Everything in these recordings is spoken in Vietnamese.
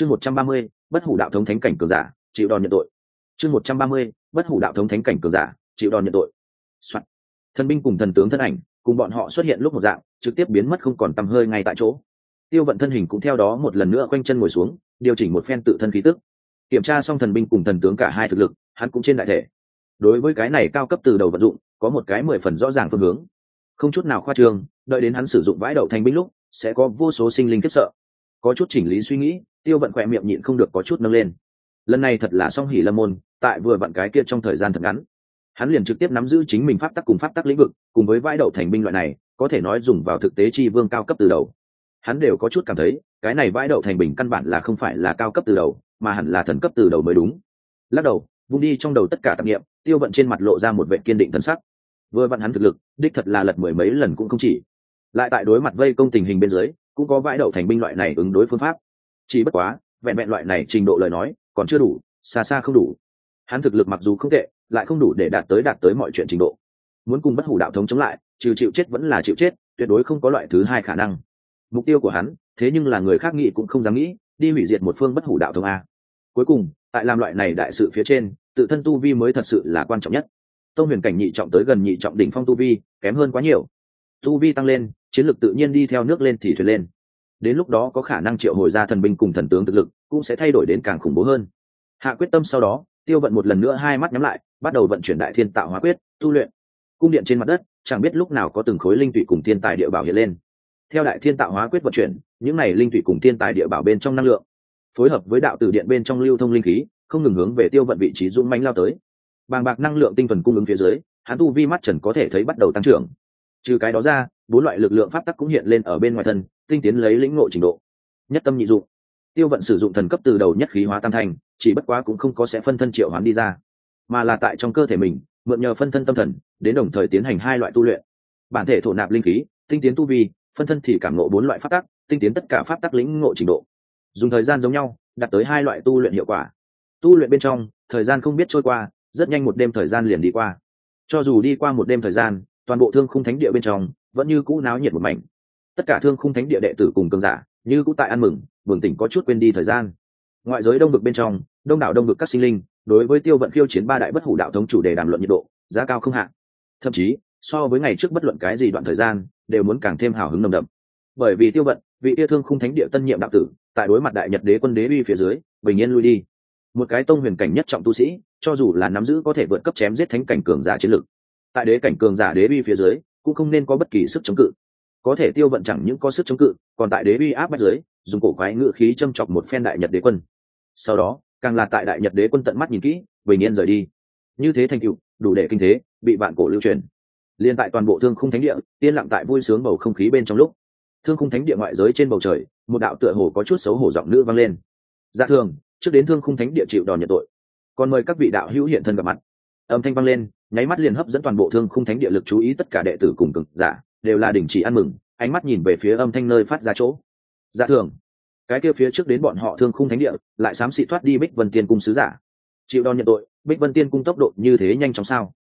chương một trăm ba mươi, bất hủ đạo thống thánh cảnh cường giả, chịu đòn nhận tội. Chương một trăm ba mươi, bất hủ đạo thống thánh cảnh cường giả, chịu đòn nhận tội、Soạn. thần binh cùng thần tướng thân ảnh, cùng bọn họ xuất hiện lúc một dạng, trực tiếp biến mất không còn tầm hơi ngay tại chỗ. Tiêu vận thân hình cũng theo đó một lần nữa quanh chân ngồi xuống, điều chỉnh một phen tự thân khí tức. Kiểm tra xong thần binh cùng thần tướng cả hai thực lực, hắn cũng trên đại thể. Đối với cái này cao cấp từ đầu vận dụng, có một cái mười phần rõ ràng phương hướng. Không chút nào khoa trương, đợi đến hắn sử dụng vãi đậu thành binh lúc, sẽ có vô số sinh linh kiếp sợ có chút chỉnh lý suy nghĩ, tiêu vận khỏe miệng nhịn không được có chút nâng lên. Lần này thật là song hỉ lâm môn, tại vừa vặn cái kia trong thời gian thật ngắn. Hắn liền trực tiếp nắm giữ chính mình pháp tắc cùng pháp tắc lĩnh vực, cùng với vãi đậu thành binh loại này, có thể nói dùng vào thực tế chi vương cao cấp từ đầu. Hắn đều có chút cảm thấy, cái này vãi đậu thành bình căn bản là không phải là cao cấp từ đầu, mà hẳn là thần cấp từ đầu mới đúng. Lắc đầu, vung đi trong đầu tất cả tạp nghiệm tiêu vận trên mặt lộ ra một vệ kiên định thân sắc. Vừa vặn hắn thực lực, đích thật là lật mười mấy lần cũng không chỉ. Lại tại đối mặt vây công tình hình bên dưới cũng có vãi đậu thành binh loại này ứng đối phương pháp. Chỉ bất quá, vẹn vẹn loại này trình độ lời nói, còn chưa đủ, xa xa không đủ. Hắn thực lực mặc dù không tệ, lại không đủ để đạt tới đạt tới mọi chuyện trình độ. Muốn cùng bất hủ đạo thống chống lại, trừ chịu chết vẫn là chịu chết, tuyệt đối không có loại thứ hai khả năng. Mục tiêu của hắn, thế nhưng là người khác nghĩ cũng không dám nghĩ, đi hủy diệt một phương bất hủ đạo thống a. Cuối cùng, tại làm loại này đại sự phía trên, tự thân tu vi mới thật sự là quan trọng nhất. Tông huyền cảnh nhị trọng tới gần nhị trọng đỉnh phong tu vi, kém hơn quá nhiều. Tu vi tăng lên, chiến lược tự nhiên đi theo nước lên thì thuyền lên đến lúc đó có khả năng triệu hồi ra thần binh cùng thần tướng thực lực, cũng sẽ thay đổi đến càng khủng bố hơn. Hạ quyết tâm sau đó, tiêu vận một lần nữa hai mắt nhắm lại, bắt đầu vận chuyển đại thiên tạo hóa quyết, tu luyện. Cung điện trên mặt đất, chẳng biết lúc nào có từng khối linh tụy cùng thiên tài địa bảo hiện lên. Theo đại thiên tạo hóa quyết vận chuyển, những này linh tụy cùng thiên tài địa bảo bên trong năng lượng, phối hợp với đạo tử điện bên trong lưu thông linh khí, không ngừng hướng về tiêu vận vị trí dũng mánh lao tới. Bàng bạc năng lượng tinh thuần cung ứng phía dưới, hắn tu vi mắt trần có thể thấy bắt đầu tăng trưởng trừ cái đó ra, bốn loại lực lượng pháp tắc cũng hiện lên ở bên ngoài thân, tinh tiến lấy lĩnh ngộ trình độ. Nhất tâm nhị dụng. Tiêu vận sử dụng thần cấp từ đầu nhất khí hóa tam thành, chỉ bất quá cũng không có sẽ phân thân triệu hoán đi ra, mà là tại trong cơ thể mình, mượn nhờ phân thân tâm thần, đến đồng thời tiến hành hai loại tu luyện. Bản thể thổ nạp linh khí, tinh tiến tu vi, phân thân thì cảm ngộ bốn loại pháp tắc, tinh tiến tất cả pháp tắc lĩnh ngộ trình độ. Dùng thời gian giống nhau, đạt tới hai loại tu luyện hiệu quả. Tu luyện bên trong, thời gian không biết trôi qua, rất nhanh một đêm thời gian liền đi qua. Cho dù đi qua một đêm thời gian toàn bộ thương khung thánh địa bên trong vẫn như cũ náo nhiệt một mảnh. Tất cả thương khung thánh địa đệ tử cùng cường giả như cũ tại ăn mừng, bừng tỉnh có chút quên đi thời gian. Ngoại giới đông vực bên trong, đông đảo đông vực các sinh linh đối với tiêu vận khiêu chiến ba đại bất hủ đạo thống chủ đề đàm luận nhiệt độ, giá cao không hạn. Thậm chí, so với ngày trước bất luận cái gì đoạn thời gian, đều muốn càng thêm hào hứng nồng đậm. Bởi vì tiêu vận, vị yêu thương khung thánh địa tân nhiệm đạo tử, tại đối mặt đại nhật đế quân đế uy phía dưới, bình yên lui đi. Một cái tông huyền cảnh nhất trọng tu sĩ, cho dù là nắm giữ có thể vượt cấp chém giết thánh cảnh cường giả chiến lực tại đế cảnh cường giả đế uy phía dưới, cũng không nên có bất kỳ sức chống cự. Có thể tiêu vận chẳng những có sức chống cự, còn tại đế uy áp bách dưới, dùng cổ quái ngự khí châm chọc một phen đại nhật đế quân. Sau đó, càng là tại đại nhật đế quân tận mắt nhìn kỹ, bình yên rời đi. Như thế thành cựu đủ để kinh thế, bị bạn cổ lưu truyền. Liên tại toàn bộ thương khung thánh địa, yên lặng tại vui sướng bầu không khí bên trong lúc. Thương khung thánh địa ngoại giới trên bầu trời, một đạo tựa hồ có chút xấu hổ giọng nữ vang lên. Dạ thường, trước đến thương khung thánh địa chịu đòn nhận tội. Còn mời các vị đạo hữu hiện thân gặp mặt. Âm thanh vang lên nháy mắt liền hấp dẫn toàn bộ thương khung thánh địa lực chú ý tất cả đệ tử cùng cực giả, đều là đình chỉ ăn mừng, ánh mắt nhìn về phía âm thanh nơi phát ra chỗ. Dạ thường, cái kia phía trước đến bọn họ thương khung thánh địa, lại xám xị thoát đi bích vân tiên cung sứ giả. Chịu đòn nhận tội, bích vân tiên cung tốc độ như thế nhanh chóng sao?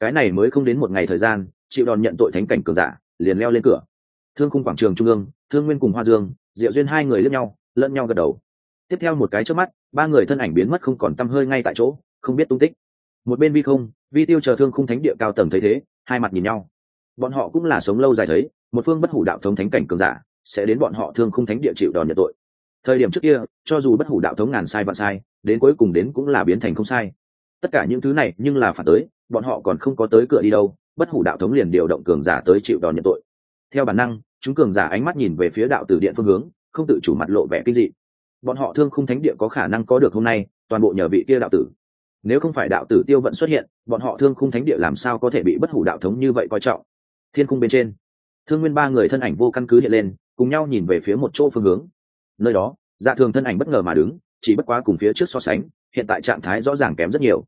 Cái này mới không đến một ngày thời gian, chịu đòn nhận tội thánh cảnh cường giả, liền leo lên cửa. Thương khung quảng trường trung ương, thương nguyên cùng hoa dương, diệu duyên hai người lướt nhau, lẫn nhau gật đầu. Tiếp theo một cái trước mắt, ba người thân ảnh biến mất không còn t hơi ngay tại chỗ, không biết tung tích một bên vi không, vi tiêu chờ thương khung thánh địa cao tầng thấy thế, hai mặt nhìn nhau. Bọn họ cũng là sống lâu dài thấy, một phương bất hủ đạo thống thánh cảnh cường giả, sẽ đến bọn họ thương khung thánh địa chịu đòn nhận tội. Thời điểm trước kia, cho dù bất hủ đạo thống ngàn sai vạn sai, đến cuối cùng đến cũng là biến thành không sai. Tất cả những thứ này nhưng là phản tới, bọn họ còn không có tới cửa đi đâu, bất hủ đạo thống liền điều động cường giả tới chịu đòn nhận tội. Theo bản năng, chúng cường giả ánh mắt nhìn về phía đạo tử điện phương hướng, không tự chủ mặt lộ vẻ kinh dị. Bọn họ thương khung thánh địa có khả năng có được hôm nay, toàn bộ nhờ vị kia đạo tử nếu không phải đạo tử tiêu vận xuất hiện, bọn họ thương khung thánh địa làm sao có thể bị bất hủ đạo thống như vậy coi trọng? Thiên khung bên trên, thương nguyên ba người thân ảnh vô căn cứ hiện lên, cùng nhau nhìn về phía một chỗ phương hướng. Nơi đó dạ thường thân ảnh bất ngờ mà đứng, chỉ bất quá cùng phía trước so sánh, hiện tại trạng thái rõ ràng kém rất nhiều.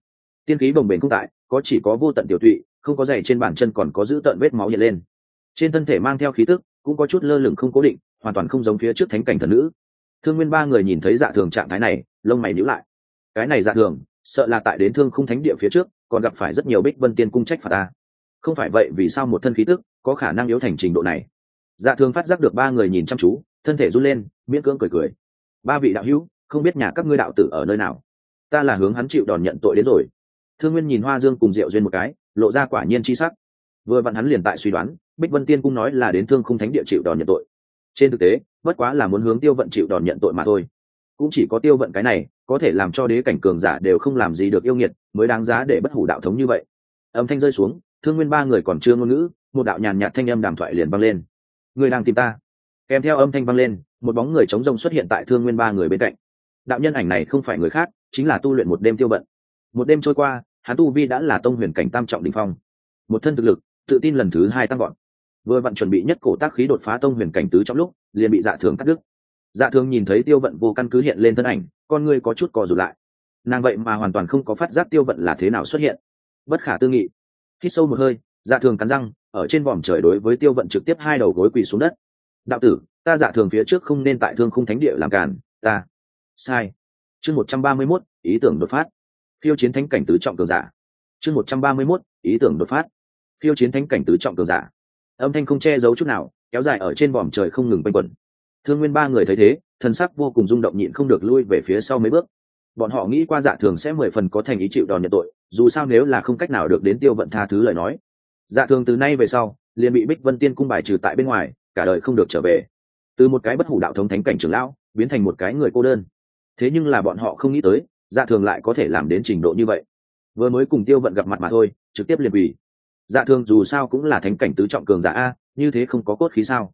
Tiên khí bồng bềnh không tại, có chỉ có vô tận tiểu tụy, không có giày trên bàn chân còn có giữ tận vết máu hiện lên. Trên thân thể mang theo khí tức, cũng có chút lơ lửng không cố định, hoàn toàn không giống phía trước thánh cảnh thần nữ. Thương nguyên ba người nhìn thấy dạ thường trạng thái này, lông mày nhíu lại. Cái này dạ thường sợ là tại đến thương khung thánh địa phía trước, còn gặp phải rất nhiều bích vân tiên cung trách phạt ta. Không phải vậy, vì sao một thân khí tức có khả năng yếu thành trình độ này? Dạ thường phát giác được ba người nhìn chăm chú, thân thể run lên, miễn cưỡng cười cười. Ba vị đạo hữu, không biết nhà các ngươi đạo tử ở nơi nào? Ta là hướng hắn chịu đòn nhận tội đến rồi. Thương nguyên nhìn hoa dương cùng diệu duyên một cái, lộ ra quả nhiên c h i sắc. Vừa vặn hắn liền tại suy đoán, bích vân tiên cung nói là đến thương không thánh địa chịu đòn nhận tội. Trên thực tế, bất quá là muốn hướng tiêu vận chịu đòn nhận tội mà thôi. Cũng chỉ có tiêu vận cái này có thể làm cho đế cảnh cường giả đều không làm gì được yêu nghiệt, mới đáng giá để bất hủ đạo thống như vậy. Âm thanh rơi xuống, thương nguyên ba người còn chưa ngôn ngữ, một đạo nhàn nhạt thanh âm đàm thoại liền vang lên. Người đang tìm ta. Kèm theo âm thanh vang lên, một bóng người chống rông xuất hiện tại thương nguyên ba người bên cạnh. Đạo nhân ảnh này không phải người khác, chính là tu luyện một đêm tiêu bận một đêm trôi qua, hắn tu vi đã là tông huyền cảnh tam trọng đ ỉ n h phong. Một thân thực lực, tự tin lần thứ hai tăng gọn vừa vặn chuẩn bị nhất cổ tác khí đột phá tông huyền cảnh tứ trong lúc, liền bị dạ thường cắt đứt. Dạ thường nhìn thấy tiêu vận vô căn cứ hiện lên thân ảnh con ngươi có chút cò rụt lại. Nàng vậy mà hoàn toàn không có phát giác tiêu vận là thế nào xuất hiện. Bất khả tư nghị, hít sâu một hơi dạ thường cắn răng, ở trên vòm trời đối với tiêu vận trực tiếp hai đầu gối quỳ xuống đất. Đạo tử, ta dạ thường phía trước không nên tại thương khung thánh địa làm cản ta. Sai. Chương một trăm ba mươi mốt, ý tưởng đột phát. Phiêu chiến thánh cảnh tứ trọng cường giả. Chương một trăm ba mươi mốt, ý tưởng đột phát. Phiêu chiến thánh cảnh tứ trọng cường giả. Âm thanh không che giấu chút nào, kéo dài ở trên vòm trời không ngừng quanh quẩn thương nguyên ba người thấy thế, thần sắc vô cùng rung động nhịn không được lui về phía sau mấy bước. Bọn họ nghĩ qua dạ thường sẽ mười phần có thành ý chịu đòn nhận tội, dù sao nếu là không cách nào được đến tiêu vận tha thứ lời nói. Dạ thường từ nay về sau, liền bị bích vân tiên cung bài trừ tại bên ngoài, cả đời không được trở về. Từ một cái bất hủ đạo thống thánh cảnh trưởng lão, biến thành một cái người cô đơn. Thế nhưng là bọn họ không nghĩ tới dạ thường lại có thể làm đến trình độ như vậy. Vừa mới cùng tiêu vận gặp mặt mà thôi, trực tiếp liền quỳ. Dạ thường dù sao cũng là thánh cảnh tứ trọng cường giả a, như thế không có cốt khí sao?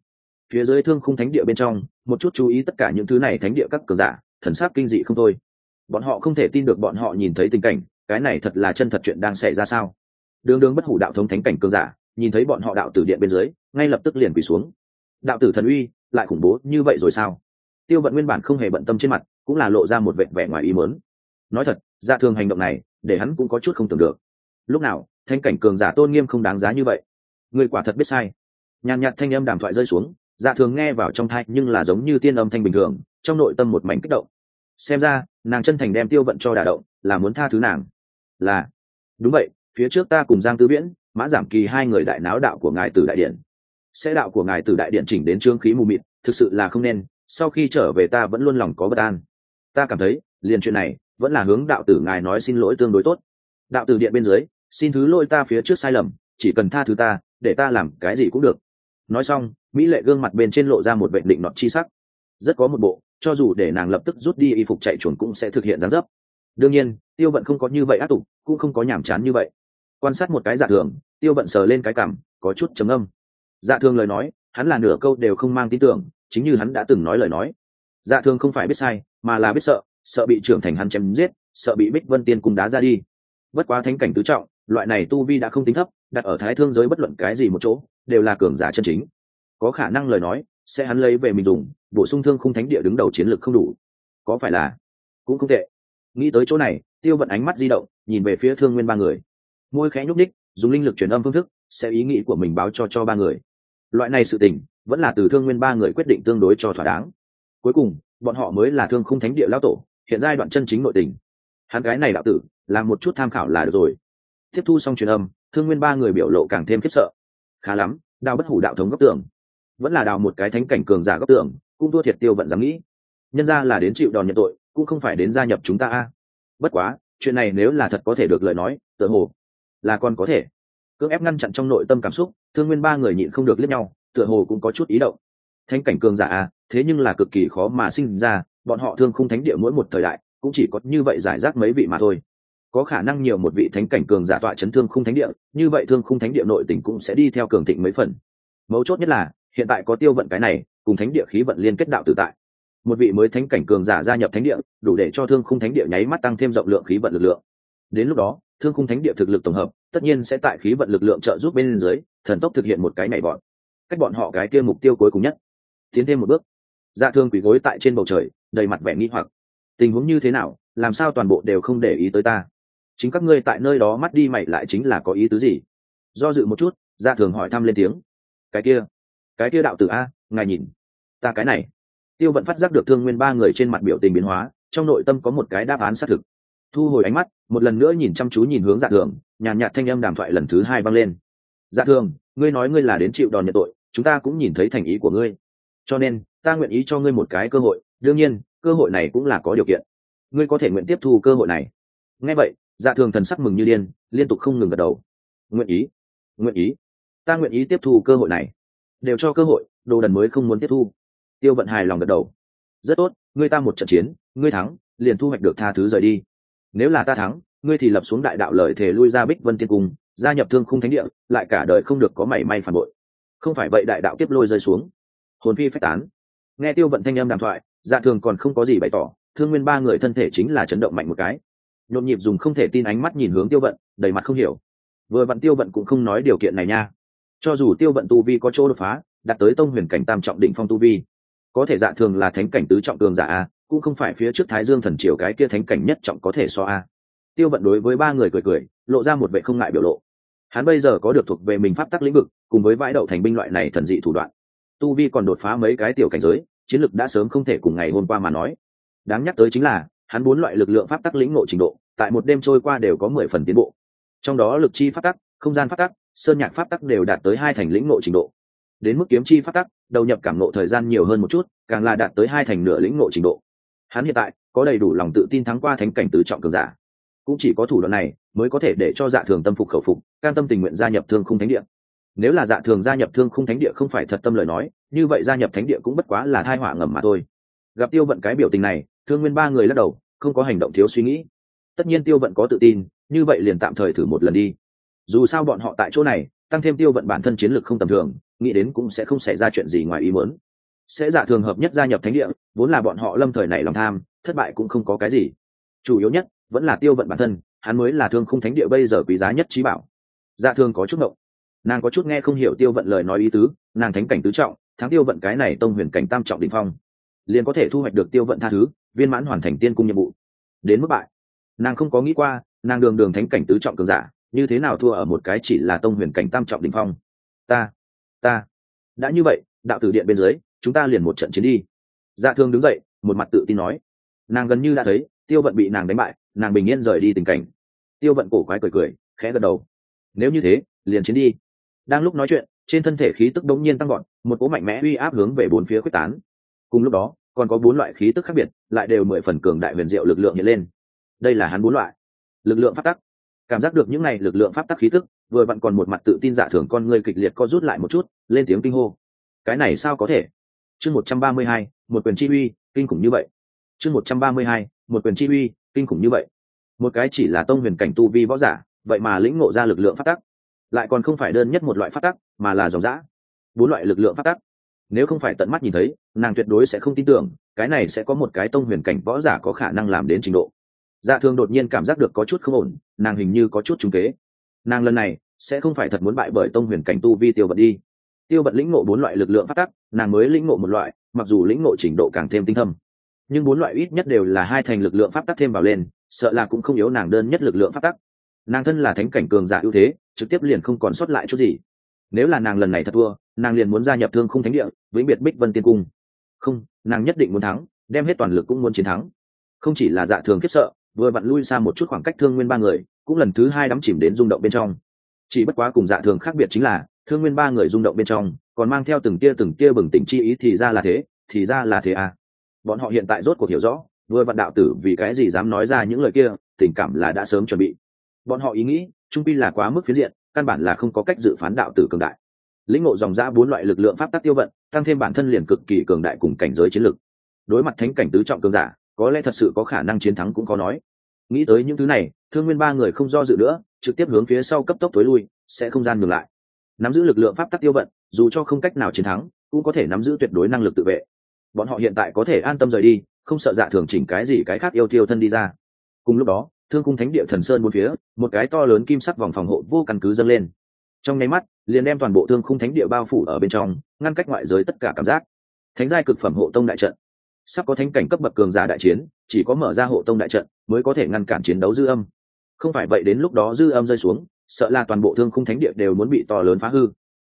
Phía dưới thương khung thánh địa bên trong, một chút chú ý tất cả những thứ này thánh địa các cường giả, thần sắc kinh dị không thôi. Bọn họ không thể tin được bọn họ nhìn thấy tình cảnh, cái này thật là chân thật chuyện đang xảy ra sao? Đường đường bất hủ đạo thống thánh cảnh cường giả, nhìn thấy bọn họ đạo tử điện bên dưới, ngay lập tức liền quỳ xuống. Đạo tử thần uy, lại khủng bố như vậy rồi sao? Tiêu vận nguyên bản không hề bận tâm trên mặt, cũng là lộ ra một vẻ vẻ ngoài ý mớn nói thật ra thường hành động này, để hắn cũng có chút không tưởng được. Lúc nào thanh cảnh cường giả tôn nghiêm không đáng giá như vậy? Người quả thật biết sai. Nhàn nhạt thanh âm đàm thoại rơi xuống dạ thường nghe vào trong thai nhưng là giống như tiên âm thanh bình thường, trong nội tâm một mảnh kích động. Xem ra, nàng chân thành đem tiêu vận cho đả động, là muốn tha thứ nàng. Là, đúng vậy, phía trước ta cùng giang tư viễn, mã giảm kỳ hai người đại náo đạo của ngài từ đại điện. Sẽ đạo của ngài từ đại điện chỉnh đến trương khí mù mịt, thực sự là không nên, sau khi trở về ta vẫn luôn lòng có bất an. Ta cảm thấy, liền chuyện này, vẫn là hướng đạo tử ngài nói xin lỗi tương đối tốt. Đạo tử điện bên dưới, xin thứ lỗi ta phía trước sai lầm, chỉ cần tha thứ ta, để ta làm cái gì cũng được nói xong, mỹ lệ gương mặt bên trên lộ ra một bệnh định nọt chi sắc. Rất có một bộ, cho dù để nàng lập tức rút đi y phục chạy chuồn cũng sẽ thực hiện gián dấp. Đương nhiên, tiêu vận không có như vậy ác tục, cũng không có nhàm chán như vậy. Quan sát một cái dạ thường, tiêu vận sờ lên cái cảm có chút trầm âm dạ thường lời nói, hắn là nửa câu đều không mang tin tưởng, chính như hắn đã từng nói lời nói. Dạ thường không phải biết sai, mà là biết sợ sợ bị trưởng thành hắn chém giết, sợ bị bích vân tiên cung đá ra đi. Bất quá thánh cảnh tứ trọng, loại này tu vi đã không tính thấp, đặt ở thái thương giới bất luận cái gì một chỗ đều là cường giả chân chính. Có khả năng lời nói, sẽ hắn lấy về mình dùng, bổ sung thương khung thánh địa đứng đầu chiến lược không đủ. Có phải là? Cũng không tệ. Nghĩ tới chỗ này, tiêu vận ánh mắt di động, nhìn về phía thương nguyên ba người. Môi khẽ nhúc ních dùng linh lực truyền âm phương thức, sẽ ý nghĩ của mình báo cho cho ba người. Loại này sự tình, vẫn là từ thương nguyên ba người quyết định tương đối cho thỏa đáng. Cuối cùng, bọn họ mới là thương khung thánh địa lao tổ, hiện giai đoạn chân chính nội tình. Hắn gái này đạo tử, làm một chút tham khảo là được rồi. Tiếp thu xong truyền âm, thương nguyên ba người biểu lộ càng thêm khiếp sợ khá lắm, đào bất hủ đạo thống góc tường vẫn là đào một cái thánh cảnh cường giả góc tường cũng thua thiệt tiêu vận dám nghĩ. Nhân ra là đến chịu đòn nhận tội, cũng không phải đến gia nhập chúng ta a. Bất quá, chuyện này nếu là thật có thể được lời nói, tựa hồ là còn có thể. Cưỡng ép ngăn chặn trong nội tâm cảm xúc, thương nguyên ba người nhịn không được liếc nhau, tựa hồ cũng có chút ý động. Thánh cảnh cường giả a, thế nhưng là cực kỳ khó mà sinh ra, bọn họ thương không thánh địa mỗi một thời đại, cũng chỉ có như vậy giải rác mấy vị mà thôi có khả năng nhiều một vị thánh cảnh cường giả tọa chấn thương khung thánh địa, như vậy thương khung thánh địa nội tình cũng sẽ đi theo cường thịnh mấy phần. Mấu chốt nhất là, hiện tại có tiêu vận cái này, cùng thánh địa khí vận liên kết đạo tự tại. Một vị mới thánh cảnh cường giả gia nhập thánh địa, đủ để cho thương khung thánh địa nháy mắt tăng thêm rộng lượng khí vận lực lượng. Đến lúc đó, thương khung thánh địa thực lực tổng hợp, tất nhiên sẽ tại khí vận lực lượng trợ giúp bên dưới, thần tốc thực hiện một cái này bọn cách bọn họ cái kia mục tiêu cuối cùng nhất. Tiến thêm một bước. Dạ thương quỷ gối tại trên bầu trời, đầy mặt vẻ nghi hoặc. Tình huống như thế nào, làm sao toàn bộ đều không để ý tới ta? Chính các ngươi tại nơi đó mắt đi mày lại chính là có ý tứ gì? Do dự một chút ra thường hỏi thăm lên tiếng. Cái kia cái kia đạo tử a, ngài nhìn, ta cái này. Tiêu vận phát giác được thương nguyên ba người trên mặt biểu tình biến hóa, trong nội tâm có một cái đáp án xác thực. Thu hồi ánh mắt, một lần nữa nhìn chăm chú nhìn hướng dạ thường, nhàn nhạt thanh âm đàm thoại lần thứ hai vang lên. Dạ thường, ngươi nói ngươi là đến chịu đòn nhận tội, chúng ta cũng nhìn thấy thành ý của ngươi. Cho nên, ta nguyện ý cho ngươi một cái cơ hội. Đương nhiên, cơ hội này cũng là có điều kiện. Ngươi có thể nguyện tiếp thu cơ hội này. Nghe vậy dạ thường thần sắc mừng như điên, liên tục không ngừng gật đầu. Nguyện ý nguyện ý. Ta nguyện ý tiếp thu cơ hội này. Đều cho cơ hội, đồ đần mới không muốn tiếp thu. Tiêu vận hài lòng gật đầu. Rất tốt, ngươi ta một trận chiến, ngươi thắng, liền thu hoạch được tha thứ rời đi. Nếu là ta thắng, ngươi thì lập xuống đại đạo lợi thể lui ra bích vân tiên cung, gia nhập thương khung thánh địa, lại cả đời không được có mảy may phản bội. Không phải vậy đại đạo tiếp lôi rơi xuống. Hồn phi phách tán. Nghe tiêu vận thanh âm đàm thoại dạ thường còn không có gì bày tỏ, thương nguyên ba người thân thể chính là chấn động mạnh một cái nhộn nhịp dùng không thể tin ánh mắt nhìn hướng tiêu vận, đầy mặt không hiểu. Vừa vặn tiêu vận cũng không nói điều kiện này nha. Cho dù tiêu vận tu vi có chỗ đột phá, đạt tới tông huyền cảnh tam trọng định phong tu vi, có thể dạ thường là thánh cảnh tứ trọng cường giả a, cũng không phải phía trước thái dương thần triều cái kia thánh cảnh nhất trọng có thể so a. Tiêu vận đối với ba người cười cười, lộ ra một vệ không ngại biểu lộ. Hắn bây giờ có được thuộc về mình pháp tắc lĩnh vực, cùng với vãi đậu thành binh loại này thần dị thủ đoạn. Tu vi còn đột phá mấy cái tiểu cảnh giới, chiến lực đã sớm không thể cùng ngày hôm qua mà nói. Đáng nhắc tới chính là hắn bốn loại lực lượng pháp tắc lĩnh ngộ trình độ, tại một đêm trôi qua đều có mười phần tiến bộ. Trong đó lực chi pháp tắc, không gian pháp tắc, sơn nhạc pháp tắc đều đạt tới hai thành lĩnh ngộ trình độ. Đến mức kiếm chi pháp tắc, đầu nhập cảm ngộ thời gian nhiều hơn một chút, càng là đạt tới hai thành nửa lĩnh ngộ trình độ. Hắn hiện tại, có đầy đủ lòng tự tin thắng qua thánh cảnh tứ trọng cường giả. Cũng chỉ có thủ đoạn này, mới có thể để cho dạ thường tâm phục khẩu phục, cam tâm tình nguyện gia nhập thương khung thánh địa. Nếu là dạ thường gia nhập thương khung thánh địa không phải thật tâm lời nói, như vậy gia nhập thánh địa cũng bất quá là thai họa ngầm mà thôi. Gặp tiêu vận cái biểu tình này, thương nguyên ba người lắc đầu không có hành động thiếu suy nghĩ. Tất nhiên tiêu vận có tự tin, như vậy liền tạm thời thử một lần đi. Dù sao bọn họ tại chỗ này, tăng thêm tiêu vận bản thân chiến lược không tầm thường, nghĩ đến cũng sẽ không xảy ra chuyện gì ngoài ý muốn. Sẽ giả thường hợp nhất gia nhập thánh địa, vốn là bọn họ lâm thời này lòng tham, thất bại cũng không có cái gì. Chủ yếu nhất, vẫn là tiêu vận bản thân, hắn mới là thương khung thánh địa bây giờ quý giá nhất trí bảo. Dạ thường có chút mộng nàng có chút nghe không hiểu tiêu vận lời nói ý tứ, nàng thánh cảnh tứ trọng, thắng tiêu vận cái này tông huyền cảnh tam trọng đ ỉ n h phong liền có thể thu hoạch được tiêu vận tha thứ, viên mãn hoàn thành tiên cung nhiệm vụ. Đến mức bại. Nàng không có nghĩ qua, nàng đường đường thánh cảnh tứ trọng cường giả, như thế nào thua ở một cái chỉ là tông huyền cảnh tam trọng đ ỉ n h phong. Ta ta. Đã như vậy, đạo tử điện bên dưới, chúng ta liền một trận chiến đi. Dạ thương đứng dậy, một mặt tự tin nói. Nàng gần như đã thấy, tiêu vận bị nàng đánh bại, nàng bình yên rời đi tình cảnh. Tiêu vận cổ quái cười cười, khẽ gật đầu. Nếu như thế, liền chiến đi. Đang lúc nói chuyện, trên thân thể khí tức đống nhiên tăng gọn một cỗ mạnh mẽ uy áp hướng về bốn phía quyết tán cùng lúc đó, còn có bốn loại khí tức khác biệt, lại đều mười phần cường đại huyền diệu lực lượng hiện lên. Đây là hắn bốn loại. Lực lượng pháp tắc. Cảm giác được những n à y lực lượng pháp tắc khí tức, vừa vặn còn một mặt tự tin giả thường con người kịch liệt co rút lại một chút, lên tiếng kinh hô. Cái này sao có thể? Chương một trăm ba mươi hai, một quyền chi uy, kinh khủng như vậy. Chương một trăm ba mươi hai, một quyền chi uy, kinh khủng như vậy. Một cái chỉ là tông huyền cảnh tu vi võ giả, vậy mà lĩnh ngộ ra lực lượng pháp tắc. Lại còn không phải đơn nhất một loại phát tắc, mà là dòng giã bốn loại lực lượng phát tắc nếu không phải tận mắt nhìn thấy, nàng tuyệt đối sẽ không tin tưởng, cái này sẽ có một cái tông huyền cảnh võ giả có khả năng làm đến trình độ. Dạ thường đột nhiên cảm giác được có chút không ổn, nàng hình như có chút trúng kế. Nàng lần này sẽ không phải thật muốn bại bởi tông huyền cảnh tu vi tiêu vật đi. Tiêu vật lĩnh ngộ bốn loại lực lượng phát tắc, nàng mới lĩnh ngộ một loại, mặc dù lĩnh ngộ trình độ càng thêm tinh thâm. Nhưng bốn loại ít nhất đều là hai thành lực lượng pháp tắc thêm vào lên, sợ là cũng không yếu nàng đơn nhất lực lượng pháp tắc. Nàng thân là thánh cảnh cường giả ưu thế, trực tiếp liền không còn sót lại chút gì. Nếu là nàng lần này thật thua nàng liền muốn gia nhập thương khung thánh địa, vĩnh biệt bích vân tiên cung. Không, nàng nhất định muốn thắng, đem hết toàn lực cũng muốn chiến thắng. Không chỉ là dạ thường khiếp sợ, vừa vặn lui xa một chút khoảng cách thương nguyên ba người, cũng lần thứ hai đắm chìm đến rung động bên trong. Chỉ bất quá cùng dạ thường khác biệt chính là, thương nguyên ba người rung động bên trong, còn mang theo từng tia từng tia bừng tỉnh chi ý thì ra là thế, thì ra là thế à. Bọn họ hiện tại rốt cuộc hiểu rõ, vừa vặn đạo tử vì cái gì dám nói ra những lời kia, tình cảm là đã sớm chuẩn bị. Bọn họ ý nghĩ, trung pi là quá mức phiến diện, căn bản là không có cách dự phán đạo tử cường đại lĩnh ngộ dòng ra bốn loại lực lượng pháp tắc tiêu vận, tăng thêm bản thân liền cực kỳ cường đại cùng cảnh giới chiến lực. đối mặt thánh cảnh tứ trọng cường giả, có lẽ thật sự có khả năng chiến thắng cũng có nói. Nghĩ tới những thứ này, thương nguyên ba người không do dự nữa, trực tiếp hướng phía sau cấp tốc tối lui, sẽ không gian ngừng lại. Nắm giữ lực lượng pháp tắc tiêu vận, dù cho không cách nào chiến thắng, cũng có thể nắm giữ tuyệt đối năng lực tự vệ. Bọn họ hiện tại có thể an tâm rời đi, không sợ dạ thường chỉnh cái gì cái khác yêu tiêu thân đi ra. Cùng lúc đó, thương cung thánh địa thần sơn bốn phía, một cái to lớn kim sắc vòng phòng hộ vô căn cứ dâng lên. Trong nháy mắt liền đem toàn bộ thương khung thánh địa bao phủ ở bên trong, ngăn cách ngoại giới tất cả cảm giác. Thánh giai cực phẩm hộ tông đại trận. Sắp có thánh cảnh cấp bậc cường giả đại chiến, chỉ có mở ra hộ tông đại trận mới có thể ngăn cản chiến đấu dư âm. Không phải vậy đến lúc đó dư âm rơi xuống, sợ là toàn bộ thương khung thánh địa đều muốn bị to lớn phá hư.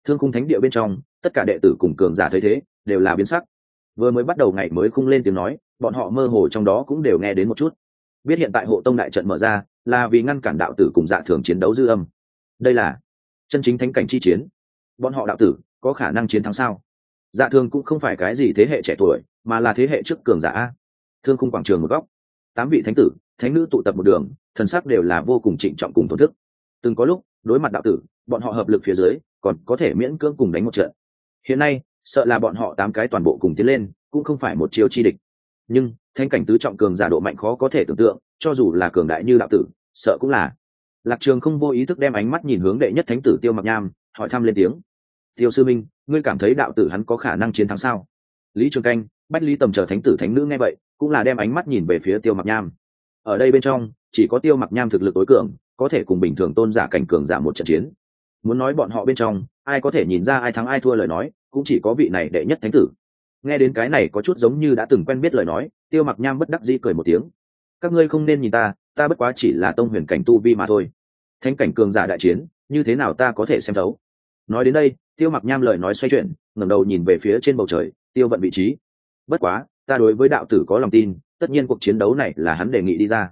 Thương khung thánh địa bên trong, tất cả đệ tử cùng cường giả thấy thế, đều là biến sắc. Vừa mới bắt đầu ngày mới khung lên tiếng nói, bọn họ mơ hồ trong đó cũng đều nghe đến một chút. Biết hiện tại hộ tông đại trận mở ra, là vì ngăn cản đạo tử cùng dạ thường chiến đấu dư âm. Đây là chân chính thánh cảnh chi chiến. Bọn họ đạo tử, có khả năng chiến thắng sao? Dạ thương cũng không phải cái gì thế hệ trẻ tuổi, mà là thế hệ trước cường giả thương khung quảng trường một góc. Tám vị thánh tử, thánh nữ tụ tập một đường, thần sắc đều là vô cùng trịnh trọng cùng thổn thức. Từng có lúc, đối mặt đạo tử, bọn họ hợp lực phía dưới, còn có thể miễn cưỡng cùng đánh một trận. Hiện nay, sợ là bọn họ tám cái toàn bộ cùng tiến lên, cũng không phải một chiêu chi địch. Nhưng thanh cảnh tứ trọng cường giả độ mạnh khó có thể tưởng tượng, cho dù là cường đại như đạo tử, sợ cũng là lạc trường không vô ý thức đem ánh mắt nhìn hướng đệ nhất thánh tử tiêu mặc nham, hỏi thăm lên tiếng. Tiêu sư minh, ngươi cảm thấy đạo tử hắn có khả năng chiến thắng sao? Lý trường canh, bách lý tầm chờ thánh tử thánh nữ nghe vậy, cũng là đem ánh mắt nhìn về phía tiêu mặc nham. Ở đây bên trong, chỉ có tiêu mặc nham thực lực tối cường, có thể cùng bình thường tôn giả cảnh cường giả một trận chiến. Muốn nói bọn họ bên trong, ai có thể nhìn ra ai thắng ai thua lời nói, cũng chỉ có vị này đệ nhất thánh tử. Nghe đến cái này có chút giống như đã từng quen biết lời nói, tiêu mặc nham bất đắc dĩ cười một tiếng. Các ngươi không nên nhìn ta ta bất quá chỉ là tông huyền cảnh tu vi mà thôi thánh cảnh cường giả đại chiến, như thế nào ta có thể xem thấu? Nói đến đây, tiêu mặc nham lời nói xoay chuyển, ngẩng đầu nhìn về phía trên bầu trời, tiêu vận vị trí. Bất quá, ta đối với đạo tử có lòng tin, tất nhiên cuộc chiến đấu này là hắn đề nghị đi ra.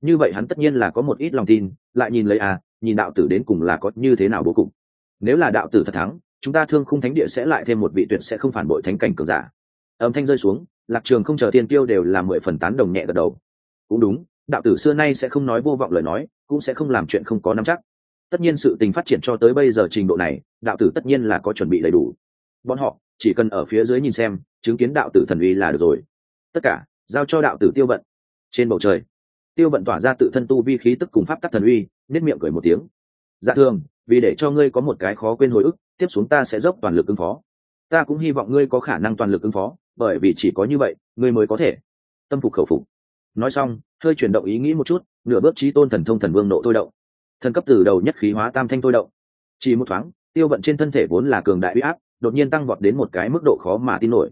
Như vậy hắn tất nhiên là có một ít lòng tin, lại nhìn lấy à nhìn đạo tử đến cùng là có như thế nào bố cục. Nếu là đạo tử thật thắng, chúng ta thương khung thánh địa sẽ lại thêm một vị tuyệt sẽ không phản bội thánh cảnh cường giả. Âm thanh rơi xuống, lạc trường không chờ tiên tiêu đều là mười phần tán đồng nhẹ gật đầu. Cũng đúng đạo tử xưa nay sẽ không nói vô vọng lời nói, cũng sẽ không làm chuyện không có nắm chắc. Tất nhiên sự tình phát triển cho tới bây giờ trình độ này, đạo tử tất nhiên là có chuẩn bị đầy đủ. Bọn họ, chỉ cần ở phía dưới nhìn xem, chứng kiến đạo tử thần uy là được rồi. Tất cả, giao cho đạo tử tiêu vận. Trên bầu trời, tiêu vận tỏa ra tự thân tu vi khí tức cùng pháp tắc thần uy nết miệng cười một tiếng. Dạ thường, vì để cho ngươi có một cái khó quên hồi ức, tiếp xuống ta sẽ dốc toàn lực ứng phó. Ta cũng hy vọng ngươi có khả năng toàn lực ứng phó, bởi vì chỉ có như vậy, ngươi mới có thể tâm phục khẩu phục nói xong, hơi chuyển động ý nghĩ một chút, nửa bước trí tôn thần thông thần vương nộ thôi động. Thần cấp từ đầu nhất khí hóa tam thanh thôi động. Chỉ một thoáng, tiêu vận trên thân thể vốn là cường đại uy áp, đột nhiên tăng vọt đến một cái mức độ khó mà tin nổi.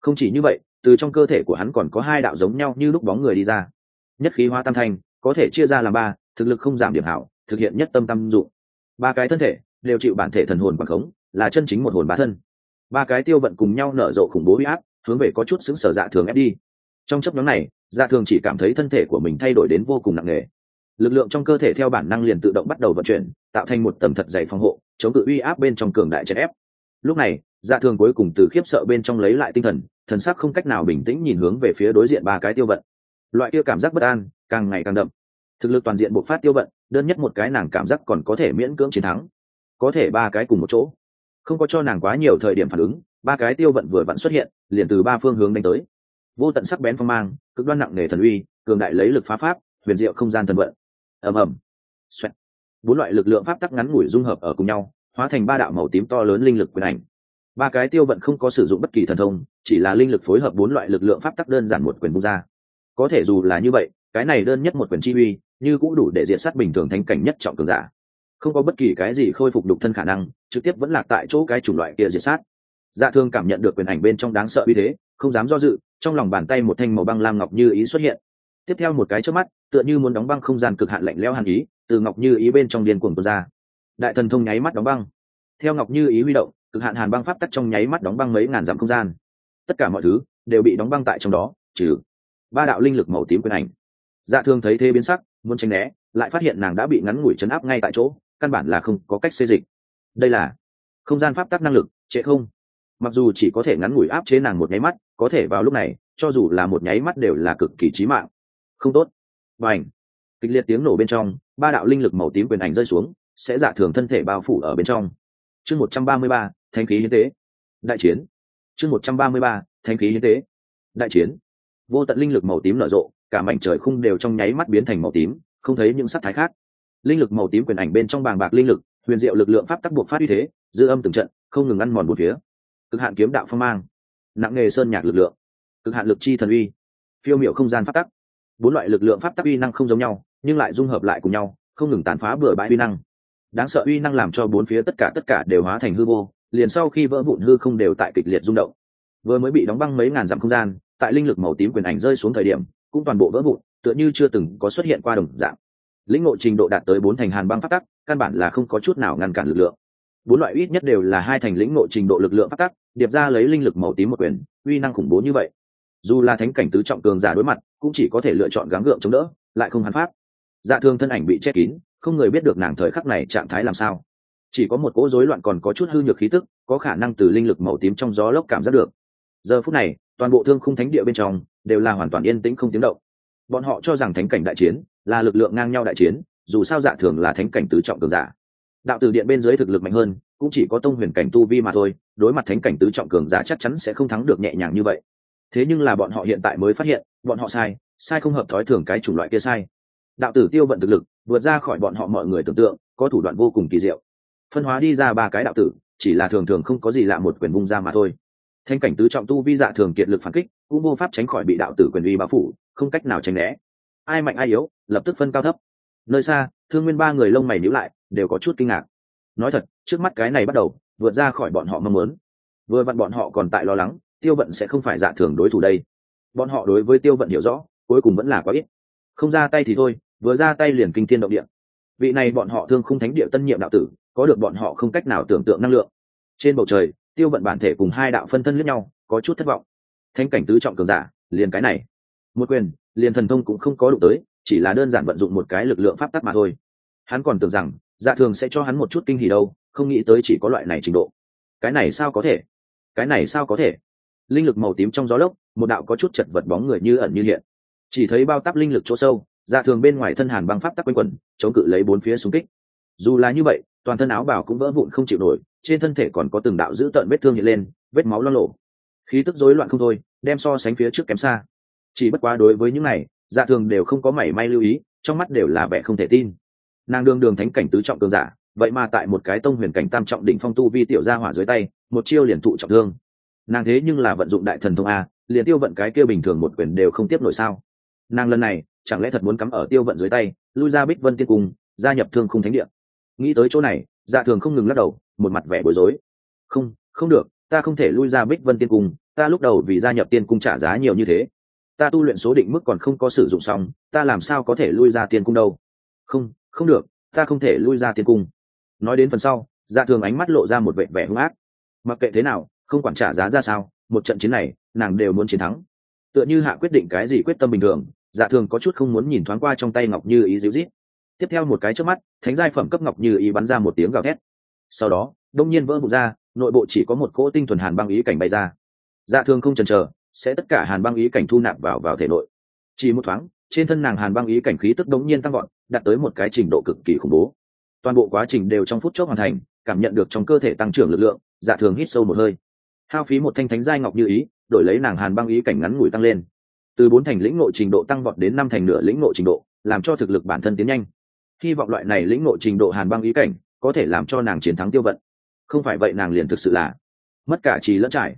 Không chỉ như vậy, từ trong cơ thể của hắn còn có hai đạo giống nhau như lúc bóng người đi ra. Nhất khí hóa tam thanh, có thể chia ra làm ba, thực lực không giảm điểm hảo, thực hiện nhất tâm tâm dụng ba cái thân thể đều chịu bản thể thần hồn quảng khống, là chân chính một hồn bá thân. Ba cái tiêu vận cùng nhau nở rộ khủng bố huy áp, hướng về có chút xứng sở dạ thường ép đi. Trong chấp nhóm này dạ thường chỉ cảm thấy thân thể của mình thay đổi đến vô cùng nặng nề. Lực lượng trong cơ thể theo bản năng liền tự động bắt đầu vận chuyển, tạo thành một tầm thật dày phòng hộ, chống cự uy áp bên trong cường đại chèn ép. Lúc này dạ thường cuối cùng từ khiếp sợ bên trong lấy lại tinh thần thần sắc không cách nào bình tĩnh nhìn hướng về phía đối diện ba cái tiêu vận. Loại kia cảm giác bất an, càng ngày càng đậm. Thực lực toàn diện bộc phát tiêu vận, đơn nhất một cái nàng cảm giác còn có thể miễn cưỡng chiến thắng. Có thể ba cái cùng một chỗ. Không có cho nàng quá nhiều thời điểm phản ứng, ba cái tiêu vận vừa vặn xuất hiện, liền từ ba phương hướng đánh tới vô tận sắc bén phong mang, cực đoan nặng nề thần uy, cường đại lấy lực phá pháp, huyền diệu không gian thần vận. Ầm ầm. Xoẹt. Bốn loại lực lượng pháp tắc ngắn ngủi dung hợp ở cùng nhau, hóa thành ba đạo màu tím to lớn linh lực quyền ảnh. Ba cái tiêu vận không có sử dụng bất kỳ thần thông, chỉ là linh lực phối hợp bốn loại lực lượng pháp tắc đơn giản một quyền bung ra. Có thể dù là như vậy, cái này đơn nhất một quyền chi uy, như cũng đủ để diện sát bình thường thánh cảnh nhất trọng cường giả. Không có bất kỳ cái gì khôi phục đục thân khả năng, trực tiếp vẫn lạc tại chỗ cái chủng loại kia diệt sát. Dạ thương cảm nhận được quyền ảnh bên trong đáng sợ uy thế không dám do dự, trong lòng bàn tay một thanh màu băng lam ngọc như ý xuất hiện. Tiếp theo một cái trước mắt, tựa như muốn đóng băng không gian cực hạn lạnh lẽo hàn ý, từ ngọc như ý bên trong điên cuồng tuôn ra. Đại thần thông nháy mắt đóng băng. Theo ngọc như ý huy động, cực hạn hàn băng pháp tắc trong nháy mắt đóng băng mấy ngàn dặm không gian. Tất cả mọi thứ đều bị đóng băng tại trong đó, trừ ba đạo linh lực màu tím quyền ảnh. Dạ thương thấy thế biến sắc, muốn tránh né, lại phát hiện nàng đã bị ngắn ngủi chấn áp ngay tại chỗ, căn bản là không có cách xê dịch. Đây là không gian pháp tắc năng lực, trễ không mặc dù chỉ có thể ngắn ngủi áp chế nàng một nháy mắt, có thể vào lúc này, cho dù là một nháy mắt đều là cực kỳ trí mạng. Không tốt. Và ảnh kịch liệt tiếng nổ bên trong, ba đạo linh lực màu tím quyền ảnh rơi xuống, sẽ giả thường thân thể bao phủ ở bên trong. Chương một trăm ba mươi ba thanh khí hiến tế. Đại chiến. Chương một trăm ba mươi ba thanh khí hiến tế. Đại chiến. Vô tận linh lực màu tím nở rộ, cả mảnh trời khung đều trong nháy mắt biến thành màu tím, không thấy những sắc thái khác. Linh lực màu tím quyền ảnh bên trong bàng bạc linh lực, huyền diệu lực lượng pháp tắc buộc phát uy thế, dư âm từng trận, không ngừng ăn mòn một phía cực hạn kiếm đạo phong mang, nặng nghề sơn nhạc lực lượng, cực hạn lực chi thần uy, phiêu miểu không gian pháp tắc. Bốn loại lực lượng pháp tắc uy năng không giống nhau, nhưng lại dung hợp lại cùng nhau, không ngừng tàn phá bừa bãi uy năng. Đáng sợ uy năng làm cho bốn phía tất cả tất cả đều hóa thành hư vô, liền sau khi vỡ vụn hư không đều tại kịch liệt rung động. Vừa mới bị đóng băng mấy ngàn dặm không gian, tại linh lực màu tím quyền ảnh rơi xuống thời điểm, cũng toàn bộ vỡ vụn, tựa như chưa từng có xuất hiện qua đồng dạng. Lĩnh ngộ trình độ đạt tới bốn thành hàn băng phát tắc, căn bản là không có chút nào ngăn cản lực lượng bốn loại ít nhất đều là hai thành lĩnh ngộ trình độ lực lượng phát tắc, điệp ra lấy linh lực màu tím một quyền, uy năng khủng bố như vậy. Dù là thánh cảnh tứ trọng cường giả đối mặt, cũng chỉ có thể lựa chọn gắng gượng chống đỡ, lại không hắn pháp. Dạ thương thân ảnh bị che kín, không người biết được nàng thời khắc này trạng thái làm sao. Chỉ có một cỗ rối loạn còn có chút hư nhược khí tức, có khả năng từ linh lực màu tím trong gió lốc cảm giác được. Giờ phút này, toàn bộ thương khung thánh địa bên trong, đều là hoàn toàn yên tĩnh không tiếng động. Bọn họ cho rằng thánh cảnh đại chiến, là lực lượng ngang nhau đại chiến, dù sao dạ thường là thánh cảnh tứ trọng cường giả đạo tử điện bên dưới thực lực mạnh hơn, cũng chỉ có tông huyền cảnh tu vi mà thôi, đối mặt thánh cảnh tứ trọng cường giả chắc chắn sẽ không thắng được nhẹ nhàng như vậy. Thế nhưng là bọn họ hiện tại mới phát hiện, bọn họ sai sai không hợp thói thường cái chủng loại kia sai. Đạo tử tiêu vận thực lực, vượt ra khỏi bọn họ mọi người tưởng tượng, có thủ đoạn vô cùng kỳ diệu. Phân hóa đi ra ba cái đạo tử, chỉ là thường thường không có gì lạ một quyền vung ra mà thôi. Thanh cảnh tứ trọng tu vi dạ thường kiệt lực phản kích, cũng vô pháp tránh khỏi bị đạo tử quyền uy bao phủ, không cách nào tránh né. Ai mạnh ai yếu, lập tức phân cao thấp. Nơi xa, thương nguyên ba người lông mày níu lại đều có chút kinh ngạc. Nói thật, trước mắt cái này bắt đầu, vượt ra khỏi bọn họ mong muốn. Vừa vặn bọn họ còn tại lo lắng, tiêu vận sẽ không phải dạ thường đối thủ đây. Bọn họ đối với tiêu vận hiểu rõ, cuối cùng vẫn là quá ít. Không ra tay thì thôi, vừa ra tay liền kinh thiên động địa. Vị này bọn họ thương không thánh địa tân nhiệm đạo tử, có được bọn họ không cách nào tưởng tượng năng lượng. Trên bầu trời, tiêu vận bản thể cùng hai đạo phân thân lẫn nhau, có chút thất vọng. Thánh cảnh tứ trọng cường giả, liền cái này. Một quyền, liền thần thông cũng không có đụng tới, chỉ là đơn giản vận dụng một cái lực lượng pháp tắc mà thôi. Hắn còn tưởng rằng dạ thường sẽ cho hắn một chút kinh hỉ đâu, không nghĩ tới chỉ có loại này trình độ. Cái này sao có thể? Cái này sao có thể? Linh lực màu tím trong gió lốc, một đạo có chút chật vật bóng người như ẩn như hiện. Chỉ thấy bao tắp linh lực chỗ sâu dạ thường bên ngoài thân hàn băng pháp tắc quanh quẩn, chống cự lấy bốn phía xung kích. Dù là như vậy, toàn thân áo bào cũng vỡ vụn không chịu nổi, trên thân thể còn có từng đạo dữ tợn vết thương hiện lên, vết máu lo lộ. Khí tức rối loạn không thôi, đem so sánh phía trước kém xa. Chỉ bất quá đối với những này dạ thường đều không có mảy may lưu ý, trong mắt đều là vẻ không thể tin nàng đương đường thánh cảnh tứ trọng cường giả, vậy mà tại một cái tông huyền cảnh tam trọng đỉnh phong tu vi tiểu gia hỏa dưới tay, một chiêu liền thụ trọng thương. Nàng thế nhưng là vận dụng đại thần thông a, liền tiêu vận cái kia bình thường một quyền đều không tiếp nổi sao. Nàng lần này, chẳng lẽ thật muốn cắm ở tiêu vận dưới tay, lui ra bích vân tiên cung, gia nhập thương khung thánh địa? Nghĩ tới chỗ này dạ thường không ngừng lắc đầu, một mặt vẻ bối rối. Không không được, ta không thể lui ra bích vân tiên cung, ta lúc đầu vì gia nhập tiên cung trả giá nhiều như thế. Ta tu luyện số định mức còn không có sử dụng xong, ta làm sao có thể lui ra tiên cung đâu? Không không được, ta không thể lui ra tiên cung. Nói đến phần sau dạ thường ánh mắt lộ ra một vệ vẻ hung ác. Mặc kệ thế nào, không quản trả giá ra sao, một trận chiến này, nàng đều muốn chiến thắng. Tựa như hạ quyết định cái gì quyết tâm bình thường dạ thường có chút không muốn nhìn thoáng qua trong tay ngọc như ý díu rít tiếp theo một cái trước mắt, thánh giai phẩm cấp ngọc như ý bắn ra một tiếng gào thét. Sau đó, đông nhiên vỡ vụt ra, nội bộ chỉ có một cỗ tinh thuần hàn băng ý cảnh bay ra. Dạ thường không chần chờ, sẽ tất cả hàn băng ý cảnh thu nạp vào vào thể nội. Chỉ một thoáng trên thân nàng hàn băng ý cảnh khí tức đống nhiên tăng gọn đạt tới một cái trình độ cực kỳ khủng bố. Toàn bộ quá trình đều trong phút chốc hoàn thành, cảm nhận được trong cơ thể tăng trưởng lực lượng dạ thường hít sâu một hơi. Hao phí một thanh thánh giai ngọc như ý, đổi lấy nàng hàn băng ý cảnh ngắn ngủi tăng lên. Từ bốn thành lĩnh ngộ trình độ tăng vọt đến năm thành nửa lĩnh ngộ trình độ, làm cho thực lực bản thân tiến nhanh. Hy vọng loại này lĩnh ngộ trình độ hàn băng ý cảnh, có thể làm cho nàng chiến thắng tiêu vận. Không phải vậy nàng liền thực sự là mất cả trì lẫn trải.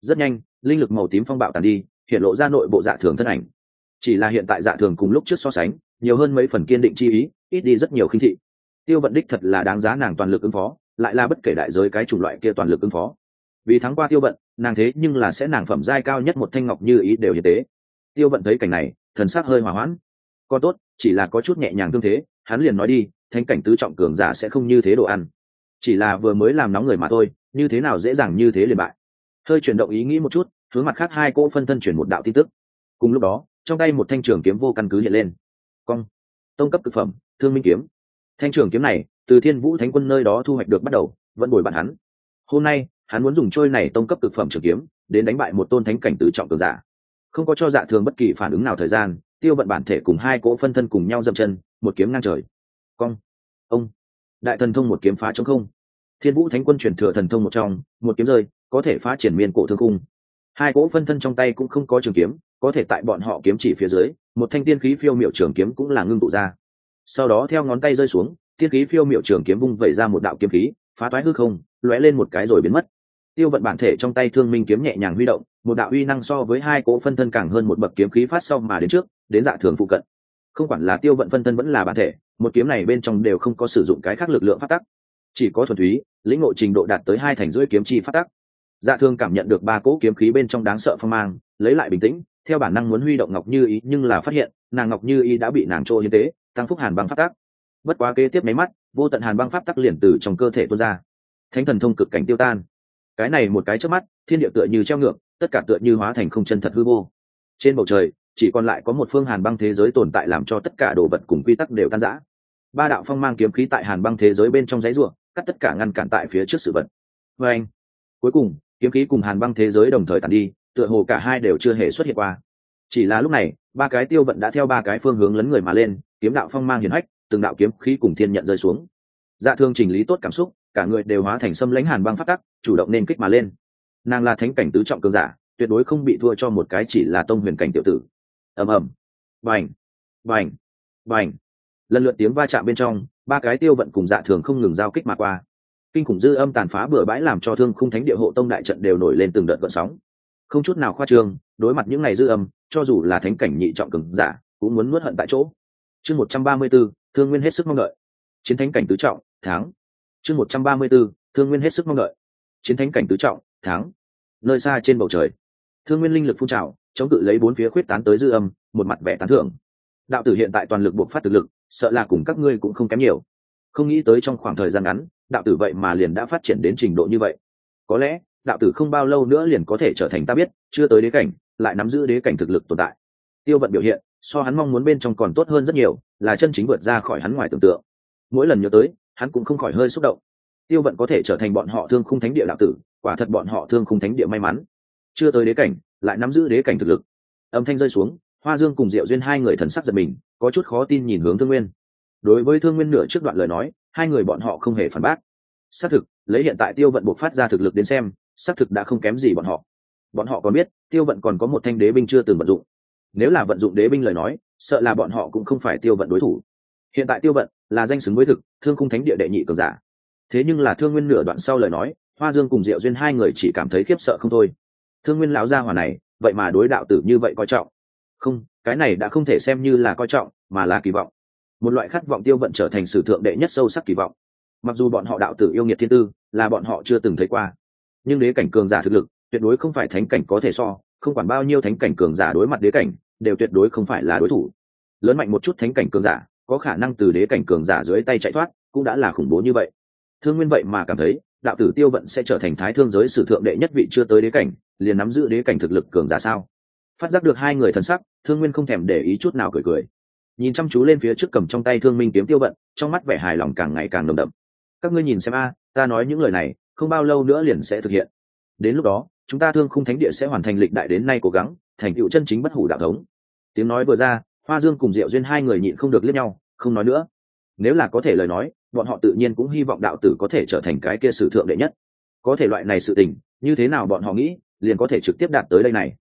Rất nhanh, linh lực màu tím phong bạo tàn đi, hiện lộ ra nội bộ dạ thường thân ảnh chỉ là hiện tại dạ thường cùng lúc trước so sánh, nhiều hơn mấy phần kiên định chi ý, ít đi rất nhiều khinh thị. Tiêu vận đích thật là đáng giá nàng toàn lực ứng phó, lại là bất kể đại giới cái chủng loại kia toàn lực ứng phó. Vì thắng qua tiêu vận, nàng thế nhưng là sẽ nàng phẩm giai cao nhất một thanh ngọc như ý đều như thế. Tiêu vận thấy cảnh này, thần sắc hơi hòa hoãn. Còn tốt, chỉ là có chút nhẹ nhàng tương thế, hắn liền nói đi thanh cảnh tứ trọng cường giả sẽ không như thế đồ ăn. Chỉ là vừa mới làm nóng người mà thôi, như thế nào dễ dàng như thế liền bại. Hơi chuyển động ý nghĩ một chút, hướng mặt khác hai cỗ phân thân chuyển một đạo tin tức. Cùng lúc đó trong tay một thanh trường kiếm vô căn cứ hiện lên. Cong. Tông cấp cực phẩm, thương minh kiếm. Thanh trường kiếm này, từ thiên vũ thánh quân nơi đó thu hoạch được bắt đầu, vẫn bồi bạn hắn. Hôm nay, hắn muốn dùng trôi này tông cấp cực phẩm trường kiếm, đến đánh bại một tôn thánh cảnh tứ trọng cường giả. Không có cho dạ thường bất kỳ phản ứng nào thời gian, tiêu vận bản thể cùng hai cỗ phân thân cùng nhau dậm chân, một kiếm ngang trời. Cong. Ông. Đại thần thông một kiếm phá chống không. Thiên vũ thánh quân truyền thừa thần thông một trong, một kiếm rơi, có thể phá triển miên cổ thương cung hai cỗ phân thân trong tay cũng không có trường kiếm có thể tại bọn họ kiếm chỉ phía dưới, một thanh tiên khí phiêu miệu trường kiếm cũng là ngưng tụ ra. Sau đó theo ngón tay rơi xuống, tiên khí phiêu miệu trường kiếm vung vẩy ra một đạo kiếm khí, phá toái hư không, lóe lên một cái rồi biến mất. Tiêu vận bản thể trong tay thương minh kiếm nhẹ nhàng huy động, một đạo uy năng so với hai cỗ phân thân càng hơn một bậc kiếm khí phát sau mà đến trước, đến dạ thường phụ cận. Không quản là tiêu vận phân thân vẫn là bản thể, một kiếm này bên trong đều không có sử dụng cái khác lực lượng phát tắc. Chỉ có thuần túy, lĩnh ngộ trình độ đạt tới hai thành rưỡi kiếm chi phát tắc. Dạ thương cảm nhận được ba cỗ kiếm khí bên trong đáng sợ phong mang, lấy lại bình tĩnh theo bản năng muốn huy động ngọc như ý, nhưng là phát hiện, nàng ngọc như ý đã bị nàng trô như tế tăng phúc hàn băng phát tắc. Bất quá kế tiếp máy mắt, vô tận hàn băng pháp tắc liền từ trong cơ thể tuôn ra. Thánh thần thông cực cảnh tiêu tan. Cái này một cái trước mắt, thiên địa tựa như treo ngược, tất cả tựa như hóa thành không chân thật hư vô. Trên bầu trời, chỉ còn lại có một phương hàn băng thế giới tồn tại làm cho tất cả đồ vật cùng quy tắc đều tan rã. Ba đạo phong mang kiếm khí tại hàn băng thế giới bên trong giấy ruộng cắt tất cả ngăn cản tại phía trước sự vật. Vê anh, cuối cùng, kiếm khí cùng hàn băng thế giới đồng thời tàn đi tựa hồ cả hai đều chưa hề xuất hiện qua. Chỉ là lúc này, ba cái tiêu vận đã theo ba cái phương hướng lấn người mà lên, kiếm đạo phong mang hiển hách, từng đạo kiếm khí cùng thiên nhận rơi xuống. Dạ thương chỉnh lý tốt cảm xúc, cả người đều hóa thành xâm lãnh hàn băng phát tắc, chủ động nên kích mà lên. Nàng là thánh cảnh tứ trọng cường giả, tuyệt đối không bị thua cho một cái chỉ là tông huyền cảnh tiểu tử. Ầm ầm. Vành vành vành lần lượt tiếng va chạm bên trong, ba cái tiêu vận cùng dạ thường không ngừng giao kích mà qua. Kinh khủng dư âm tàn phá bừa bãi làm cho thương khung thánh địa hộ tông đại trận đều nổi lên từng đợt gợn sóng không chút nào khoa trương, đối mặt những ngày dư âm, cho dù là thánh cảnh nhị trọng cường giả, cũng muốn nuốt hận tại chỗ. Chương một trăm ba mươi b ố thương nguyên hết sức mong đợi. Chiến thánh cảnh tứ trọng, tháng. Chương một trăm ba mươi b ố thương nguyên hết sức mong đợi. Chiến thánh cảnh tứ trọng, tháng. Nơi xa trên bầu trời, thương nguyên linh lực phun trào, chống cự lấy bốn phía khuyết tán tới dư âm, một mặt vẻ tán thưởng. Đạo tử hiện tại toàn lực buộc phát thực lực, sợ là cùng các ngươi cũng không kém nhiều. Không nghĩ tới trong khoảng thời gian ngắn, đạo tử vậy mà liền đã phát triển đến trình độ như vậy. Có lẽ đạo tử không bao lâu nữa liền có thể trở thành ta biết, chưa tới đế cảnh, lại nắm giữ đế cảnh thực lực tồn tại. Tiêu vận biểu hiện, so hắn mong muốn bên trong còn tốt hơn rất nhiều, là chân chính vượt ra khỏi hắn ngoài tưởng tượng. Mỗi lần nhớ tới, hắn cũng không khỏi hơi xúc động. Tiêu vận có thể trở thành bọn họ thương khung thánh địa đạo tử, quả thật bọn họ thương khung thánh địa may mắn. Chưa tới đế cảnh, lại nắm giữ đế cảnh thực lực. Âm thanh rơi xuống, hoa dương cùng diệu duyên hai người thần sắc giật mình, có chút khó tin nhìn hướng thương nguyên. Đối với thương nguyên nửa trước đoạn lời nói, hai người bọn họ không hề phản bác. Xác thực, lấy hiện tại tiêu vận buộc phát ra thực lực đến xem xác thực đã không kém gì bọn họ. Bọn họ còn biết, tiêu vận còn có một thanh đế binh chưa từng vận dụng. Nếu là vận dụng đế binh lời nói, sợ là bọn họ cũng không phải tiêu vận đối thủ. Hiện tại tiêu vận là danh xứng với thực, thương khung thánh địa đệ nhị cường giả. Thế nhưng là thương nguyên nửa đoạn sau lời nói, hoa dương cùng diệu duyên hai người chỉ cảm thấy khiếp sợ không thôi. Thương nguyên lão gia hòa này, vậy mà đối đạo tử như vậy coi trọng. Không, cái này đã không thể xem như là coi trọng, mà là kỳ vọng. Một loại khát vọng tiêu vận trở thành sử thượng đệ nhất sâu sắc kỳ vọng. Mặc dù bọn họ đạo tử yêu nghiệt thiên tư, là bọn họ chưa từng thấy qua nhưng đế cảnh cường giả thực lực, tuyệt đối không phải thánh cảnh có thể so, không quản bao nhiêu thánh cảnh cường giả đối mặt đế cảnh, đều tuyệt đối không phải là đối thủ. Lớn mạnh một chút thánh cảnh cường giả, có khả năng từ đế cảnh cường giả dưới tay chạy thoát, cũng đã là khủng bố như vậy. Thương nguyên vậy mà cảm thấy, đạo tử tiêu vận sẽ trở thành thái thương giới sử thượng đệ nhất vị chưa tới đế cảnh, liền nắm giữ đế cảnh thực lực cường giả sao? Phát giác được hai người thần sắc, thương nguyên không thèm để ý chút nào cười cười. Nhìn chăm chú lên phía trước cầm trong tay thương minh kiếm tiêu vận, trong mắt vẻ hài lòng càng ngày càng nồng đậm. Các ngươi nhìn xem a, ta nói những lời này không bao lâu nữa liền sẽ thực hiện. Đến lúc đó, chúng ta thương khung thánh địa sẽ hoàn thành lịch đại đến nay cố gắng, thành tựu chân chính bất hủ đạo thống. Tiếng nói vừa ra, hoa dương cùng diệu duyên hai người nhịn không được liếc nhau, không nói nữa. Nếu là có thể lời nói, bọn họ tự nhiên cũng hy vọng đạo tử có thể trở thành cái kia sử thượng đệ nhất. Có thể loại này sự tình, như thế nào bọn họ nghĩ, liền có thể trực tiếp đạt tới đây này.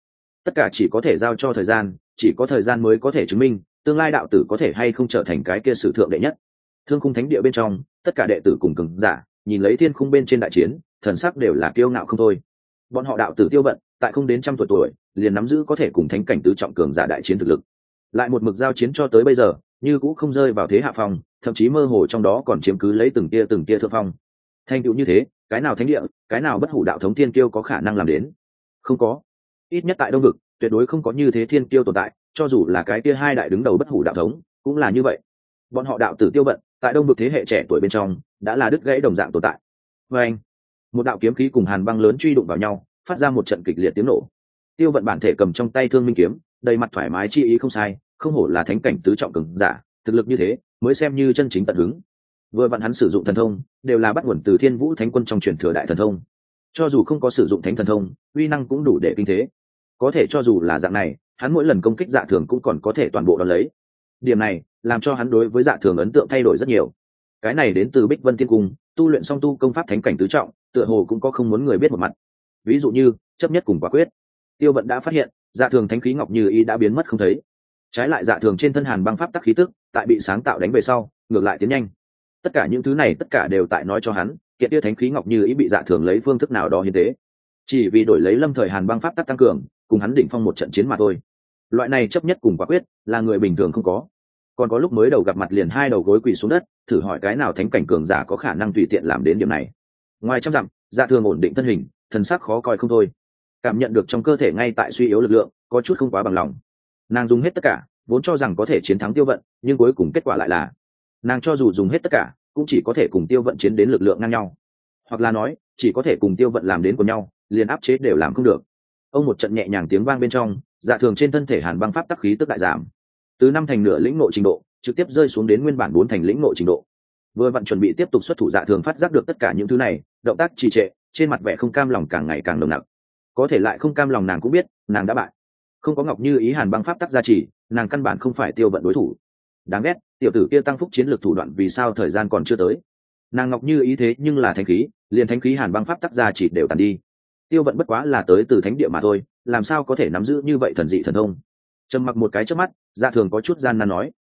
Tất cả chỉ có thể giao cho thời gian, chỉ có thời gian mới có thể chứng minh, tương lai đạo tử có thể hay không trở thành cái kia sử thượng đệ nhất. Thương khung thánh địa bên trong, tất cả đệ tử cùng cứng giả nhìn lấy thiên khung bên trên đại chiến, thần sắc đều là kiêu ngạo không thôi. Bọn họ đạo tử tiêu vận, tại không đến trăm tuổi tuổi, liền nắm giữ có thể cùng thánh cảnh tứ trọng cường giả đại chiến thực lực. Lại một mực giao chiến cho tới bây giờ, như cũng không rơi vào thế hạ phong, thậm chí mơ hồ trong đó còn chiếm cứ lấy từng tia từng tia thượng phong. Thanh tựu như thế, cái nào thánh địa, cái nào bất hủ đạo thống thiên kiêu có khả năng làm đến? Không có. Ít nhất tại đông vực, tuyệt đối không có như thế thiên kiêu tồn tại, cho dù là cái tia hai đại đứng đầu bất hủ đạo thống, cũng là như vậy bọn họ đạo tử tiêu vận, tại đông vực thế hệ trẻ tuổi bên trong, đã là đứt gãy đồng dạng tồn tại. Và anh, một đạo kiếm khí cùng hàn băng lớn truy đụng vào nhau, phát ra một trận kịch liệt tiếng nổ. Tiêu vận bản thể cầm trong tay thương minh kiếm, đầy mặt thoải mái chi ý không sai, không hổ là thánh cảnh tứ trọng cường giả, thực lực như thế, mới xem như chân chính tận hứng. Vừa vặn hắn sử dụng thần thông, đều là bắt nguồn từ thiên vũ thánh quân trong truyền thừa đại thần thông. Cho dù không có sử dụng thánh thần thông, uy năng cũng đủ để kinh thế. Có thể cho dù là dạng này, hắn mỗi lần công kích dạ thường cũng còn có thể toàn bộ đón lấy. Điểm này làm cho hắn đối với dạ thường ấn tượng thay đổi rất nhiều. Cái này đến từ bích vân tiên cung, tu luyện song tu công pháp thánh cảnh tứ trọng, tựa hồ cũng có không muốn người biết một mặt. Ví dụ như, chấp nhất cùng quả quyết. Tiêu vận đã phát hiện dạ thường thánh khí ngọc như ý đã biến mất không thấy. Trái lại dạ thường trên thân hàn băng pháp tắc khí tức, tại bị sáng tạo đánh về sau, ngược lại tiến nhanh. Tất cả những thứ này tất cả đều tại nói cho hắn, kiện tia thánh khí ngọc như ý bị dạ thường lấy phương thức nào đó như thế chỉ vì đổi lấy lâm thời hàn băng pháp tắc tăng cường, cùng hắn đỉnh phong một trận chiến mà thôi. Loại này chấp nhất cùng quả quyết, là người bình thường không có còn có lúc mới đầu gặp mặt liền hai đầu gối quỳ xuống đất, thử hỏi cái nào thánh cảnh cường giả có khả năng tùy tiện làm đến điểm này. Ngoài trăm dặm dạ thường ổn định thân hình, thần sắc khó coi không thôi. Cảm nhận được trong cơ thể ngay tại suy yếu lực lượng, có chút không quá bằng lòng. Nàng dùng hết tất cả, vốn cho rằng có thể chiến thắng tiêu vận, nhưng cuối cùng kết quả lại là, nàng cho dù dùng hết tất cả, cũng chỉ có thể cùng tiêu vận chiến đến lực lượng ngang nhau. Hoặc là nói, chỉ có thể cùng tiêu vận làm đến của nhau, liền áp chế đều làm không được. Ông một trận nhẹ nhàng tiếng vang bên trong dạ thường trên thân thể hàn băng pháp tắc khí tức đại giảm từ năm thành nửa lĩnh nội trình độ, trực tiếp rơi xuống đến nguyên bản bốn thành lĩnh nội trình độ. Vừa vặn chuẩn bị tiếp tục xuất thủ dạ thường phát giác được tất cả những thứ này, động tác trì trệ, trên mặt vẻ không cam lòng càng ngày càng nồng nặc. Có thể lại không cam lòng nàng cũng biết, nàng đã bại. Không có ngọc như ý hàn băng pháp tắc gia trì, nàng căn bản không phải tiêu vận đối thủ. Đáng ghét, tiểu tử kia tăng phúc chiến lược thủ đoạn vì sao thời gian còn chưa tới. Nàng ngọc như ý thế nhưng là thanh khí, liền thanh khí hàn băng pháp tắc gia chỉ đều tàn đi. Tiêu vận bất quá là tới từ thánh địa mà thôi, làm sao có thể nắm giữ như vậy thần dị thần thông? Trầm mặc một cái trước mắt dạ thường có chút gian nan nói,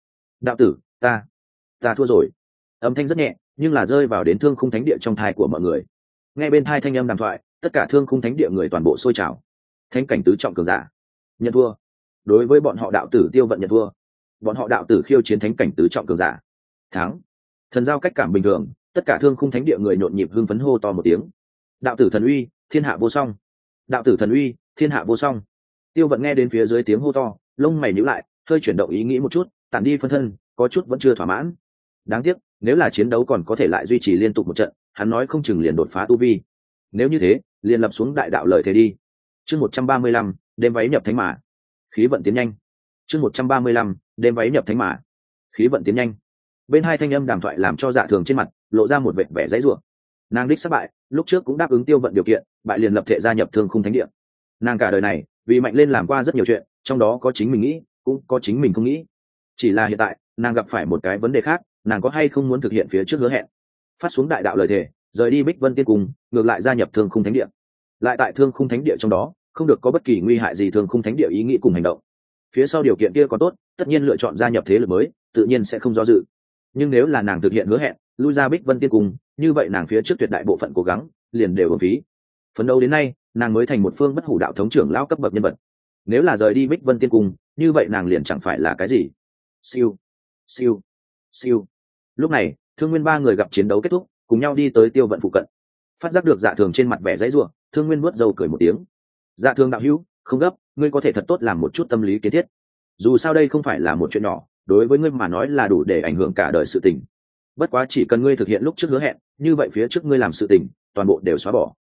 đạo tử, ta ta thua rồi. Âm thanh rất nhẹ, nhưng là rơi vào đến thương khung thánh địa trong thai của mọi người. Nghe bên thai thanh âm đàm thoại, tất cả thương khung thánh địa người toàn bộ sôi trào. Thánh cảnh tứ trọng cường giả, nhận thua. Đối với bọn họ đạo tử tiêu vận nhận thua. Bọn họ đạo tử khiêu chiến thánh cảnh tứ trọng cường giả. Thắng. Thần giao cách cảm bình thường, tất cả thương khung thánh địa người nhộn nhịp hưng phấn hô to một tiếng. Đạo tử thần uy, thiên hạ vô song. Đạo tử thần uy, thiên hạ vô song. Tiêu vận nghe đến phía dưới tiếng hô to lông mày nhíu lại, hơi chuyển động ý nghĩ một chút, tản đi phân thân, có chút vẫn chưa thỏa mãn. Đáng tiếc, nếu là chiến đấu còn có thể lại duy trì liên tục một trận, hắn nói không chừng liền đột phá tu vi. Nếu như thế, liền lập xuống đại đạo lời thế đi. Chương một trăm ba mươi lăm, đêm váy nhập thánh mã. Khí vận tiến nhanh. Chương một trăm ba mươi lăm, đêm váy nhập thánh mã. Khí vận tiến nhanh. Bên hai thanh âm đàm thoại làm cho dạ thường trên mặt lộ ra một vệt vẻ dãy ruộng nàng đích sắp bại, lúc trước cũng đáp ứng tiêu vận điều kiện, bại liền lập thể gia nhập thương khung thánh địa. Nàng cả đời này vì mạnh lên làm qua rất nhiều chuyện, trong đó có chính mình nghĩ, cũng có chính mình không nghĩ. Chỉ là hiện tại, nàng gặp phải một cái vấn đề khác, nàng có hay không muốn thực hiện phía trước hứa hẹn? Phát xuống đại đạo lời thề, rời đi bích vân tiên cung, ngược lại gia nhập thương khung thánh địa. Lại tại thương khung thánh địa trong đó, không được có bất kỳ nguy hại gì thương khung thánh địa ý nghĩ cùng hành động. Phía sau điều kiện kia có tốt, tất nhiên lựa chọn gia nhập thế lực mới, tự nhiên sẽ không do dự. Nhưng nếu là nàng thực hiện hứa hẹn, lui ra bích vân tiên cung, như vậy nàng phía trước tuyệt đại bộ phận cố gắng, liền đều ở phí. Phấn đấu đến nay nàng mới thành một phương bất hủ đạo thống trưởng lao cấp bậc nhân vật. Nếu là rời đi bích vân tiên cung, như vậy nàng liền chẳng phải là cái gì. Siêu siêu siêu. Lúc này, thương nguyên ba người gặp chiến đấu kết thúc, cùng nhau đi tới tiêu vận phụ cận. Phát giác được dạ thường trên mặt vẻ dãy ruộng thương nguyên nuốt dầu cười một tiếng. Dạ thường đạo hữu, không gấp, ngươi có thể thật tốt làm một chút tâm lý kiến thiết. Dù sao đây không phải là một chuyện nhỏ, đối với ngươi mà nói là đủ để ảnh hưởng cả đời sự tình. Bất quá chỉ cần ngươi thực hiện lúc trước hứa hẹn, như vậy phía trước ngươi làm sự tình, toàn bộ đều xóa bỏ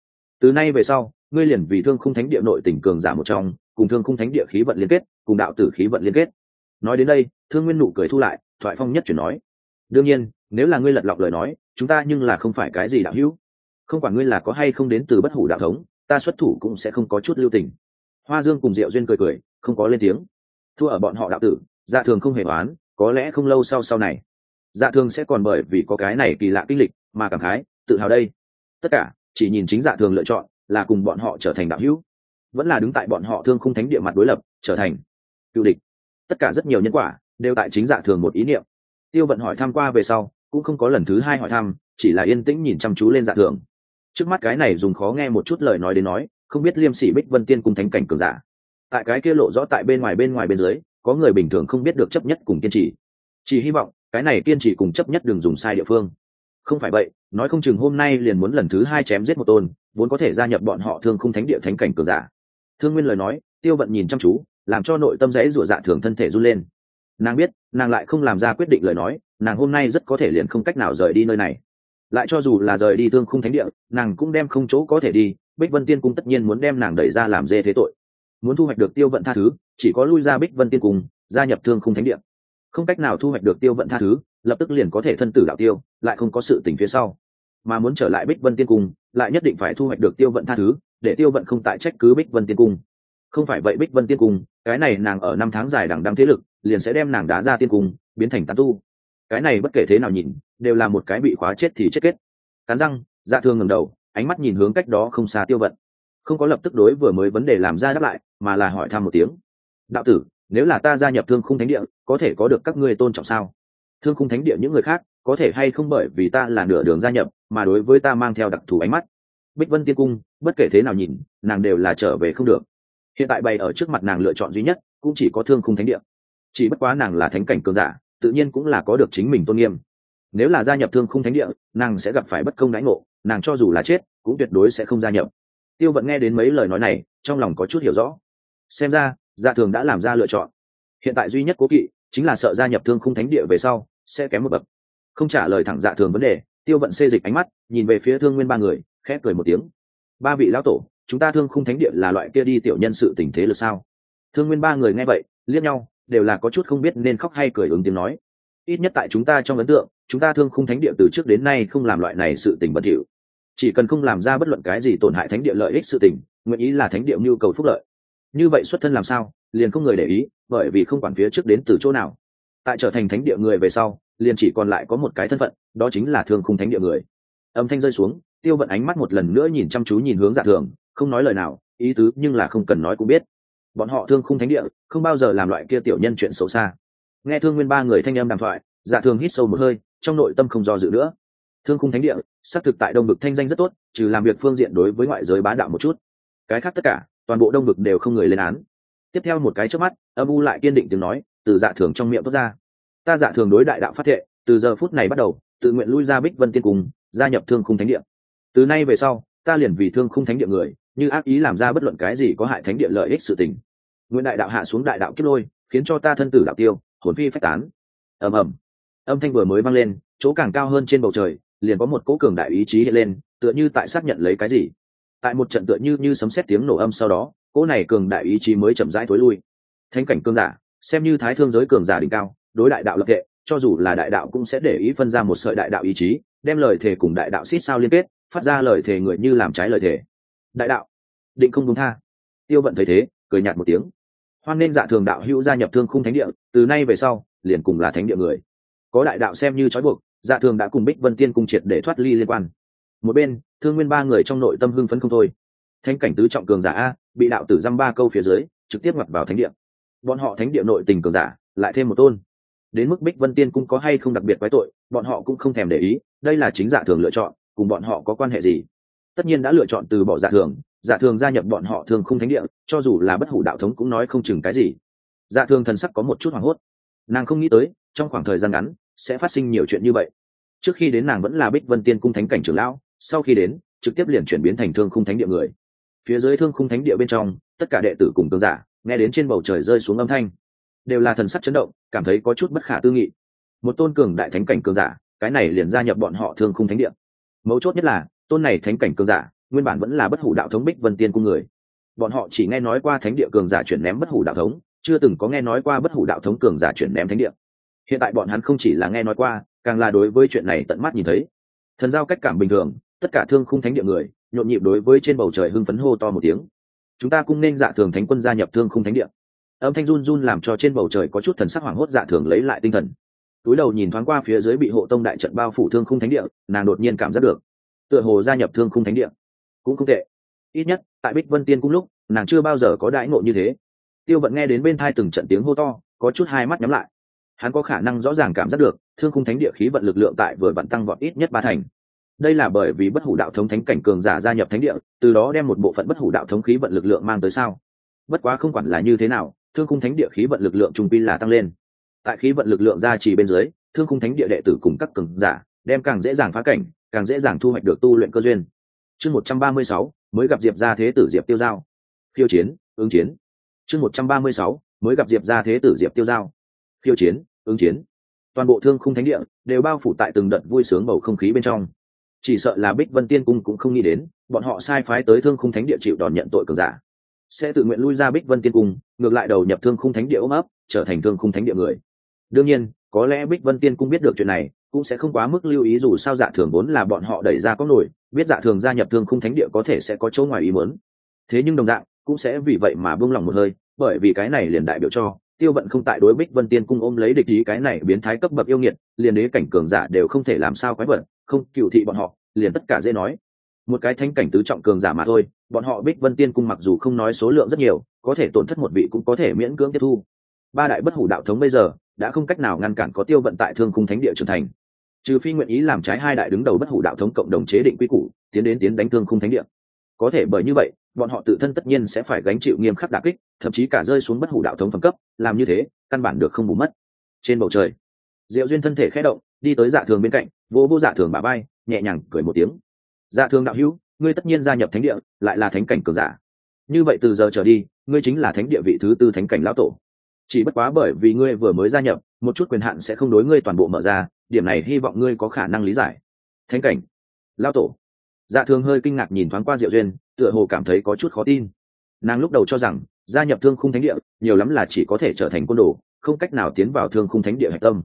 từ nay về sau, ngươi liền vì thương khung thánh địa nội tỉnh cường giả một trong, cùng thương khung thánh địa khí vận liên kết, cùng đạo tử khí vận liên kết. Nói đến đây, thương nguyên nụ cười thu lại, thoại phong nhất chuyển nói. Đương nhiên, nếu là ngươi lật lọc lời nói, chúng ta nhưng là không phải cái gì đạo hữu. Không quản ngươi là có hay không đến từ bất hủ đạo thống, ta xuất thủ cũng sẽ không có chút lưu tình. Hoa dương cùng diệu duyên cười cười, không có lên tiếng. Thua ở bọn họ đạo tử dạ thường không hề đoán có lẽ không lâu sau sau này. Dạ thường sẽ còn bởi vì có cái này kỳ lạ kinh lịch mà cảm khái, tự hào đây. Tất cả chỉ nhìn chính dạ thường lựa chọn là cùng bọn họ trở thành đạo hữu, vẫn là đứng tại bọn họ thương khung thánh địa mặt đối lập, trở thành cựu địch. Tất cả rất nhiều nhân quả đều tại chính dạ thường một ý niệm. Tiêu vận hỏi thăm qua về sau, cũng không có lần thứ hai hỏi thăm, chỉ là yên tĩnh nhìn chăm chú lên dạ thường. Trước mắt cái này dùng khó nghe một chút lời nói đến nói, không biết liêm sỉ bích vân tiên cùng thánh cảnh cường giả. Tại cái kia lộ rõ tại bên ngoài bên ngoài bên dưới, có người bình thường không biết được chấp nhất cùng kiên trì. Chỉ hy vọng cái này kiên trì cùng chấp nhất đừng dùng sai địa phương không phải vậy, nói không chừng hôm nay liền muốn lần thứ hai chém giết một tôn, vốn có thể gia nhập bọn họ thương không thánh địa thánh cảnh cường giả. Thương nguyên lời nói, tiêu vận nhìn chăm chú, làm cho nội tâm dễ rủa dạ thường thân thể run lên. Nàng biết, nàng lại không làm ra quyết định lời nói, nàng hôm nay rất có thể liền không cách nào rời đi nơi này. Lại cho dù là rời đi thương khung thánh địa, nàng cũng đem không chỗ có thể đi, bích vân tiên cung tất nhiên muốn đem nàng đẩy ra làm dê thế tội. Muốn thu hoạch được tiêu vận tha thứ, chỉ có lui ra bích vân tiên cung, gia nhập thương khung thánh địa. Không cách nào thu hoạch được tiêu vận tha thứ lập tức liền có thể thân tử đạo tiêu, lại không có sự tình phía sau. Mà muốn trở lại bích vân tiên cung, lại nhất định phải thu hoạch được tiêu vận tha thứ, để tiêu vận không tại trách cứ bích vân tiên cung. Không phải vậy bích vân tiên cung, cái này nàng ở năm tháng dài đằng đăng thế lực, liền sẽ đem nàng đá ra tiên cung, biến thành tán tu. Cái này bất kể thế nào nhìn, đều là một cái bị khóa chết thì chết kết. Cắn răng dạ thương ngầm đầu, ánh mắt nhìn hướng cách đó không xa tiêu vận. Không có lập tức đối vừa mới vấn đề làm ra đáp lại, mà là hỏi thăm một tiếng. Đạo tử, nếu là ta gia nhập thương khung thánh địa, có thể có được các ngươi tôn trọng sao? Thương khung thánh địa những người khác, có thể hay không bởi vì ta là nửa đường gia nhập, mà đối với ta mang theo đặc thù ánh mắt. Bích vân tiên cung, bất kể thế nào nhìn, nàng đều là trở về không được. Hiện tại bày ở trước mặt nàng lựa chọn duy nhất, cũng chỉ có thương khung thánh địa. Chỉ bất quá nàng là thánh cảnh cường giả, tự nhiên cũng là có được chính mình tôn nghiêm. Nếu là gia nhập thương khung thánh địa, nàng sẽ gặp phải bất công đãi ngộ, nàng cho dù là chết, cũng tuyệt đối sẽ không gia nhập. Tiêu vận nghe đến mấy lời nói này, trong lòng có chút hiểu rõ. Xem ra dạ thường đã làm ra lựa chọn. Hiện tại duy nhất cố kỵ, chính là sợ gia nhập thương khung thánh địa về sau sẽ kém một bậc. Không trả lời thẳng dạ thường vấn đề, tiêu vận xê dịch ánh mắt, nhìn về phía thương nguyên ba người, khẽ cười một tiếng. Ba vị lão tổ, chúng ta thương khung thánh địa là loại kia đi tiểu nhân sự tình thế lực sao? Thương nguyên ba người nghe vậy, liếc nhau, đều là có chút không biết nên khóc hay cười ứng tiếng nói. Ít nhất tại chúng ta trong ấn tượng, chúng ta thương khung thánh địa từ trước đến nay không làm loại này sự tình bất hiệu chỉ cần không làm ra bất luận cái gì tổn hại thánh địa lợi ích sự tình, nguyện ý là thánh địa nhu cầu phúc lợi. Như vậy xuất thân làm sao, liền không người để ý, bởi vì không quản phía trước đến từ chỗ nào tại trở thành thánh địa người về sau, liền chỉ còn lại có một cái thân phận, đó chính là thương khung thánh địa người. Âm thanh rơi xuống, tiêu vận ánh mắt một lần nữa nhìn chăm chú nhìn hướng dạ thường, không nói lời nào, ý tứ nhưng là không cần nói cũng biết. Bọn họ thương khung thánh địa, không bao giờ làm loại kia tiểu nhân chuyện xấu xa. Nghe thương nguyên ba người thanh em đàm thoại dạ thường hít sâu một hơi, trong nội tâm không do dự nữa. Thương khung thánh địa, xác thực tại đông vực thanh danh rất tốt, trừ làm việc phương diện đối với ngoại giới bá đạo một chút. Cái khác tất cả, toàn bộ đông vực đều không người lên án. Tiếp theo một cái trước mắt, âm u lại kiên định tiếng nói từ dạ thường trong miệng tốt ra. Ta dạ thường đối đại đạo phát thệ, từ giờ phút này bắt đầu, tự nguyện lui ra bích vân tiên cung, gia nhập thương khung thánh địa. Từ nay về sau, ta liền vì thương khung thánh địa người, như ác ý làm ra bất luận cái gì có hại thánh địa lợi ích sự tình. Nguyện đại đạo hạ xuống đại đạo kiếp lôi, khiến cho ta thân tử đạo tiêu, hồn phi phách tán. Ầm ầm. Âm thanh vừa mới vang lên, chỗ càng cao hơn trên bầu trời, liền có một cỗ cường đại ý chí hiện lên, tựa như tại xác nhận lấy cái gì. Tại một trận tựa như như sấm xét tiếng nổ âm sau đó, cỗ này cường đại ý chí mới chậm rãi thối lui. Thánh cảnh cương giả xem như thái thương giới cường giả đỉnh cao, đối đại đạo lập hệ, cho dù là đại đạo cũng sẽ để ý phân ra một sợi đại đạo ý chí, đem lời thề cùng đại đạo xít sao liên kết, phát ra lời thề người như làm trái lời thề. Đại đạo, định không đúng tha. Tiêu vận thấy thế, cười nhạt một tiếng. Hoan nên dạ thường đạo hữu gia nhập thương khung thánh địa, từ nay về sau, liền cùng là thánh địa người. Có đại đạo xem như trói buộc dạ thường đã cùng bích vân tiên cung triệt để thoát ly liên quan. Một bên, thương nguyên ba người trong nội tâm hưng phấn không thôi. Thanh cảnh tứ trọng cường giả a, bị đạo tử dăm ba câu phía dưới, trực tiếp ngoặt vào thánh địa bọn họ thánh địa nội tình cường giả, lại thêm một tôn. Đến mức bích vân tiên cung có hay không đặc biệt quái tội, bọn họ cũng không thèm để ý, đây là chính giả thường lựa chọn, cùng bọn họ có quan hệ gì? Tất nhiên đã lựa chọn từ bỏ giả thường giả thường gia nhập bọn họ thường không thánh địa, cho dù là bất hủ đạo thống cũng nói không chừng cái gì. Giả thường thần sắc có một chút hoảng hốt. Nàng không nghĩ tới, trong khoảng thời gian ngắn, sẽ phát sinh nhiều chuyện như vậy. Trước khi đến nàng vẫn là bích vân tiên cung thánh cảnh trưởng lão, sau khi đến, trực tiếp liền chuyển biến thành thương khung thánh địa người. Phía dưới thương khung thánh địa bên trong, tất cả đệ tử cùng cường giả nghe đến trên bầu trời rơi xuống âm thanh, đều là thần sắc chấn động, cảm thấy có chút bất khả tư nghị. Một tôn cường đại thánh cảnh cường giả, cái này liền gia nhập bọn họ thương khung thánh địa. Mấu chốt nhất là, tôn này thánh cảnh cường giả, nguyên bản vẫn là bất hủ đạo thống bích vân tiên cung người. Bọn họ chỉ nghe nói qua thánh địa cường giả chuyển ném bất hủ đạo thống, chưa từng có nghe nói qua bất hủ đạo thống cường giả chuyển ném thánh địa. Hiện tại bọn hắn không chỉ là nghe nói qua, càng là đối với chuyện này tận mắt nhìn thấy. Thần giao cách cảm bình thường, tất cả thương khung thánh địa người, nhộn nhịp đối với trên bầu trời hưng phấn hô to một tiếng chúng ta cũng nên dạ thường thánh quân gia nhập thương khung thánh địa. Âm thanh run run làm cho trên bầu trời có chút thần sắc hoảng hốt dạ thường lấy lại tinh thần. Túi đầu nhìn thoáng qua phía dưới bị hộ tông đại trận bao phủ thương khung thánh địa, nàng đột nhiên cảm giác được, tựa hồ gia nhập thương khung thánh địa. Cũng không tệ. Ít nhất, tại bích vân tiên cung lúc, nàng chưa bao giờ có đãi ngộ như thế. Tiêu vận nghe đến bên thai từng trận tiếng hô to, có chút hai mắt nhắm lại. Hắn có khả năng rõ ràng cảm giác được, thương khung thánh địa khí vận lực lượng tại vừa vặn tăng vọt ít nhất ba thành đây là bởi vì bất hủ đạo thống thánh cảnh cường giả gia nhập thánh địa, từ đó đem một bộ phận bất hủ đạo thống khí vận lực lượng mang tới sao? Bất quá không quản là như thế nào, thương khung thánh địa khí vận lực lượng trung pin là tăng lên. Tại khí vận lực lượng gia trì bên dưới, thương khung thánh địa đệ tử cùng các cường giả đem càng dễ dàng phá cảnh, càng dễ dàng thu hoạch được tu luyện cơ duyên. Chương một trăm ba mươi sáu, mới gặp diệp gia thế tử diệp tiêu giao. Khiêu chiến, ứng chiến. Chương một trăm ba mươi sáu, mới gặp diệp gia thế tử diệp tiêu giao. Khiêu chiến, ứng chiến. Toàn bộ thương khung thánh địa đều bao phủ tại từng đợt vui sướng bầu không khí bên trong chỉ sợ là bích vân tiên cung cũng không nghĩ đến, bọn họ sai phái tới thương khung thánh địa chịu đòn nhận tội cường giả. Sẽ tự nguyện lui ra bích vân tiên cung, ngược lại đầu nhập thương khung thánh địa ôm ấp, trở thành thương khung thánh địa người. Đương nhiên, có lẽ bích vân tiên cung biết được chuyện này, cũng sẽ không quá mức lưu ý dù sao dạ thường vốn là bọn họ đẩy ra có nổi, biết dạ thường gia nhập thương khung thánh địa có thể sẽ có chỗ ngoài ý muốn. thế nhưng đồng dạng, cũng sẽ vì vậy mà buông lòng một hơi, bởi vì cái này liền đại biểu cho, tiêu vận không tại đối bích vân tiên cung ôm lấy địch ý cái này biến thái cấp bậc yêu nghiệt, liền đế cảnh cường giả đều không thể làm sao quái vật không cựu thị bọn họ, liền tất cả dễ nói. Một cái thánh cảnh tứ trọng cường giả mà thôi, bọn họ bích vân tiên cung mặc dù không nói số lượng rất nhiều, có thể tổn thất một vị cũng có thể miễn cưỡng tiếp thu. Ba đại bất hủ đạo thống bây giờ, đã không cách nào ngăn cản có tiêu vận tại thương cung thánh địa trưởng thành. Trừ phi nguyện ý làm trái hai đại đứng đầu bất hủ đạo thống cộng đồng chế định quy củ, tiến đến tiến đánh thương khung thánh địa. Có thể bởi như vậy, bọn họ tự thân tất nhiên sẽ phải gánh chịu nghiêm khắc đà kích, thậm chí cả rơi xuống bất hủ đạo thống phẩm cấp, làm như thế, căn bản được không bù mất. Trên bầu trời, diệu duyên thân thể khẽ động, đi tới dạ thường bên cạnh vô vô dạ thường bà bay nhẹ nhàng cười một tiếng. Dạ thường đạo hữu, ngươi tất nhiên gia nhập thánh địa, lại là thánh cảnh cường giả. Như vậy từ giờ trở đi, ngươi chính là thánh địa vị thứ tư thánh cảnh lão tổ. Chỉ bất quá bởi vì ngươi vừa mới gia nhập, một chút quyền hạn sẽ không đối ngươi toàn bộ mở ra, điểm này hy vọng ngươi có khả năng lý giải. Thánh cảnh, lão tổ. Dạ thường hơi kinh ngạc nhìn thoáng qua diệu duyên, tựa hồ cảm thấy có chút khó tin. Nàng lúc đầu cho rằng, gia nhập thương khung thánh địa, nhiều lắm là chỉ có thể trở thành côn đồ, không cách nào tiến vào thương khung thánh địa hạch tâm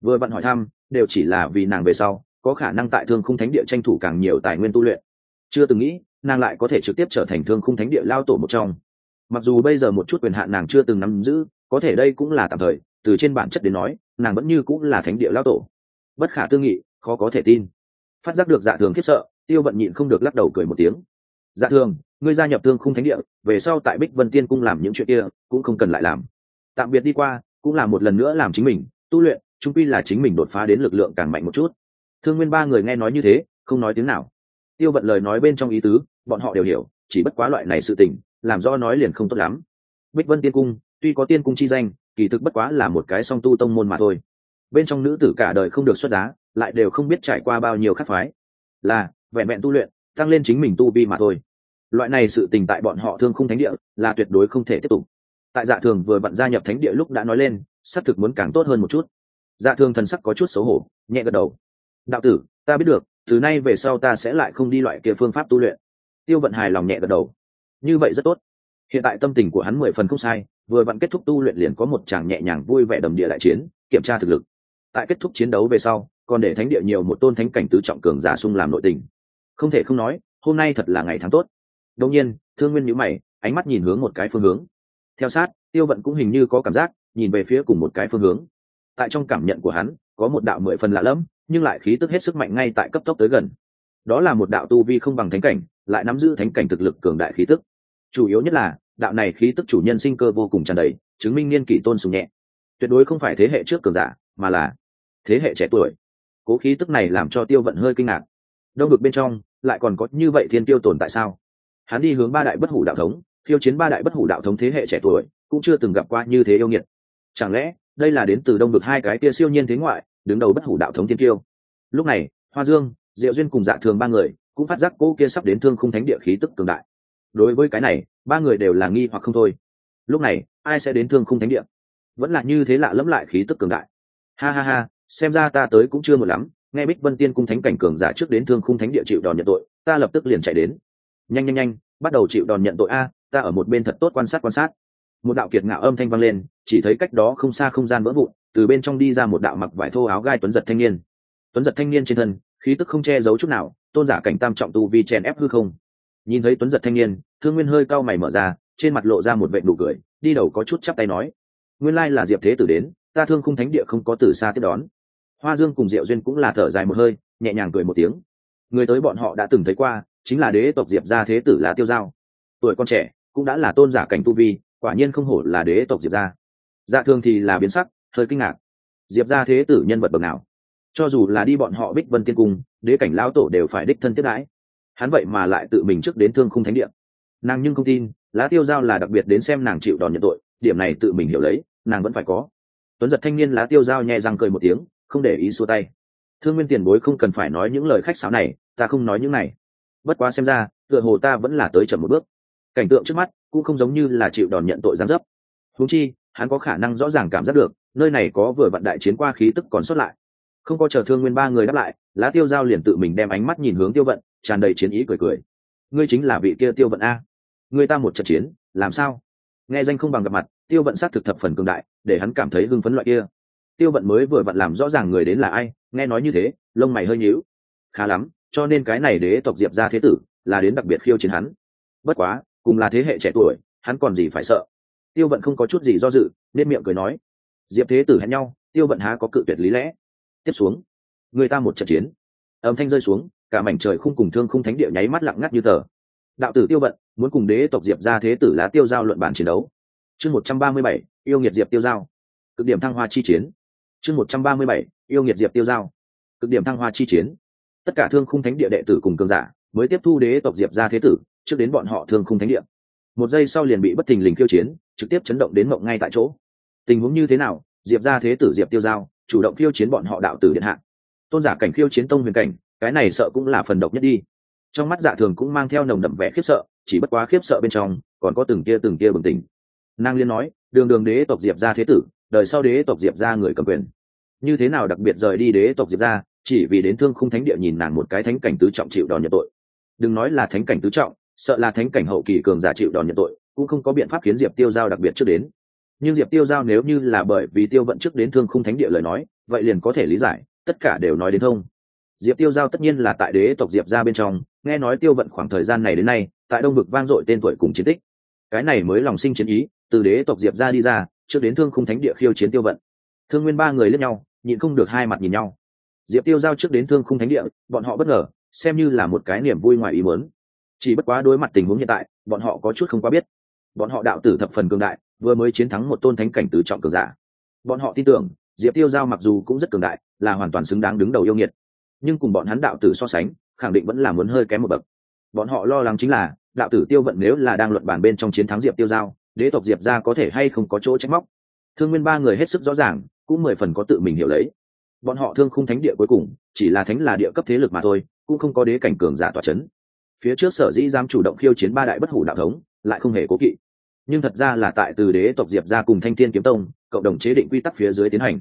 vừa bạn hỏi thăm, đều chỉ là vì nàng về sau, có khả năng tại thương khung thánh địa tranh thủ càng nhiều tài nguyên tu luyện. Chưa từng nghĩ, nàng lại có thể trực tiếp trở thành thương khung thánh địa lao tổ một trong. Mặc dù bây giờ một chút quyền hạn nàng chưa từng nắm giữ, có thể đây cũng là tạm thời, từ trên bản chất đến nói, nàng vẫn như cũng là thánh địa lao tổ. Bất khả tư nghị, khó có thể tin. Phát giác được dạ thường khiếp sợ, tiêu vận nhịn không được lắc đầu cười một tiếng. Dạ thường, ngươi gia nhập thương khung thánh địa, về sau tại bích vân tiên cung làm những chuyện kia, cũng không cần lại làm. Tạm biệt đi qua, cũng là một lần nữa làm chính mình, tu luyện chung quy là chính mình đột phá đến lực lượng càng mạnh một chút. Thương nguyên ba người nghe nói như thế, không nói tiếng nào. Tiêu vận lời nói bên trong ý tứ, bọn họ đều hiểu, chỉ bất quá loại này sự tình, làm do nói liền không tốt lắm. Bích vân tiên cung, tuy có tiên cung chi danh, kỳ thực bất quá là một cái song tu tông môn mà thôi. Bên trong nữ tử cả đời không được xuất giá, lại đều không biết trải qua bao nhiêu khắc phái. Là, vẹn vẹn tu luyện, tăng lên chính mình tu vi mà thôi. Loại này sự tình tại bọn họ thương không thánh địa, là tuyệt đối không thể tiếp tục. Tại dạ thường vừa bận gia nhập thánh địa lúc đã nói lên, xác thực muốn càng tốt hơn một chút dạ thương thần sắc có chút xấu hổ, nhẹ gật đầu. Đạo tử, ta biết được, từ nay về sau ta sẽ lại không đi loại kia phương pháp tu luyện. Tiêu vận hài lòng nhẹ gật đầu. Như vậy rất tốt. Hiện tại tâm tình của hắn mười phần không sai, vừa vặn kết thúc tu luyện liền có một chàng nhẹ nhàng vui vẻ đầm địa đại chiến, kiểm tra thực lực. Tại kết thúc chiến đấu về sau, còn để thánh địa nhiều một tôn thánh cảnh tứ trọng cường giả sung làm nội tình. Không thể không nói, hôm nay thật là ngày tháng tốt. Đông nhiên, thương nguyên nhữ mày, ánh mắt nhìn hướng một cái phương hướng. Theo sát, tiêu vận cũng hình như có cảm giác, nhìn về phía cùng một cái phương hướng tại trong cảm nhận của hắn, có một đạo mười phần lạ lẫm, nhưng lại khí tức hết sức mạnh ngay tại cấp tốc tới gần. Đó là một đạo tu vi không bằng thánh cảnh, lại nắm giữ thánh cảnh thực lực cường đại khí tức. Chủ yếu nhất là, đạo này khí tức chủ nhân sinh cơ vô cùng tràn đầy, chứng minh niên kỷ tôn sùng nhẹ. Tuyệt đối không phải thế hệ trước cường giả, mà là thế hệ trẻ tuổi. Cố khí tức này làm cho tiêu vận hơi kinh ngạc. Đông ngực bên trong, lại còn có như vậy thiên tiêu tồn tại sao? Hắn đi hướng ba đại bất hủ đạo thống, khiêu chiến ba đại bất hủ đạo thống thế hệ trẻ tuổi, cũng chưa từng gặp qua như thế yêu nghiệt. Chẳng lẽ đây là đến từ đông ngực hai cái kia siêu nhiên thế ngoại, đứng đầu bất hủ đạo thống thiên kiêu. Lúc này, hoa dương, diệu duyên cùng dạ thường ba người cũng phát giác cô kia sắp đến thương khung thánh địa khí tức cường đại. Đối với cái này, ba người đều là nghi hoặc không thôi. Lúc này, ai sẽ đến thương khung thánh địa? Vẫn là như thế lạ lẫm lại khí tức cường đại. Ha ha ha, xem ra ta tới cũng chưa một lắm, nghe bích vân tiên cung thánh cảnh cường giả trước đến thương khung thánh địa chịu đòn nhận tội, ta lập tức liền chạy đến. Nhanh nhanh nhanh, bắt đầu chịu đòn nhận tội a, ta ở một bên thật tốt quan sát quan sát một đạo kiệt ngạo âm thanh vang lên, chỉ thấy cách đó không xa không gian vỡ vụn, từ bên trong đi ra một đạo mặc vải thô áo gai tuấn giật thanh niên. Tuấn giật thanh niên trên thân, khí tức không che giấu chút nào, tôn giả cảnh tam trọng tu vi chèn ép hư không. Nhìn thấy tuấn giật thanh niên, thương nguyên hơi cau mày mở ra, trên mặt lộ ra một vệ nụ cười, đi đầu có chút chắp tay nói, nguyên lai là diệp thế tử đến, ta thương khung thánh địa không có từ xa tiếp đón. Hoa dương cùng diệu duyên cũng là thở dài một hơi, nhẹ nhàng cười một tiếng. Người tới bọn họ đã từng thấy qua, chính là đế tộc diệp gia thế tử là tiêu giao. Tuổi con trẻ, cũng đã là tôn giả cảnh tu vi quả nhiên không hổ là đế tộc diệp gia. Dạ thường thì là biến sắc, hơi kinh ngạc. Diệp gia thế tử nhân vật bậc nào? Cho dù là đi bọn họ bích vân tiên cung, đế cảnh lão tổ đều phải đích thân tiếp đãi. Hắn vậy mà lại tự mình trước đến thương khung thánh địa. Nàng nhưng không tin, lá tiêu giao là đặc biệt đến xem nàng chịu đòn nhận tội, điểm này tự mình hiểu lấy, nàng vẫn phải có. Tuấn giật thanh niên lá tiêu giao nhẹ răng cười một tiếng, không để ý xua tay. Thương nguyên tiền bối không cần phải nói những lời khách sáo này, ta không nói những này. Bất quá xem ra, tựa hồ ta vẫn là tới chậm một bước cảnh tượng trước mắt cũng không giống như là chịu đòn nhận tội gián dấp. Húng chi, hắn có khả năng rõ ràng cảm giác được, nơi này có vừa vận đại chiến qua khí tức còn xuất lại. Không có chờ thương nguyên ba người đáp lại, lá tiêu giao liền tự mình đem ánh mắt nhìn hướng tiêu vận, tràn đầy chiến ý cười cười. Ngươi chính là vị kia tiêu vận a. Ngươi ta một trận chiến, làm sao? Nghe danh không bằng gặp mặt, tiêu vận sát thực thập phần cường đại, để hắn cảm thấy hưng phấn loại kia. Tiêu vận mới vừa vặn làm rõ ràng người đến là ai, nghe nói như thế, lông mày hơi nhíu. Khá lắm, cho nên cái này đế tộc diệp ra thế tử là đến đặc biệt khiêu chiến hắn. Bất quá cùng là thế hệ trẻ tuổi, hắn còn gì phải sợ. Tiêu vận không có chút gì do dự nên miệng cười nói, diệp thế tử hẹn nhau, tiêu vận há có cự tuyệt lý lẽ. Tiếp xuống, người ta một trận chiến. Âm thanh rơi xuống, cả mảnh trời không cùng thương không thánh địa nháy mắt lặng ngắt như tờ. Đạo tử tiêu vận, muốn cùng đế tộc diệp ra thế tử lá tiêu giao luận bản chiến đấu. Chương một trăm ba mươi bảy, yêu nghiệt diệp tiêu giao. Cực điểm thăng hoa chi chiến. Chương một trăm ba mươi bảy, yêu nghiệt diệp tiêu giao. Cực điểm thăng hoa chi chiến. Tất cả thương khung thánh địa đệ tử cùng cường giả mới tiếp thu đế tộc diệp ra thế tử trước đến bọn họ thương khung thánh địa. Một giây sau liền bị bất thình lình khiêu chiến, trực tiếp chấn động đến mộng ngay tại chỗ. Tình huống như thế nào, diệp ra thế tử diệp tiêu giao, chủ động khiêu chiến bọn họ đạo tử điện hạ. Tôn giả cảnh khiêu chiến tông huyền cảnh, cái này sợ cũng là phần độc nhất đi. Trong mắt dạ thường cũng mang theo nồng đậm vẻ khiếp sợ, chỉ bất quá khiếp sợ bên trong, còn có từng kia từng kia bừng tỉnh. Nàng liên nói, đường đường đế tộc diệp ra thế tử, đời sau đế tộc diệp ra người cầm quyền. Như thế nào đặc biệt rời đi đế tộc diệp ra chỉ vì đến thương khung thánh địa nhìn nàng một cái thánh cảnh tứ trọng chịu đòn nhận tội. Đừng nói là thánh cảnh tứ trọng sợ là thánh cảnh hậu kỳ cường giả chịu đòn nhận tội, cũng không có biện pháp khiến diệp tiêu giao đặc biệt trước đến. Nhưng diệp tiêu giao nếu như là bởi vì tiêu vận trước đến thương khung thánh địa lời nói, vậy liền có thể lý giải, tất cả đều nói đến thông. Diệp tiêu giao tất nhiên là tại đế tộc diệp ra bên trong, nghe nói tiêu vận khoảng thời gian này đến nay, tại đông vực vang dội tên tuổi cùng chiến tích. Cái này mới lòng sinh chiến ý, từ đế tộc diệp ra đi ra, trước đến thương khung thánh địa khiêu chiến tiêu vận. Thương nguyên ba người lẫn nhau, nhịn không được hai mặt nhìn nhau. Diệp tiêu giao trước đến thương khung thánh địa, bọn họ bất ngờ, xem như là một cái niềm vui ngoài ý muốn chỉ bất quá đối mặt tình huống hiện tại, bọn họ có chút không quá biết. Bọn họ đạo tử thập phần cường đại, vừa mới chiến thắng một tôn thánh cảnh tứ trọng cường giả. Bọn họ tin tưởng, diệp tiêu giao mặc dù cũng rất cường đại, là hoàn toàn xứng đáng đứng đầu yêu nghiệt. Nhưng cùng bọn hắn đạo tử so sánh, khẳng định vẫn là muốn hơi kém một bậc. Bọn họ lo lắng chính là, đạo tử tiêu vận nếu là đang luận bàn bên trong chiến thắng diệp tiêu giao, đế tộc diệp ra có thể hay không có chỗ trách móc. Thương nguyên ba người hết sức rõ ràng, cũng mười phần có tự mình hiểu lấy. Bọn họ thương khung thánh địa cuối cùng, chỉ là thánh là địa cấp thế lực mà thôi, cũng không có đế cảnh cường giả tỏa c h ấ n phía trước sở dĩ dám chủ động khiêu chiến ba đại bất hủ đạo thống, lại không hề cố kỵ. Nhưng thật ra là tại từ đế tộc diệp ra cùng thanh thiên kiếm tông, cộng đồng chế định quy tắc phía dưới tiến hành.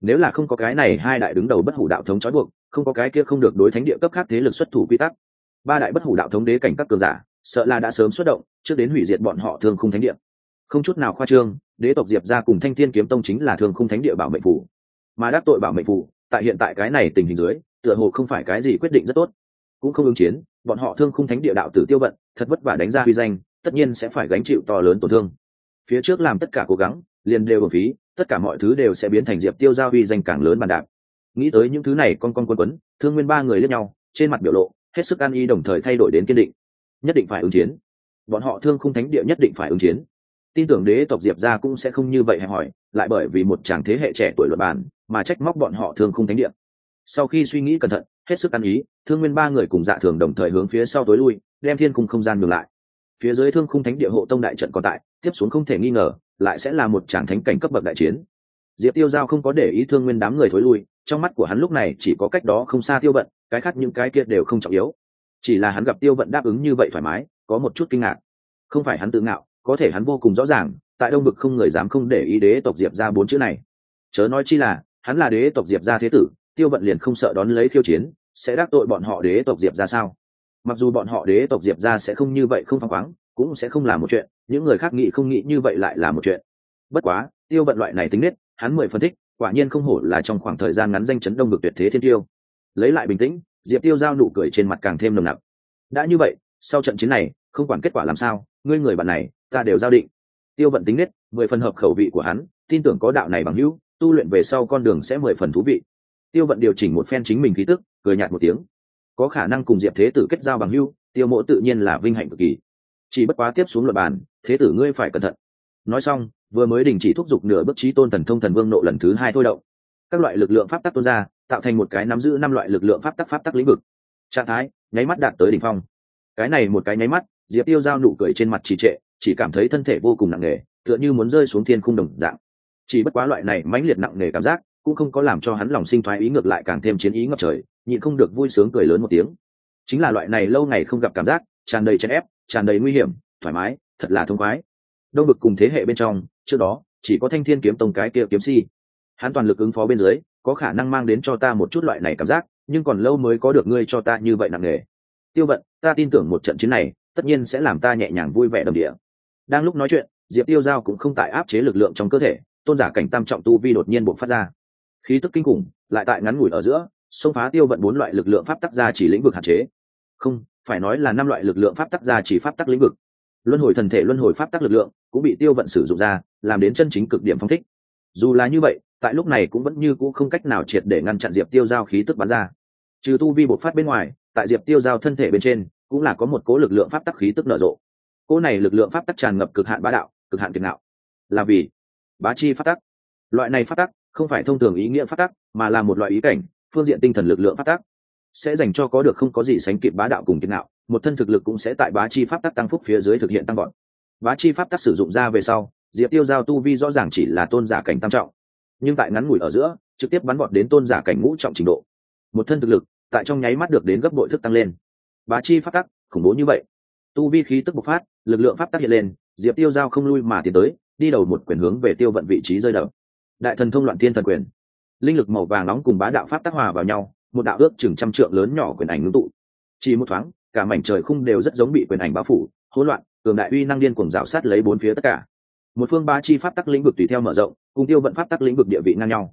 Nếu là không có cái này hai đại đứng đầu bất hủ đạo thống trói buộc, không có cái kia không được đối thánh địa cấp khác thế lực xuất thủ quy tắc. Ba đại bất hủ đạo thống đế cảnh các cường giả, sợ là đã sớm xuất động, trước đến hủy diệt bọn họ thường khung thánh địa. Không chút nào khoa trương, đế tộc diệp ra cùng thanh thiên kiếm tông chính là thường khung thánh địa bảo mệnh phủ mà đắc tội bảo mệnh phủ tại hiện tại cái này tình hình dưới, tựa hồ không phải cái gì quyết định rất tốt cũng không ứng chiến, bọn họ thương khung thánh địa đạo tử tiêu vận, thật vất vả đánh ra huy danh, tất nhiên sẽ phải gánh chịu to lớn tổn thương. Phía trước làm tất cả cố gắng, liền đều ở phí, tất cả mọi thứ đều sẽ biến thành diệp tiêu giao huy danh càng lớn bàn đạp. Nghĩ tới những thứ này, con con quân quấn, thương nguyên ba người lẫn nhau, trên mặt biểu lộ, hết sức an y đồng thời thay đổi đến kiên định. Nhất định phải ứng chiến. Bọn họ thương khung thánh địa nhất định phải ứng chiến. Tin tưởng đế tộc diệp ra cũng sẽ không như vậy hẹp hỏi, lại bởi vì một chàng thế hệ trẻ tuổi luật bản, mà trách móc bọn họ thương khung thánh địa. Sau khi suy nghĩ cẩn thận hết sức ăn ý, thương nguyên ba người cùng dạ thường đồng thời hướng phía sau tối lui, đem thiên cung không gian ngược lại. Phía dưới thương khung thánh địa hộ tông đại trận còn tại, tiếp xuống không thể nghi ngờ, lại sẽ là một tràng thánh cảnh cấp bậc đại chiến. Diệp tiêu giao không có để ý thương nguyên đám người thối lui, trong mắt của hắn lúc này chỉ có cách đó không xa tiêu vận, cái khác những cái kia đều không trọng yếu. Chỉ là hắn gặp tiêu vận đáp ứng như vậy thoải mái, có một chút kinh ngạc. Không phải hắn tự ngạo, có thể hắn vô cùng rõ ràng, tại đông vực không người dám không để ý đế tộc diệp ra bốn chữ này. Chớ nói chi là, hắn là đế tộc diệp ra thế tử tiêu vận liền không sợ đón lấy khiêu chiến, sẽ đắc tội bọn họ đế tộc diệp ra sao? Mặc dù bọn họ đế tộc diệp ra sẽ không như vậy không phăng khoáng, cũng sẽ không làm một chuyện, những người khác nghĩ không nghĩ như vậy lại là một chuyện. Bất quá, tiêu vận loại này tính nết, hắn mười phân tích quả nhiên không hổ là trong khoảng thời gian ngắn danh chấn đông được tuyệt thế thiên tiêu. Lấy lại bình tĩnh, diệp tiêu giao nụ cười trên mặt càng thêm nồng nặc. Đã như vậy, sau trận chiến này, không quản kết quả làm sao, ngươi người bạn này, ta đều giao định. Tiêu vận tính nết, mười phần hợp khẩu vị của hắn, tin tưởng có đạo này bằng hữu, tu luyện về sau con đường sẽ mười phần thú vị tiêu vận điều chỉnh một phen chính mình khí tức, cười nhạt một tiếng. Có khả năng cùng diệp thế tử kết giao bằng hữu, tiêu mộ tự nhiên là vinh hạnh cực kỳ. Chỉ bất quá tiếp xuống luật bàn, thế tử ngươi phải cẩn thận. Nói xong, vừa mới đình chỉ thúc giục nửa bước trí tôn thần thông thần vương nộ lần thứ hai thôi động. Các loại lực lượng pháp tắc tuôn ra, tạo thành một cái nắm giữ năm loại lực lượng pháp tắc pháp tắc lĩnh vực. Trạng thái, nháy mắt đạt tới đỉnh phong. Cái này một cái nháy mắt, diệp tiêu giao nụ cười trên mặt trì trệ, chỉ cảm thấy thân thể vô cùng nặng nề, tựa như muốn rơi xuống thiên khung đồng dạng. Chỉ bất quá loại này mãnh liệt nặng nề cảm giác cũng không có làm cho hắn lòng sinh thoái ý ngược lại càng thêm chiến ý ngập trời, nhịn không được vui sướng cười lớn một tiếng. Chính là loại này lâu ngày không gặp cảm giác, tràn đầy chèn ép, tràn đầy nguy hiểm, thoải mái, thật là thông khoái. Đông bực cùng thế hệ bên trong, trước đó, chỉ có thanh thiên kiếm tông cái kia kiếm si. Hắn toàn lực ứng phó bên dưới, có khả năng mang đến cho ta một chút loại này cảm giác, nhưng còn lâu mới có được ngươi cho ta như vậy nặng nề. Tiêu vận, ta tin tưởng một trận chiến này, tất nhiên sẽ làm ta nhẹ nhàng vui vẻ đồng địa. Đang lúc nói chuyện, diệp tiêu giao cũng không tại áp chế lực lượng trong cơ thể, tôn giả cảnh tam trọng tu vi đột nhiên buộc phát ra khí tức kinh khủng, lại tại ngắn ngủi ở giữa, xông phá tiêu vận bốn loại lực lượng pháp tắc ra chỉ lĩnh vực hạn chế. Không, phải nói là năm loại lực lượng pháp tắc ra chỉ pháp tắc lĩnh vực. Luân hồi thần thể, luân hồi pháp tắc lực lượng cũng bị tiêu vận sử dụng ra, làm đến chân chính cực điểm phong thích. Dù là như vậy, tại lúc này cũng vẫn như cũ không cách nào triệt để ngăn chặn diệp tiêu giao khí tức bắn ra. Trừ tu vi bột phát bên ngoài, tại diệp tiêu giao thân thể bên trên, cũng là có một cố lực lượng pháp tắc khí tức nở rộ. Cố này lực lượng pháp tắc tràn ngập cực hạn bá đạo, cực hạn kiệt ngạo. Là vì bá chi pháp tắc. Loại này pháp tắc không phải thông thường ý nghĩa phát tắc, mà là một loại ý cảnh, phương diện tinh thần lực lượng phát tắc. Sẽ dành cho có được không có gì sánh kịp bá đạo cùng kiến ngạo, một thân thực lực cũng sẽ tại bá chi pháp tắc tăng phúc phía dưới thực hiện tăng gọn bá chi pháp tắc sử dụng ra về sau, diệp tiêu giao tu vi rõ ràng chỉ là tôn giả cảnh tam trọng, nhưng tại ngắn ngủi ở giữa, trực tiếp bắn gọn đến tôn giả cảnh ngũ trọng trình độ. Một thân thực lực, tại trong nháy mắt được đến gấp bội thức tăng lên. Bá chi pháp tắc, khủng bố như vậy. Tu vi khí tức bộc phát, lực lượng pháp tắc hiện lên, diệp tiêu giao không lui mà tiến tới, đi đầu một quyền hướng về tiêu vận vị trí rơi đầu đại thần thông loạn thiên thần quyền. Linh lực màu vàng nóng cùng bá đạo pháp tác hòa vào nhau, một đạo ước chừng trăm trượng lớn nhỏ quyền ảnh ngưng tụ. Chỉ một thoáng, cả mảnh trời khung đều rất giống bị quyền ảnh bao phủ, hỗn loạn, cường đại uy năng điên cùng rào sát lấy bốn phía tất cả. Một phương ba chi pháp tắc lĩnh vực tùy theo mở rộng, cùng tiêu vận pháp tắc lĩnh vực địa vị ngang nhau.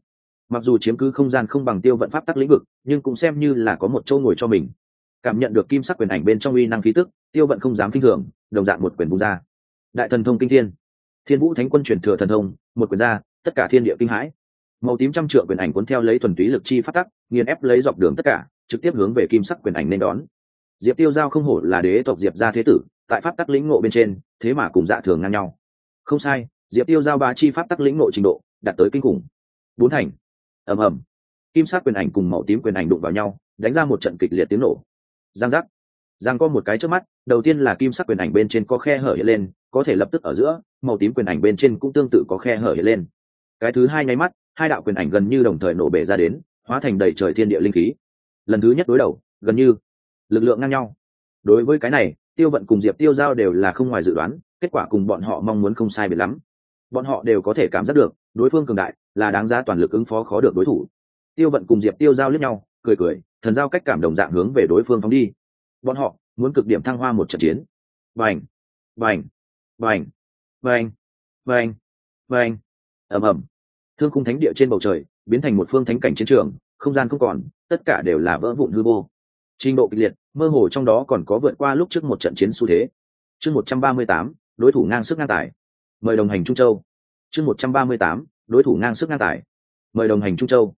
Mặc dù chiếm cứ không gian không bằng tiêu vận pháp tắc lĩnh vực, nhưng cũng xem như là có một chỗ ngồi cho mình. Cảm nhận được kim sắc quyền ảnh bên trong uy năng khí tức, tiêu vận không dám kinh thường, đồng dạng một quyền bung ra. Đại thần thông kinh thiên. Thiên vũ thánh quân truyền thừa thần thông, một quyền ra tất cả thiên địa kinh hãi. Màu tím trăm trượng quyền ảnh cuốn theo lấy thuần túy lực chi phát tắc, nghiền ép lấy dọc đường tất cả, trực tiếp hướng về kim sắc quyền ảnh nên đón. Diệp tiêu giao không hổ là đế tộc diệp gia thế tử, tại pháp tắc lĩnh ngộ bên trên, thế mà cùng dạ thường ngang nhau. Không sai, diệp tiêu giao ba chi pháp tắc lĩnh ngộ trình độ, đạt tới kinh khủng. Bốn thành. Ầm ầm. Kim sắc quyền ảnh cùng màu tím quyền ảnh đụng vào nhau, đánh ra một trận kịch liệt tiếng nổ. Giang giác. Giang có một cái trước mắt, đầu tiên là kim sắc quyền ảnh bên trên có khe hở hiện lên, có thể lập tức ở giữa, màu tím quyền ảnh bên trên cũng tương tự có khe hở hiện lên cái thứ hai nháy mắt, hai đạo quyền ảnh gần như đồng thời nổ bể ra đến, hóa thành đầy trời thiên địa linh khí. Lần thứ nhất đối đầu, gần như lực lượng ngang nhau. Đối với cái này, tiêu vận cùng diệp tiêu giao đều là không ngoài dự đoán, kết quả cùng bọn họ mong muốn không sai biệt lắm. Bọn họ đều có thể cảm giác được, đối phương cường đại, là đáng giá toàn lực ứng phó khó được đối thủ. Tiêu vận cùng diệp tiêu giao lướt nhau, cười cười, thần giao cách cảm đồng dạng hướng về đối phương phóng đi. Bọn họ muốn cực điểm thăng hoa một trận chiến. Vành vành vành vành vành vành ầm ầm. Thương khung thánh địa trên bầu trời biến thành một phương thánh cảnh chiến trường, không gian không còn, tất cả đều là vỡ vụn hư vô. Trình độ kịch liệt, mơ hồ trong đó còn có vượt qua lúc trước một trận chiến xu thế. Chương một trăm ba mươi tám, đối thủ ngang sức ngang tài. Mời đồng hành trung châu. Chương một trăm ba mươi tám, đối thủ ngang sức ngang tài. Mời đồng hành trung châu.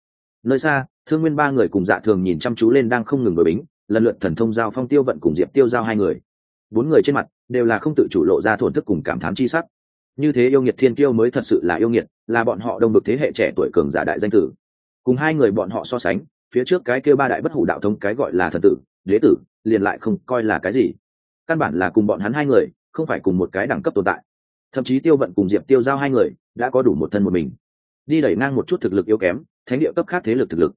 Nơi xa, thương nguyên ba người cùng dạ thường nhìn chăm chú lên đang không ngừng đổi bính, lần lượt thần thông giao phong tiêu vận cùng diệp tiêu giao hai người. Bốn người trên mặt đều là không tự chủ lộ ra thổn thức cùng cảm thán chi sắc như thế yêu nghiệt thiên kiêu mới thật sự là yêu nghiệt, là bọn họ đông được thế hệ trẻ tuổi cường giả đại danh tử. Cùng hai người bọn họ so sánh, phía trước cái kêu ba đại bất hủ đạo thống cái gọi là thần tử, đế tử, liền lại không coi là cái gì. Căn bản là cùng bọn hắn hai người, không phải cùng một cái đẳng cấp tồn tại. Thậm chí tiêu vận cùng diệp tiêu giao hai người, đã có đủ một thân một mình. Đi đẩy ngang một chút thực lực yếu kém, thánh địa cấp khác thế lực thực lực.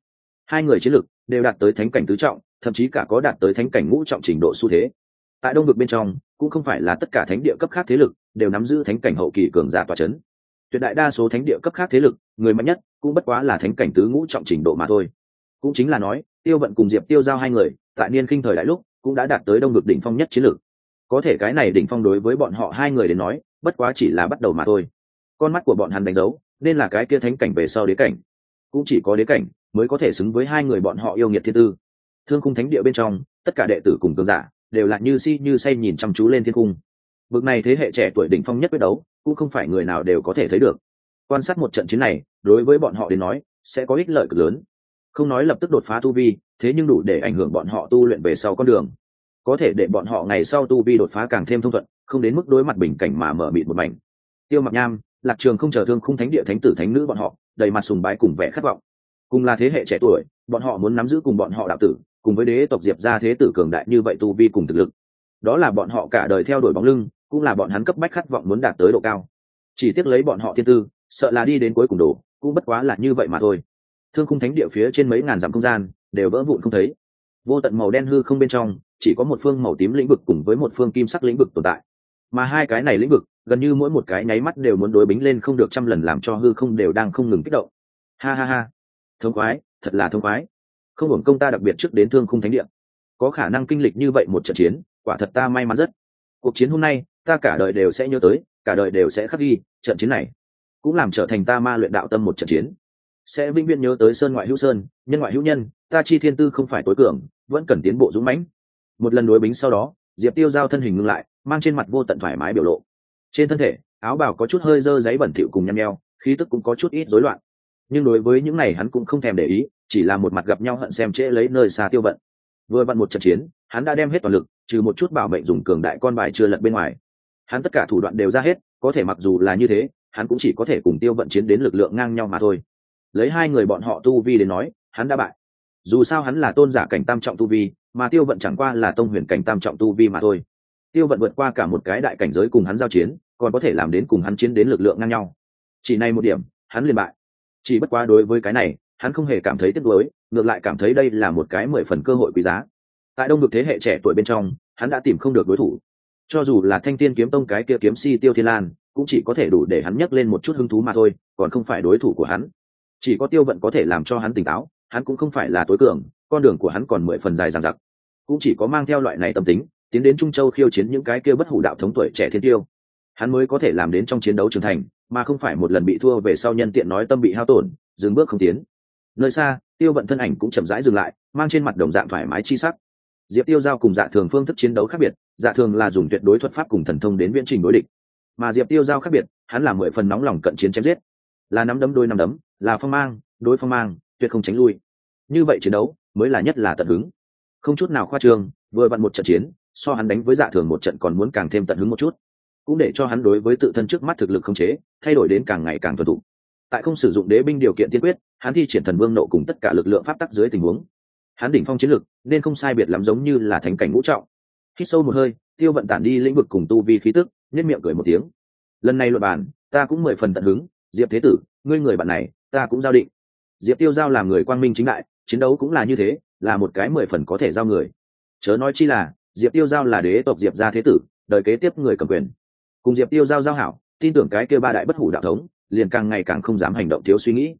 Hai người chiến lực đều đạt tới thánh cảnh tứ trọng, thậm chí cả có đạt tới thánh cảnh ngũ trọng trình độ xu thế. Tại đông vực bên trong, cũng không phải là tất cả thánh địa cấp khác thế lực đều nắm giữ thánh cảnh hậu kỳ cường giả tòa chấn. tuyệt đại đa số thánh địa cấp khác thế lực, người mạnh nhất, cũng bất quá là thánh cảnh tứ ngũ trọng trình độ mà thôi. Cũng chính là nói, tiêu vận cùng diệp tiêu giao hai người, tại niên kinh thời đại lúc, cũng đã đạt tới đông ngực đỉnh phong nhất chiến lược. Có thể cái này đỉnh phong đối với bọn họ hai người đến nói, bất quá chỉ là bắt đầu mà thôi. Con mắt của bọn hắn đánh dấu, nên là cái kia thánh cảnh về sau đế cảnh. Cũng chỉ có đế cảnh, mới có thể xứng với hai người bọn họ yêu nghiệt thiên tư. Thương khung thánh địa bên trong, tất cả đệ tử cùng cường giả, đều là như si như say nhìn chăm chú lên thiên cung bực này thế hệ trẻ tuổi đỉnh phong nhất quyết đấu, cũng không phải người nào đều có thể thấy được. Quan sát một trận chiến này, đối với bọn họ đến nói, sẽ có ích lợi cực lớn. Không nói lập tức đột phá tu vi, thế nhưng đủ để ảnh hưởng bọn họ tu luyện về sau con đường. Có thể để bọn họ ngày sau tu vi đột phá càng thêm thông thuận, không đến mức đối mặt bình cảnh mà mở mịt một mảnh. Tiêu mặc nham, lạc trường không chờ thương khung thánh địa thánh tử thánh nữ bọn họ, đầy mặt sùng bái cùng vẻ khát vọng. Cùng là thế hệ trẻ tuổi, bọn họ muốn nắm giữ cùng bọn họ đạo tử, cùng với đế tộc diệp gia thế tử cường đại như vậy tu vi cùng thực lực. Đó là bọn họ cả đời theo đuổi bóng lưng cũng là bọn hắn cấp bách khát vọng muốn đạt tới độ cao. Chỉ tiếc lấy bọn họ thiên tư, sợ là đi đến cuối cùng đổ cũng bất quá là như vậy mà thôi. Thương khung thánh địa phía trên mấy ngàn dặm không gian, đều vỡ vụn không thấy. Vô tận màu đen hư không bên trong, chỉ có một phương màu tím lĩnh vực cùng với một phương kim sắc lĩnh vực tồn tại. Mà hai cái này lĩnh vực, gần như mỗi một cái nháy mắt đều muốn đối bính lên không được trăm lần làm cho hư không đều đang không ngừng kích động. Ha ha ha. Thông khoái, thật là thông khoái. Không hưởng công ta đặc biệt trước đến thương khung thánh địa. Có khả năng kinh lịch như vậy một trận chiến, quả thật ta may mắn rất. Cuộc chiến hôm nay ta cả đời đều sẽ nhớ tới, cả đời đều sẽ khắc ghi trận chiến này, cũng làm trở thành ta ma luyện đạo tâm một trận chiến. Sẽ vĩnh viễn nhớ tới sơn ngoại hữu sơn, nhân ngoại hữu nhân, ta chi thiên tư không phải tối cường, vẫn cần tiến bộ dũng mãnh. Một lần đối bính sau đó, diệp tiêu giao thân hình ngưng lại, mang trên mặt vô tận thoải mái biểu lộ. Trên thân thể, áo bào có chút hơi dơ giấy bẩn thỉu cùng nhăm nheo, khí tức cũng có chút ít rối loạn. Nhưng đối với những này hắn cũng không thèm để ý, chỉ là một mặt gặp nhau hận xem trễ lấy nơi xa tiêu vận. Vừa vặn một trận chiến, hắn đã đem hết toàn lực, trừ một chút bảo mệnh dùng cường đại con bài chưa lật bên ngoài hắn tất cả thủ đoạn đều ra hết, có thể mặc dù là như thế, hắn cũng chỉ có thể cùng tiêu vận chiến đến lực lượng ngang nhau mà thôi. Lấy hai người bọn họ tu vi đến nói, hắn đã bại. Dù sao hắn là tôn giả cảnh tam trọng tu vi, mà tiêu vận chẳng qua là tông huyền cảnh tam trọng tu vi mà thôi. Tiêu vận vượt qua cả một cái đại cảnh giới cùng hắn giao chiến, còn có thể làm đến cùng hắn chiến đến lực lượng ngang nhau. Chỉ này một điểm, hắn liền bại. Chỉ bất quá đối với cái này, hắn không hề cảm thấy tiếc nuối, ngược lại cảm thấy đây là một cái mười phần cơ hội quý giá. Tại đông được thế hệ trẻ tuổi bên trong, hắn đã tìm không được đối thủ cho dù là thanh tiên kiếm tông cái kia kiếm si tiêu thiên lan, cũng chỉ có thể đủ để hắn nhấc lên một chút hứng thú mà thôi, còn không phải đối thủ của hắn. Chỉ có tiêu vận có thể làm cho hắn tỉnh táo, hắn cũng không phải là tối cường, con đường của hắn còn mười phần dài dằng dặc. Cũng chỉ có mang theo loại này tâm tính, tiến đến trung châu khiêu chiến những cái kia bất hủ đạo thống tuổi trẻ thiên tiêu. Hắn mới có thể làm đến trong chiến đấu trưởng thành, mà không phải một lần bị thua về sau nhân tiện nói tâm bị hao tổn, dừng bước không tiến. Nơi xa, tiêu vận thân ảnh cũng chậm rãi dừng lại, mang trên mặt đồng dạng thoải mái chi sắc. Diệp tiêu giao cùng dạ thường phương thức chiến đấu khác biệt dạ thường là dùng tuyệt đối thuật pháp cùng thần thông đến viễn trình đối địch. Mà diệp tiêu giao khác biệt, hắn là mười phần nóng lòng cận chiến chém giết. Là nắm đấm đôi nắm đấm, là phong mang, đối phong mang, tuyệt không tránh lui. Như vậy chiến đấu, mới là nhất là tận hứng. Không chút nào khoa trương, vừa vặn một trận chiến, so hắn đánh với dạ thường một trận còn muốn càng thêm tận hứng một chút. Cũng để cho hắn đối với tự thân trước mắt thực lực không chế, thay đổi đến càng ngày càng thuần thục. Tại không sử dụng đế binh điều kiện tiên quyết, hắn thi triển thần vương nộ cùng tất cả lực lượng pháp tắc dưới tình huống. Hắn đỉnh phong chiến lực, nên không sai biệt lắm giống như là thánh cảnh ngũ trọng khi sâu một hơi tiêu vận tản đi lĩnh vực cùng tu vi khí tức nhất miệng cười một tiếng. Lần này luật bàn, ta cũng mười phần tận hứng. Diệp thế tử ngươi người bạn này ta cũng giao định. Diệp tiêu giao làm người quang minh chính đại chiến đấu cũng là như thế là một cái mười phần có thể giao người. Chớ nói chi là diệp tiêu giao là đế tộc diệp gia thế tử đời kế tiếp người cầm quyền. Cùng diệp tiêu giao giao hảo tin tưởng cái kêu ba đại bất hủ đạo thống liền càng ngày càng không dám hành động thiếu suy nghĩ.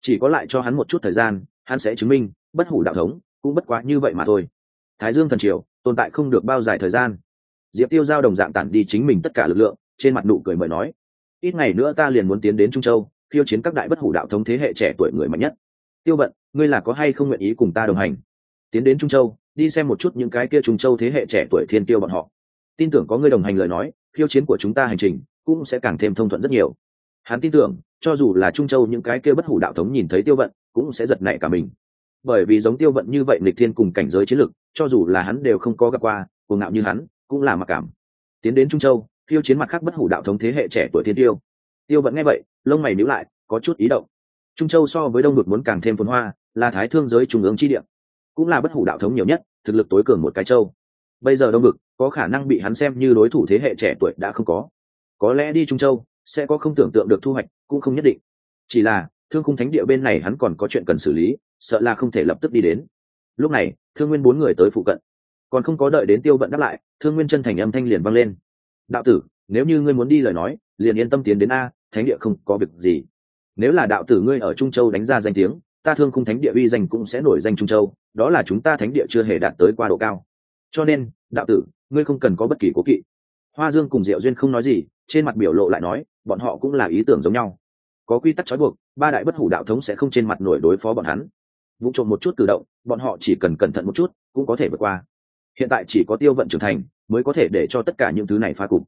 Chỉ có lại cho hắn một chút thời gian hắn sẽ chứng minh bất hủ đạo thống cũng bất quá như vậy mà thôi. Thái dương thần triều tồn tại không được bao dài thời gian. Diệp tiêu giao đồng dạng tản đi chính mình tất cả lực lượng, trên mặt nụ cười mời nói, ít ngày nữa ta liền muốn tiến đến trung châu, khiêu chiến các đại bất hủ đạo thống thế hệ trẻ tuổi người mạnh nhất. Tiêu bận ngươi là có hay không nguyện ý cùng ta đồng hành? Tiến đến trung châu, đi xem một chút những cái kia trung châu thế hệ trẻ tuổi thiên tiêu bọn họ. Tin tưởng có ngươi đồng hành lời nói, khiêu chiến của chúng ta hành trình cũng sẽ càng thêm thông thuận rất nhiều. Hắn tin tưởng, cho dù là trung châu những cái kia bất hủ đạo thống nhìn thấy tiêu vận, cũng sẽ giật nảy cả mình bởi vì giống tiêu vận như vậy lịch thiên cùng cảnh giới chiến lực cho dù là hắn đều không có gặp qua, cuồng ngạo như hắn, cũng là mặc cảm. Tiến đến trung châu tiêu chiến mặt khác bất hủ đạo thống thế hệ trẻ tuổi thiên tiêu. Tiêu vận nghe vậy, lông mày níu lại, có chút ý động. Trung châu so với đông ngực muốn càng thêm phồn hoa, là thái thương giới trung ương chi địa, cũng là bất hủ đạo thống nhiều nhất, thực lực tối cường một cái châu. Bây giờ đông ngực có khả năng bị hắn xem như đối thủ thế hệ trẻ tuổi đã không có. Có lẽ đi trung châu, sẽ có không tưởng tượng được thu hoạch, cũng không nhất định. Chỉ là, thương khung thánh địa bên này hắn còn có chuyện cần xử lý sợ là không thể lập tức đi đến. Lúc này, thương nguyên bốn người tới phụ cận. Còn không có đợi đến tiêu bận đáp lại, thương nguyên chân thành âm thanh liền vang lên. Đạo tử, nếu như ngươi muốn đi lời nói, liền yên tâm tiến đến a, thánh địa không có việc gì. Nếu là đạo tử ngươi ở trung châu đánh ra danh tiếng, ta thương khung thánh địa uy danh cũng sẽ nổi danh trung châu, đó là chúng ta thánh địa chưa hề đạt tới qua độ cao. Cho nên, đạo tử, ngươi không cần có bất kỳ cố kỵ. Hoa dương cùng diệu duyên không nói gì, trên mặt biểu lộ lại nói, bọn họ cũng là ý tưởng giống nhau. Có quy tắc trói buộc, ba đại bất hủ đạo thống sẽ không trên mặt nổi đối phó bọn hắn vụ trộm một chút cử động, bọn họ chỉ cần cẩn thận một chút, cũng có thể vượt qua. Hiện tại chỉ có tiêu vận trưởng thành, mới có thể để cho tất cả những thứ này phá cục.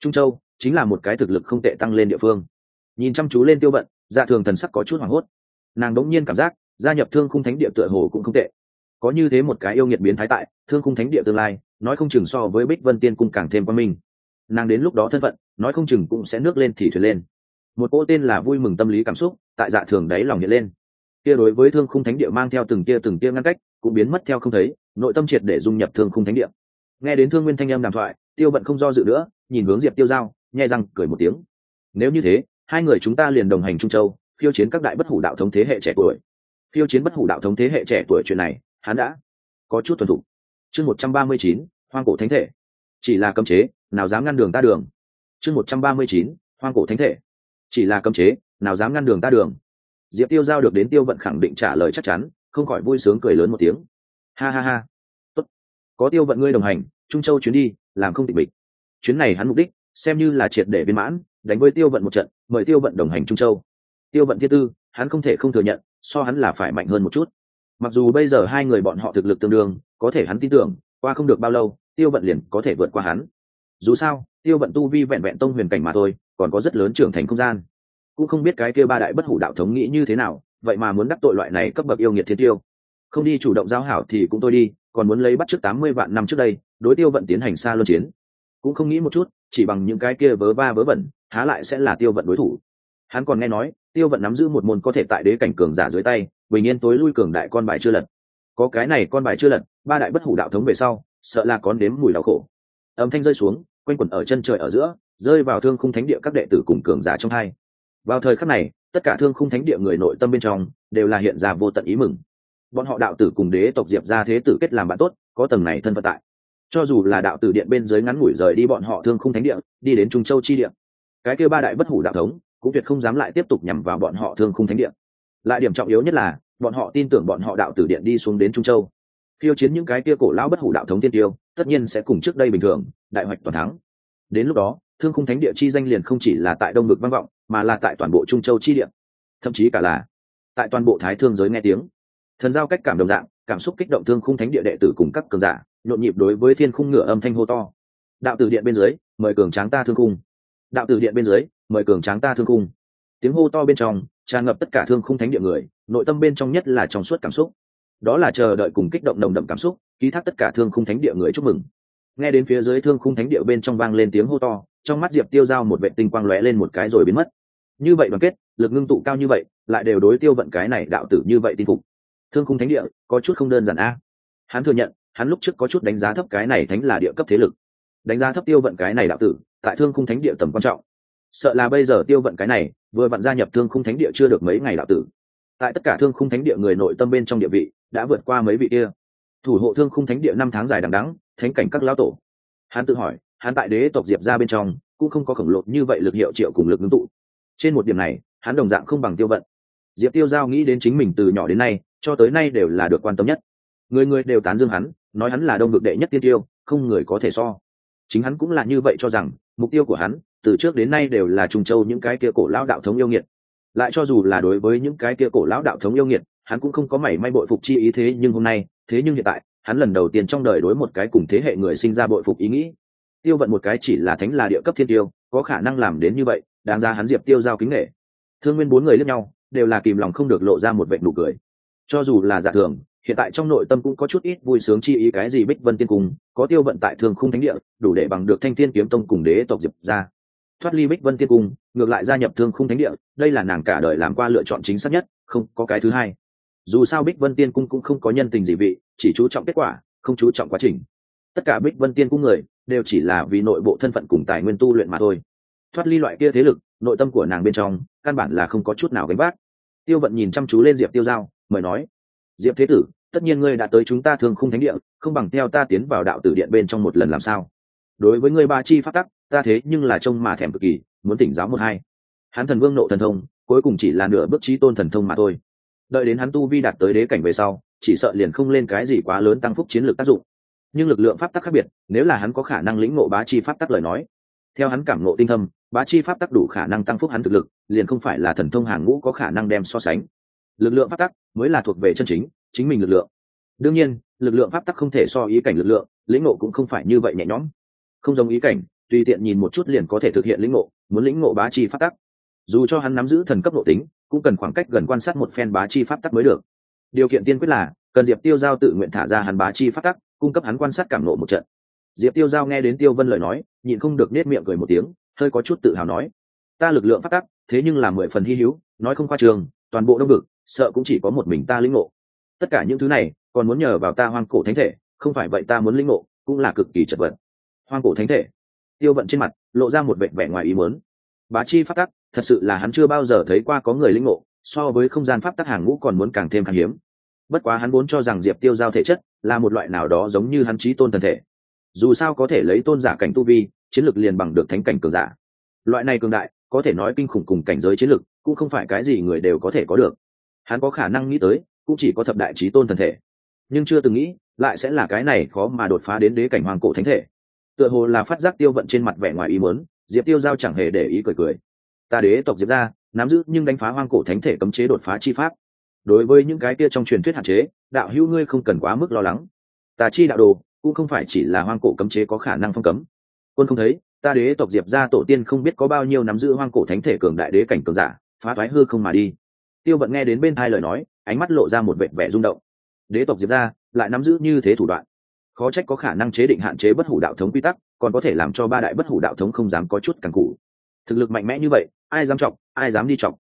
Trung châu chính là một cái thực lực không tệ tăng lên địa phương. Nhìn chăm chú lên tiêu vận dạ thường thần sắc có chút hoảng hốt. Nàng đỗng nhiên cảm giác, gia nhập thương khung thánh địa tựa hồ cũng không tệ. Có như thế một cái yêu nghiệt biến thái tại, thương khung thánh địa tương lai, nói không chừng so với bích vân tiên cung càng thêm quan minh. Nàng đến lúc đó thân phận, nói không chừng cũng sẽ nước lên thì thuyền lên. Một cô tên là vui mừng tâm lý cảm xúc, tại dạ thường đáy lòng hiện lên kia đối với thương khung thánh địa mang theo từng tia từng tia ngăn cách, cũng biến mất theo không thấy, nội tâm triệt để dung nhập thương khung thánh địa. Nghe đến thương nguyên thanh âm đàm thoại, tiêu bận không do dự nữa, nhìn hướng diệp tiêu giao, nhai răng, cười một tiếng. Nếu như thế, hai người chúng ta liền đồng hành trung châu, khiêu chiến các đại bất hủ đạo thống thế hệ trẻ tuổi. Khiêu chiến bất hủ đạo thống thế hệ trẻ tuổi chuyện này, hắn đã có chút thuần thủ chương một trăm ba mươi chín, hoang cổ thánh thể. Chỉ là cấm chế, nào dám ngăn đường ta đường. Chương một trăm ba mươi chín, hoang cổ thánh thể. Chỉ là cấm chế, nào dám ngăn đường ta đường diệp tiêu giao được đến tiêu vận khẳng định trả lời chắc chắn, không khỏi vui sướng cười lớn một tiếng. Ha ha ha. Tốt. có tiêu vận ngươi đồng hành, trung châu chuyến đi, làm không tịch mịch. Chuyến này hắn mục đích, xem như là triệt để viên mãn, đánh với tiêu vận một trận, mời tiêu vận đồng hành trung châu. Tiêu vận thiên tư, hắn không thể không thừa nhận, so hắn là phải mạnh hơn một chút. Mặc dù bây giờ hai người bọn họ thực lực tương đương, có thể hắn tin tưởng, qua không được bao lâu, tiêu vận liền có thể vượt qua hắn. Dù sao, tiêu vận tu vi vẹn vẹn tông huyền cảnh mà thôi, còn có rất lớn trưởng thành không gian cũng không biết cái kia ba đại bất hủ đạo thống nghĩ như thế nào, vậy mà muốn đắc tội loại này cấp bậc yêu nghiệt thiên tiêu. Không đi chủ động giao hảo thì cũng tôi đi, còn muốn lấy bắt trước tám mươi vạn năm trước đây, đối tiêu vận tiến hành xa luân chiến. Cũng không nghĩ một chút, chỉ bằng những cái kia vớ va vớ vẩn, há lại sẽ là tiêu vận đối thủ. Hắn còn nghe nói, tiêu vận nắm giữ một môn có thể tại đế cảnh cường giả dưới tay, bình yên tối lui cường đại con bài chưa lật. Có cái này con bài chưa lật, ba đại bất hủ đạo thống về sau, sợ là có nếm mùi đau khổ. Âm thanh rơi xuống, quanh quẩn ở chân trời ở giữa, rơi vào thương khung thánh địa các đệ tử cùng cường giả trong hai vào thời khắc này, tất cả thương khung thánh địa người nội tâm bên trong đều là hiện ra vô tận ý mừng. Bọn họ đạo tử cùng đế tộc diệp ra thế tử kết làm bạn tốt, có tầng này thân phận tại. Cho dù là đạo tử điện bên dưới ngắn ngủi rời đi bọn họ thương khung thánh địa, đi đến trung châu chi địa, cái kêu ba đại bất hủ đạo thống cũng tuyệt không dám lại tiếp tục nhằm vào bọn họ thương khung thánh địa. Lại điểm trọng yếu nhất là, bọn họ tin tưởng bọn họ đạo tử điện đi xuống đến trung châu. Khiêu chiến những cái kia cổ lão bất hủ đạo thống tiên tiêu, tất nhiên sẽ cùng trước đây bình thường, đại hoạch toàn thắng. Đến lúc đó thương khung thánh địa chi danh liền không chỉ là tại đông ngực Văn vọng, mà là tại toàn bộ trung châu chi địa. Thậm chí cả là tại toàn bộ thái thương giới nghe tiếng. Thần giao cách cảm đồng dạng, cảm xúc kích động thương khung thánh địa đệ tử cùng các cường giả, nhộn nhịp đối với thiên khung ngựa âm thanh hô to. Đạo tử điện bên dưới, mời cường tráng ta thương khung. Đạo tử điện bên dưới, mời cường tráng ta thương khung. Tiếng hô to bên trong, tràn ngập tất cả thương khung thánh địa người, nội tâm bên trong nhất là trong suốt cảm xúc. Đó là chờ đợi cùng kích động nồng đậm cảm xúc, ký thác tất cả thương khung thánh địa người chúc mừng. Nghe đến phía dưới thương khung thánh địa bên trong vang lên tiếng hô to trong mắt diệp tiêu dao một vệ tinh quang lóe lên một cái rồi biến mất. Như vậy đoàn kết, lực ngưng tụ cao như vậy, lại đều đối tiêu vận cái này đạo tử như vậy tin phục. Thương khung thánh địa, có chút không đơn giản a. Hắn thừa nhận, hắn lúc trước có chút đánh giá thấp cái này thánh là địa cấp thế lực. Đánh giá thấp tiêu vận cái này đạo tử, tại thương khung thánh địa tầm quan trọng. Sợ là bây giờ tiêu vận cái này, vừa vặn gia nhập thương khung thánh địa chưa được mấy ngày đạo tử. Tại tất cả thương khung thánh địa người nội tâm bên trong địa vị, đã vượt qua mấy vị kia. Thủ hộ thương khung thánh địa năm tháng dài đằng đắng thánh cảnh các lão tổ. Hắn tự hỏi hắn tại đế tộc diệp ra bên trong cũng không có khổng lồ như vậy lực hiệu triệu cùng lực ngưng tụ. Trên một điểm này, hắn đồng dạng không bằng tiêu vận. Diệp tiêu giao nghĩ đến chính mình từ nhỏ đến nay, cho tới nay đều là được quan tâm nhất. Người người đều tán dương hắn, nói hắn là đông vực đệ nhất tiên tiêu, không người có thể so. Chính hắn cũng là như vậy cho rằng, mục tiêu của hắn, từ trước đến nay đều là trùng châu những cái kia cổ lão đạo thống yêu nghiệt. Lại cho dù là đối với những cái kia cổ lão đạo thống yêu nghiệt, hắn cũng không có mảy may bội phục chi ý thế, nhưng hôm nay, thế nhưng hiện tại, hắn lần đầu tiên trong đời đối một cái cùng thế hệ người sinh ra bội phục ý nghĩ tiêu vận một cái chỉ là thánh là địa cấp thiên tiêu, có khả năng làm đến như vậy, đáng ra hắn diệp tiêu giao kính nghệ thương nguyên bốn người lẫn nhau, đều là kìm lòng không được lộ ra một vệ nụ cười. Cho dù là giả thường hiện tại trong nội tâm cũng có chút ít vui sướng chi ý cái gì bích vân tiên cung, có tiêu vận tại thương khung thánh địa, đủ để bằng được thanh tiên kiếm tông cùng đế tộc diệp ra thoát ly bích vân tiên cung, ngược lại gia nhập thương khung thánh địa, đây là nàng cả đời làm qua lựa chọn chính xác nhất, không có cái thứ hai. Dù sao bích vân tiên cung cũng không có nhân tình gì vị, chỉ chú trọng kết quả, không chú trọng quá trình. Tất cả bích vân tiên cung người đều chỉ là vì nội bộ thân phận cùng tài nguyên tu luyện mà thôi. Thoát ly loại kia thế lực, nội tâm của nàng bên trong, căn bản là không có chút nào gánh vác. Tiêu vận nhìn chăm chú lên diệp tiêu giao, mời nói, diệp thế tử, tất nhiên ngươi đã tới chúng ta thường khung thánh địa, không bằng theo ta tiến vào đạo tử điện bên trong một lần làm sao? Đối với ngươi ba chi phát tắc, ta thế nhưng là trông mà thèm cực kỳ, muốn tỉnh giáo một hai. Hắn thần vương nộ thần thông, cuối cùng chỉ là nửa bước trí tôn thần thông mà thôi. Đợi đến hắn tu vi đạt tới đế cảnh về sau, chỉ sợ liền không lên cái gì quá lớn tăng phúc chiến lược tác dụng nhưng lực lượng pháp tắc khác biệt, nếu là hắn có khả năng lĩnh ngộ bá chi pháp tắc lời nói. Theo hắn cảm ngộ tinh thâm, bá chi pháp tắc đủ khả năng tăng phúc hắn thực lực, liền không phải là thần thông hàng ngũ có khả năng đem so sánh. Lực lượng pháp tắc mới là thuộc về chân chính chính mình lực lượng. Đương nhiên, lực lượng pháp tắc không thể so ý cảnh lực lượng, lĩnh ngộ cũng không phải như vậy nhẹ nhõm. Không giống ý cảnh, tùy tiện nhìn một chút liền có thể thực hiện lĩnh ngộ, muốn lĩnh ngộ bá chi pháp tắc. Dù cho hắn nắm giữ thần cấp độ tính, cũng cần khoảng cách gần quan sát một phen bá chi pháp tắc mới được. Điều kiện tiên quyết là, cần diệp tiêu giao tự nguyện thả ra hắn bá chi pháp tắc cung cấp hắn quan sát cảm nộ một trận. Diệp tiêu giao nghe đến tiêu vân lời nói, nhịn không được nết miệng cười một tiếng, hơi có chút tự hào nói, ta lực lượng phát tắc, thế nhưng là mười phần hy hữu, nói không khoa trường, toàn bộ đông vực, sợ cũng chỉ có một mình ta lĩnh ngộ. Tất cả những thứ này, còn muốn nhờ vào ta hoang cổ thánh thể, không phải vậy ta muốn lĩnh ngộ, cũng là cực kỳ chật vật. Hoang cổ thánh thể? Tiêu vận trên mặt lộ ra một vẻ vẻ ngoài ý muốn. Bá chi pháp tắc, thật sự là hắn chưa bao giờ thấy qua có người lĩnh ngộ, so với không gian pháp tắc hàng ngũ còn muốn càng thêm khan hiếm. Bất quá hắn vốn cho rằng diệp tiêu giao thể chất là một loại nào đó giống như hắn trí tôn thần thể. Dù sao có thể lấy tôn giả cảnh tu vi, chiến lược liền bằng được thánh cảnh cường giả. Loại này cường đại, có thể nói kinh khủng cùng cảnh giới chiến lược cũng không phải cái gì người đều có thể có được. Hắn có khả năng nghĩ tới, cũng chỉ có thập đại trí tôn thần thể. Nhưng chưa từng nghĩ, lại sẽ là cái này khó mà đột phá đến đế cảnh hoàng cổ thánh thể. Tựa hồ là phát giác tiêu vận trên mặt vẻ ngoài ý muốn, diệp tiêu giao chẳng hề để ý cười cười. Ta đế tộc diệp ra nắm giữ nhưng đánh phá hoang cổ thánh thể cấm chế đột phá chi pháp đối với những cái kia trong truyền thuyết hạn chế, đạo hữu ngươi không cần quá mức lo lắng. Ta chi đạo đồ, cũng không phải chỉ là hoang cổ cấm chế có khả năng phong cấm. Quân không thấy, ta đế tộc diệp ra tổ tiên không biết có bao nhiêu nắm giữ hoang cổ thánh thể cường đại đế cảnh cường giả, phá thoái hư không mà đi. Tiêu vận nghe đến bên hai lời nói, ánh mắt lộ ra một vệ vẻ rung động. Đế tộc diệp ra lại nắm giữ như thế thủ đoạn. Khó trách có khả năng chế định hạn chế bất hủ đạo thống quy tắc, còn có thể làm cho ba đại bất hủ đạo thống không dám có chút càng cụ thực lực mạnh mẽ như vậy, ai dám trọng ai dám đi trọng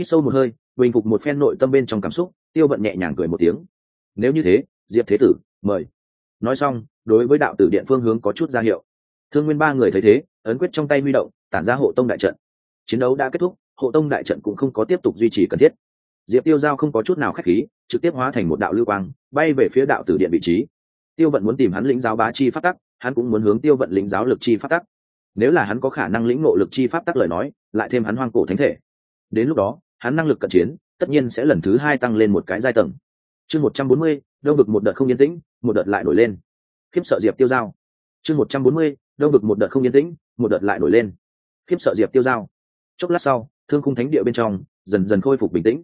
hít sâu một hơi, bình phục một phen nội tâm bên trong cảm xúc, tiêu vận nhẹ nhàng cười một tiếng. Nếu như thế, diệp thế tử, mời. Nói xong, đối với đạo tử điện phương hướng có chút ra hiệu. Thương nguyên ba người thấy thế, ấn quyết trong tay huy động, tản ra hộ tông đại trận. Chiến đấu đã kết thúc, hộ tông đại trận cũng không có tiếp tục duy trì cần thiết. Diệp tiêu giao không có chút nào k h á c h khí, trực tiếp hóa thành một đạo lưu quang, bay về phía đạo tử điện vị trí. Tiêu vận muốn tìm hắn lĩnh giáo bá chi phát tắc, hắn cũng muốn hướng tiêu vận lĩnh giáo lực chi phát tắc. Nếu là hắn có khả năng lĩnh nộ lực chi pháp tắc lời nói, lại thêm hắn hoang cổ thánh thể. Đến lúc đó hắn năng lực cận chiến, tất nhiên sẽ lần thứ hai tăng lên một cái giai tầng. Chương một trăm bốn mươi, đông vực một đợt không yên tĩnh, một đợt lại nổi lên. Khiếp sợ diệp tiêu dao chương một trăm bốn mươi, đông vực một đợt không yên tĩnh, một đợt lại nổi lên. Khiếp sợ diệp tiêu dao chốc lát sau, thương khung thánh địa bên trong dần dần khôi phục bình tĩnh.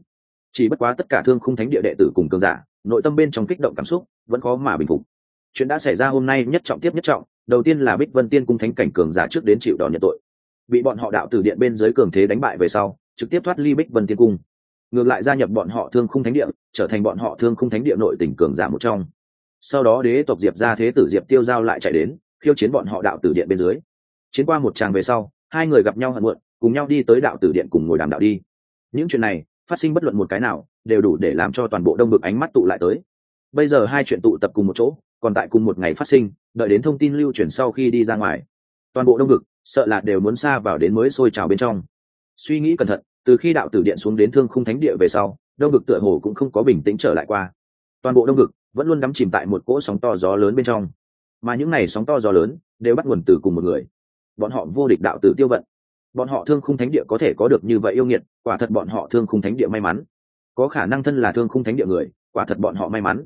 Chỉ bất quá tất cả thương khung thánh địa đệ tử cùng cường giả, nội tâm bên trong kích động cảm xúc vẫn khó mà bình phục. Chuyện đã xảy ra hôm nay nhất trọng tiếp nhất trọng, đầu tiên là bích vân tiên cung thánh cảnh cường giả trước đến chịu đòn nhận tội. Bị bọn họ đạo tử điện bên dưới cường thế đánh bại về sau trực tiếp thoát ly bích vân tiên cung. Ngược lại gia nhập bọn họ thương khung thánh địa, trở thành bọn họ thương khung thánh địa nội tỉnh cường giả một trong. Sau đó đế tộc diệp ra thế tử diệp tiêu giao lại chạy đến, khiêu chiến bọn họ đạo tử điện bên dưới. Chiến qua một tràng về sau, hai người gặp nhau hận muộn, cùng nhau đi tới đạo tử điện cùng ngồi đàm đạo đi. Những chuyện này, phát sinh bất luận một cái nào, đều đủ để làm cho toàn bộ đông bực ánh mắt tụ lại tới. Bây giờ hai chuyện tụ tập cùng một chỗ, còn tại cùng một ngày phát sinh, đợi đến thông tin lưu chuyển sau khi đi ra ngoài. Toàn bộ đông bực sợ là đều muốn xa vào đến mới sôi trào bên trong suy nghĩ cẩn thận, từ khi đạo tử điện xuống đến thương khung thánh địa về sau, đông vực tựa hồ cũng không có bình tĩnh trở lại qua. Toàn bộ đông vực vẫn luôn đắm chìm tại một cỗ sóng to gió lớn bên trong. Mà những n à y sóng to gió lớn đều bắt nguồn từ cùng một người. Bọn họ vô địch đạo tử tiêu vận. Bọn họ thương khung thánh địa có thể có được như vậy yêu nghiệt, quả thật bọn họ thương khung thánh địa may mắn. Có khả năng thân là thương khung thánh địa người, quả thật bọn họ may mắn.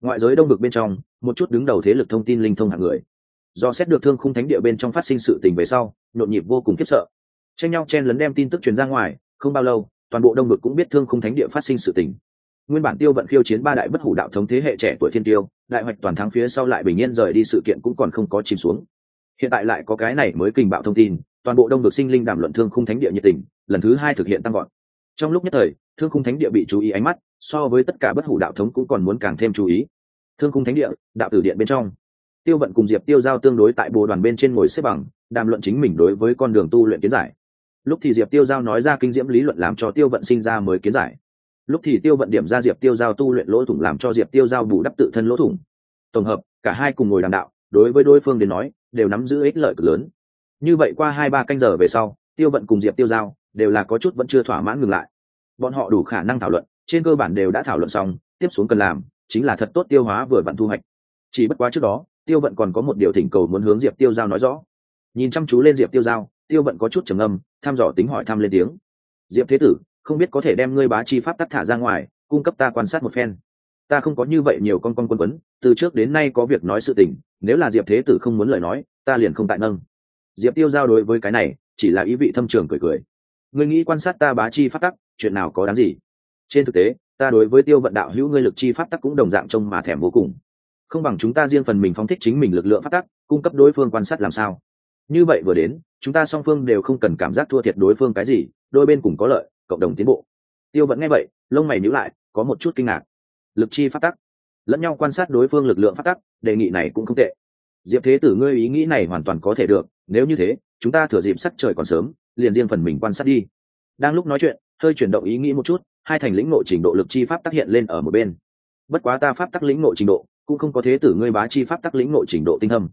Ngoại giới đông vực bên trong, một chút đứng đầu thế lực thông tin linh thông hạng người. Do xét được thương khung thánh địa bên trong phát sinh sự tình về sau, nhộn nhịp vô cùng khiếp sợ tranh nhau chen lấn đem tin tức truyền ra ngoài, không bao lâu, toàn bộ đông vực cũng biết thương khung thánh địa phát sinh sự tình. Nguyên bản tiêu vận khiêu chiến ba đại bất hủ đạo thống thế hệ trẻ tuổi thiên tiêu, đại hoạch toàn thắng phía sau lại bình yên rời đi sự kiện cũng còn không có chìm xuống. Hiện tại lại có cái này mới kình bạo thông tin, toàn bộ đông vực sinh linh đàm luận thương khung thánh địa nhiệt tình, lần thứ hai thực hiện tăng gọn trong lúc nhất thời, thương khung thánh địa bị chú ý ánh mắt, so với tất cả bất hủ đạo thống cũng còn muốn càng thêm chú ý. Thương khung thánh địa, đạo tử điện bên trong. Tiêu vận cùng diệp tiêu giao tương đối tại bồ đoàn bên trên ngồi xếp bằng, đàm luận chính mình đối với con đường tu luyện kiến giải lúc thì diệp tiêu giao nói ra kinh diễm lý luận làm cho tiêu vận sinh ra mới kiến giải. Lúc thì tiêu vận điểm ra diệp tiêu giao tu luyện lỗ thủng làm cho diệp tiêu giao bù đắp tự thân lỗ thủng. Tổng hợp, cả hai cùng ngồi đàm đạo, đối với đối phương đến nói, đều nắm giữ ích lợi cực lớn. Như vậy qua hai ba canh giờ về sau, tiêu vận cùng diệp tiêu giao đều là có chút vẫn chưa thỏa mãn ngừng lại. Bọn họ đủ khả năng thảo luận, trên cơ bản đều đã thảo luận xong, tiếp xuống cần làm chính là thật tốt tiêu hóa vừa vặn thu hoạch. Chỉ bất quá trước đó, tiêu vận còn có một điều thỉnh cầu muốn hướng diệp tiêu giao nói rõ. Nhìn chăm chú lên diệp tiêu giao tiêu vận có chút trầm âm thăm dò tính hỏi thăm lên tiếng. Diệp thế tử, không biết có thể đem ngươi bá chi pháp tắc thả ra ngoài, cung cấp ta quan sát một phen. Ta không có như vậy nhiều con con quân quấn, từ trước đến nay có việc nói sự tình, nếu là diệp thế tử không muốn lời nói, ta liền không tại nâng. Diệp tiêu giao đối với cái này, chỉ là ý vị thâm trường cười cười. Ngươi nghĩ quan sát ta bá chi pháp tắc, chuyện nào có đáng gì? Trên thực tế, ta đối với tiêu vận đạo hữu ngươi lực chi pháp tắc cũng đồng dạng trông mà thèm vô cùng. Không bằng chúng ta riêng phần mình phóng thích chính mình lực lượng pháp tắc, cung cấp đối phương quan sát làm sao? Như vậy vừa đến, chúng ta song phương đều không cần cảm giác thua thiệt đối phương cái gì, đôi bên cùng có lợi, cộng đồng tiến bộ. Tiêu vẫn nghe vậy, lông mày nhíu lại, có một chút kinh ngạc. Lực chi phát tắc. Lẫn nhau quan sát đối phương lực lượng phát tắc, đề nghị này cũng không tệ. Diệp thế tử ngươi ý nghĩ này hoàn toàn có thể được, nếu như thế, chúng ta thừa dịp sắc trời còn sớm, liền riêng phần mình quan sát đi. Đang lúc nói chuyện, hơi chuyển động ý nghĩ một chút, hai thành lĩnh nội trình độ lực chi pháp tác hiện lên ở một bên. Bất quá ta pháp tắc lĩnh nội trình độ, cũng không có thế tử ngươi bá chi pháp tắc lĩnh nội trình độ tinh hâm.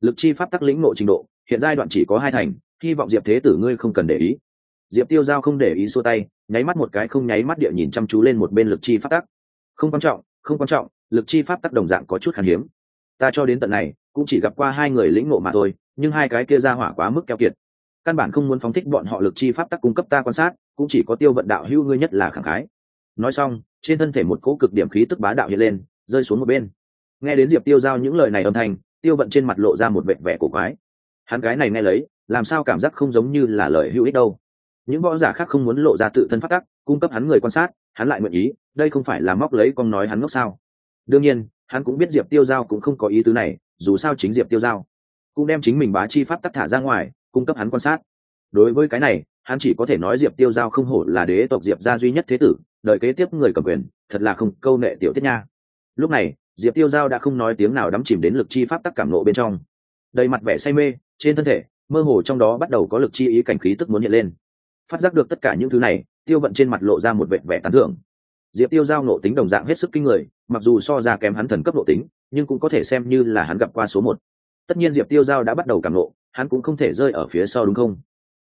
Lực chi pháp tắc lĩnh nội trình độ hiện giai đoạn chỉ có hai thành, hy vọng diệp thế tử ngươi không cần để ý. Diệp tiêu giao không để ý xua tay, nháy mắt một cái không nháy mắt địa nhìn chăm chú lên một bên lực chi pháp tắc. Không quan trọng, không quan trọng, lực chi pháp tắc đồng dạng có chút khan hiếm. Ta cho đến tận này, cũng chỉ gặp qua hai người lĩnh ngộ mà thôi, nhưng hai cái kia ra hỏa quá mức keo kiệt. Căn bản không muốn phóng thích bọn họ lực chi pháp tắc cung cấp ta quan sát, cũng chỉ có tiêu vận đạo hưu ngươi nhất là khẳng khái. Nói xong, trên thân thể một cỗ cực điểm khí tức bá đạo hiện lên, rơi xuống một bên. Nghe đến diệp tiêu giao những lời này âm thanh, tiêu vận trên mặt lộ ra một vẻ vẻ cổ quái hắn gái này nghe lấy, làm sao cảm giác không giống như là lời hữu ích đâu. Những võ giả khác không muốn lộ ra tự thân phát tắc, cung cấp hắn người quan sát, hắn lại nguyện ý, đây không phải là móc lấy con nói hắn ngốc sao. Đương nhiên, hắn cũng biết diệp tiêu giao cũng không có ý tứ này, dù sao chính diệp tiêu giao cũng đem chính mình bá chi pháp tắc thả ra ngoài, cung cấp hắn quan sát. Đối với cái này, hắn chỉ có thể nói diệp tiêu giao không hổ là đế tộc diệp gia duy nhất thế tử đợi kế tiếp người cầm quyền, thật là không câu nệ tiểu tiết nha. Lúc này, diệp tiêu giao đã không nói tiếng nào đắm chìm đến lực chi pháp tắc cảm nộ bên trong đầy mặt vẻ say mê, trên thân thể, mơ hồ trong đó bắt đầu có lực chi ý cảnh khí tức muốn hiện lên. Phát giác được tất cả những thứ này, tiêu vận trên mặt lộ ra một vẻ vẻ tán thưởng. Diệp tiêu giao nộ tính đồng dạng hết sức kinh người, mặc dù so ra kém hắn thần cấp nộ tính, nhưng cũng có thể xem như là hắn gặp qua số một. Tất nhiên diệp tiêu giao đã bắt đầu cảm nộ, hắn cũng không thể rơi ở phía sau đúng không?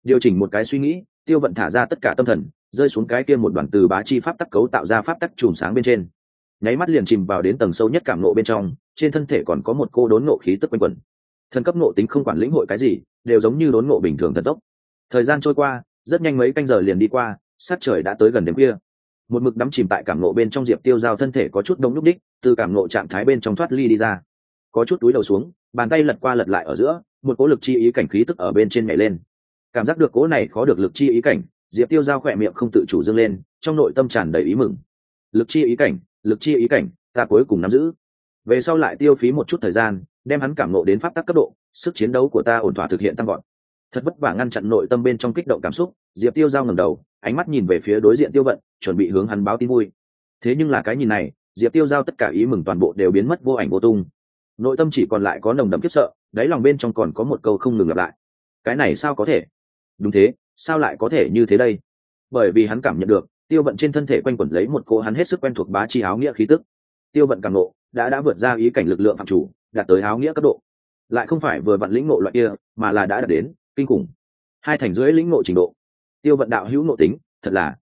Điều chỉnh một cái suy nghĩ, tiêu vận thả ra tất cả tâm thần, rơi xuống cái kia một đoàn từ bá chi pháp tắc cấu tạo ra pháp tắc chùm sáng bên trên. Nháy mắt liền chìm vào đến tầng sâu nhất cảm nộ bên trong, trên thân thể còn có một cô đốn nộ khí tức quanh quẩn thần cấp nộ tính không quản lĩnh hội cái gì, đều giống như đốn nộ bình thường thần tốc. Thời gian trôi qua, rất nhanh mấy canh giờ liền đi qua, sát trời đã tới gần đêm kia một mực đắm chìm tại cảm nộ bên trong diệp tiêu giao thân thể có chút đông lúc đích, từ cảm nộ trạng thái bên trong thoát ly đi ra. Có chút túi đầu xuống, bàn tay lật qua lật lại ở giữa, một cố lực chi ý cảnh khí tức ở bên trên nhảy lên. Cảm giác được cố này khó được lực chi ý cảnh, diệp tiêu giao khỏe miệng không tự chủ dâng lên, trong nội tâm tràn đầy ý mừng. Lực chi ý cảnh, lực chi ý cảnh, ta cuối cùng nắm giữ về sau lại tiêu phí một chút thời gian, đem hắn cảm nộ đến pháp tắc cấp độ, sức chiến đấu của ta ổn thỏa thực hiện tăng gọn thật vất vả ngăn chặn nội tâm bên trong kích động cảm xúc, diệp tiêu giao ngầm đầu, ánh mắt nhìn về phía đối diện tiêu vận, chuẩn bị hướng hắn báo tin vui. Thế nhưng là cái nhìn này, diệp tiêu giao tất cả ý mừng toàn bộ đều biến mất vô ảnh vô tung. Nội tâm chỉ còn lại có nồng đậm kiếp sợ, đáy lòng bên trong còn có một câu không ngừng lặp lại. Cái này sao có thể? Đúng thế, sao lại có thể như thế đây? Bởi vì hắn cảm nhận được, tiêu vận trên thân thể quanh quẩn lấy một cô hắn hết sức quen thuộc bá chi áo nghĩa khí tức. Tiêu vận càng nộ đã đã vượt ra ý cảnh lực lượng phạm chủ, đạt tới áo nghĩa cấp độ. Lại không phải vừa vận lĩnh ngộ loại kia, mà là đã đạt đến kinh khủng. Hai thành dưới lĩnh ngộ trình độ. Tiêu vận đạo hữu ngộ tính, thật là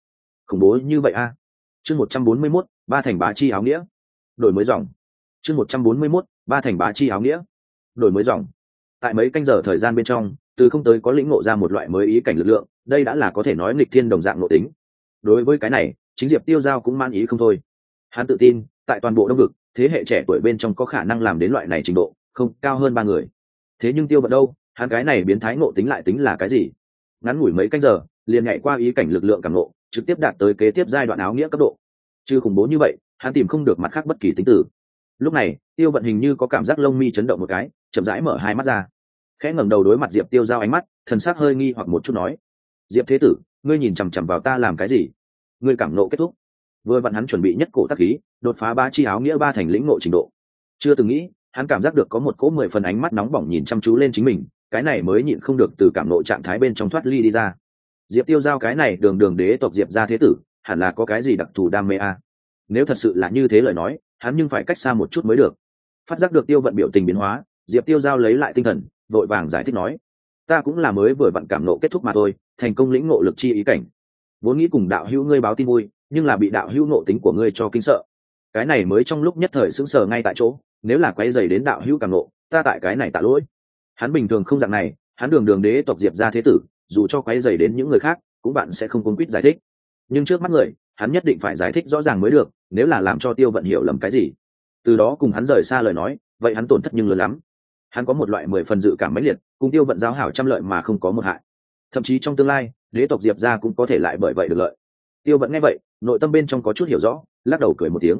khủng bố như vậy a. Chương một trăm bốn mươi mốt, ba thành bá chi áo nghĩa. Đổi mới dòng. Chương một trăm bốn mươi mốt, ba thành bá chi áo nghĩa. Đổi mới dòng. Tại mấy canh giờ thời gian bên trong, từ không tới có lĩnh ngộ ra một loại mới ý cảnh lực lượng, đây đã là có thể nói nghịch thiên đồng dạng ngộ tính. Đối với cái này, chính diệp tiêu giao cũng man ý không thôi. Hắn tự tin, tại toàn bộ đông vực thế hệ trẻ tuổi bên trong có khả năng làm đến loại này trình độ, không, cao hơn ba người. Thế nhưng tiêu bận đâu, hắn cái này biến thái ngộ tính lại tính là cái gì? Ngắn ngủi mấy canh giờ, liền nhảy qua ý cảnh lực lượng càng ngộ, trực tiếp đạt tới kế tiếp giai đoạn áo nghĩa cấp độ. Chứ khủng bố như vậy, hắn tìm không được mặt khác bất kỳ tính tử. Lúc này, tiêu vận hình như có cảm giác lông mi chấn động một cái, chậm rãi mở hai mắt ra. Khẽ ngẩng đầu đối mặt diệp tiêu giao ánh mắt, thần sắc hơi nghi hoặc một chút nói, diệp thế tử, ngươi nhìn chằm chằm vào ta làm cái gì? Ngươi cảm nộ kết thúc vừa vặn hắn chuẩn bị nhất cổ tác khí, đột phá ba chi áo nghĩa ba thành lĩnh ngộ trình độ. Chưa từng nghĩ, hắn cảm giác được có một cỗ mười phần ánh mắt nóng bỏng nhìn chăm chú lên chính mình, cái này mới nhịn không được từ cảm nộ trạng thái bên trong thoát ly đi ra. Diệp tiêu giao cái này đường đường đế tộc diệp ra thế tử, hẳn là có cái gì đặc thù đam mê a à? nếu thật sự là như thế lời nói, hắn nhưng phải cách xa một chút mới được. Phát giác được tiêu vận biểu tình biến hóa, diệp tiêu giao lấy lại tinh thần, vội vàng giải thích nói, ta cũng là mới vừa vặn cảm nộ kết thúc mà thôi, thành công lĩnh ngộ lực chi ý cảnh. Vốn nghĩ cùng đạo hữu ngươi báo tin vui nhưng là bị đạo hữu nộ tính của ngươi cho kinh sợ. Cái này mới trong lúc nhất thời sững sờ ngay tại chỗ, nếu là quay dày đến đạo hữu càng nộ, ta tại cái này tạ lỗi. Hắn bình thường không dạng này, hắn đường đường đế tộc diệp ra thế tử, dù cho quay dày đến những người khác, cũng bạn sẽ không cung quýt giải thích. Nhưng trước mắt người, hắn nhất định phải giải thích rõ ràng mới được, nếu là làm cho tiêu vận hiểu lầm cái gì. Từ đó cùng hắn rời xa lời nói, vậy hắn tổn thất nhưng lớn lắm. Hắn có một loại mười phần dự cảm mãnh liệt, cùng tiêu vận giao hảo trăm lợi mà không có một hại. Thậm chí trong tương lai, đế tộc diệp ra cũng có thể lại bởi vậy được lợi. Tiêu vận nghe vậy nội tâm bên trong có chút hiểu rõ, lắc đầu cười một tiếng.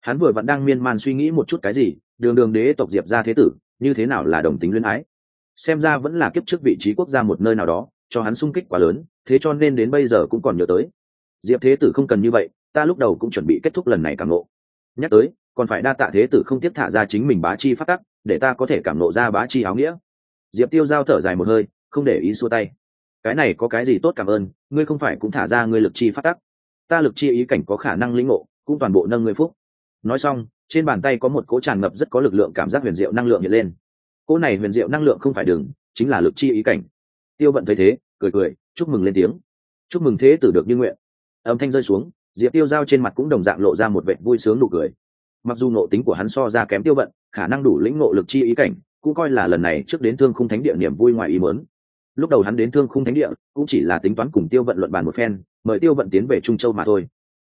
Hắn vừa vẫn đang miên man suy nghĩ một chút cái gì, đường đường đế tộc diệp ra thế tử, như thế nào là đồng tính luyến ái? Xem ra vẫn là kiếp trước vị trí quốc gia một nơi nào đó, cho hắn sung kích quá lớn, thế cho nên đến bây giờ cũng còn nhớ tới. Diệp thế tử không cần như vậy, ta lúc đầu cũng chuẩn bị kết thúc lần này cảm nộ nhắc tới, còn phải đa tạ thế tử không tiếp thả ra chính mình bá chi phát tắc, để ta có thể cảm nộ ra bá chi áo nghĩa. Diệp tiêu giao thở dài một hơi, không để ý xua tay. Cái này có cái gì tốt cảm ơn, ngươi không phải cũng thả ra ngươi lực chi phát tắc ta lực chi ý cảnh có khả năng lĩnh ngộ, cũng toàn bộ nâng ngươi phúc. Nói xong, trên bàn tay có một cỗ tràn ngập rất có lực lượng cảm giác huyền diệu năng lượng hiện lên. Cỗ này huyền diệu năng lượng không phải đường, chính là lực chi ý cảnh. Tiêu vận thấy thế, cười cười, chúc mừng lên tiếng. Chúc mừng thế tử được như nguyện. Âm thanh rơi xuống, diệp tiêu giao trên mặt cũng đồng dạng lộ ra một vệ vui sướng nụ cười. Mặc dù nộ tính của hắn so ra kém tiêu vận, khả năng đủ lĩnh ngộ lực chi ý cảnh, cũng coi là lần này trước đến thương khung thánh địa niềm vui ngoài ý mớn lúc đầu hắn đến thương khung thánh địa, cũng chỉ là tính toán cùng tiêu vận luận bàn một phen, mời tiêu vận tiến về trung châu mà thôi.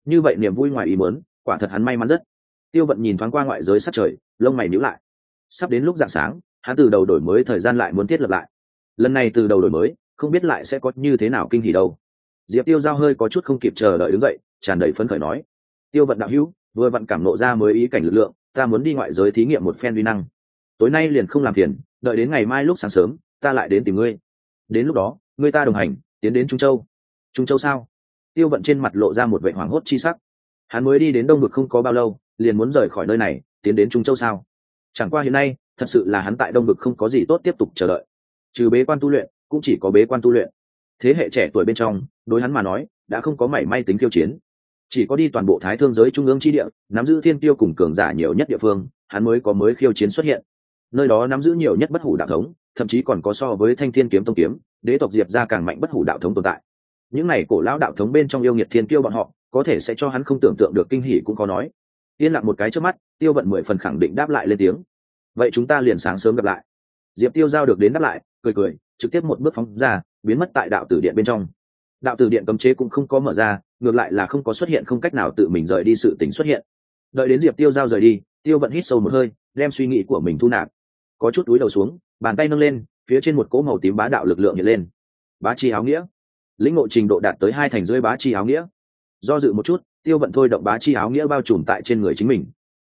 Như vậy niềm vui ngoài ý mớn quả thật hắn may mắn rất. Tiêu vận nhìn thoáng qua ngoại giới sát trời, lông mày nhíu lại. Sắp đến lúc dạng sáng, hắn từ đầu đổi mới thời gian lại muốn thiết lập lại. Lần này từ đầu đổi mới, không biết lại sẽ có như thế nào kinh hỉ đâu. Diệp tiêu giao hơi có chút không kịp chờ đợi đứng dậy, tràn đầy phấn khởi nói. Tiêu vận đạo hữu, vừa vận cảm nộ ra mới ý cảnh lực lượng, ta muốn đi ngoại giới thí nghiệm một phen vi năng. Tối nay liền không làm phiền, đợi đến ngày mai lúc sáng sớm, ta lại đến tìm ngươi đến lúc đó ngươi ta đồng hành, tiến đến trung châu. Trung châu sao? Tiêu vận trên mặt lộ ra một vệ hoảng hốt chi sắc. Hắn mới đi đến đông vực không có bao lâu, liền muốn rời khỏi nơi này, tiến đến trung châu sao? Chẳng qua hiện nay, thật sự là hắn tại đông vực không có gì tốt tiếp tục chờ đợi. Trừ bế quan tu luyện, cũng chỉ có bế quan tu luyện. Thế hệ trẻ tuổi bên trong, đối hắn mà nói, đã không có mảy may tính khiêu chiến. Chỉ có đi toàn bộ thái thương giới trung ương chi địa, nắm giữ thiên tiêu cùng cường giả nhiều nhất địa phương, hắn mới có mới khiêu chiến xuất hiện. Nơi đó nắm giữ nhiều nhất bất hủ đạo thống thậm chí còn có so với thanh thiên kiếm tông kiếm, đế tộc diệp ra càng mạnh bất hủ đạo thống tồn tại. Những n à y cổ lão đạo thống bên trong yêu nghiệt thiên tiêu bọn họ, có thể sẽ cho hắn không tưởng tượng được kinh hỉ cũng có nói. Yên lặng một cái trước mắt, tiêu vận mười phần khẳng định đáp lại lên tiếng. Vậy chúng ta liền sáng sớm gặp lại. Diệp tiêu giao được đến đáp lại, cười cười, trực tiếp một bước phóng ra, biến mất tại đạo tử điện bên trong. Đạo tử điện cấm chế cũng không có mở ra, ngược lại là không có xuất hiện không cách nào tự mình rời đi sự tình xuất hiện. Đợi đến diệp tiêu giao rời đi, tiêu vận hít sâu một hơi, đem suy nghĩ của mình thu nạp. Có chút túi đầu xuống bàn tay nâng lên, phía trên một cỗ màu tím bá đạo lực lượng hiện lên. Bá chi áo nghĩa. Lĩnh ngộ trình độ đạt tới hai thành rưỡi bá chi áo nghĩa. Do dự một chút, tiêu vận thôi động bá chi áo nghĩa bao trùm tại trên người chính mình.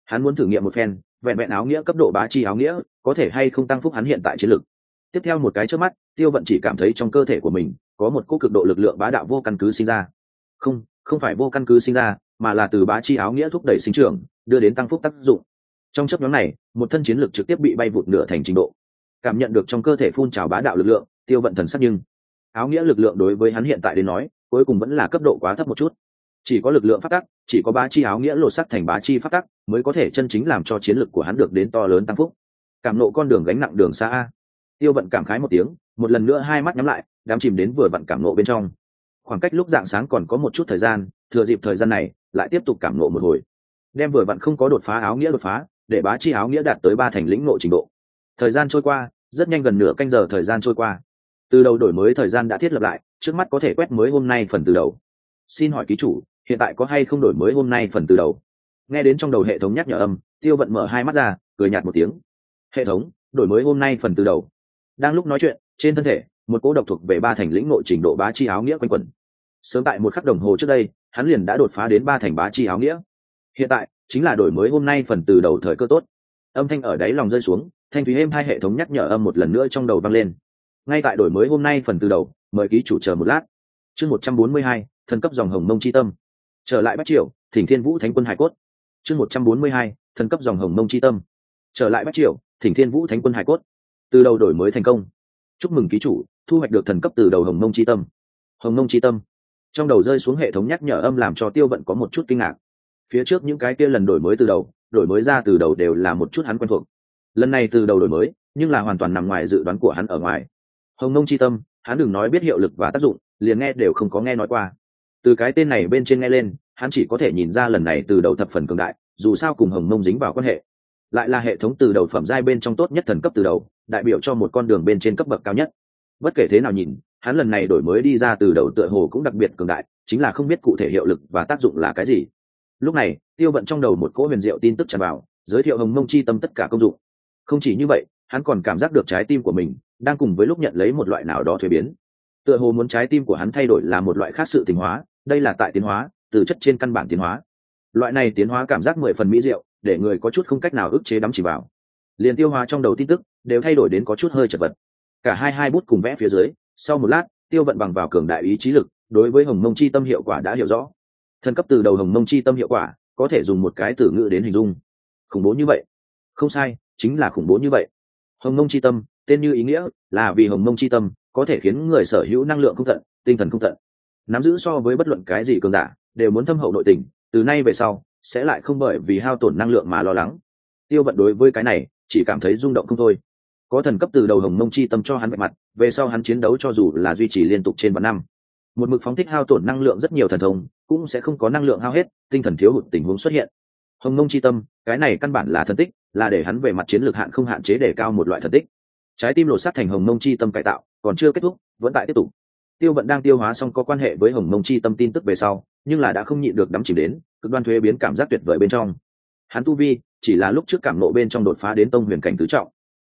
Hắn muốn thử nghiệm một phen, vẹn vẹn áo nghĩa cấp độ bá chi áo nghĩa, có thể hay không tăng phúc hắn hiện tại chiến lực. Tiếp theo một cái trước mắt, tiêu vận chỉ cảm thấy trong cơ thể của mình, có một cỗ cực độ lực lượng bá đạo vô căn cứ sinh ra. Không không phải vô căn cứ sinh ra, mà là từ bá chi áo nghĩa thúc đẩy sinh trưởng, đưa đến tăng phúc tác dụng. Trong chấp nhóm này, một thân chiến lực trực tiếp bị bay vụt nửa thành trình độ cảm nhận được trong cơ thể phun trào bá đạo lực lượng, tiêu vận thần sắc nhưng áo nghĩa lực lượng đối với hắn hiện tại đến nói, cuối cùng vẫn là cấp độ quá thấp một chút. Chỉ có lực lượng phát tắc, chỉ có bá chi áo nghĩa lột sắt thành bá chi phát tắc, mới có thể chân chính làm cho chiến lực của hắn được đến to lớn tăng phúc. Cảm nộ con đường gánh nặng đường xa a. Tiêu vận cảm khái một tiếng, một lần nữa hai mắt nhắm lại, đám chìm đến vừa vặn cảm nộ bên trong. Khoảng cách lúc dạng sáng còn có một chút thời gian, thừa dịp thời gian này, lại tiếp tục cảm nộ một hồi. Đem vừa vặn không có đột phá áo nghĩa đột phá, để bá chi áo nghĩa đạt tới ba thành lĩnh nộ trình độ thời gian trôi qua, rất nhanh gần nửa canh giờ thời gian trôi qua. Từ đầu đổi mới thời gian đã thiết lập lại, trước mắt có thể quét mới hôm nay phần từ đầu. Xin hỏi ký chủ, hiện tại có hay không đổi mới hôm nay phần từ đầu? Nghe đến trong đầu hệ thống nhắc nhở âm, tiêu vận mở hai mắt ra, cười nhạt một tiếng. Hệ thống, đổi mới hôm nay phần từ đầu. Đang lúc nói chuyện, trên thân thể, một cỗ độc thuộc về ba thành lĩnh nội trình độ bá chi áo nghĩa quanh quẩn. Sớm tại một khắc đồng hồ trước đây, hắn liền đã đột phá đến ba thành bá chi áo nghĩa. Hiện tại, chính là đổi mới hôm nay phần từ đầu thời cơ tốt. Âm thanh ở đáy lòng rơi xuống thanh thúy êm hai hệ thống nhắc nhở âm một lần nữa trong đầu vang lên. Ngay tại đổi mới hôm nay phần từ đầu, mời ký chủ chờ một lát. Chương một trăm bốn mươi hai, thần cấp dòng hồng mông c h i tâm. Trở lại bắt triều, thỉnh thiên vũ thánh quân hải cốt. Chương một trăm bốn mươi hai, thần cấp dòng hồng mông c h i tâm. Trở lại bắt triều, thỉnh thiên vũ thánh quân hải cốt. Từ đầu đổi mới thành công. Chúc mừng ký chủ, thu hoạch được thần cấp từ đầu hồng mông c h i tâm. Hồng mông c h i tâm. Trong đầu rơi xuống hệ thống nhắc nhở âm làm cho tiêu vận có một chút kinh ngạc. Phía trước những cái kia lần đổi mới từ đầu, đổi mới ra từ đầu đều là một chút hắn quen thuộc lần này từ đầu đổi mới, nhưng là hoàn toàn nằm ngoài dự đoán của hắn ở ngoài. Hồng nông c h i tâm, hắn đừng nói biết hiệu lực và tác dụng, liền nghe đều không có nghe nói qua. Từ cái tên này bên trên nghe lên, hắn chỉ có thể nhìn ra lần này từ đầu thập phần cường đại, dù sao cùng hồng Nông dính vào quan hệ. Lại là hệ thống từ đầu phẩm giai bên trong tốt nhất thần cấp từ đầu, đại biểu cho một con đường bên trên cấp bậc cao nhất. Bất kể thế nào nhìn, hắn lần này đổi mới đi ra từ đầu tựa hồ cũng đặc biệt cường đại, chính là không biết cụ thể hiệu lực và tác dụng là cái gì. Lúc này, tiêu vận trong đầu một cỗ huyền diệu tin tức tràn vào, giới thiệu hồng mông chi tâm tất cả công dụng không chỉ như vậy, hắn còn cảm giác được trái tim của mình đang cùng với lúc nhận lấy một loại nào đó thuế biến. Tựa hồ muốn trái tim của hắn thay đổi là một loại khác sự tiến hóa, đây là tại tiến hóa, từ chất trên căn bản tiến hóa. Loại này tiến hóa cảm giác mười phần mỹ diệu, để người có chút không cách nào ức chế đắm chỉ vào. Liền tiêu hóa trong đầu tin tức, đều thay đổi đến có chút hơi chật vật. Cả hai hai bút cùng vẽ phía dưới, sau một lát, tiêu vận bằng vào cường đại ý chí lực, đối với hồng mông chi tâm hiệu quả đã hiểu rõ. Thần cấp từ đầu hồng mông chi tâm hiệu quả, có thể dùng một cái từ ngữ đến hình dung. Khủng bố như vậy. Không sai chính là khủng bố như vậy. Hồng mông chi tâm, tên như ý nghĩa là vì hồng mông chi tâm có thể khiến người sở hữu năng lượng không tận, tinh thần không tận. Nắm giữ so với bất luận cái gì cường giả, đều muốn thâm hậu nội tình, từ nay về sau, sẽ lại không bởi vì hao tổn năng lượng mà lo lắng. Tiêu vận đối với cái này, chỉ cảm thấy rung động không thôi. Có thần cấp từ đầu hồng mông chi tâm cho hắn bệ mặt, về sau hắn chiến đấu cho dù là duy trì liên tục trên vạn năm. Một mực phóng thích hao tổn năng lượng rất nhiều thần thông, cũng sẽ không có năng lượng hao hết, tinh thần thiếu hụt tình huống xuất hiện hồng mông chi tâm, cái này căn bản là thần tích, là để hắn về mặt chiến lược hạn không hạn chế để cao một loại thần tích. Trái tim lột sắt thành hồng mông chi tâm cải tạo, còn chưa kết thúc, vẫn tại tiếp tục. Tiêu vận đang tiêu hóa xong có quan hệ với hồng mông chi tâm tin tức về sau, nhưng là đã không nhịn được đắm chìm đến, cực đoan thuế biến cảm giác tuyệt vời bên trong. Hắn tu vi, chỉ là lúc trước cảm nộ bên trong đột phá đến tông huyền cảnh tứ trọng.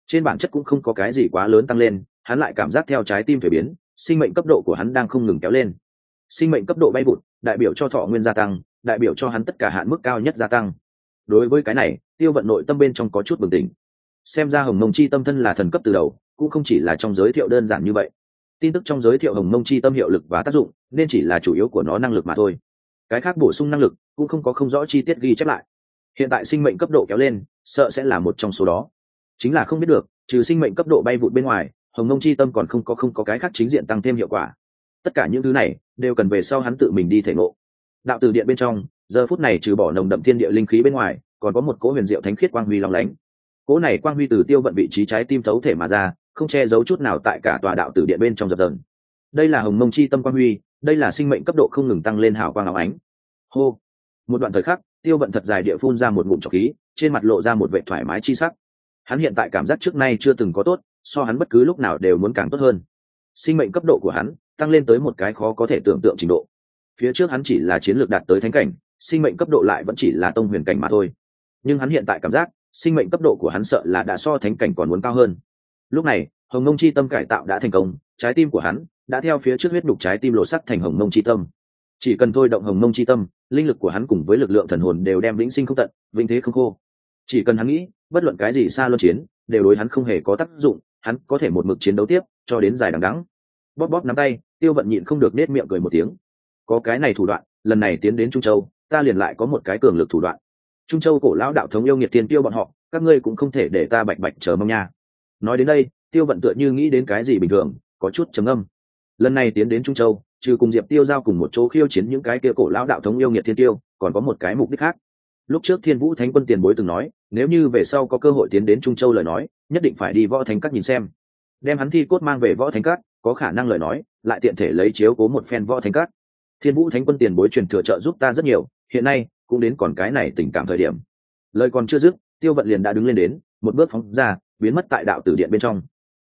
Trên bản chất cũng không có cái gì quá lớn tăng lên, hắn lại cảm giác theo trái tim thuế biến, sinh mệnh cấp độ của hắn đang không ngừng kéo lên. Sinh mệnh cấp độ bay vụt, đại biểu cho thọ nguyên gia tăng đại biểu cho hắn tất cả hạn mức cao nhất gia tăng. Đối với cái này, tiêu vận nội tâm bên trong có chút bừng tỉnh. Xem ra hồng mông chi tâm thân là thần cấp từ đầu, cũng không chỉ là trong giới thiệu đơn giản như vậy. Tin tức trong giới thiệu hồng mông chi tâm hiệu lực và tác dụng, nên chỉ là chủ yếu của nó năng lực mà thôi. Cái khác bổ sung năng lực, cũng không có không rõ chi tiết ghi chép lại. Hiện tại sinh mệnh cấp độ kéo lên, sợ sẽ là một trong số đó. Chính là không biết được, trừ sinh mệnh cấp độ bay vụt bên ngoài, hồng mông chi tâm còn không có không có cái khác chính diện tăng thêm hiệu quả. Tất cả những thứ này, đều cần về sau hắn tự mình đi thể ngộ đạo từ điện bên trong, giờ phút này trừ bỏ nồng đậm thiên địa linh khí bên ngoài, còn có một cỗ huyền diệu thánh khiết quang huy lòng lánh. Cỗ này quang huy từ tiêu vận vị trí trái tim thấu thể mà ra, không che giấu chút nào tại cả tòa đạo tử điện bên trong dập dần đây là hồng mông chi tâm quang huy, đây là sinh mệnh cấp độ không ngừng tăng lên hào quang áo ánh. Hô! Một đoạn thời khắc, tiêu vận thật dài địa phun ra một ngụm trọc khí, trên mặt lộ ra một vệ thoải mái chi sắc. Hắn hiện tại cảm giác trước nay chưa từng có tốt, so hắn bất cứ lúc nào đều muốn càng tốt hơn. Sinh mệnh cấp độ của hắn tăng lên tới một cái khó có thể tưởng tượng trình độ phía trước hắn chỉ là chiến lược đạt tới thánh cảnh, sinh mệnh cấp độ lại vẫn chỉ là tông huyền cảnh mà thôi. Nhưng hắn hiện tại cảm giác, sinh mệnh cấp độ của hắn sợ là đã so thánh cảnh còn muốn cao hơn. Lúc này, hồng mông chi tâm cải tạo đã thành công, trái tim của hắn đã theo phía trước huyết đục trái tim lộ sắt thành hồng mông chi tâm. Chỉ cần thôi động hồng mông chi tâm, linh lực của hắn cùng với lực lượng thần hồn đều đem vĩnh sinh không tận, vĩnh thế không khô. Chỉ cần hắn nghĩ, bất luận cái gì xa luân chiến, đều đối hắn không hề có tác dụng, hắn có thể một mực chiến đấu tiếp, cho đến dài đằng đắng bóp bóp nắm tay, tiêu vận nhịn không được nết miệng cười một tiếng có cái này thủ đoạn, lần này tiến đến trung châu, ta liền lại có một cái cường lực thủ đoạn. Trung châu cổ lão đạo thống yêu nghiệt tiên tiêu bọn họ, các ngươi cũng không thể để ta bạch bạch chờ mong nha. Nói đến đây, tiêu vận tựa như nghĩ đến cái gì bình thường, có chút trầm âm lần này tiến đến trung châu, trừ cùng diệp tiêu giao cùng một chỗ khiêu chiến những cái kia cổ lão đạo thống yêu nghiệt thiên tiêu, còn có một cái mục đích khác. Lúc trước thiên vũ thánh quân tiền bối từng nói, nếu như về sau có cơ hội tiến đến trung châu lời nói, nhất định phải đi võ thánh các nhìn xem. Đem hắn thi cốt mang về võ thánh các, có khả năng lời nói, lại tiện thể lấy chiếu cố một phen võ thánh các thiên vũ thánh quân tiền bối truyền thừa trợ giúp ta rất nhiều, hiện nay cũng đến còn cái này tình cảm thời điểm. Lời còn chưa dứt, tiêu vận liền đã đứng lên đến, một bước phóng ra, biến mất tại đạo tử điện bên trong.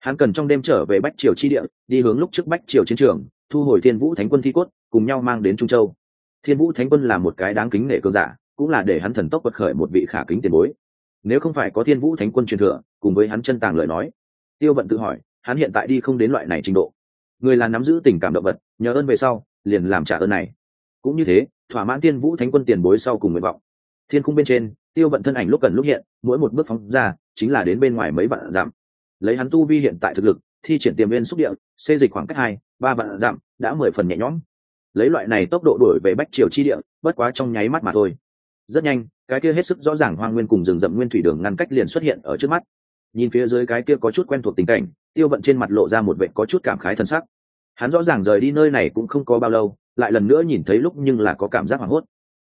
Hắn cần trong đêm trở về bách triều chi địa, đi hướng lúc trước bách triều chiến trường, thu hồi thiên vũ thánh quân thi cốt, cùng nhau mang đến trung châu. Thiên vũ thánh quân là một cái đáng kính nể cơn giả, cũng là để hắn thần tốc bật khởi một vị khả kính tiền bối. Nếu không phải có thiên vũ thánh quân truyền thừa, cùng với hắn chân tàng lời nói, tiêu vận tự hỏi, hắn hiện tại đi không đến loại này trình độ. Người là nắm giữ tình cảm động vật, nhờ ơn về sau liền làm trả ơn này. Cũng như thế, thỏa mãn thiên vũ thánh quân tiền bối sau cùng nguyện vọng. Thiên khung bên trên, tiêu vận thân ảnh lúc cần lúc hiện, mỗi một bước phóng ra, chính là đến bên ngoài mấy vạn dặm. Lấy hắn tu vi hiện tại thực lực, thi triển tiềm viên xúc địa, xê dịch khoảng cách hai, ba vạn dặm, đã mười phần nhẹ nhõm. Lấy loại này tốc độ đổi về bách triều chi địa, bất quá trong nháy mắt mà thôi. Rất nhanh, cái kia hết sức rõ ràng hoang nguyên cùng rừng rậm nguyên thủy đường ngăn cách liền xuất hiện ở trước mắt. Nhìn phía dưới cái kia có chút quen thuộc tình cảnh, tiêu vận trên mặt lộ ra một vệ có chút cảm khái thân sắc hắn rõ ràng rời đi nơi này cũng không có bao lâu, lại lần nữa nhìn thấy lúc nhưng là có cảm giác hoảng hốt.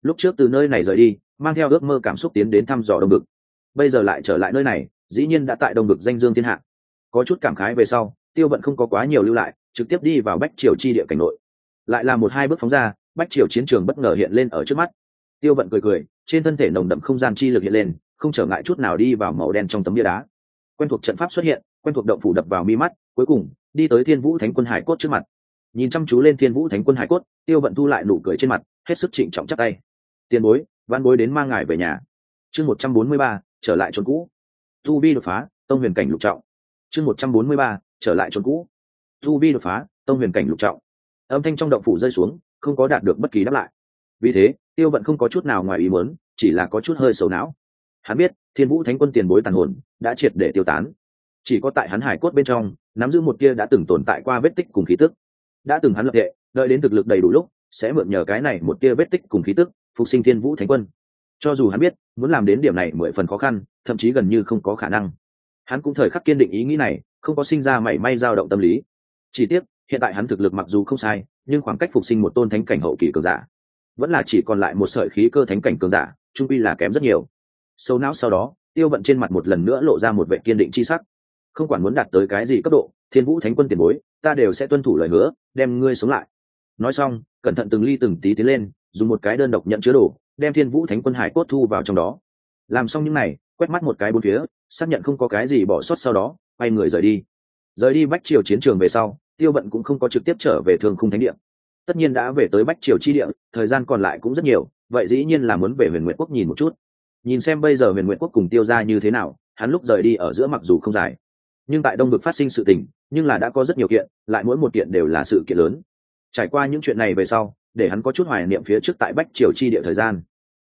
Lúc trước từ nơi này rời đi, mang theo ước mơ cảm xúc tiến đến thăm dò đông bực. Bây giờ lại trở lại nơi này, dĩ nhiên đã tại đông bực danh dương thiên hạ. Có chút cảm khái về sau, tiêu vận không có quá nhiều lưu lại, trực tiếp đi vào bách triều chi địa cảnh nội. Lại là một hai bước phóng ra, bách triều chiến trường bất ngờ hiện lên ở trước mắt. Tiêu vận cười cười, trên thân thể nồng đậm không gian chi lực hiện lên, không trở ngại chút nào đi vào màu đen trong tấm bia đá. Quen thuộc trận pháp xuất hiện quen thuộc động phủ đập vào mi mắt, cuối cùng, đi tới thiên vũ thánh quân hải cốt trước mặt. Nhìn chăm chú lên thiên vũ thánh quân hải cốt, tiêu vận thu lại nụ cười trên mặt, hết sức trịnh trọng chắc tay. Tiền bối, văn bối đến mang ngài về nhà. Chương một trăm bốn mươi ba, trở lại chốn cũ. Tu vi đột phá, tông huyền cảnh lục trọng. Chương một trăm bốn mươi ba, trở lại chốn cũ. Tu vi đột phá, tông huyền cảnh lục trọng. Âm thanh trong động phủ rơi xuống, không có đạt được bất kỳ đáp lại. Vì thế, tiêu vận không có chút nào ngoài ý muốn, chỉ là có chút hơi sầu não. Hắn biết, thiên vũ thánh quân tiền bối tàn hồn, đã triệt để tiêu tán chỉ có tại hắn hải cốt bên trong, nắm giữ một kia đã từng tồn tại qua vết tích cùng khí tức. Đã từng hắn lập hệ, đợi đến thực lực đầy đủ lúc, sẽ mượn nhờ cái này một kia vết tích cùng khí tức, phục sinh thiên vũ thánh quân. Cho dù hắn biết, muốn làm đến điểm này mười phần khó khăn, thậm chí gần như không có khả năng. Hắn cũng thời khắc kiên định ý nghĩ này, không có sinh ra mảy may dao động tâm lý. Chỉ tiếc, hiện tại hắn thực lực mặc dù không sai, nhưng khoảng cách phục sinh một tôn thánh cảnh hậu kỳ cường giả, vẫn là chỉ còn lại một sợi khí cơ thánh cảnh cường giả, trung pi là kém rất nhiều. Sâu não sau đó, tiêu vận trên mặt một lần nữa lộ ra một vệ kiên định c h i sắc không quản muốn đạt tới cái gì cấp độ, thiên vũ thánh quân tiền bối, ta đều sẽ tuân thủ lời hứa, đem ngươi sống lại. Nói xong, cẩn thận từng ly từng tí tiến lên, dùng một cái đơn độc nhận chứa đồ, đem thiên vũ thánh quân hải cốt thu vào trong đó. Làm xong những n à y quét mắt một cái bốn phía, xác nhận không có cái gì bỏ sót sau đó, quay người rời đi. Rời đi bách triều chiến trường về sau, tiêu bận cũng không có trực tiếp trở về thường khung thánh địa. Tất nhiên đã về tới bách triều chi địa, thời gian còn lại cũng rất nhiều, vậy dĩ nhiên là muốn về huyền nguyện quốc nhìn một chút. Nhìn xem bây giờ huyền nguyện quốc cùng tiêu ra như thế nào, hắn lúc rời đi ở giữa mặc dù không dài nhưng tại đông vực phát sinh sự tình, nhưng là đã có rất nhiều kiện, lại mỗi một kiện đều là sự kiện lớn. Trải qua những chuyện này về sau, để hắn có chút hoài niệm phía trước tại bách triều chi địa thời gian.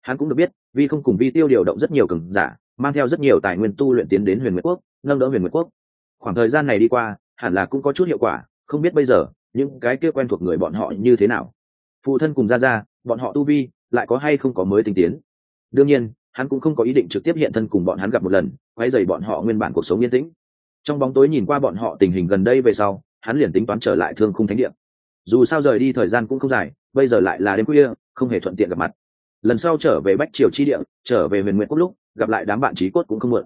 Hắn cũng được biết, Vi không cùng vi tiêu điều động rất nhiều cường giả, mang theo rất nhiều tài nguyên tu luyện tiến đến huyền nguyệt quốc, nâng đỡ huyền nguyệt quốc. Khoảng thời gian này đi qua, hẳn là cũng có chút hiệu quả, không biết bây giờ, những cái kia quen thuộc người bọn họ như thế nào. Phụ thân cùng ra ra bọn họ tu vi, lại có hay không có mới tinh tiến? Đương nhiên, hắn cũng không có ý định trực tiếp hiện thân cùng bọn hắn gặp một lần quay dày bọn họ nguyên bản cuộc sống yên tĩnh trong bóng tối nhìn qua bọn họ tình hình gần đây về sau, hắn liền tính toán trở lại thương khung thánh địa. Dù sao rời đi thời gian cũng không dài, bây giờ lại là đêm khuya, không hề thuận tiện gặp mặt. Lần sau trở về bách triều chi địa, trở về huyền nguyện quốc lúc, gặp lại đám bạn trí cốt cũng không mượn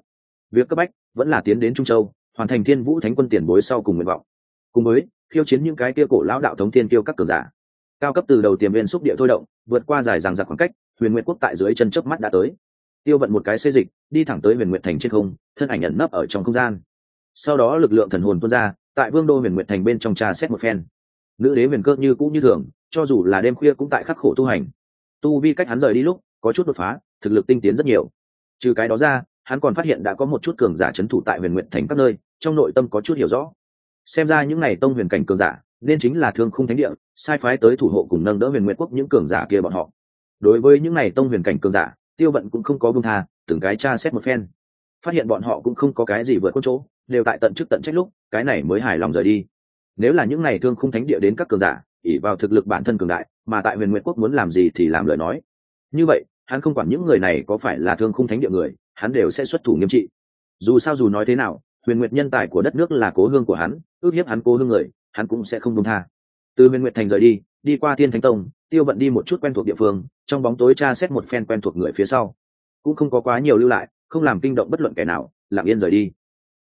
việc cấp bách vẫn là tiến đến trung châu, hoàn thành thiên vũ thánh quân tiền bối sau cùng nguyện vọng. Cùng với, khiêu chiến những cái kia cổ lão đạo thống thiên kiêu các cường giả. Cao cấp từ đầu tiềm viên xúc địa thôi động, vượt qua dài ràng giặc khoảng cách, huyền nguyện quốc tại dưới chân chớp mắt đã tới. Tiêu vận một cái xê dịch, đi thẳng tới huyền nguyện thành trên không, thân ảnh ẩn nấp ở trong không gian sau đó lực lượng thần hồn tuôn ra, tại vương đô huyền nguyện thành bên trong trà xét một phen. Nữ đế huyền cơ như cũng như thường, cho dù là đêm khuya cũng tại khắc khổ tu hành. Tu vi cách hắn rời đi lúc, có chút đột phá, thực lực tinh tiến rất nhiều. Trừ cái đó ra, hắn còn phát hiện đã có một chút cường giả c h ấ n thủ tại huyền nguyện thành các nơi, trong nội tâm có chút hiểu rõ. Xem ra những n à y tông huyền cảnh cường giả, nên chính là thương khung thánh địa, sai phái tới thủ hộ cùng nâng đỡ huyền nguyện quốc những cường giả kia bọn họ. Đối với những n à y tông huyền cảnh cường giả, tiêu vận cũng không có vương tha, từng cái tra xét một phen phát hiện bọn họ cũng không có cái gì vượt con chỗ, đều tại tận chức tận trách lúc, cái này mới hài lòng rời đi. Nếu là những này thương không thánh địa đến các cường giả ỉ vào thực lực bản thân cường đại, mà tại huyền nguyệt quốc muốn làm gì thì làm lời nói. Như vậy, hắn không quản những người này có phải là thương không thánh địa người, hắn đều sẽ xuất thủ nghiêm trị. Dù sao dù nói thế nào, huyền nguyệt nhân tài của đất nước là cố hương của hắn, ước hiếp hắn cố hương người, hắn cũng sẽ không đông tha. Từ huyền nguyệt thành rời đi đi qua thiên thánh tông, tiêu vận đi một chút quen thuộc địa phương, trong bóng tối tra xét một phen quen thuộc người phía sau. Cũng không có quá nhiều lưu lại không làm kinh động bất luận kẻ nào, lặng yên rời đi.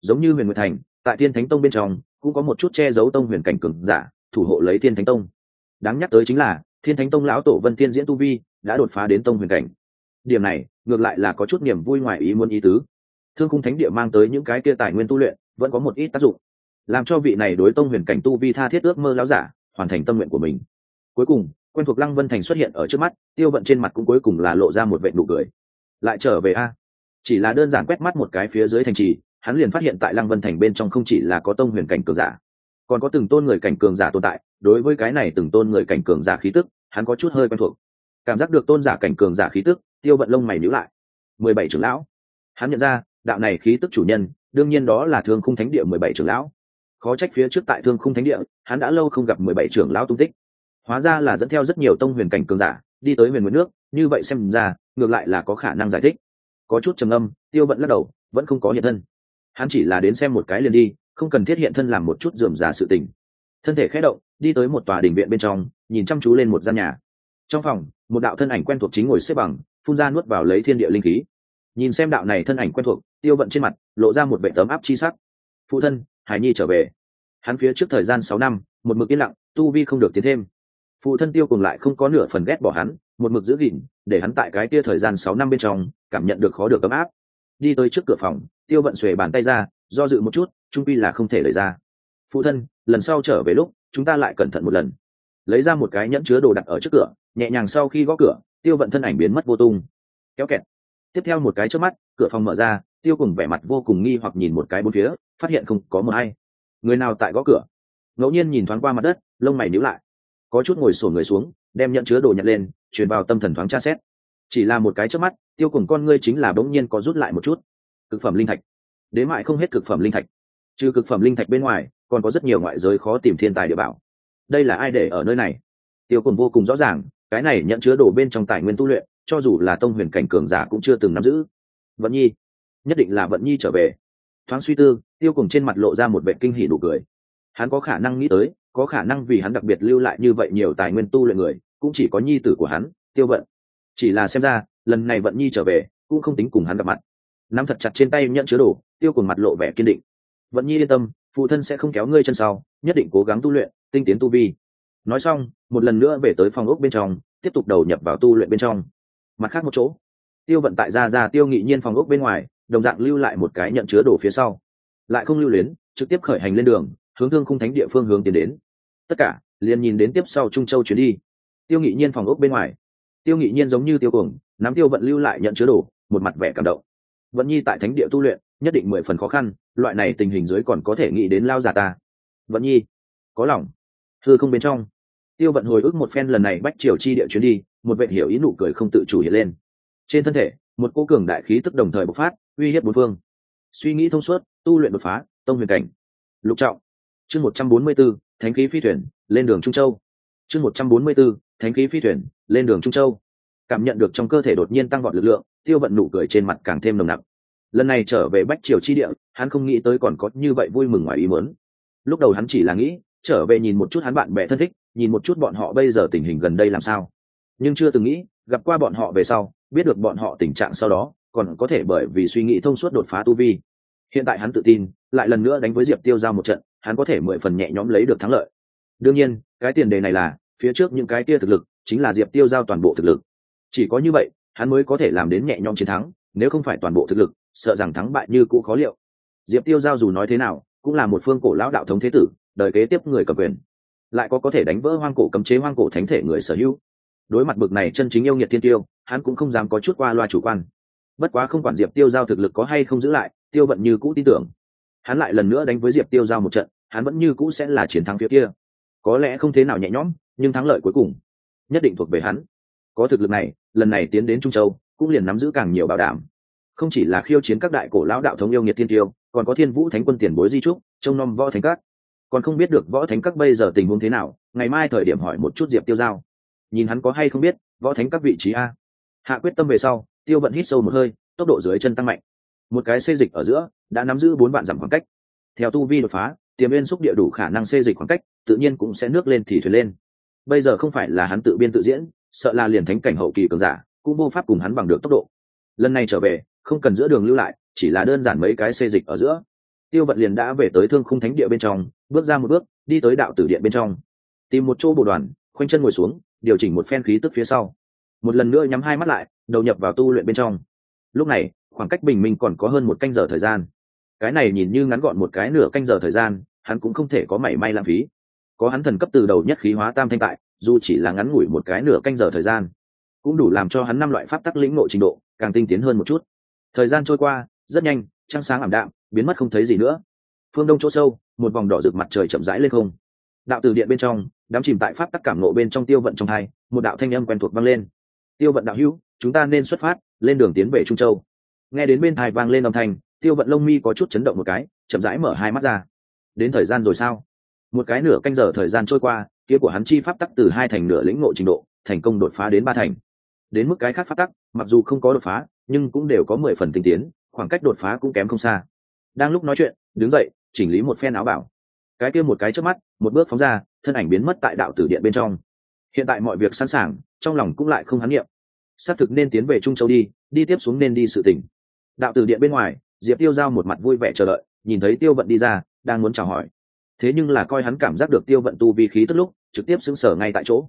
Giống như huyền nguyệt thành, tại thiên thánh tông bên trong, cũng có một chút che giấu tông huyền cảnh cường giả, thủ hộ lấy thiên thánh tông. Đáng nhắc tới chính là, thiên thánh tông lão tổ vân thiên diễn tu vi đã đột phá đến tông huyền cảnh. Điểm này, ngược lại là có chút niềm vui ngoài ý muốn ý tứ. Thương khung thánh địa mang tới những cái kia tài nguyên tu luyện, vẫn có một ít tác dụng, làm cho vị này đối tông huyền cảnh tu vi tha thiết ước mơ lão giả, hoàn thành tâm nguyện của mình. Cuối cùng, quen thuộc lăng vân thành xuất hiện ở trước mắt, tiêu vận trên mặt cũng cuối cùng là lộ ra một vệ nụ cười. Lại trở về a chỉ là đơn giản quét mắt một cái phía dưới thành trì, hắn liền phát hiện tại lăng vân thành bên trong không chỉ là có tông huyền cảnh cường giả, còn có từng tôn người cảnh cường giả tồn tại, đối với cái này từng tôn người cảnh cường giả khí tức, hắn có chút hơi quen thuộc. Cảm giác được tôn giả cảnh cường giả khí tức, tiêu vận lông mày nhíu lại. Mười bảy trưởng lão? Hắn nhận ra, đạo này khí tức chủ nhân, đương nhiên đó là thương khung thánh địa mười bảy trưởng lão. Khó trách phía trước tại thương khung thánh địa, hắn đã lâu không gặp mười bảy trưởng lão tung tích. Hóa ra là dẫn theo rất nhiều tông huyền cảnh cường giả, đi tới huyền nguyễn nước, như vậy xem ra, ngược lại là có khả năng giải thích có chút trầm âm, tiêu vận lắc đầu, vẫn không có hiện thân. Hắn chỉ là đến xem một cái liền đi, không cần thiết hiện thân làm một chút dườm già sự tình. Thân thể khẽ động, đi tới một tòa đình viện bên trong, nhìn chăm chú lên một gian nhà. Trong phòng, một đạo thân ảnh quen thuộc chính ngồi xếp bằng, phun ra nuốt vào lấy thiên địa linh khí. Nhìn xem đạo này thân ảnh quen thuộc, tiêu vận trên mặt, lộ ra một vệ tấm áp chi sắc. Phụ thân, hải nhi trở về. Hắn phía trước thời gian sáu năm, một mực yên lặng, tu vi không được tiến thêm. Phụ thân tiêu cùng lại không có nửa phần ghét bỏ hắn một mực giữ gìn, để hắn tại cái kia thời gian sáu năm bên trong, cảm nhận được khó được ấm áp. Đi tới trước cửa phòng, tiêu vận xuề bàn tay ra, do dự một chút, trung pi là không thể lấy ra. Phụ thân, lần sau trở về lúc, chúng ta lại cẩn thận một lần. Lấy ra một cái nhẫn chứa đồ đặt ở trước cửa, nhẹ nhàng sau khi gõ cửa, tiêu vận thân ảnh biến mất vô tung. Kéo kẹt. Tiếp theo một cái trước mắt, cửa phòng mở ra, tiêu cùng vẻ mặt vô cùng nghi hoặc nhìn một cái bốn phía, phát hiện không có mờ hay người nào tại gõ cửa? Ngẫu nhiên nhìn thoáng qua mặt đất, lông mày níu lại. Có chút ngồi sổ người xuống đem nhận chứa đồ nhặt lên, truyền vào tâm thần thoáng tra xét. Chỉ là một cái trước mắt, tiêu cùng con ngươi chính là bỗng nhiên có rút lại một chút. Cực phẩm linh thạch. Đế mại không hết cực phẩm linh thạch. Trừ cực phẩm linh thạch bên ngoài, còn có rất nhiều ngoại giới khó tìm thiên tài địa bảo. Đây là ai để ở nơi này? Tiêu cùng vô cùng rõ ràng, cái này nhận chứa đồ bên trong tài nguyên tu luyện, cho dù là tông huyền cảnh cường giả cũng chưa từng nắm giữ. Vận nhi, nhất định là vận nhi trở về. Thoáng suy tư, tiêu cùng trên mặt lộ ra một vệ kinh hỉ đủ cười. Hắn có khả năng nghĩ tới có khả năng vì hắn đặc biệt lưu lại như vậy nhiều tài nguyên tu luyện người, cũng chỉ có nhi tử của hắn, tiêu vận. Chỉ là xem ra, lần này vận nhi trở về, cũng không tính cùng hắn gặp mặt. Nắm thật chặt trên tay nhận chứa đồ, tiêu cùng mặt lộ vẻ kiên định. Vận nhi yên tâm, phụ thân sẽ không kéo ngươi chân sau, nhất định cố gắng tu luyện, tinh tiến tu vi. Nói xong, một lần nữa về tới phòng ốc bên trong, tiếp tục đầu nhập vào tu luyện bên trong. Mặt khác một chỗ, tiêu vận tại ra ra tiêu nghị nhiên phòng ốc bên ngoài, đồng dạng lưu lại một cái nhận chứa đồ phía sau. Lại không lưu luyến, trực tiếp khởi hành lên đường, hướng thương khung thánh địa phương hướng tiến đến tất cả, liền nhìn đến tiếp sau trung châu chuyến đi. Tiêu nghị nhiên phòng ốc bên ngoài. Tiêu nghị nhiên giống như tiêu cuồng, nắm tiêu vận lưu lại nhận chứa đồ, một mặt vẻ cảm động. Vận nhi tại thánh địa tu luyện, nhất định mười phần khó khăn, loại này tình hình dưới còn có thể nghĩ đến lao giả ta. Vận nhi, có lòng. Thư không bên trong. Tiêu vận hồi ức một phen lần này bách triều chi địa chuyến đi, một vệ hiểu ý nụ cười không tự chủ hiện lên. Trên thân thể, một cô cường đại khí tức đồng thời bộc phát, uy hiếp bốn phương. Suy nghĩ thông suốt, tu luyện đột phá, tông huyền cảnh. Lục trọng, chương một trăm bốn mươi b thánh khí phi thuyền, lên đường trung châu. Chương một trăm bốn mươi b ố thánh khí phi thuyền, lên đường trung châu. Cảm nhận được trong cơ thể đột nhiên tăng vọt lực lượng, tiêu vận nụ cười trên mặt càng thêm nồng nặc. Lần này trở về bách triều chi địa, hắn không nghĩ tới còn có như vậy vui mừng ngoài ý muốn. Lúc đầu hắn chỉ là nghĩ, trở về nhìn một chút hắn bạn bè thân thích, nhìn một chút bọn họ bây giờ tình hình gần đây làm sao. Nhưng chưa từng nghĩ, gặp qua bọn họ về sau, biết được bọn họ tình trạng sau đó, còn có thể bởi vì suy nghĩ thông suốt đột phá tu vi. Hiện tại hắn tự tin, lại lần nữa đánh với diệp tiêu giao một trận hắn có thể mười phần nhẹ nhõm lấy được thắng lợi. Đương nhiên, cái tiền đề này là, phía trước những cái kia thực lực, chính là diệp tiêu giao toàn bộ thực lực. Chỉ có như vậy, hắn mới có thể làm đến nhẹ nhõm chiến thắng, nếu không phải toàn bộ thực lực, sợ rằng thắng bại như cũ khó liệu. Diệp tiêu giao dù nói thế nào, cũng là một phương cổ lão đạo thống thế tử, đời kế tiếp người cầm quyền. Lại có có thể đánh vỡ hoang cổ cấm chế hoang cổ thánh thể người sở hữu. Đối mặt bực này chân chính yêu nghiệt thiên tiêu, hắn cũng không dám có chút qua loa chủ quan. Bất quá không quản diệp tiêu giao thực lực có hay không giữ lại, tiêu vận như cũ tin tưởng. Hắn lại lần nữa đánh với diệp tiêu giao một trận hắn vẫn như cũ sẽ là chiến thắng phía kia. Có lẽ không thế nào nhẹ nhõm, nhưng thắng lợi cuối cùng nhất định thuộc về hắn. Có thực lực này, lần này tiến đến trung châu, cũng liền nắm giữ càng nhiều bảo đảm. Không chỉ là khiêu chiến các đại cổ lão đạo thống yêu nghiệt thiên tiêu, còn có thiên vũ thánh quân tiền bối di trúc, trông nom võ thánh các. Còn không biết được võ thánh các bây giờ tình huống thế nào, ngày mai thời điểm hỏi một chút diệp tiêu giao. Nhìn hắn có hay không biết, võ thánh các vị trí a. Hạ quyết tâm về sau, tiêu vận hít sâu một hơi, tốc độ dưới chân tăng mạnh. Một cái xây dịch ở giữa, đã nắm giữ bốn vạn dặm khoảng cách. Theo tu vi đột phá tiềm viên xúc địa đủ khả năng xê dịch khoảng cách, tự nhiên cũng sẽ nước lên thì thuyền lên. Bây giờ không phải là hắn tự biên tự diễn, sợ là liền thánh cảnh hậu kỳ cường giả, cũng vô pháp cùng hắn bằng được tốc độ. Lần này trở về, không cần giữa đường lưu lại, chỉ là đơn giản mấy cái xê dịch ở giữa. Tiêu vận liền đã về tới thương khung thánh địa bên trong, bước ra một bước, đi tới đạo tử điện bên trong. Tìm một chỗ bộ đoàn, khoanh chân ngồi xuống, điều chỉnh một phen khí tức phía sau. Một lần nữa nhắm hai mắt lại, đầu nhập vào tu luyện bên trong. Lúc này, khoảng cách bình minh còn có hơn một canh giờ thời gian cái này nhìn như ngắn gọn một cái nửa canh giờ thời gian, hắn cũng không thể có mảy may lãng phí. Có hắn thần cấp từ đầu nhất khí hóa tam thanh tại, dù chỉ là ngắn ngủi một cái nửa canh giờ thời gian, cũng đủ làm cho hắn năm loại pháp tắc lĩnh ngộ trình độ càng tinh tiến hơn một chút. Thời gian trôi qua, rất nhanh, trăng sáng ảm đạm, biến mất không thấy gì nữa. Phương đông chỗ sâu, một vòng đỏ rực mặt trời chậm rãi lên không. Đạo từ điện bên trong, đám chìm tại pháp tắc cảm nộ bên trong tiêu vận trong hai, một đạo thanh âm quen thuộc vang lên. Tiêu vận đạo hữu, chúng ta nên xuất phát, lên đường tiến về trung châu. Nghe đến bên thai vang lên âm thanh tiêu vận lông mi có chút chấn động một cái, chậm rãi mở hai mắt ra. Đến thời gian rồi sao? Một cái nửa canh giờ thời gian trôi qua, kia của hắn chi pháp tắc từ hai thành nửa lĩnh ngộ trình độ, thành công đột phá đến ba thành. Đến mức cái khác pháp tắc, mặc dù không có đột phá, nhưng cũng đều có mười phần tinh tiến, khoảng cách đột phá cũng kém không xa. Đang lúc nói chuyện, đứng dậy, chỉnh lý một phen áo bảo. Cái kia một cái trước mắt, một bước phóng ra, thân ảnh biến mất tại đạo tử điện bên trong. Hiện tại mọi việc sẵn sàng, trong lòng cũng lại không hắn nghiệm. Xác thực nên tiến về trung châu đi đi tiếp xuống nên đi sự tỉnh. Đạo tử điện bên ngoài diệp tiêu giao một mặt vui vẻ chờ đợi, nhìn thấy tiêu vận đi ra, đang muốn chào hỏi. Thế nhưng là coi hắn cảm giác được tiêu vận tu vi khí tức lúc, trực tiếp xứng sở ngay tại chỗ.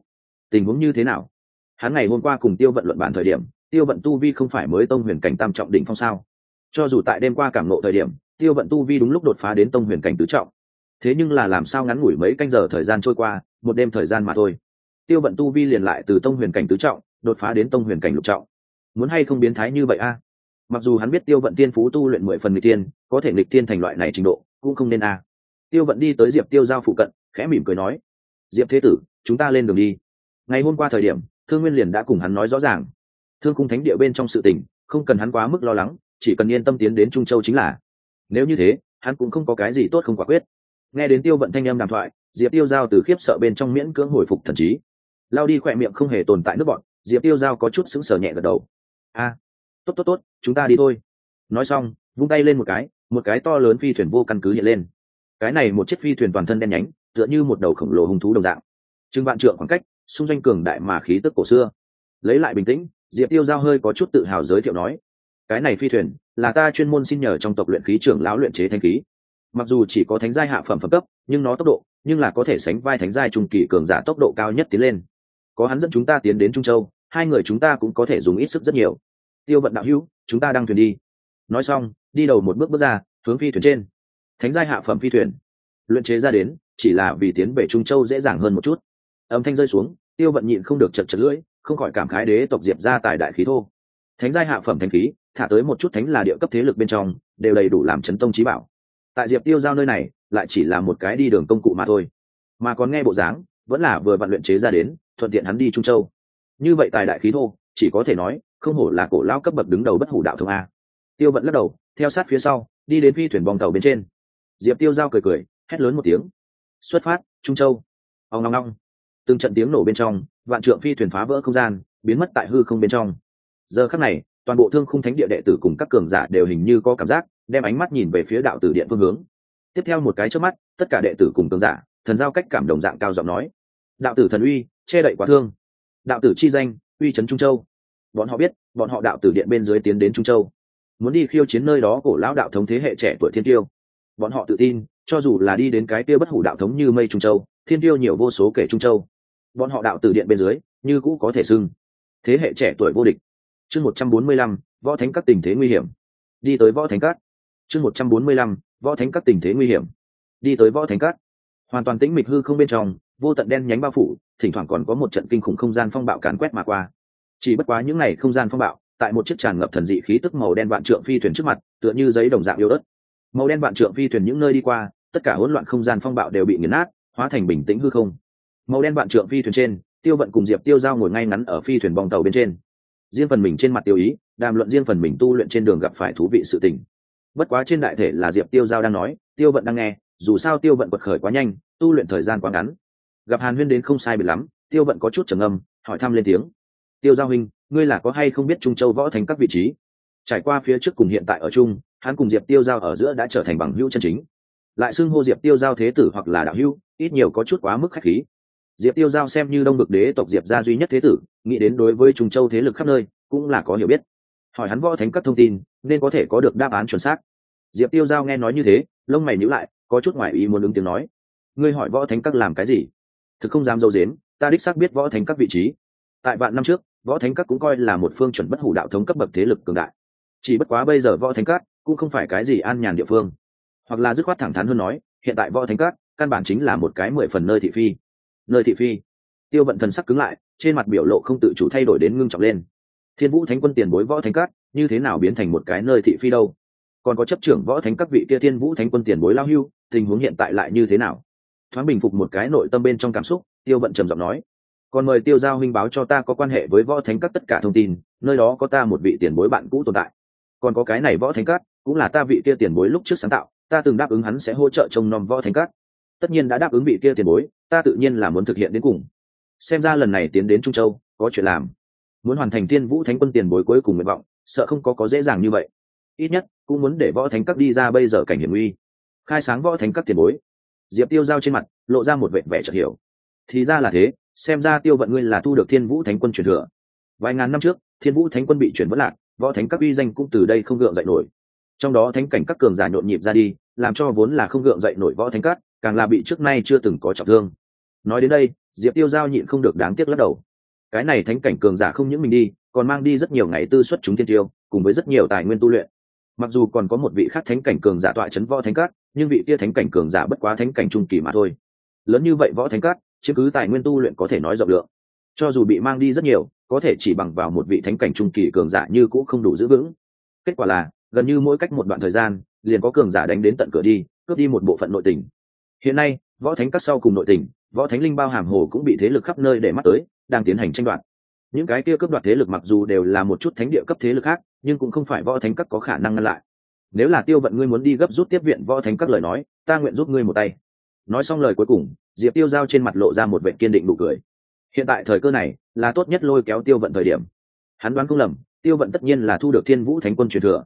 Tình huống như thế nào? Hắn ngày hôm qua cùng tiêu vận luận bản thời điểm, tiêu vận tu vi không phải mới tông huyền cảnh tam trọng đỉnh phong sao? Cho dù tại đêm qua cảm nộ thời điểm, tiêu vận tu vi đúng lúc đột phá đến tông huyền cảnh tứ trọng. Thế nhưng là làm sao ngắn ngủi mấy canh giờ thời gian trôi qua, một đêm thời gian mà thôi. Tiêu vận tu vi liền lại từ tông huyền cảnh tứ trọng, đột phá đến tông huyền cảnh lục trọng. Muốn hay không biến thái như vậy a? Mặc dù hắn biết tiêu vận tiên phú tu luyện mười phần người tiên có thể nghịch tiên thành loại này trình độ, cũng không nên a. Tiêu vận đi tới diệp tiêu giao phụ cận, khẽ mỉm cười nói, diệp thế tử, chúng ta lên đường đi. Ngày hôm qua thời điểm, thương nguyên liền đã cùng hắn nói rõ ràng. Thương cung thánh địa bên trong sự tình, không cần hắn quá mức lo lắng, chỉ cần yên tâm tiến đến trung châu chính là. Nếu như thế, hắn cũng không có cái gì tốt không quả quyết. Nghe đến tiêu vận thanh em đàm thoại, diệp tiêu giao từ khiếp sợ bên trong miễn cưỡng hồi phục thần trí. Lao đi khỏe miệng không hề tồn tại nước bọn, diệp tiêu giao có chút sững sờ nhẹ gật đầu. A tốt tốt tốt, chúng ta đi thôi. Nói xong, vung tay lên một cái một cái to lớn phi thuyền vô căn cứ hiện lên. Cái này một chiếc phi thuyền toàn thân đen nhánh, tựa như một đầu khổng lồ hung thú đồng dạng. Chừng vạn trượng khoảng cách, xung danh cường đại mà khí tức cổ xưa. Lấy lại bình tĩnh, diệp tiêu giao hơi có chút tự hào giới thiệu nói, cái này phi thuyền là ta chuyên môn xin nhờ trong tộc luyện khí trưởng lão luyện chế thanh khí. Mặc dù chỉ có thánh giai hạ phẩm phẩm cấp, nhưng nó tốc độ, nhưng là có thể sánh vai thánh giai trung kỳ cường giả tốc độ cao nhất tiến lên. Có hắn dẫn chúng ta tiến đến trung châu, hai người chúng ta cũng có thể dùng ít sức rất nhiều tiêu vận đạo hữu, chúng ta đang thuyền đi. Nói xong, đi đầu một bước bước ra, hướng phi thuyền trên. Thánh giai hạ phẩm phi thuyền. Luyện chế ra đến, chỉ là vì tiến về trung châu dễ dàng hơn một chút. Âm thanh rơi xuống, tiêu vận nhịn không được chật chật lưỡi, không khỏi cảm khái đế tộc diệp ra tài đại khí thô. Thánh giai hạ phẩm thanh khí, thả tới một chút thánh là địa cấp thế lực bên trong, đều đầy đủ làm chấn tông trí bảo. Tại diệp tiêu giao nơi này, lại chỉ là một cái đi đường công cụ mà thôi. Mà còn nghe bộ dáng, vẫn là vừa vận luyện chế ra đến, thuận tiện hắn đi trung châu. Như vậy tài đại khí thô, chỉ có thể nói không hổ là cổ lao cấp bậc đứng đầu bất hủ đạo thông a. Tiêu vận lắc đầu, theo sát phía sau, đi đến phi thuyền bong tàu bên trên. Diệp tiêu giao cười cười, hét lớn một tiếng. Xuất phát, trung châu. Ông long long từng trận tiếng nổ bên trong, vạn trượng phi thuyền phá vỡ không gian, biến mất tại hư không bên trong. Giờ khắc này, toàn bộ thương khung thánh địa đệ tử cùng các cường giả đều hình như có cảm giác, đem ánh mắt nhìn về phía đạo tử điện phương hướng. Tiếp theo một cái trước mắt, tất cả đệ tử cùng cường giả, thần giao cách cảm đồng dạng cao giọng nói. Đạo tử thần uy, che đậy quá thương. Đạo tử chi danh, uy trấn trung châu bọn họ biết, bọn họ đạo tử điện bên dưới tiến đến trung châu. Muốn đi khiêu chiến nơi đó cổ lão đạo thống thế hệ trẻ tuổi thiên tiêu. Bọn họ tự tin, cho dù là đi đến cái kia bất hủ đạo thống như mây trung châu, thiên tiêu nhiều vô số kể trung châu. Bọn họ đạo tử điện bên dưới, như cũ có thể xưng thế hệ trẻ tuổi vô địch. Chương một trăm bốn mươi lăm, võ thánh các tình thế nguy hiểm. Đi tới võ thánh cát chương một trăm bốn mươi lăm, võ thánh các tình thế nguy hiểm. Đi tới võ thánh cát hoàn toàn tĩnh mịch hư không bên trong, vô tận đen nhánh bao phủ, thỉnh thoảng còn có một trận kinh khủng không gian phong bạo càn quét mà qua chỉ bất quá những ngày không gian phong bạo, tại một chiếc tràn ngập thần dị khí tức màu đen vạn trượng phi thuyền trước mặt, tựa như giấy đồng dạng yếu ớt. Màu đen vạn trượng phi thuyền những nơi đi qua, tất cả hỗn loạn không gian phong bạo đều bị nghiền nát, hóa thành bình tĩnh hư không. Màu đen vạn trượng phi thuyền trên, tiêu vận cùng diệp tiêu giao ngồi ngay ngắn ở phi thuyền bong tàu bên trên. Riêng phần mình trên mặt tiêu ý, đàm luận riêng phần mình tu luyện trên đường gặp phải thú vị sự tình. Bất quá trên đại thể là diệp tiêu giao đang nói, tiêu vận đang nghe, dù sao tiêu vận quật khởi quá nhanh, tu luyện thời gian quá ngắn. Gặp hàn huyên đến không sai biệt lắm, tiêu vận có chút trầm âm hỏi thăm lên tiếng tiêu giao huynh, ngươi là có hay không biết trung châu võ thành các vị trí? Trải qua phía trước cùng hiện tại ở chung, hắn cùng diệp tiêu giao ở giữa đã trở thành bằng hữu chân chính. Lại xưng hô diệp tiêu giao thế tử hoặc là đạo hữu, ít nhiều có chút quá mức khách khí. Diệp tiêu giao xem như đông bực đế tộc diệp gia duy nhất thế tử, nghĩ đến đối với trung châu thế lực khắp nơi, cũng là có hiểu biết. Hỏi hắn võ thánh các thông tin, nên có thể có được đáp án chuẩn xác. Diệp tiêu giao nghe nói như thế, lông mày nhíu lại, có chút ngoài ý muốn ứng tiếng nói. Ngươi hỏi võ thánh các làm cái gì? Thực không dám dâu dếm, ta đích xác biết võ thánh các vị trí. Tại vạn năm trước võ thánh các cũng coi là một phương chuẩn bất hủ đạo thống cấp bậc thế lực cường đại. Chỉ bất quá bây giờ võ thánh các cũng không phải cái gì an nhàn địa phương. Hoặc là dứt khoát thẳng thắn hơn nói, hiện tại võ thánh các căn bản chính là một cái mười phần nơi thị phi. Nơi thị phi. Tiêu vận thần sắc cứng lại, trên mặt biểu lộ không tự chủ thay đổi đến ngưng trọng lên. Thiên vũ thánh quân tiền bối võ thánh các, như thế nào biến thành một cái nơi thị phi đâu? Còn có chấp trưởng võ thánh các vị kia thiên vũ thánh quân tiền bối lao hưu, tình huống hiện tại lại như thế nào? Thoáng bình phục một cái nội tâm bên trong cảm xúc, tiêu vận trầm giọng nói còn mời tiêu giao huynh báo cho ta có quan hệ với võ thánh các tất cả thông tin, nơi đó có ta một vị tiền bối bạn cũ tồn tại. Còn có cái này võ thánh các, cũng là ta vị kia tiền bối lúc trước sáng tạo, ta từng đáp ứng hắn sẽ hỗ trợ trông nom võ thánh các. Tất nhiên đã đáp ứng vị kia tiền bối, ta tự nhiên là muốn thực hiện đến cùng. Xem ra lần này tiến đến trung châu, có chuyện làm. Muốn hoàn thành tiên vũ thánh quân tiền bối cuối cùng nguyện vọng, sợ không có có dễ dàng như vậy. Ít nhất, cũng muốn để võ thánh các đi ra bây giờ cảnh hiểm uy khai sáng võ thánh các tiền bối. Diệp tiêu giao trên mặt, lộ ra một vệ vẻ chợt hiểu. Thì ra là thế xem ra tiêu vận ngươi là thu được thiên vũ thánh quân truyền thừa. Vài ngàn năm trước, thiên vũ thánh quân bị chuyển vất lạc, võ thánh các uy danh cũng từ đây không gượng dậy nổi. Trong đó thánh cảnh các cường giả nhộn nhịp ra đi, làm cho vốn là không gượng dậy nổi võ thánh các, càng là bị trước nay chưa từng có trọng thương. Nói đến đây, diệp tiêu giao nhịn không được đáng tiếc lắc đầu. Cái này thánh cảnh cường giả không những mình đi, còn mang đi rất nhiều ngày tư xuất chúng thiên tiêu, cùng với rất nhiều tài nguyên tu luyện. Mặc dù còn có một vị khác thánh cảnh cường giả tọa chấn võ thánh cát nhưng vị kia thánh cảnh cường giả bất quá thánh cảnh trung kỳ mà thôi. Lớn như vậy võ thánh cát chiếm cứ tài nguyên tu luyện có thể nói rộng lượng. Cho dù bị mang đi rất nhiều, có thể chỉ bằng vào một vị thánh cảnh trung kỳ cường giả như cũng không đủ giữ vững. Kết quả là, gần như mỗi cách một đoạn thời gian, liền có cường giả đánh đến tận cửa đi, cướp đi một bộ phận nội tình. Hiện nay, võ thánh các sau cùng nội tình, võ thánh linh bao hàm hồ cũng bị thế lực khắp nơi để mắt tới, đang tiến hành tranh đoạt. Những cái kia cướp đoạt thế lực mặc dù đều là một chút thánh địa cấp thế lực khác, nhưng cũng không phải võ thánh các có khả năng ngăn lại. Nếu là tiêu vận ngươi muốn đi gấp rút tiếp viện võ thánh các lời nói, ta nguyện giúp ngươi một tay nói xong lời cuối cùng diệp tiêu giao trên mặt lộ ra một vệ kiên định nụ cười. Hiện tại thời cơ này là tốt nhất lôi kéo tiêu vận thời điểm. Hắn đoán không lầm tiêu vận tất nhiên là thu được thiên vũ thánh quân truyền thừa.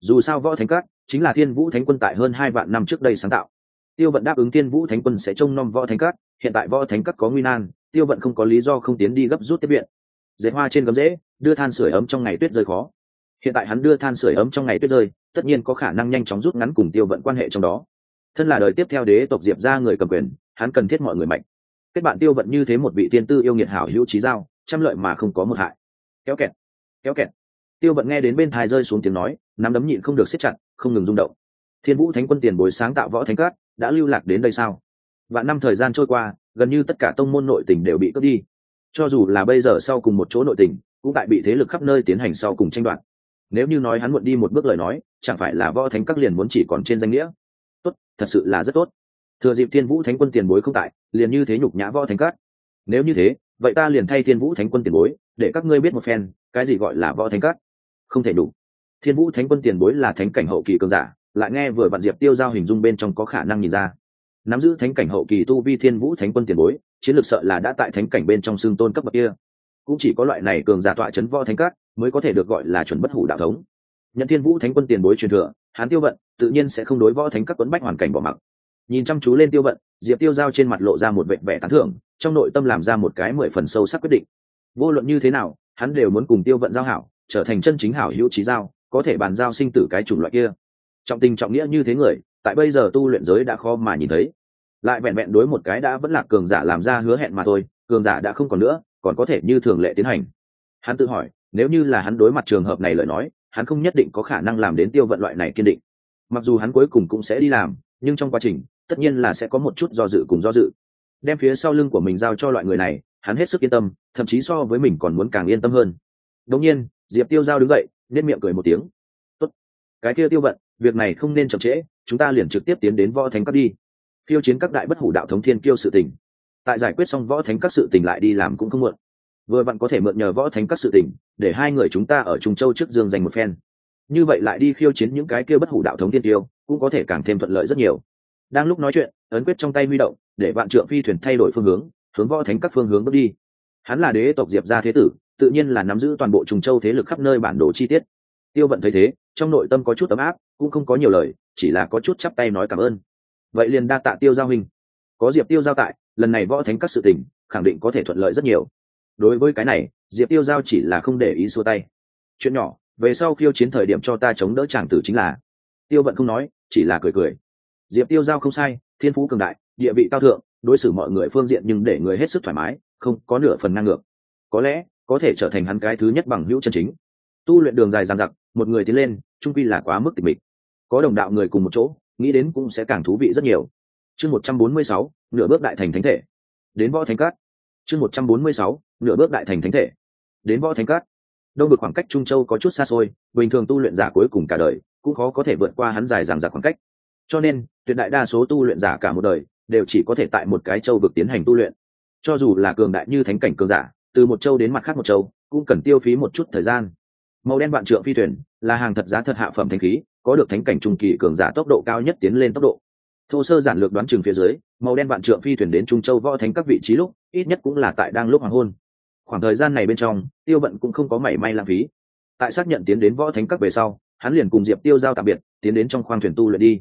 Dù sao võ thánh cát chính là thiên vũ thánh quân tại hơn hai vạn năm trước đây sáng tạo. Tiêu vận đáp ứng thiên vũ thánh quân sẽ trông nom võ thánh cát, hiện tại võ thánh cát có nguy nan tiêu vận không có lý do không tiến đi gấp rút tiếp viện. Dễ hoa trên gấm dễ, đưa than sửa ấm trong ngày tuyết rơi khó. Hiện tại hắn đưa than sửa ấm trong ngày tuyết rơi tất nhiên có khả năng nhanh chóng rút ngắn cùng tiêu vận quan hệ trong đó thân là đời tiếp theo đế tộc diệp ra người cầm quyền, hắn cần thiết mọi người mạnh. Kết bạn tiêu vận như thế một vị tiên tư yêu nghiệt hảo hữu trí giao, trăm lợi mà không có một hại. Kéo kẹt kéo kẹt. Tiêu vận nghe đến bên thai rơi xuống tiếng nói, nắm đấm nhịn không được siết chặt, không ngừng rung động. Thiên vũ thánh quân tiền bối sáng tạo võ thánh cát, đã lưu lạc đến đây sao? Vạn năm thời gian trôi qua, gần như tất cả tông môn nội tình đều bị cướp đi. Cho dù là bây giờ sau cùng một chỗ nội tình, cũng tại bị thế lực khắp nơi tiến hành sau cùng tranh đoạt. Nếu như nói hắn muộn đi một bước lời nói, chẳng phải là võ thánh các liền muốn chỉ còn trên danh nghĩa? Thật sự là rất tốt. Thừa dịp thiên vũ thánh quân tiền bối không tại, liền như thế nhục nhã võ thánh các. Nếu như thế, vậy ta liền thay thiên vũ thánh quân tiền bối, để các ngươi biết một phen, cái gì gọi là võ thánh các. Không thể đủ. Thiên vũ thánh quân tiền bối là thánh cảnh hậu kỳ cường giả, lại nghe vừa vạn diệp tiêu giao hình dung bên trong có khả năng nhìn ra. Nắm giữ thánh cảnh hậu kỳ tu vi thiên vũ thánh quân tiền bối, chiến lược sợ là đã tại thánh cảnh bên trong xương tôn cấp bậc kia. Cũng chỉ có loại này cường giả tọa chấn võ thánh cát mới có thể được gọi là chuẩn bất hủ đạo thống nhận thiên vũ thánh quân tiền bối truyền thừa hán tiêu vận, tự nhiên sẽ không đối võ thánh các quấn bách hoàn cảnh bỏ mặc. Nhìn chăm chú lên tiêu vận, diệp tiêu giao trên mặt lộ ra một vệ vẻ tán thưởng, trong nội tâm làm ra một cái mười phần sâu sắc quyết định. Vô luận như thế nào, hắn đều muốn cùng tiêu vận giao hảo, trở thành chân chính hảo hữu trí giao, có thể bàn giao sinh tử cái chủng loại kia. Trọng tình trọng nghĩa như thế người, tại bây giờ tu luyện giới đã khó mà nhìn thấy. Lại vẹn vẹn đối một cái đã vẫn là cường giả làm ra hứa hẹn mà thôi, cường giả đã không còn nữa, còn có thể như thường lệ tiến hành. Hắn tự hỏi, nếu như là hắn đối mặt trường hợp này lời nói hắn không nhất định có khả năng làm đến tiêu vận loại này kiên định. Mặc dù hắn cuối cùng cũng sẽ đi làm, nhưng trong quá trình, tất nhiên là sẽ có một chút do dự cùng do dự. Đem phía sau lưng của mình giao cho loại người này, hắn hết sức yên tâm, thậm chí so với mình còn muốn càng yên tâm hơn. Đống nhiên, diệp tiêu giao đứng dậy nên miệng cười một tiếng. Tốt. cái kia tiêu vận, việc này không nên chậm trễ, chúng ta liền trực tiếp tiến đến võ thánh cấp đi. Phiêu chiến các đại bất hủ đạo thống thiên kiêu sự tình. Tại giải quyết xong võ thánh các sự tình lại đi làm cũng không muộn. Vừa vặn có thể mượn nhờ võ thánh các sự tình để hai người chúng ta ở trung châu trước dương dành một phen. Như vậy lại đi khiêu chiến những cái kia bất hủ đạo thống tiên tiêu, cũng có thể càng thêm thuận lợi rất nhiều. Đang lúc nói chuyện, ấn quyết trong tay huy động, để vạn trượng phi thuyền thay đổi phương hướng hướng võ thánh các phương hướng bước đi. Hắn là đế tộc diệp gia thế tử, tự nhiên là nắm giữ toàn bộ trùng châu thế lực khắp nơi bản đồ chi tiết. Tiêu vận thấy thế, trong nội tâm có chút ấm áp, cũng không có nhiều lời, chỉ là có chút chắp tay nói cảm ơn. Vậy liền đa tạ tiêu giao hình có diệp tiêu giao tại, lần này võ thánh các sự tình, khẳng định có thể thuận lợi rất nhiều đối với cái này, diệp tiêu giao chỉ là không để ý xua tay. Chuyện nhỏ, về sau khiêu chiến thời điểm cho ta chống đỡ chàng tử chính là. Tiêu vận không nói, chỉ là cười cười. Diệp tiêu giao không sai, thiên phú cường đại, địa vị cao thượng, đối xử mọi người phương diện nhưng để người hết sức thoải mái, không có nửa phần năng ngược. Có lẽ, có thể trở thành hắn cái thứ nhất bằng hữu chân chính. Tu luyện đường dài dàn giặc một người tiến lên, trung quy là quá mức tịch mịch. Có đồng đạo người cùng một chỗ, nghĩ đến cũng sẽ càng thú vị rất nhiều. Chương một trăm bốn mươi sáu, nửa bước đại thành thánh thể. Đến võ thánh cát chương một trăm bốn mươi sáu, nửa bước đại thành thánh thể. Đến võ thánh cát. Đông vực khoảng cách trung châu có chút xa xôi, bình thường tu luyện giả cuối cùng cả đời cũng khó có thể vượt qua hắn dài dằng dặc khoảng cách. Cho nên, tuyệt đại đa số tu luyện giả cả một đời đều chỉ có thể tại một cái châu vực tiến hành tu luyện. Cho dù là cường đại như thánh cảnh cường giả, từ một châu đến mặt khác một châu cũng cần tiêu phí một chút thời gian. Màu đen vạn trượng phi thuyền là hàng thật giá thật hạ phẩm thanh khí, có được thánh cảnh trung kỳ cường giả tốc độ cao nhất tiến lên tốc độ. Thô sơ giản lược đoán chừng phía dưới màu đen vạn trượng phi thuyền đến trung châu võ thánh các vị trí lúc, ít nhất cũng là tại đang lúc hoàng hôn. Khoảng thời gian này bên trong, tiêu bận cũng không có mảy may lãng phí. Tại xác nhận tiến đến võ thánh các về sau, hắn liền cùng diệp tiêu giao tạm biệt, tiến đến trong khoang thuyền tu luyện đi.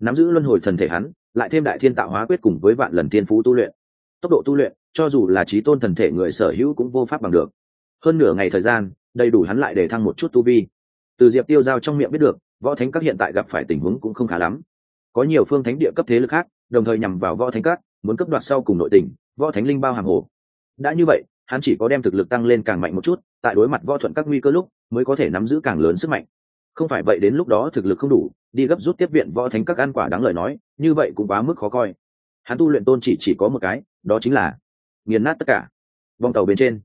Nắm giữ luân hồi thần thể hắn, lại thêm đại thiên tạo hóa quyết cùng với vạn lần thiên phú tu luyện. Tốc độ tu luyện, cho dù là trí tôn thần thể người sở hữu cũng vô pháp bằng được. Hơn nửa ngày thời gian, đầy đủ hắn lại để thăng một chút tu vi. Từ diệp tiêu giao trong miệng biết được, võ thánh các hiện tại gặp phải tình huống cũng không khá lắm. Có nhiều phương thánh địa cấp thế lực khác đồng thời nhằm vào võ thánh cát muốn cấp đoạt sau cùng nội tình, võ thánh linh bao hàng hồ. Đã như vậy, hắn chỉ có đem thực lực tăng lên càng mạnh một chút, tại đối mặt võ thuận các nguy cơ lúc, mới có thể nắm giữ càng lớn sức mạnh. Không phải vậy đến lúc đó thực lực không đủ, đi gấp rút tiếp viện võ thánh các ăn quả đáng lời nói, như vậy cũng quá mức khó coi. Hắn tu luyện tôn chỉ chỉ có một cái, đó chính là nghiền nát tất cả. Vòng tàu bên trên,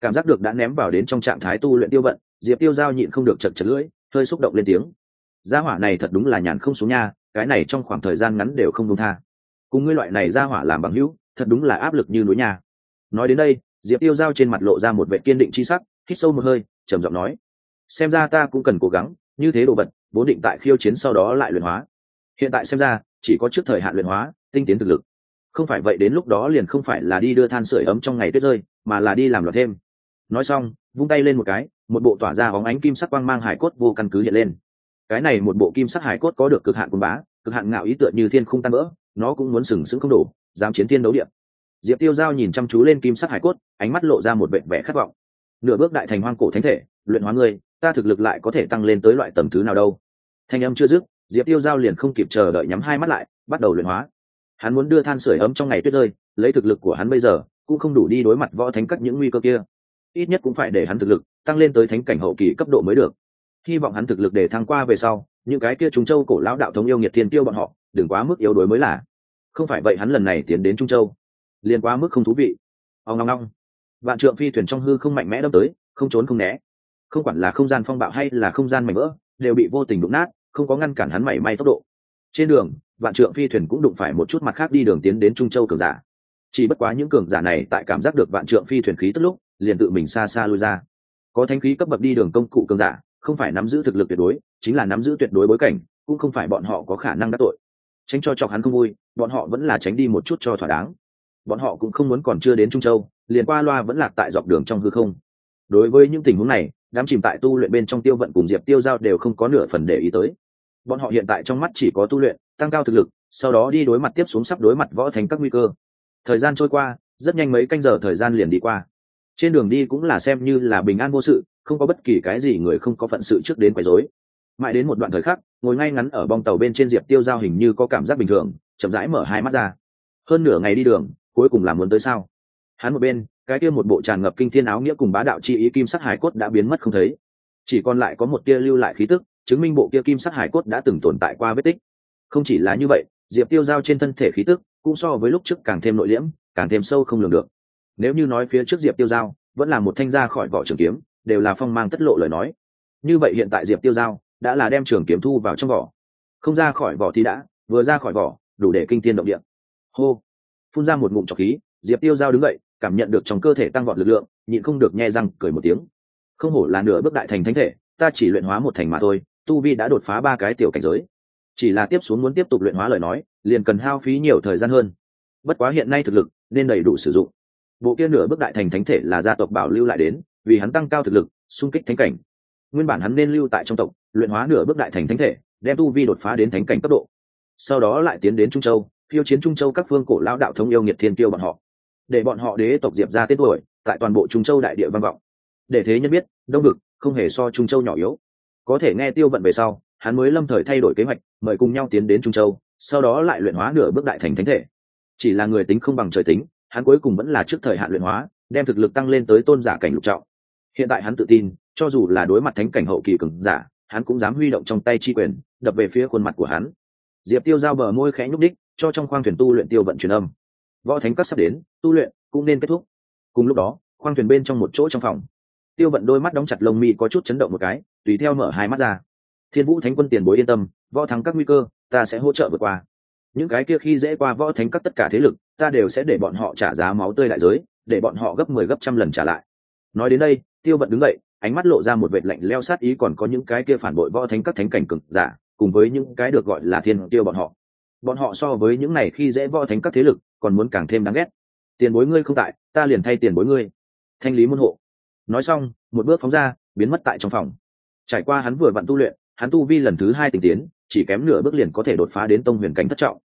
cảm giác được đã ném vào đến trong trạng thái tu luyện tiêu vận, diệp tiêu giao nhịn không được chật chật lưỡi, hơi xúc động lên tiếng. Gia hỏa này thật đúng là nhàn không xuống nha, cái này trong khoảng thời gian ngắn đều không đúng tha cùng ngươi loại này ra hỏa làm bằng hữu, thật đúng là áp lực như núi nhà. nói đến đây, diệp tiêu giao trên mặt lộ ra một vệ kiên định c h i sắc, hít sâu một hơi, trầm giọng nói. Xem ra ta cũng cần cố gắng, như thế đồ vật, vốn định tại khiêu chiến sau đó lại luyện hóa. Hiện tại xem ra, chỉ có trước thời hạn luyện hóa, tinh tiến thực lực. Không phải vậy đến lúc đó liền không phải là đi đưa than sửa ấm trong ngày tuyết rơi, mà là đi làm loạt thêm. Nói xong, vung tay lên một cái, một bộ tỏa ra hóng ánh kim sắc quang mang hải cốt vô căn cứ hiện lên. Cái này một bộ kim sắc hải cốt có được cực hạn quân bá, cực hạn ngạo ý tựa như thiên không tan vỡ nó cũng muốn sừng sững không đủ, dám chiến thiên đấu điệp diệp tiêu giao nhìn chăm chú lên kim sắc hải cốt, ánh mắt lộ ra một vệ vẻ khát vọng. Nửa bước đại thành hoang cổ thánh thể, luyện hóa ngươi, ta thực lực lại có thể tăng lên tới loại tầm thứ nào đâu. Thanh âm chưa dứt, diệp tiêu giao liền không kịp chờ đợi nhắm hai mắt lại, bắt đầu luyện hóa. Hắn muốn đưa than sửa ấm trong ngày tuyết rơi, lấy thực lực của hắn bây giờ, cũng không đủ đi đối mặt võ thánh các những nguy cơ kia. Ít nhất cũng phải để hắn thực lực tăng lên tới thánh cảnh hậu kỳ cấp độ mới được. Hy vọng hắn thực lực để thăng qua về sau, những cái kia trung châu cổ lão đạo thống yêu nghiệt thiên tiêu bọn họ đừng quá mức yếu đuối mới là. Không phải vậy hắn lần này tiến đến trung châu. Liền quá mức không thú vị. Ông ngong ngong vạn trượng phi thuyền trong hư không mạnh mẽ đâm tới, không trốn không né. Không quản là không gian phong bạo hay là không gian mảnh vỡ, đều bị vô tình đụng nát, không có ngăn cản hắn mảy may tốc độ. Trên đường, vạn trượng phi thuyền cũng đụng phải một chút mặt khác đi đường tiến đến trung châu cường giả. Chỉ bất quá những cường giả này tại cảm giác được vạn trượng phi thuyền khí tức lúc, liền tự mình xa xa lui ra. Có thanh khí cấp bậc đi đường công cụ cường giả, không phải nắm giữ thực lực tuyệt đối, chính là nắm giữ tuyệt đối bối cảnh, cũng không phải bọn họ có khả năng đắc tội tránh cho chọc hắn không vui, bọn họ vẫn là tránh đi một chút cho thỏa đáng. Bọn họ cũng không muốn còn chưa đến trung châu, liền qua loa vẫn lạc tại dọc đường trong hư không. Đối với những tình huống này, đám chìm tại tu luyện bên trong tiêu vận cùng diệp tiêu giao đều không có nửa phần để ý tới. Bọn họ hiện tại trong mắt chỉ có tu luyện, tăng cao thực lực, sau đó đi đối mặt tiếp xuống sắp đối mặt võ thành các nguy cơ. Thời gian trôi qua, rất nhanh mấy canh giờ thời gian liền đi qua. Trên đường đi cũng là xem như là bình an vô sự, không có bất kỳ cái gì người không có phận sự trước đến quấy rối mãi đến một đoạn thời khắc, ngồi ngay ngắn ở bong tàu bên trên diệp tiêu giao hình như có cảm giác bình thường, chậm rãi mở hai mắt ra. Hơn nửa ngày đi đường, cuối cùng làm muốn tới sao? Hắn một bên, cái kia một bộ tràn ngập kinh thiên áo nghĩa cùng bá đạo chi ý kim sắc hải cốt đã biến mất không thấy. Chỉ còn lại có một tia lưu lại khí tức, chứng minh bộ kia kim sắc hải cốt đã từng tồn tại qua vết tích. Không chỉ là như vậy, diệp tiêu giao trên thân thể khí tức cũng so với lúc trước càng thêm nội liễm, càng thêm sâu không lường được. Nếu như nói phía trước diệp tiêu giao vẫn là một thanh ra khỏi vỏ trường kiếm, đều là phong mang tất lộ lời nói. Như vậy hiện tại diệp tiêu giao đã là đem trường kiếm thu vào trong vỏ. Không ra khỏi vỏ thì đã, vừa ra khỏi vỏ, đủ để kinh tiên động địa. Hô! Phun ra một ngụm trọc khí, diệp tiêu giao đứng dậy, cảm nhận được trong cơ thể tăng vọt lực lượng, nhịn không được nhẹ răng, cười một tiếng. Không hổ là nửa bước đại thành thánh thể, ta chỉ luyện hóa một thành mà thôi, tu vi đã đột phá ba cái tiểu cảnh giới. Chỉ là tiếp xuống muốn tiếp tục luyện hóa lời nói, liền cần hao phí nhiều thời gian hơn. Bất quá hiện nay thực lực, nên đầy đủ sử dụng. Bộ kia nửa bước đại thành thánh thể là gia tộc bảo lưu lại đến, vì hắn tăng cao thực lực, xung kích thánh cảnh nguyên bản hắn nên lưu tại trong tộc, luyện hóa nửa bước đại thành thánh thể, đem tu vi đột phá đến thánh cảnh cấp độ. Sau đó lại tiến đến trung châu phiêu chiến trung châu các phương cổ lão đạo thống yêu nghiệt thiên tiêu bọn họ. Để bọn họ đế tộc diệp ra tết tuổi, tại toàn bộ trung châu đại địa văn vọng. Để thế nhân biết, đông ngực không hề so trung châu nhỏ yếu. Có thể nghe tiêu vận về sau, hắn mới lâm thời thay đổi kế hoạch, mời cùng nhau tiến đến trung châu, sau đó lại luyện hóa nửa bước đại thành thánh thể. Chỉ là người tính không bằng trời tính, hắn cuối cùng vẫn là trước thời hạn luyện hóa, đem thực lực tăng lên tới tôn giả cảnh lục trọng. Hiện tại hắn tự tin cho dù là đối mặt thánh cảnh hậu kỳ cường giả, hắn cũng dám huy động trong tay chi quyền, đập về phía khuôn mặt của hắn. Diệp tiêu giao bờ môi khẽ nhúc đích cho trong khoang thuyền tu luyện tiêu vận truyền âm. Võ thánh Các sắp đến, tu luyện cũng nên kết thúc. Cùng lúc đó, khoang thuyền bên trong một chỗ trong phòng. Tiêu vận đôi mắt đóng chặt lông mi có chút chấn động một cái, tùy theo mở hai mắt ra. Thiên vũ thánh quân tiền bối yên tâm, võ thắng các nguy cơ, ta sẽ hỗ trợ vượt qua. Những cái kia khi dễ qua võ thánh các tất cả thế lực, ta đều sẽ để bọn họ trả giá máu tươi đại giới, để bọn họ gấp mười 10 gấp trăm lần trả lại. Nói đến đây, tiêu vận đứng dậy ánh mắt lộ ra một vệt lạnh leo sát ý còn có những cái kia phản bội võ thánh các thánh cảnh cực giả, cùng với những cái được gọi là thiên tiêu bọn họ. Bọn họ so với những này khi dễ võ thánh các thế lực, còn muốn càng thêm đáng ghét. Tiền bối ngươi không tại, ta liền thay tiền bối ngươi. Thanh lý môn hộ. Nói xong, một bước phóng ra, biến mất tại trong phòng. Trải qua hắn vừa vặn tu luyện, hắn tu vi lần thứ hai tình tiến, chỉ kém nửa bước liền có thể đột phá đến tông huyền cảnh thất trọng.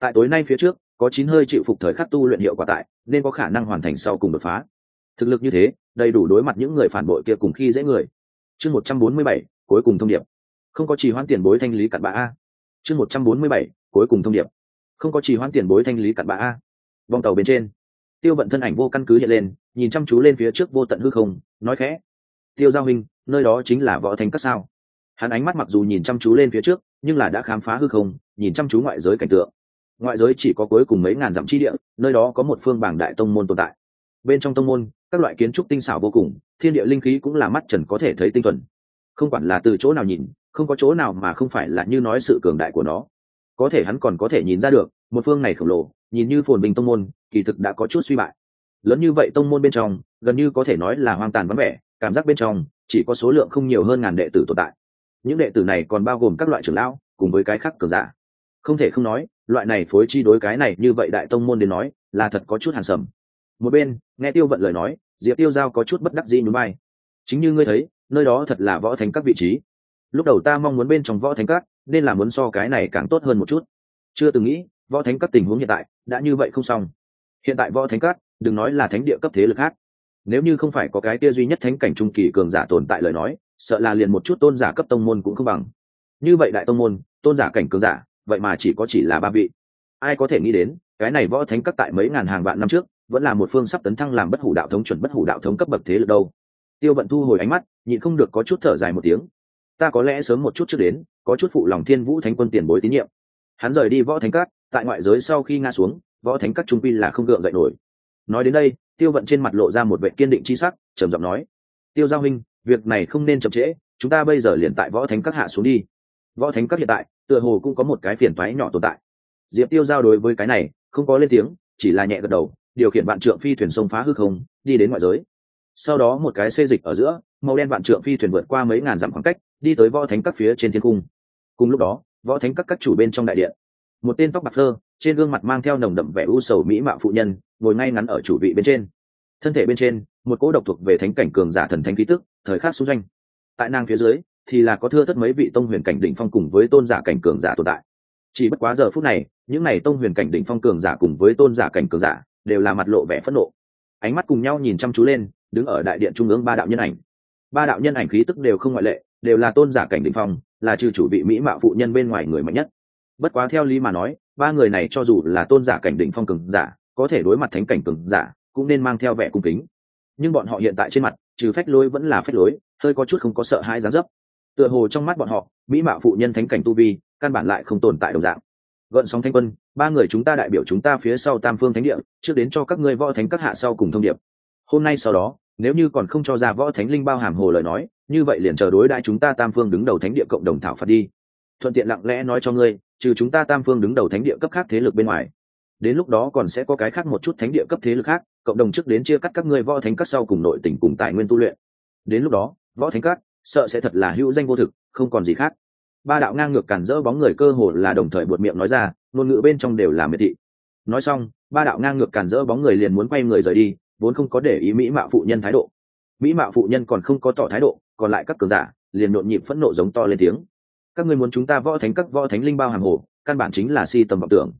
Tại tối nay phía trước, có chín hơi chịu phục thời khắc tu luyện hiệu quả tại, nên có khả năng hoàn thành sau cùng đột phá thực lực như thế, đầy đủ đối mặt những người phản bội kia cùng khi dễ người. Chương một trăm bốn mươi bảy, cuối cùng thông điệp. Không có trì hoãn tiền bối thanh lý cặn bã a. Chương một trăm bốn mươi bảy, cuối cùng thông điệp. Không có trì hoãn tiền bối thanh lý cặn bã a. Vòng tàu bên trên, tiêu vận thân ảnh vô căn cứ hiện lên, nhìn chăm chú lên phía trước vô tận hư không, nói khẽ. Tiêu giao hình nơi đó chính là võ thành các sao? Hắn ánh mắt mặc dù nhìn chăm chú lên phía trước, nhưng là đã khám phá hư không, nhìn chăm chú ngoại giới cảnh tượng. Ngoại giới chỉ có cuối cùng mấy ngàn dặm chi địa, nơi đó có một phương bảng đại tông môn tồn tại bên trong tông môn, các loại kiến trúc tinh xảo vô cùng, thiên địa linh khí cũng là mắt trần có thể thấy tinh thuần. Không quản là từ chỗ nào nhìn, không có chỗ nào mà không phải là như nói sự cường đại của nó. Có thể hắn còn có thể nhìn ra được, một phương này khổng lồ, nhìn như phồn bình tông môn, kỳ thực đã có chút suy bại. Lớn như vậy tông môn bên trong, gần như có thể nói là hoang tàn vắng vẻ, cảm giác bên trong, chỉ có số lượng không nhiều hơn ngàn đệ tử tồn tại. Những đệ tử này còn bao gồm các loại trưởng lão, cùng với cái khác cường giả. Không thể không nói, loại này phối chi đối cái này như vậy đại tông môn đến nói, là thật có chút hàn sầm một bên, nghe tiêu vận lời nói, diệp tiêu giao có chút bất đắc dĩ núi bay chính như ngươi thấy, nơi đó thật là võ thánh các vị trí. Lúc đầu ta mong muốn bên trong võ thánh các, nên là muốn so cái này càng tốt hơn một chút. Chưa từng nghĩ, võ thánh các tình huống hiện tại đã như vậy không xong. Hiện tại võ thánh các, đừng nói là thánh địa cấp thế lực khác. Nếu như không phải có cái kia duy nhất thánh cảnh trung kỳ cường giả tồn tại lời nói, sợ là liền một chút tôn giả cấp tông môn cũng không bằng. Như vậy đại tông môn, tôn giả cảnh cường giả, vậy mà chỉ có chỉ là ba vị. Ai có thể nghĩ đến, cái này võ thánh các tại mấy ngàn hàng vạn năm trước vẫn là một phương sắp tấn thăng làm bất hủ đạo thống chuẩn bất hủ đạo thống cấp bậc thế lực đâu. Tiêu vận thu hồi ánh mắt, nhịn không được có chút thở dài một tiếng. Ta có lẽ sớm một chút trước đến, có chút phụ lòng thiên vũ thánh quân tiền bối tín nhiệm. Hắn rời đi võ thánh cát tại ngoại giới sau khi nga xuống, võ thánh cát trung pi là không gượng dậy nổi. Nói đến đây, tiêu vận trên mặt lộ ra một vệ kiên định c h i sắc, trầm giọng nói, tiêu giao minh, việc này không nên chậm trễ, chúng ta bây giờ liền tại võ thánh các hạ xuống đi. Võ thánh các hiện tại, tựa hồ cũng có một cái phiền toái nhỏ tồn tại. Diệp tiêu giao đối với cái này, không có lên tiếng, chỉ là nhẹ gật đầu điều khiển vạn trượng phi thuyền sông phá hư không, đi đến ngoại giới. Sau đó một cái xê dịch ở giữa, màu đen vạn trượng phi thuyền vượt qua mấy ngàn dặm khoảng cách, đi tới võ thánh các phía trên thiên cung. Cùng lúc đó, võ thánh các các chủ bên trong đại điện. Một tên tóc bạc thơ trên gương mặt mang theo nồng đậm vẻ u sầu mỹ mạo phụ nhân, ngồi ngay ngắn ở chủ vị bên trên. Thân thể bên trên, một cỗ độc thuộc về thánh cảnh cường giả thần thánh ký tức, thời khắc xung doanh tại nàng phía dưới, thì là có thưa thất mấy vị tông huyền cảnh đỉnh phong cùng với tôn giả cảnh cường giả tồn tại. Chỉ bất quá giờ phút này, những n à y tông huyền cảnh đỉnh phong cường giả cùng với tôn giả cảnh cường giả đều là mặt lộ vẻ phẫn nộ. Ánh mắt cùng nhau nhìn chăm chú lên, đứng ở đại điện trung ương ba đạo nhân ảnh. Ba đạo nhân ảnh khí tức đều không ngoại lệ, đều là tôn giả cảnh đỉnh phong, là trừ chủ vị mỹ mạo phụ nhân bên ngoài người mạnh nhất. Bất quá theo lý mà nói, ba người này cho dù là tôn giả cảnh đỉnh phong cường giả, có thể đối mặt thánh cảnh cường giả, cũng nên mang theo vẻ cung kính. Nhưng bọn họ hiện tại trên mặt, trừ phách lối vẫn là phách lối, hơi có chút không có sợ hãi dáng dấp. Tựa hồ trong mắt bọn họ, mỹ mạo phụ nhân thánh cảnh tu vi, căn bản lại không tồn tại đồng dạng gợn sóng thanh quân, ba người chúng ta đại biểu chúng ta phía sau tam phương thánh địa, trước đến cho các ngươi võ thánh các hạ sau cùng thông điệp. Hôm nay sau đó, nếu như còn không cho ra võ thánh linh bao hàm hồ lời nói, như vậy liền chờ đối đại chúng ta tam phương đứng đầu thánh địa cộng đồng thảo phạt đi. Thuận tiện lặng lẽ nói cho ngươi, trừ chúng ta tam phương đứng đầu thánh địa cấp khác thế lực bên ngoài, đến lúc đó còn sẽ có cái khác một chút thánh địa cấp thế lực khác, cộng đồng trước đến chia cắt các ngươi võ thánh các sau cùng nội tỉnh cùng tài nguyên tu luyện. Đến lúc đó, võ thánh các sợ sẽ thật là hữu danh vô thực, không còn gì khác ba đạo ngang ngược cản rỡ bóng người cơ hồ là đồng thời buột miệng nói ra, ngôn ngữ bên trong đều là miệt thị. Nói xong, ba đạo ngang ngược cản rỡ bóng người liền muốn quay người rời đi, vốn không có để ý mỹ mạo phụ nhân thái độ. Mỹ mạo phụ nhân còn không có tỏ thái độ, còn lại các cường giả, liền nhộn nhịp phẫn nộ giống to lên tiếng. Các ngươi muốn chúng ta võ thánh các võ thánh linh bao hàm hồ, căn bản chính là si tầm vọng tưởng.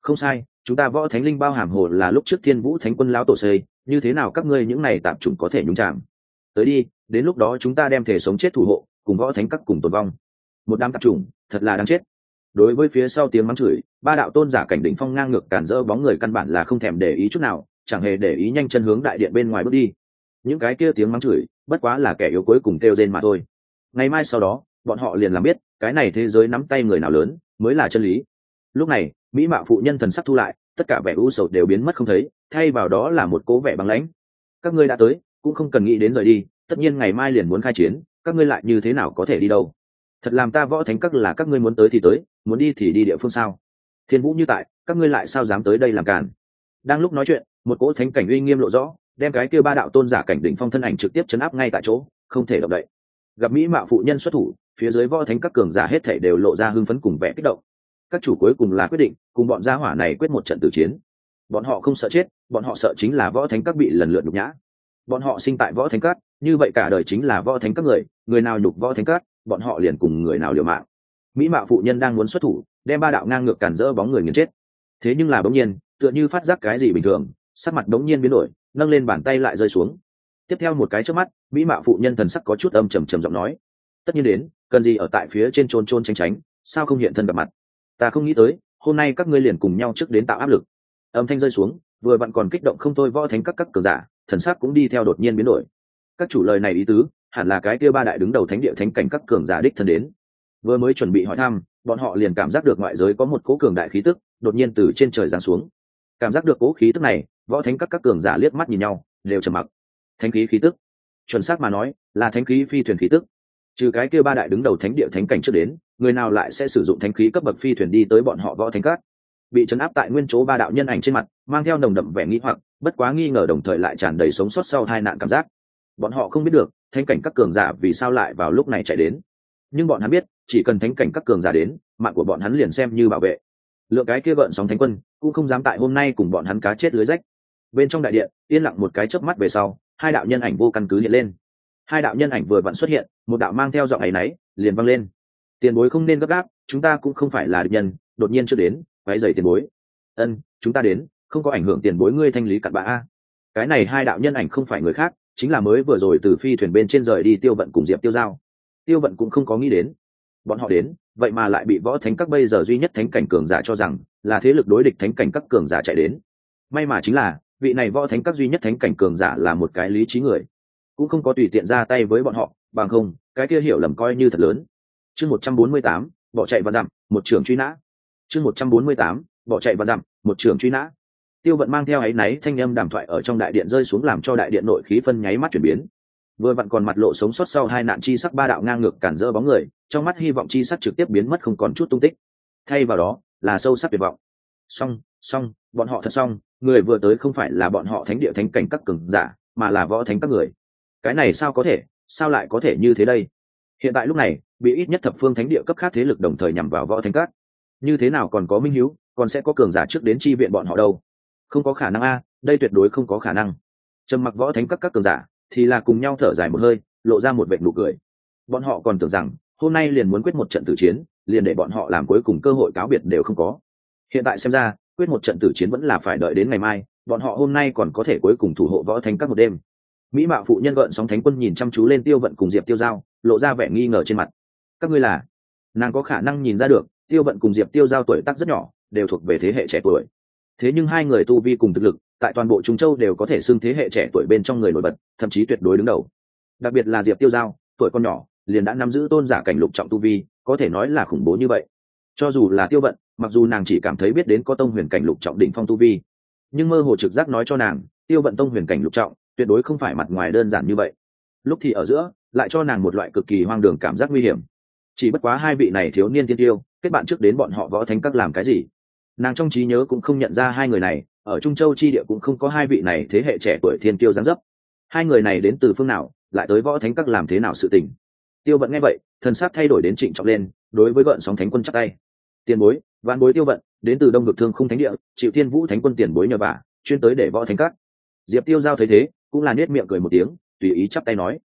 Không sai, chúng ta võ thánh linh bao hàm hồ là lúc trước thiên vũ thánh quân lão tổ xây, như thế nào các ngươi những này tạm chủng có thể nhúng chạm tới đi, đến lúc đó chúng ta đem thể sống chết thủ hộ, cùng võ thánh các cùng tồn vong một đám tạp chủng, thật là đáng chết. Đối với phía sau tiếng mắng chửi, ba đạo tôn giả cảnh đỉnh phong ngang ngược cản rỡ bóng người căn bản là không thèm để ý chút nào, chẳng hề để ý nhanh chân hướng đại điện bên ngoài bước đi. Những cái kia tiếng mắng chửi, bất quá là kẻ yếu cuối cùng kêu rên mà thôi. Ngày mai sau đó, bọn họ liền làm biết, cái này thế giới nắm tay người nào lớn, mới là chân lý. Lúc này, mỹ mạo phụ nhân thần sắc thu lại, tất cả vẻ u sầu đều biến mất không thấy, thay vào đó là một cố vẻ băng lãnh. Các ngươi đã tới, cũng không cần nghĩ đến rời đi, tất nhiên ngày mai liền muốn khai chiến, các ngươi lại như thế nào có thể đi đâu? Thật làm ta võ thánh các là các ngươi muốn tới thì tới, muốn đi thì đi địa phương sao? Thiên vũ như tại, các ngươi lại sao dám tới đây làm càn? Đang lúc nói chuyện, một cỗ thánh cảnh uy nghiêm lộ rõ, đem cái kia ba đạo tôn giả cảnh đỉnh phong thân ảnh trực tiếp chấn áp ngay tại chỗ, không thể động đậy. Gặp mỹ mạo phụ nhân xuất thủ, phía dưới võ thánh các cường giả hết thể đều lộ ra hưng phấn cùng vẻ kích động. Các chủ cuối cùng là quyết định, cùng bọn gia hỏa này quyết một trận tử chiến. Bọn họ không sợ chết, bọn họ sợ chính là võ thánh các bị lần lượt nhục nhã. Bọn họ sinh tại võ thánh các, như vậy cả đời chính là võ thánh các người người nào nhục võ thánh các? Bọn họ liền cùng người nào liều mạng. Mỹ mạo phụ nhân đang muốn xuất thủ, đem ba đạo ngang ngược cản rỡ bóng người nghiền chết. Thế nhưng là bỗng nhiên, tựa như phát giác cái gì bình thường, sắc mặt đống nhiên biến đổi, nâng lên bàn tay lại rơi xuống. Tiếp theo một cái trước mắt, mỹ mạo phụ nhân thần sắc có chút âm trầm trầm giọng nói, tất nhiên đến, cần gì ở tại phía trên trôn trôn tranh tránh, sao không hiện thân gặp mặt? Ta không nghĩ tới, hôm nay các ngươi liền cùng nhau trước đến tạo áp lực. Âm thanh rơi xuống, vừa bạn còn kích động không thôi võ thánh các các cờ giả, thần sắc cũng đi theo đột nhiên biến đổi. Các chủ lời này ý tứ hẳn là cái kia ba đại đứng đầu thánh địa thánh cảnh các cường giả đích thân đến. Vừa mới chuẩn bị hỏi thăm, bọn họ liền cảm giác được ngoại giới có một cỗ cường đại khí tức đột nhiên từ trên trời giáng xuống. Cảm giác được cỗ khí tức này, võ thánh các các cường giả liếc mắt nhìn nhau, đều trầm mặc. Thánh khí khí tức? Chuẩn xác mà nói, là thánh khí phi thuyền khí tức. Trừ cái kia ba đại đứng đầu thánh địa thánh cảnh trước đến, người nào lại sẽ sử dụng thánh khí cấp bậc phi thuyền đi tới bọn họ võ thánh các? Bị chấn áp tại nguyên chỗ ba đạo nhân ảnh trên mặt, mang theo nồng đậm vẻ nghi hoặc, bất quá nghi ngờ đồng thời lại tràn đầy sống sót sau hai nạn cảm giác bọn họ không biết được, thánh cảnh các cường giả vì sao lại vào lúc này chạy đến. Nhưng bọn hắn biết, chỉ cần thánh cảnh các cường giả đến, mạng của bọn hắn liền xem như bảo vệ. Lượng cái kia gợn sóng thánh quân, cũng không dám tại hôm nay cùng bọn hắn cá chết lưới rách. Bên trong đại điện, yên lặng một cái chớp mắt về sau, hai đạo nhân ảnh vô căn cứ hiện lên. Hai đạo nhân ảnh vừa vặn xuất hiện, một đạo mang theo giọng ấy náy liền văng lên. Tiền bối không nên gấp gáp, chúng ta cũng không phải là địch nhân, đột nhiên chưa đến váy dày tiền bối. Ân, chúng ta đến, không có ảnh hưởng tiền bối ngươi thanh lý cặn bã a. Cái này hai đạo nhân ảnh không phải người khác chính là mới vừa rồi từ phi thuyền bên trên rời đi tiêu vận cùng diệp tiêu giao. Tiêu vận cũng không có nghĩ đến. Bọn họ đến, vậy mà lại bị võ thánh các bây giờ duy nhất thánh cảnh cường giả cho rằng là thế lực đối địch thánh cảnh các cường giả chạy đến. May mà chính là, vị này võ thánh các duy nhất thánh cảnh cường giả là một cái lý trí người. Cũng không có tùy tiện ra tay với bọn họ, bằng không, cái kia hiểu lầm coi như thật lớn. Chương một trăm bốn mươi tám, bỏ chạy và dặm, một trường truy nã. Chương một trăm bốn mươi tám, bỏ chạy và dặm, một trường truy nã tiêu vận mang theo áy náy thanh âm đàm thoại ở trong đại điện rơi xuống làm cho đại điện nội khí phân nháy mắt chuyển biến. Vừa vặn còn mặt lộ sống sót sau hai nạn chi sắc ba đạo ngang ngược cản dỡ bóng người, trong mắt hy vọng chi sắc trực tiếp biến mất không còn chút tung tích. Thay vào đó, là sâu sắc tuyệt vọng. Xong xong, bọn họ thật xong, người vừa tới không phải là bọn họ thánh địa thánh cảnh các cường giả, mà là võ thánh các người. Cái này sao có thể, sao lại có thể như thế đây? Hiện tại lúc này, bị ít nhất thập phương thánh địa cấp khác thế lực đồng thời nhằm vào võ thánh các. Như thế nào còn có minh hiếu, còn sẽ có cường giả trước đến chi viện bọn họ đâu? Không có khả năng a, đây tuyệt đối không có khả năng. Trầm mặc võ thánh các các cường giả thì là cùng nhau thở dài một hơi, lộ ra một vệ nụ cười. Bọn họ còn tưởng rằng, hôm nay liền muốn quyết một trận tử chiến, liền để bọn họ làm cuối cùng cơ hội cáo biệt đều không có. Hiện tại xem ra, quyết một trận tử chiến vẫn là phải đợi đến ngày mai, bọn họ hôm nay còn có thể cuối cùng thủ hộ võ thánh các một đêm. Mỹ mạo phụ nhân gợn sóng thánh quân nhìn chăm chú lên tiêu vận cùng diệp tiêu giao, lộ ra vẻ nghi ngờ trên mặt. Các ngươi là? Nàng có khả năng nhìn ra được, tiêu vận cùng diệp tiêu giao tuổi tác rất nhỏ, đều thuộc về thế hệ trẻ tuổi thế nhưng hai người tu vi cùng thực lực, tại toàn bộ trung châu đều có thể xưng thế hệ trẻ tuổi bên trong người nổi bật, thậm chí tuyệt đối đứng đầu. Đặc biệt là diệp tiêu giao, tuổi con nhỏ, liền đã nắm giữ tôn giả cảnh lục trọng tu vi, có thể nói là khủng bố như vậy. Cho dù là tiêu vận, mặc dù nàng chỉ cảm thấy biết đến có tông huyền cảnh lục trọng đỉnh phong tu vi, nhưng mơ hồ trực giác nói cho nàng, tiêu vận tông huyền cảnh lục trọng, tuyệt đối không phải mặt ngoài đơn giản như vậy. Lúc thì ở giữa, lại cho nàng một loại cực kỳ hoang đường cảm giác nguy hiểm. Chỉ bất quá hai vị này thiếu niên tiên tiêu, kết bạn trước đến bọn họ võ thánh các làm cái gì? Nàng trong trí nhớ cũng không nhận ra hai người này, ở trung châu chi địa cũng không có hai vị này thế hệ trẻ tuổi thiên tiêu giáng dấp. Hai người này đến từ phương nào, lại tới võ thánh các làm thế nào sự tình? Tiêu vận nghe vậy, thần sát thay đổi đến trịnh trọng lên, đối với gợn sóng thánh quân chắc tay. Tiền bối, vạn bối tiêu vận, đến từ đông vực thương không thánh địa, chịu thiên vũ thánh quân tiền bối nhờ vả chuyên tới để võ thánh các. Diệp tiêu giao thấy thế, cũng là nết miệng cười một tiếng, tùy ý chắp tay nói,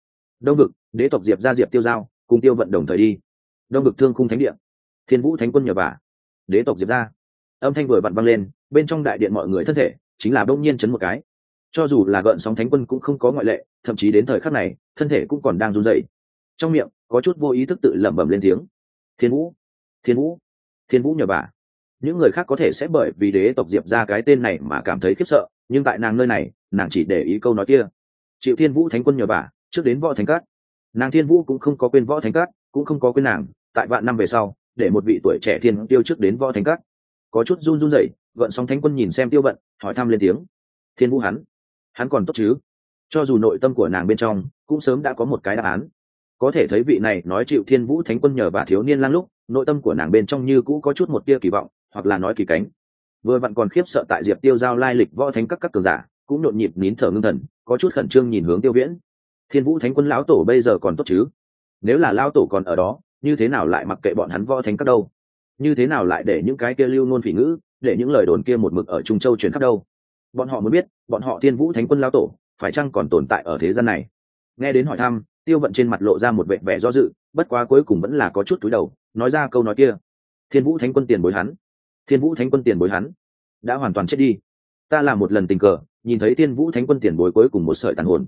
đông vực, đế tộc diệp ra diệp tiêu giao, cùng tiêu vận đồng thời đi. Đông vực thương khung thánh địa, thiên vũ thánh quân nhờ vả đế tộc diệp ra âm thanh vừa vặn văng lên, bên trong đại điện mọi người thân thể chính là đông nhiên chấn một cái. Cho dù là gợn sóng thánh quân cũng không có ngoại lệ, thậm chí đến thời khắc này, thân thể cũng còn đang run dậy trong miệng, có chút vô ý thức tự lẩm bẩm lên tiếng. Thiên vũ thiên vũ thiên vũ nhờ bà. Những người khác có thể sẽ bởi vì đế tộc diệp ra cái tên này mà cảm thấy khiếp sợ, nhưng tại nàng nơi này, nàng chỉ để ý câu nói kia. Chịu thiên vũ thánh quân nhờ bà, trước đến võ thánh cát. Nàng thiên vũ cũng không có quên võ thánh cát, cũng không có quên nàng, tại vạn năm về sau, để một vị tuổi trẻ thiên tiêu trước đến võ thánh cát có chút run run rẩy, gợn sóng thánh quân nhìn xem tiêu vận, hỏi thăm lên tiếng. Thiên vũ hắn hắn còn tốt chứ? Cho dù nội tâm của nàng bên trong, cũng sớm đã có một cái đáp án. Có thể thấy vị này nói chịu thiên vũ thánh quân nhờ bà thiếu niên lang lúc, nội tâm của nàng bên trong như cũ có chút một tia kỳ vọng, hoặc là nói kỳ cánh. Vừa vặn còn khiếp sợ tại diệp tiêu giao lai lịch võ thánh các các cường giả, cũng nhộn nhịp nín thở ngưng thần, có chút khẩn trương nhìn hướng tiêu viễn. Thiên vũ thánh quân lão tổ bây giờ còn tốt chứ? Nếu là lão tổ còn ở đó, như thế nào lại mặc kệ bọn hắn võ thánh các đâu? Như thế nào lại để những cái kia lưu ngôn phỉ ngữ, để những lời đồn kia một mực ở trung châu truyền khắp đâu? Bọn họ mới biết, bọn họ thiên vũ thánh quân lão tổ, phải chăng còn tồn tại ở thế gian này? Nghe đến hỏi thăm, tiêu vận trên mặt lộ ra một vẻ vẻ do dự, bất quá cuối cùng vẫn là có chút túi đầu, nói ra câu nói kia. Thiên vũ thánh quân tiền bối hắn. Thiên vũ thánh quân tiền bối hắn. Đã hoàn toàn chết đi. Ta làm một lần tình cờ, nhìn thấy thiên vũ thánh quân tiền bối cuối cùng một sợi tàn hồn.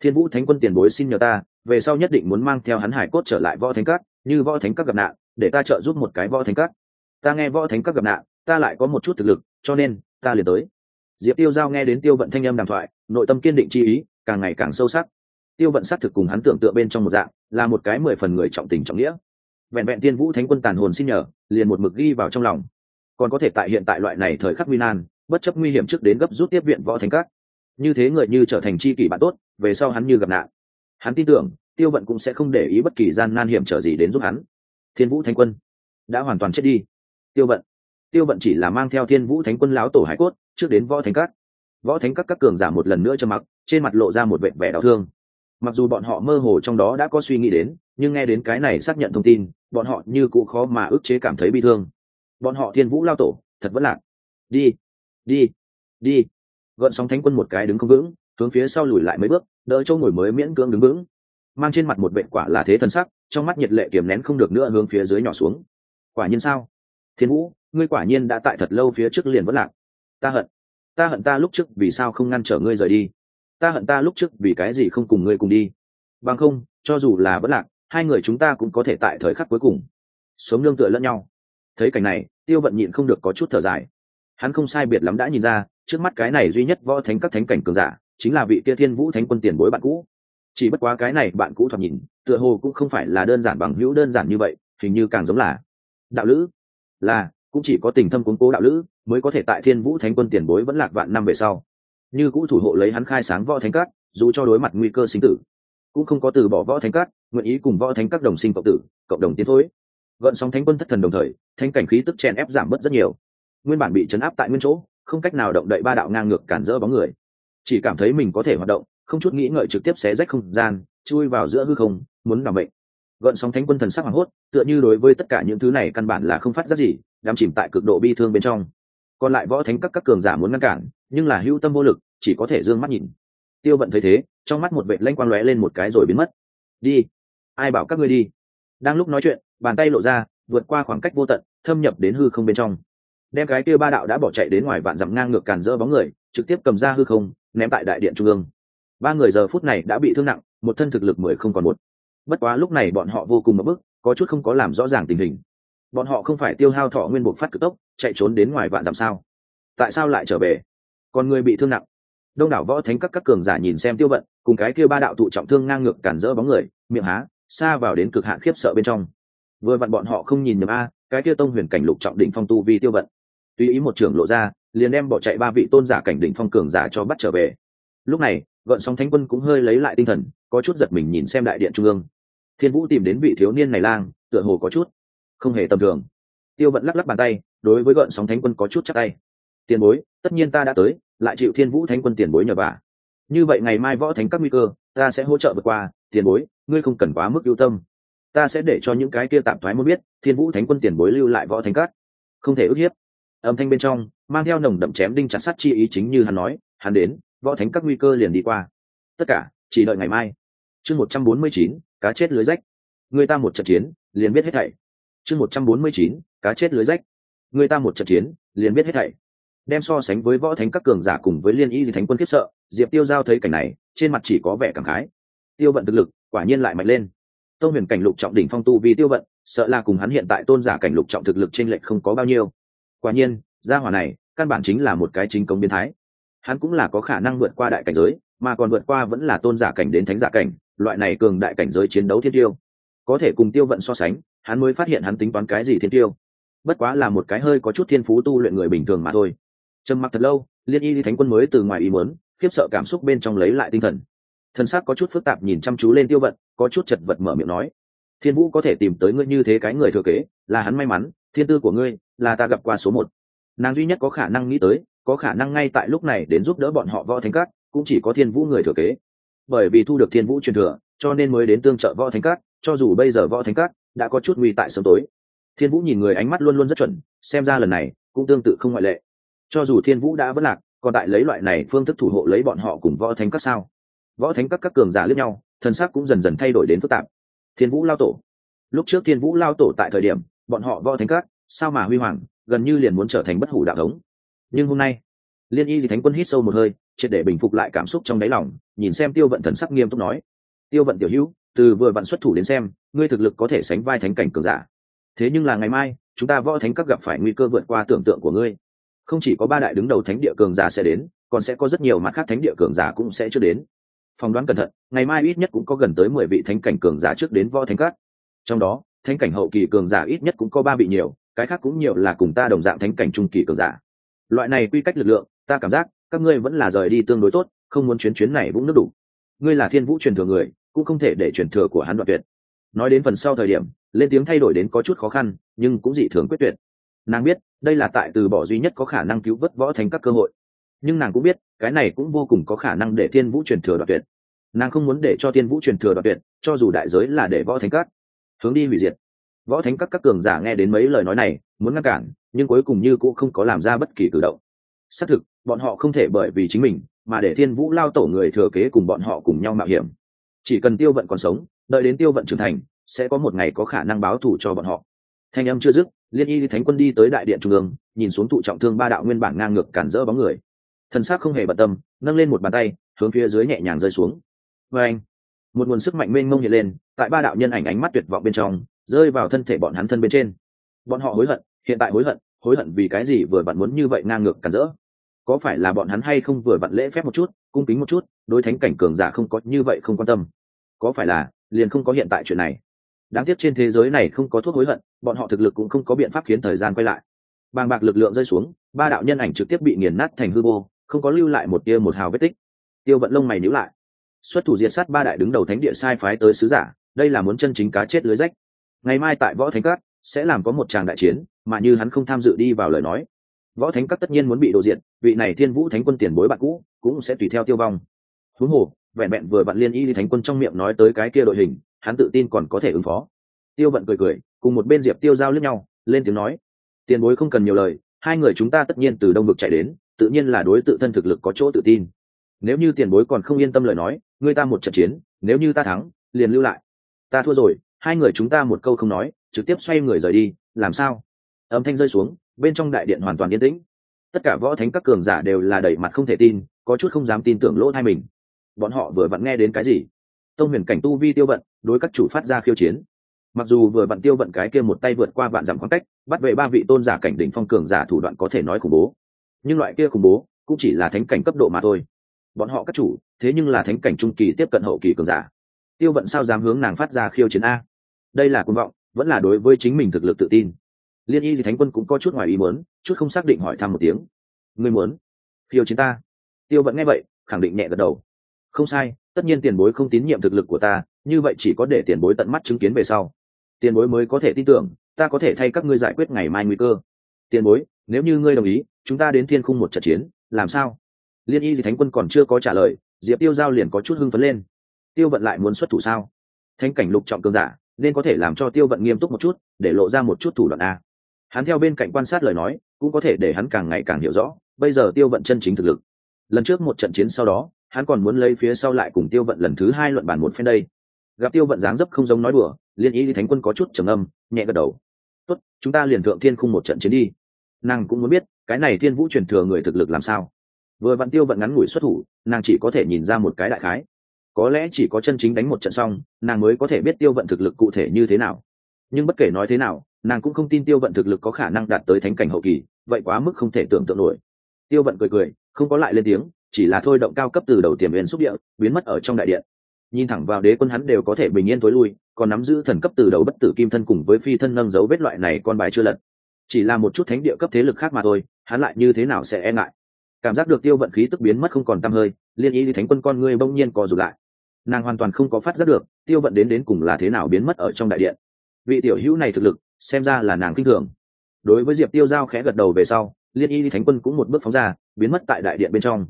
Thiên vũ thánh quân tiền bối xin nhờ ta, về sau nhất định muốn mang theo hắn hải cốt trở lại võ thánh cát như võ thánh các gặp nạn để ta trợ giúp một cái võ thánh các. ta nghe võ thánh các gặp nạn, ta lại có một chút thực lực, cho nên, ta liền tới. Diệp tiêu giao nghe đến tiêu vận thanh âm đàm thoại, nội tâm kiên định chi ý, càng ngày càng sâu sắc. Tiêu vận xác thực cùng hắn tưởng tượng bên trong một dạng, là một cái mười phần người trọng tình trọng nghĩa. Vẹn vẹn tiên vũ thánh quân tàn hồn xin nhờ, liền một mực ghi vào trong lòng. Còn có thể tại hiện tại loại này thời khắc nguy nan, bất chấp nguy hiểm trước đến gấp rút tiếp viện võ thánh các. Như thế người như trở thành chi kỷ bạn tốt, về sau hắn như gặp nạn. Hắn tin tưởng, tiêu vận cũng sẽ không để ý bất kỳ gian nan hiểm trở gì đến giúp hắn thiên vũ thánh quân. Đã hoàn toàn chết đi. Tiêu vận. Tiêu vận chỉ là mang theo thiên vũ thánh quân láo tổ hải cốt, trước đến võ thánh Cát. võ thánh các các cường giả một lần nữa cho mặc, trên mặt lộ ra một vệ vẻ đau thương. Mặc dù bọn họ mơ hồ trong đó đã có suy nghĩ đến, nhưng nghe đến cái này xác nhận thông tin, bọn họ như cụ khó mà ức chế cảm thấy bi thương. Bọn họ thiên vũ lao tổ, thật vẫn lạc. Đi. Đi. Đi. Gợn sóng thánh quân một cái đứng không vững, hướng phía sau lùi lại mấy bước, đỡ châu ngồi mới miễn cưỡng đứng vững. Mang trên mặt một vệ quả là thế thân sắc trong mắt nhiệt lệ kiềm nén không được nữa hướng phía dưới nhỏ xuống. Quả nhiên sao? Thiên vũ, ngươi quả nhiên đã tại thật lâu phía trước liền vẫn lạc. Ta hận. Ta hận ta lúc trước vì sao không ngăn trở ngươi rời đi. Ta hận ta lúc trước vì cái gì không cùng ngươi cùng đi. Bằng không, cho dù là vẫn lạc, hai người chúng ta cũng có thể tại thời khắc cuối cùng sống nương tựa lẫn nhau. Thấy cảnh này, tiêu vận nhịn không được có chút thở dài. Hắn không sai biệt lắm đã nhìn ra, trước mắt cái này duy nhất võ thánh các thánh cảnh cường giả, chính là vị kia thiên vũ thánh quân tiền bối bạn cũ. Chỉ bất quá cái này bạn cũ thoạt nhìn tựa hồ cũng không phải là đơn giản bằng hữu đơn giản như vậy, hình như càng giống là đạo lữ. Là, cũng chỉ có tình thâm cuốn cố đạo lữ mới có thể tại thiên vũ thánh quân tiền bối vẫn lạc vạn năm về sau. Như cũ thủ hộ lấy hắn khai sáng võ thánh cát dù cho đối mặt nguy cơ sinh tử, cũng không có từ bỏ võ thánh cát nguyện ý cùng võ thánh các đồng sinh cộng tử, cộng đồng tiến thối. Gợn sóng thánh quân thất thần đồng thời thanh cảnh khí tức chèn ép giảm bớt rất nhiều. Nguyên bản bị chấn áp tại nguyên chỗ, không cách nào động đậy ba đạo ngang ngược cản rỡ bóng người. Chỉ cảm thấy mình có thể hoạt động, không chút nghĩ ngợi trực tiếp xé rách không gian, chui vào giữa hư không muốn làm bệnh gợn sóng thánh quân thần sắc hoảng hốt, tựa như đối với tất cả những thứ này căn bản là không phát giác gì, đắm chìm tại cực độ bi thương bên trong. Còn lại võ thánh các các cường giả muốn ngăn cản, nhưng là hữu tâm vô lực, chỉ có thể d ư ơ n g mắt nhìn. Tiêu vận thấy thế, trong mắt một vệ lanh quang lóe lên một cái rồi biến mất. Đi, ai bảo các ngươi đi? Đang lúc nói chuyện, bàn tay lộ ra, vượt qua khoảng cách vô tận, thâm nhập đến hư không bên trong. Đem cái kia ba đạo đã bỏ chạy đến ngoài vạn dặm ngang ngược càn dỡ bóng người, trực tiếp cầm ra hư không, ném tại đại điện trung ương. Ba người giờ phút này đã bị thương nặng, một thân thực lực mười không còn một bất quá lúc này bọn họ vô cùng mất bức, có chút không có làm rõ ràng tình hình. Bọn họ không phải tiêu hao thọ nguyên buộc phát cực tốc, chạy trốn đến ngoài vạn dặm sao? Tại sao lại trở về? Còn người bị thương nặng. Đông đảo võ thánh các các cường giả nhìn xem tiêu vận, cùng cái kia ba đạo tụ trọng thương ngang ngược cản rỡ bóng người, miệng há, xa vào đến cực hạn khiếp sợ bên trong. Vừa vặn bọn họ không nhìn nhầm a, cái kia tông huyền cảnh lục trọng đỉnh phong tu vi tiêu vận. Tùy ý một trưởng lộ ra, liền đem bỏ chạy ba vị tôn giả cảnh đỉnh phong cường giả cho bắt trở về. Lúc này, gợn sóng thánh quân cũng hơi lấy lại tinh thần, có chút giật mình nhìn xem đại điện trung ương thiên vũ tìm đến vị thiếu niên này lang, tựa hồ có chút không hề tầm thường. Tiêu vận lắc lắc bàn tay, đối với gợn sóng thánh quân có chút chắc tay. Tiền bối, tất nhiên ta đã tới, lại chịu thiên vũ thánh quân tiền bối nhờ vả. Như vậy ngày mai võ thánh các nguy cơ, ta sẽ hỗ trợ vượt qua. Tiền bối, ngươi không cần quá mức ưu tâm. Ta sẽ để cho những cái kia tạm thoái muốn biết, thiên vũ thánh quân tiền bối lưu lại võ thánh cát không thể ức hiếp. Âm thanh bên trong, mang theo nồng đậm chém đinh chặt sắt chi ý chính như hắn nói, hắn đến, võ thánh các nguy cơ liền đi qua. Tất cả, chỉ đợi ngày mai. Chương một trăm bốn mươi chín cá chết lưới rách. Người ta một trận chiến, liền biết hết thảy. Chương một trăm bốn mươi chín, cá chết lưới rách. Người ta một trận chiến, liền biết hết thảy. Đem so sánh với võ thánh các cường giả cùng với liên y thánh quân kiếp sợ, diệp tiêu giao thấy cảnh này, trên mặt chỉ có vẻ cảm khái. Tiêu vận thực lực, quả nhiên lại mạnh lên. Tông huyền cảnh lục trọng đỉnh phong tu vì tiêu vận, sợ là cùng hắn hiện tại tôn giả cảnh lục trọng thực lực trên lệch không có bao nhiêu. Quả nhiên, gia hỏa này, căn bản chính là một cái chính công biến thái. Hắn cũng là có khả năng vượt qua đại cảnh giới, mà còn vượt qua vẫn là tôn giả cảnh đến thánh giả cảnh loại này cường đại cảnh giới chiến đấu thiên tiêu. Có thể cùng tiêu vận so sánh, hắn mới phát hiện hắn tính toán cái gì thiên tiêu. Bất quá là một cái hơi có chút thiên phú tu luyện người bình thường mà thôi. Trầm mặc thật lâu, liên y đi thánh quân mới từ ngoài ý muốn, khiếp sợ cảm xúc bên trong lấy lại tinh thần. Thân xác có chút phức tạp nhìn chăm chú lên tiêu vận, có chút chật vật mở miệng nói. Thiên vũ có thể tìm tới ngươi như thế cái người thừa kế, là hắn may mắn, thiên tư của ngươi, là ta gặp qua số một. Nàng duy nhất có khả năng nghĩ tới, có khả năng ngay tại lúc này đến giúp đỡ bọn họ võ thánh cát cũng chỉ có thiên vũ người thừa kế bởi vì thu được thiên vũ truyền thừa, cho nên mới đến tương trợ võ thánh cát cho dù bây giờ võ thánh cát đã có chút nguy tại sớm tối. Thiên vũ nhìn người ánh mắt luôn luôn rất chuẩn, xem ra lần này cũng tương tự không ngoại lệ. Cho dù thiên vũ đã vất lạc, còn tại lấy loại này phương thức thủ hộ lấy bọn họ cùng võ thánh các sao? Võ thánh các các cường giả lướt nhau thân xác cũng dần dần thay đổi đến phức tạp. Thiên vũ lao tổ. Lúc trước thiên vũ lao tổ tại thời điểm, bọn họ võ thánh các, sao mà huy hoàng, gần như liền muốn trở thành bất hủ đạo thống. Nhưng hôm nay, liên y thì thánh quân hít sâu một hơi triệt để bình phục lại cảm xúc trong đáy lòng, nhìn xem tiêu vận thần sắc nghiêm túc nói, tiêu vận tiểu hữu, từ vừa vặn xuất thủ đến xem, ngươi thực lực có thể sánh vai thánh cảnh cường giả. Thế nhưng là ngày mai, chúng ta võ thánh các gặp phải nguy cơ vượt qua tưởng tượng của ngươi. Không chỉ có ba đại đứng đầu thánh địa cường giả sẽ đến, còn sẽ có rất nhiều mặt khác thánh địa cường giả cũng sẽ chưa đến. Phỏng đoán cẩn thận, ngày mai ít nhất cũng có gần tới mười vị thánh cảnh cường giả trước đến võ thánh các. Trong đó, thánh cảnh hậu kỳ cường giả ít nhất cũng có ba vị nhiều, cái khác cũng nhiều là cùng ta đồng dạng thánh cảnh trung kỳ cường giả. Loại này quy cách lực lượng, ta cảm giác các ngươi vẫn là rời đi tương đối tốt, không muốn chuyến chuyến này vũng nước đủ ngươi là thiên vũ truyền thừa người, cũng không thể để truyền thừa của hắn đoạn tuyệt. Nói đến phần sau thời điểm, lên tiếng thay đổi đến có chút khó khăn, nhưng cũng dị thường quyết tuyệt. Nàng biết, đây là tại từ bỏ duy nhất có khả năng cứu vớt võ thành các cơ hội. Nhưng nàng cũng biết, cái này cũng vô cùng có khả năng để thiên vũ truyền thừa đoạn tuyệt. Nàng không muốn để cho thiên vũ truyền thừa đoạn tuyệt, cho dù đại giới là để võ thánh các. Hướng đi hủy diệt. Võ thánh các các cường giả nghe đến mấy lời nói này, muốn ngăn cản, nhưng cuối cùng như cũng không có làm ra bất kỳ cử động. Xác thực bọn họ không thể bởi vì chính mình mà để thiên vũ lao tổ người thừa kế cùng bọn họ cùng nhau mạo hiểm. Chỉ cần tiêu vận còn sống, đợi đến tiêu vận trưởng thành, sẽ có một ngày có khả năng báo thù cho bọn họ. Thanh âm chưa dứt, liên y thánh quân đi tới đại điện trung ương, nhìn xuống tụ trọng thương ba đạo nguyên bản ngang ngược cản rỡ bóng người. Thần sắc không hề bận tâm, nâng lên một bàn tay, hướng phía dưới nhẹ nhàng rơi xuống. Và anh, một nguồn sức mạnh mênh mông hiện lên, tại ba đạo nhân ảnh ánh mắt tuyệt vọng bên trong, rơi vào thân thể bọn hắn thân bên trên. Bọn họ hối hận, hiện tại hối hận hối hận vì cái gì vừa bạn muốn như vậy ngang ngược cản rỡ có phải là bọn hắn hay không vừa vặn lễ phép một chút, cung kính một chút, đối thánh cảnh cường giả không có như vậy không quan tâm? Có phải là, liền không có hiện tại chuyện này? Đáng tiếc trên thế giới này không có thuốc hối hận, bọn họ thực lực cũng không có biện pháp khiến thời gian quay lại. Bàng bạc lực lượng rơi xuống, ba đạo nhân ảnh trực tiếp bị nghiền nát thành hư vô, không có lưu lại một tia một hào vết tích. Tiêu vận lông mày nhíu lại. Xuất thủ diệt sát ba đại đứng đầu thánh địa sai phái tới sứ giả, đây là muốn chân chính cá chết lưới rách. Ngày mai tại võ thánh cát sẽ làm có một tràng đại chiến, mà như hắn không tham dự đi vào lời nói võ thánh các tất nhiên muốn bị đồ diện vị này thiên vũ thánh quân tiền bối bạn cũ cũng sẽ tùy theo tiêu vong. Huống hồ, vẹn vẹn vừa bạn liên y đi thánh quân trong miệng nói tới cái kia đội hình, hắn tự tin còn có thể ứng phó. Tiêu vận cười cười, cùng một bên diệp tiêu giao lướt nhau, lên tiếng nói, tiền bối không cần nhiều lời, hai người chúng ta tất nhiên từ đông vực chạy đến, tự nhiên là đối tự thân thực lực có chỗ tự tin. Nếu như tiền bối còn không yên tâm lời nói, ngươi ta một trận chiến, nếu như ta thắng, liền lưu lại. Ta thua rồi, hai người chúng ta một câu không nói, trực tiếp xoay người rời đi, làm sao? Âm thanh rơi xuống bên trong đại điện hoàn toàn yên tĩnh. Tất cả võ thánh các cường giả đều là đẩy mặt không thể tin, có chút không dám tin tưởng lỗ thai mình. Bọn họ vừa vặn nghe đến cái gì? Tông huyền cảnh tu vi tiêu vận, đối các chủ phát ra khiêu chiến. Mặc dù vừa vặn tiêu vận cái kia một tay vượt qua vạn dặm khoảng cách, bắt về ba vị tôn giả cảnh đỉnh phong cường giả thủ đoạn có thể nói khủng bố. Nhưng loại kia khủng bố, cũng chỉ là thánh cảnh cấp độ mà thôi. Bọn họ các chủ, thế nhưng là thánh cảnh trung kỳ tiếp cận hậu kỳ cường giả. Tiêu vận sao dám hướng nàng phát ra khiêu chiến a? Đây là quân vọng, vẫn là đối với chính mình thực lực tự tin liên y thì thánh quân cũng có chút ngoài ý muốn, chút không xác định hỏi thăm một tiếng. Ngươi muốn? Phiêu chiến ta. Tiêu vẫn nghe vậy, khẳng định nhẹ gật đầu. Không sai, tất nhiên tiền bối không tín nhiệm thực lực của ta, như vậy chỉ có để tiền bối tận mắt chứng kiến về sau. Tiền bối mới có thể tin tưởng, ta có thể thay các ngươi giải quyết ngày mai nguy cơ. Tiền bối, nếu như ngươi đồng ý, chúng ta đến thiên khung một trận chiến, làm sao? Liên y thì thánh quân còn chưa có trả lời, diệp tiêu giao liền có chút hưng phấn lên. Tiêu vận lại muốn xuất thủ sao? Thánh cảnh lục trọng cương giả, nên có thể làm cho tiêu vận nghiêm túc một chút, để lộ ra một chút thủ đoạn a hắn theo bên cạnh quan sát lời nói, cũng có thể để hắn càng ngày càng hiểu rõ, bây giờ tiêu vận chân chính thực lực. Lần trước một trận chiến sau đó, hắn còn muốn lấy phía sau lại cùng tiêu vận lần thứ hai luận bàn một phen đây. Gặp tiêu vận dáng dấp không giống nói đùa, liên ý đi thánh quân có chút trầm âm nhẹ gật đầu. Tốt, chúng ta liền thượng thiên khung một trận chiến đi. Nàng cũng muốn biết, cái này thiên vũ truyền thừa người thực lực làm sao. Vừa vặn tiêu vận ngắn ngủi xuất thủ, nàng chỉ có thể nhìn ra một cái đại khái. Có lẽ chỉ có chân chính đánh một trận xong, nàng mới có thể biết tiêu vận thực lực cụ thể như thế nào. Nhưng bất kể nói thế nào nàng cũng không tin tiêu vận thực lực có khả năng đạt tới thánh cảnh hậu kỳ, vậy quá mức không thể tưởng tượng nổi. Tiêu vận cười cười, không có lại lên tiếng, chỉ là thôi động cao cấp từ đầu tiềm huyền xúc địa, biến mất ở trong đại điện. Nhìn thẳng vào đế quân hắn đều có thể bình yên tối lui, còn nắm giữ thần cấp từ đầu bất tử kim thân cùng với phi thân nâng dấu vết loại này con bài chưa lật. Chỉ là một chút thánh địa cấp thế lực khác mà thôi, hắn lại như thế nào sẽ e ngại? Cảm giác được tiêu vận khí tức biến mất không còn t hơi, liên ý đi thánh quân con ngươi bỗng nhiên co rụt lại. Nàng hoàn toàn không có phát giác được, tiêu vận đến đến cùng là thế nào biến mất ở trong đại điện. Vị tiểu hữu này thực lực xem ra là nàng kinh thường. Đối với diệp tiêu giao khẽ gật đầu về sau, liên y thánh quân cũng một bước phóng ra, biến mất tại đại điện bên trong.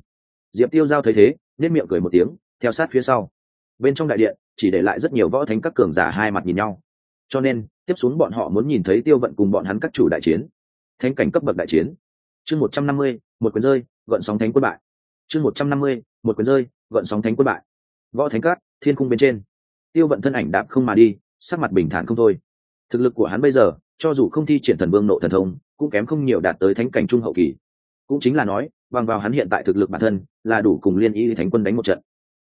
Diệp tiêu giao thấy thế nên miệng cười một tiếng, theo sát phía sau. Bên trong đại điện, chỉ để lại rất nhiều võ thánh các cường giả hai mặt nhìn nhau. Cho nên, tiếp xuống bọn họ muốn nhìn thấy tiêu vận cùng bọn hắn các chủ đại chiến. Thánh cảnh cấp bậc đại chiến. Chương một trăm năm mươi, một quyền rơi, gọn sóng thánh quân bại. Chương một trăm năm mươi, một quyền rơi, gọn sóng thánh quân bại. Võ thánh cát thiên cung bên trên. Tiêu vận thân ảnh đạp không mà đi, sắc mặt bình thản không thôi thực lực của hắn bây giờ, cho dù không thi triển thần vương nộ thần thông, cũng kém không nhiều đạt tới thánh cảnh trung hậu kỳ. Cũng chính là nói, bằng vào hắn hiện tại thực lực bản thân, là đủ cùng liên y thánh quân đánh một trận.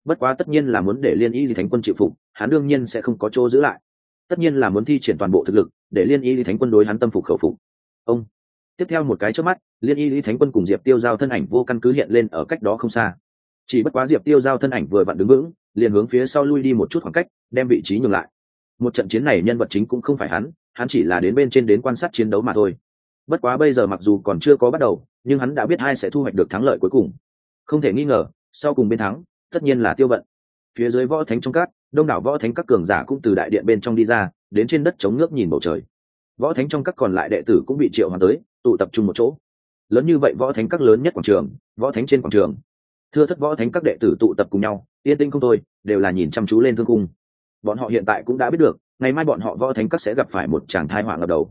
Bất quá tất nhiên là muốn để liên y thánh quân chịu phục, hắn đương nhiên sẽ không có chỗ giữ lại. Tất nhiên là muốn thi triển toàn bộ thực lực, để liên y thánh quân đối hắn tâm phục khẩu phục. Ông. Tiếp theo một cái trước mắt, liên y thánh quân cùng diệp tiêu giao thân ảnh vô căn cứ hiện lên ở cách đó không xa. Chỉ bất quá diệp tiêu giao thân ảnh vừa vặn đứng vững, liền hướng phía sau lui đi một chút khoảng cách, đem vị trí nhường lại một trận chiến này nhân vật chính cũng không phải hắn hắn chỉ là đến bên trên đến quan sát chiến đấu mà thôi. Bất quá bây giờ mặc dù còn chưa có bắt đầu, nhưng hắn đã biết ai sẽ thu hoạch được thắng lợi cuối cùng. Không thể nghi ngờ, sau cùng bên thắng, tất nhiên là tiêu vận. Phía dưới võ thánh trong cát đông đảo võ thánh các cường giả cũng từ đại điện bên trong đi ra, đến trên đất chống nước nhìn bầu trời. Võ thánh trong các còn lại đệ tử cũng bị triệu hoàn tới, tụ tập trung một chỗ. Lớn như vậy võ thánh các lớn nhất quảng trường, võ thánh trên quảng trường. Thưa thất võ thánh các đệ tử tụ tập cùng nhau, yên tĩnh không thôi, đều là nhìn chăm chú lên thương cung bọn họ hiện tại cũng đã biết được, ngày mai bọn họ võ thánh các sẽ gặp phải một tràng thai họa ngập đầu.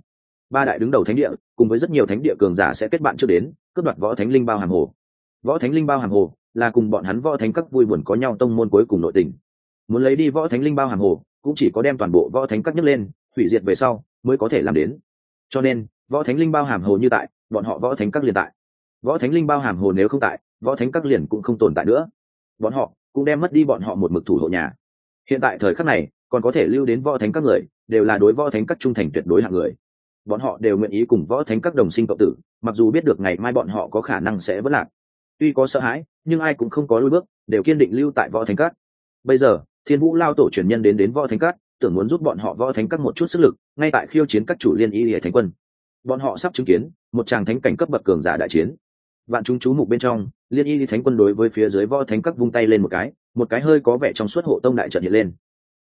Ba đại đứng đầu thánh địa, cùng với rất nhiều thánh địa cường giả sẽ kết bạn trước đến, cướp đoạt võ thánh linh bao hàng hồ. Võ thánh linh bao hàng hồ là cùng bọn hắn võ thánh các vui buồn có nhau tông môn cuối cùng nội tình. Muốn lấy đi võ thánh linh bao hàng hồ, cũng chỉ có đem toàn bộ võ thánh các nhấc lên, hủy diệt về sau mới có thể làm đến. Cho nên, võ thánh linh bao hàm hồ như tại, bọn họ võ thánh các liền tại. Võ thánh linh bao hàm hồ nếu không tại, võ thánh các liền cũng không tồn tại nữa. Bọn họ cũng đem mất đi bọn họ một mực thủ hộ nhà hiện tại thời khắc này, còn có thể lưu đến võ thánh các người, đều là đối võ thánh các trung thành tuyệt đối hạng người. Bọn họ đều nguyện ý cùng võ thánh các đồng sinh cộng tử, mặc dù biết được ngày mai bọn họ có khả năng sẽ vất lạc. Tuy có sợ hãi, nhưng ai cũng không có lôi bước, đều kiên định lưu tại võ thánh các. Bây giờ, thiên vũ lao tổ truyền nhân đến đến võ thánh các, tưởng muốn giúp bọn họ võ thánh các một chút sức lực, ngay tại khiêu chiến các chủ liên y hệ thánh quân. Bọn họ sắp chứng kiến, một tràng thánh cảnh cấp bậc cường giả đại chiến. Vạn chúng chú mục bên trong liên y thánh quân đối với phía dưới võ thánh các vung tay lên một cái một cái hơi có vẻ trong suốt hộ tông đại trận hiện lên.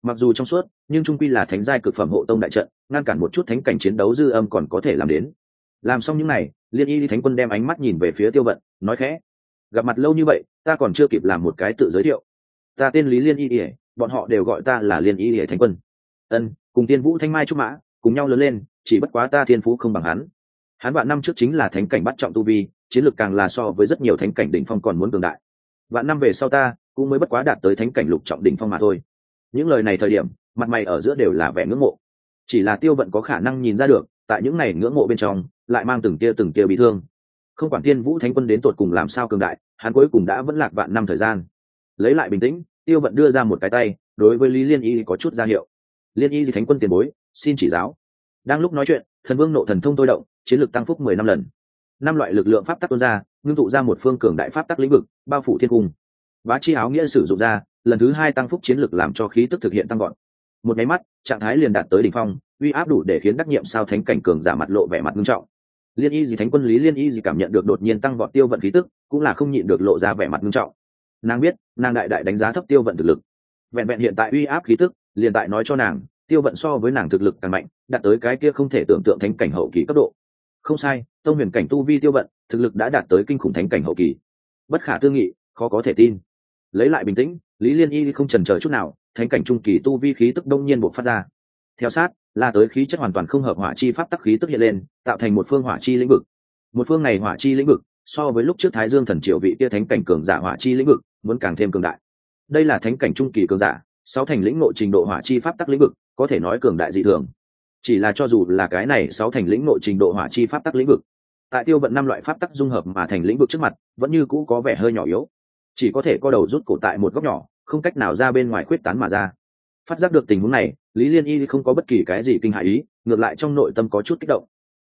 Mặc dù trong suốt, nhưng trung quy là thánh giai cực phẩm hộ tông đại trận, ngăn cản một chút thánh cảnh chiến đấu dư âm còn có thể làm đến. Làm xong những n à y liên y thánh quân đem ánh mắt nhìn về phía tiêu vận, nói khẽ, gặp mặt lâu như vậy, ta còn chưa kịp làm một cái tự giới thiệu. Ta tên lý liên y ỉa bọn họ đều gọi ta là liên y ỉa thánh quân. Ân, cùng tiên vũ thanh mai trúc mã, cùng nhau lớn lên, chỉ bất quá ta thiên phú không bằng hắn. Hắn bạn năm trước chính là thánh cảnh bắt trọng tu vi chiến lược càng là so với rất nhiều thánh cảnh đỉnh phong còn muốn cường đại. Vạn năm về sau ta cũng mới bất quá đạt tới thánh cảnh lục trọng đỉnh phong mà thôi. Những lời này thời điểm, mặt mày ở giữa đều là vẻ ngưỡng mộ. Chỉ là tiêu vận có khả năng nhìn ra được, tại những này ngưỡng mộ bên trong, lại mang từng tia từng tia bị thương. Không quản tiên vũ thánh quân đến tột cùng làm sao cường đại, hắn cuối cùng đã vẫn lạc vạn năm thời gian. Lấy lại bình tĩnh, tiêu vận đưa ra một cái tay, đối với lý liên y có chút ra hiệu. Liên y thánh quân tiền bối, xin chỉ giáo. Đang lúc nói chuyện, thần vương nộ thần thông tôi động, chiến lược tăng phúc mười năm lần năm loại lực lượng pháp tắc tuôn ra, ngưng tụ ra một phương cường đại pháp tắc lĩnh vực, bao phủ thiên cung. Bá chi áo nghĩa sử dụng ra, lần thứ hai tăng phúc chiến lược làm cho khí tức thực hiện tăng gọn một máy mắt, trạng thái liền đạt tới đỉnh phong, uy áp đủ để khiến đắc nhiệm sao thánh cảnh cường giả mặt lộ vẻ mặt nghiêm trọng. Liên y gì thánh quân lý liên y gì cảm nhận được đột nhiên tăng vọt tiêu vận khí tức, cũng là không nhịn được lộ ra vẻ mặt nghiêm trọng. Nàng biết, nàng đại đại đánh giá thấp tiêu vận thực lực. Vẹn vẹn hiện tại uy áp khí tức, liền tại nói cho nàng, tiêu vận so với nàng thực lực càng mạnh, đạt tới cái kia không thể tưởng tượng thánh cảnh hậu kỳ cấp độ không sai, tông huyền cảnh tu vi tiêu vận, thực lực đã đạt tới kinh khủng thánh cảnh hậu kỳ. Bất khả tư nghị, khó có thể tin. Lấy lại bình tĩnh, lý liên y không trần chờ chút nào, thánh cảnh trung kỳ tu vi khí tức đông nhiên buộc phát ra. Theo sát, là tới khí chất hoàn toàn không hợp hỏa chi pháp tắc khí tức hiện lên, tạo thành một phương hỏa chi lĩnh vực. Một phương này hỏa chi lĩnh vực, so với lúc trước thái dương thần triệu vị tia thánh cảnh cường giả hỏa chi lĩnh vực, muốn càng thêm cường đại. Đây là thánh cảnh trung kỳ cường giả, sáu thành lĩnh ngộ trình độ hỏa chi pháp tắc lĩnh vực, có thể nói cường đại dị thường chỉ là cho dù là cái này sáu thành lĩnh nội trình độ hỏa chi pháp tắc lĩnh vực, tại tiêu vận năm loại pháp tắc dung hợp mà thành lĩnh vực trước mặt, vẫn như cũ có vẻ hơi nhỏ yếu. Chỉ có thể co đầu rút cổ tại một góc nhỏ, không cách nào ra bên ngoài khuyết tán mà ra. Phát giác được tình huống này, lý liên y không có bất kỳ cái gì kinh hại ý, ngược lại trong nội tâm có chút kích động.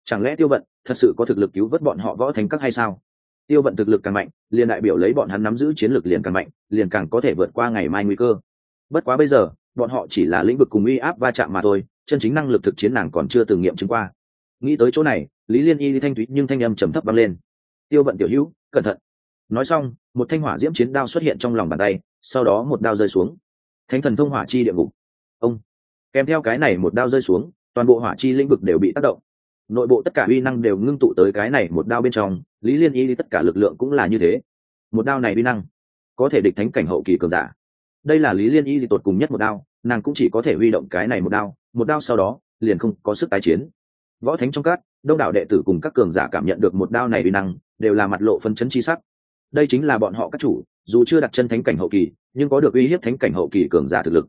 Chẳng lẽ tiêu vận thật sự có thực lực cứu vớt bọn họ võ thành các hay sao? Tiêu vận thực lực càng mạnh, liền đại biểu lấy bọn hắn nắm giữ chiến lược liền càng mạnh, liền càng có thể vượt qua ngày mai nguy cơ. Bất quá bây giờ, bọn họ chỉ là lĩnh vực cùng uy áp va chạm mà thôi chân chính năng lực thực chiến nàng còn chưa từng nghiệm chứng qua. Nghĩ tới chỗ này, lý liên y thanh thúy nhưng thanh âm trầm thấp vang lên. Tiêu vận tiểu hữu, cẩn thận. Nói xong, một thanh hỏa diễm chiến đao xuất hiện trong lòng bàn tay, sau đó một đao rơi xuống. Thánh thần thông hỏa chi địa ngục. Ông. Kèm theo cái này một đao rơi xuống, toàn bộ hỏa chi lĩnh vực đều bị tác động. Nội bộ tất cả uy năng đều ngưng tụ tới cái này một đao bên trong, lý liên y tất cả lực lượng cũng là như thế. Một đao này uy năng, có thể địch thánh cảnh hậu kỳ cường giả. Đây là lý liên y gì tột cùng nhất một đao, nàng cũng chỉ có thể huy động cái này một đao một đao sau đó, liền không có sức tái chiến. Võ thánh trong cát đông đảo đệ tử cùng các cường giả cảm nhận được một đao này uy năng, đều là mặt lộ phân chấn chi sắc. Đây chính là bọn họ các chủ, dù chưa đặt chân thánh cảnh hậu kỳ, nhưng có được uy hiếp thánh cảnh hậu kỳ cường giả thực lực.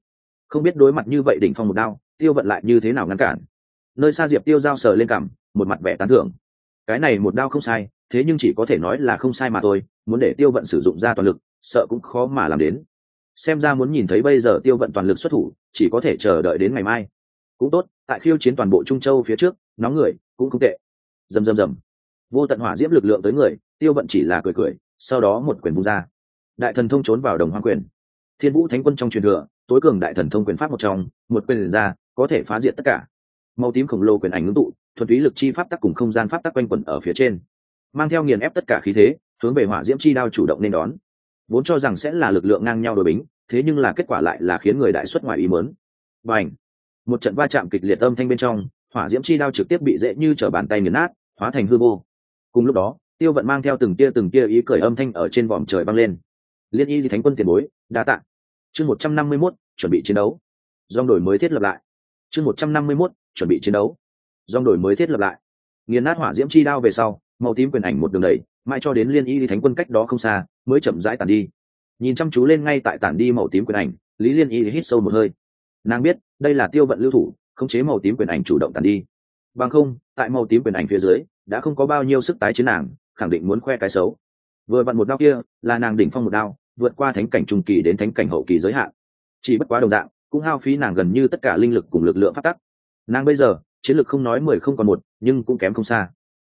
Không biết đối mặt như vậy đỉnh phong một đao, tiêu vận lại như thế nào ngăn cản? Nơi xa diệp tiêu giao sờ lên cảm, một mặt vẻ tán thưởng. Cái này một đao không sai, thế nhưng chỉ có thể nói là không sai mà thôi, muốn để tiêu vận sử dụng ra toàn lực, sợ cũng khó mà làm đến. Xem ra muốn nhìn thấy bây giờ tiêu vận toàn lực xuất thủ, chỉ có thể chờ đợi đến ngày mai cũng tốt, tại khiêu chiến toàn bộ trung châu phía trước, nóng người cũng không tệ. Rầm rầm rầm. Vô tận hỏa diễm lực lượng tới người, tiêu vận chỉ là cười cười, sau đó một quyền vung ra. Đại thần thông trốn vào đồng hoang quyền. Thiên vũ thánh quân trong truyền thừa, tối cường đại thần thông quyền pháp một trong, một quyền ra, có thể phá diệt tất cả. Màu tím khổng lồ quyền ảnh ngưng tụ, thuần túy lực chi pháp tắc cùng không gian pháp tắc quanh quẩn ở phía trên. Mang theo nghiền ép tất cả khí thế, hướng về hỏa diễm chi đao chủ động nên đón. Vốn cho rằng sẽ là lực lượng ngang nhau đội bính, thế nhưng là kết quả lại là khiến người đại xuất ngoài ý mớn và ảnh một trận va chạm kịch liệt âm thanh bên trong, hỏa diễm chi đao trực tiếp bị dễ như t r ở bàn tay nghiền nát, hóa thành hư vô. Cùng lúc đó, tiêu vận mang theo từng tia từng tia ý cười âm thanh ở trên vòm trời băng lên. Liên y di thánh quân tiền bối, đa t ạ chương một trăm năm mươi mốt, chuẩn bị chiến đấu. Dòng đổi mới thiết lập lại. Chương một trăm năm mươi mốt, chuẩn bị chiến đấu. Dòng đổi mới thiết lập lại. Nghiền nát hỏa diễm chi đao về sau, màu tím quyền ảnh một đường đẩy, mãi cho đến liên y di thánh quân cách đó không xa, mới chậm rãi tàn đi. Nhìn chăm chú lên ngay tại tàn đi màu tím quyền ảnh, lý liên y hít sâu một hơi nàng biết, đây là tiêu vận lưu thủ, khống chế màu tím quyền ảnh chủ động tàn đi. Bằng không, tại màu tím quyền ảnh phía dưới, đã không có bao nhiêu sức tái chiến nàng, khẳng định muốn khoe cái xấu. Vừa vặn một đao kia, là nàng đỉnh phong một đao, vượt qua thánh cảnh trung kỳ đến thánh cảnh hậu kỳ giới hạn. Chỉ bất quá đồng dạng, cũng hao phí nàng gần như tất cả linh lực cùng lực lượng phát tắc. Nàng bây giờ, chiến lực không nói mười không còn một, nhưng cũng kém không xa.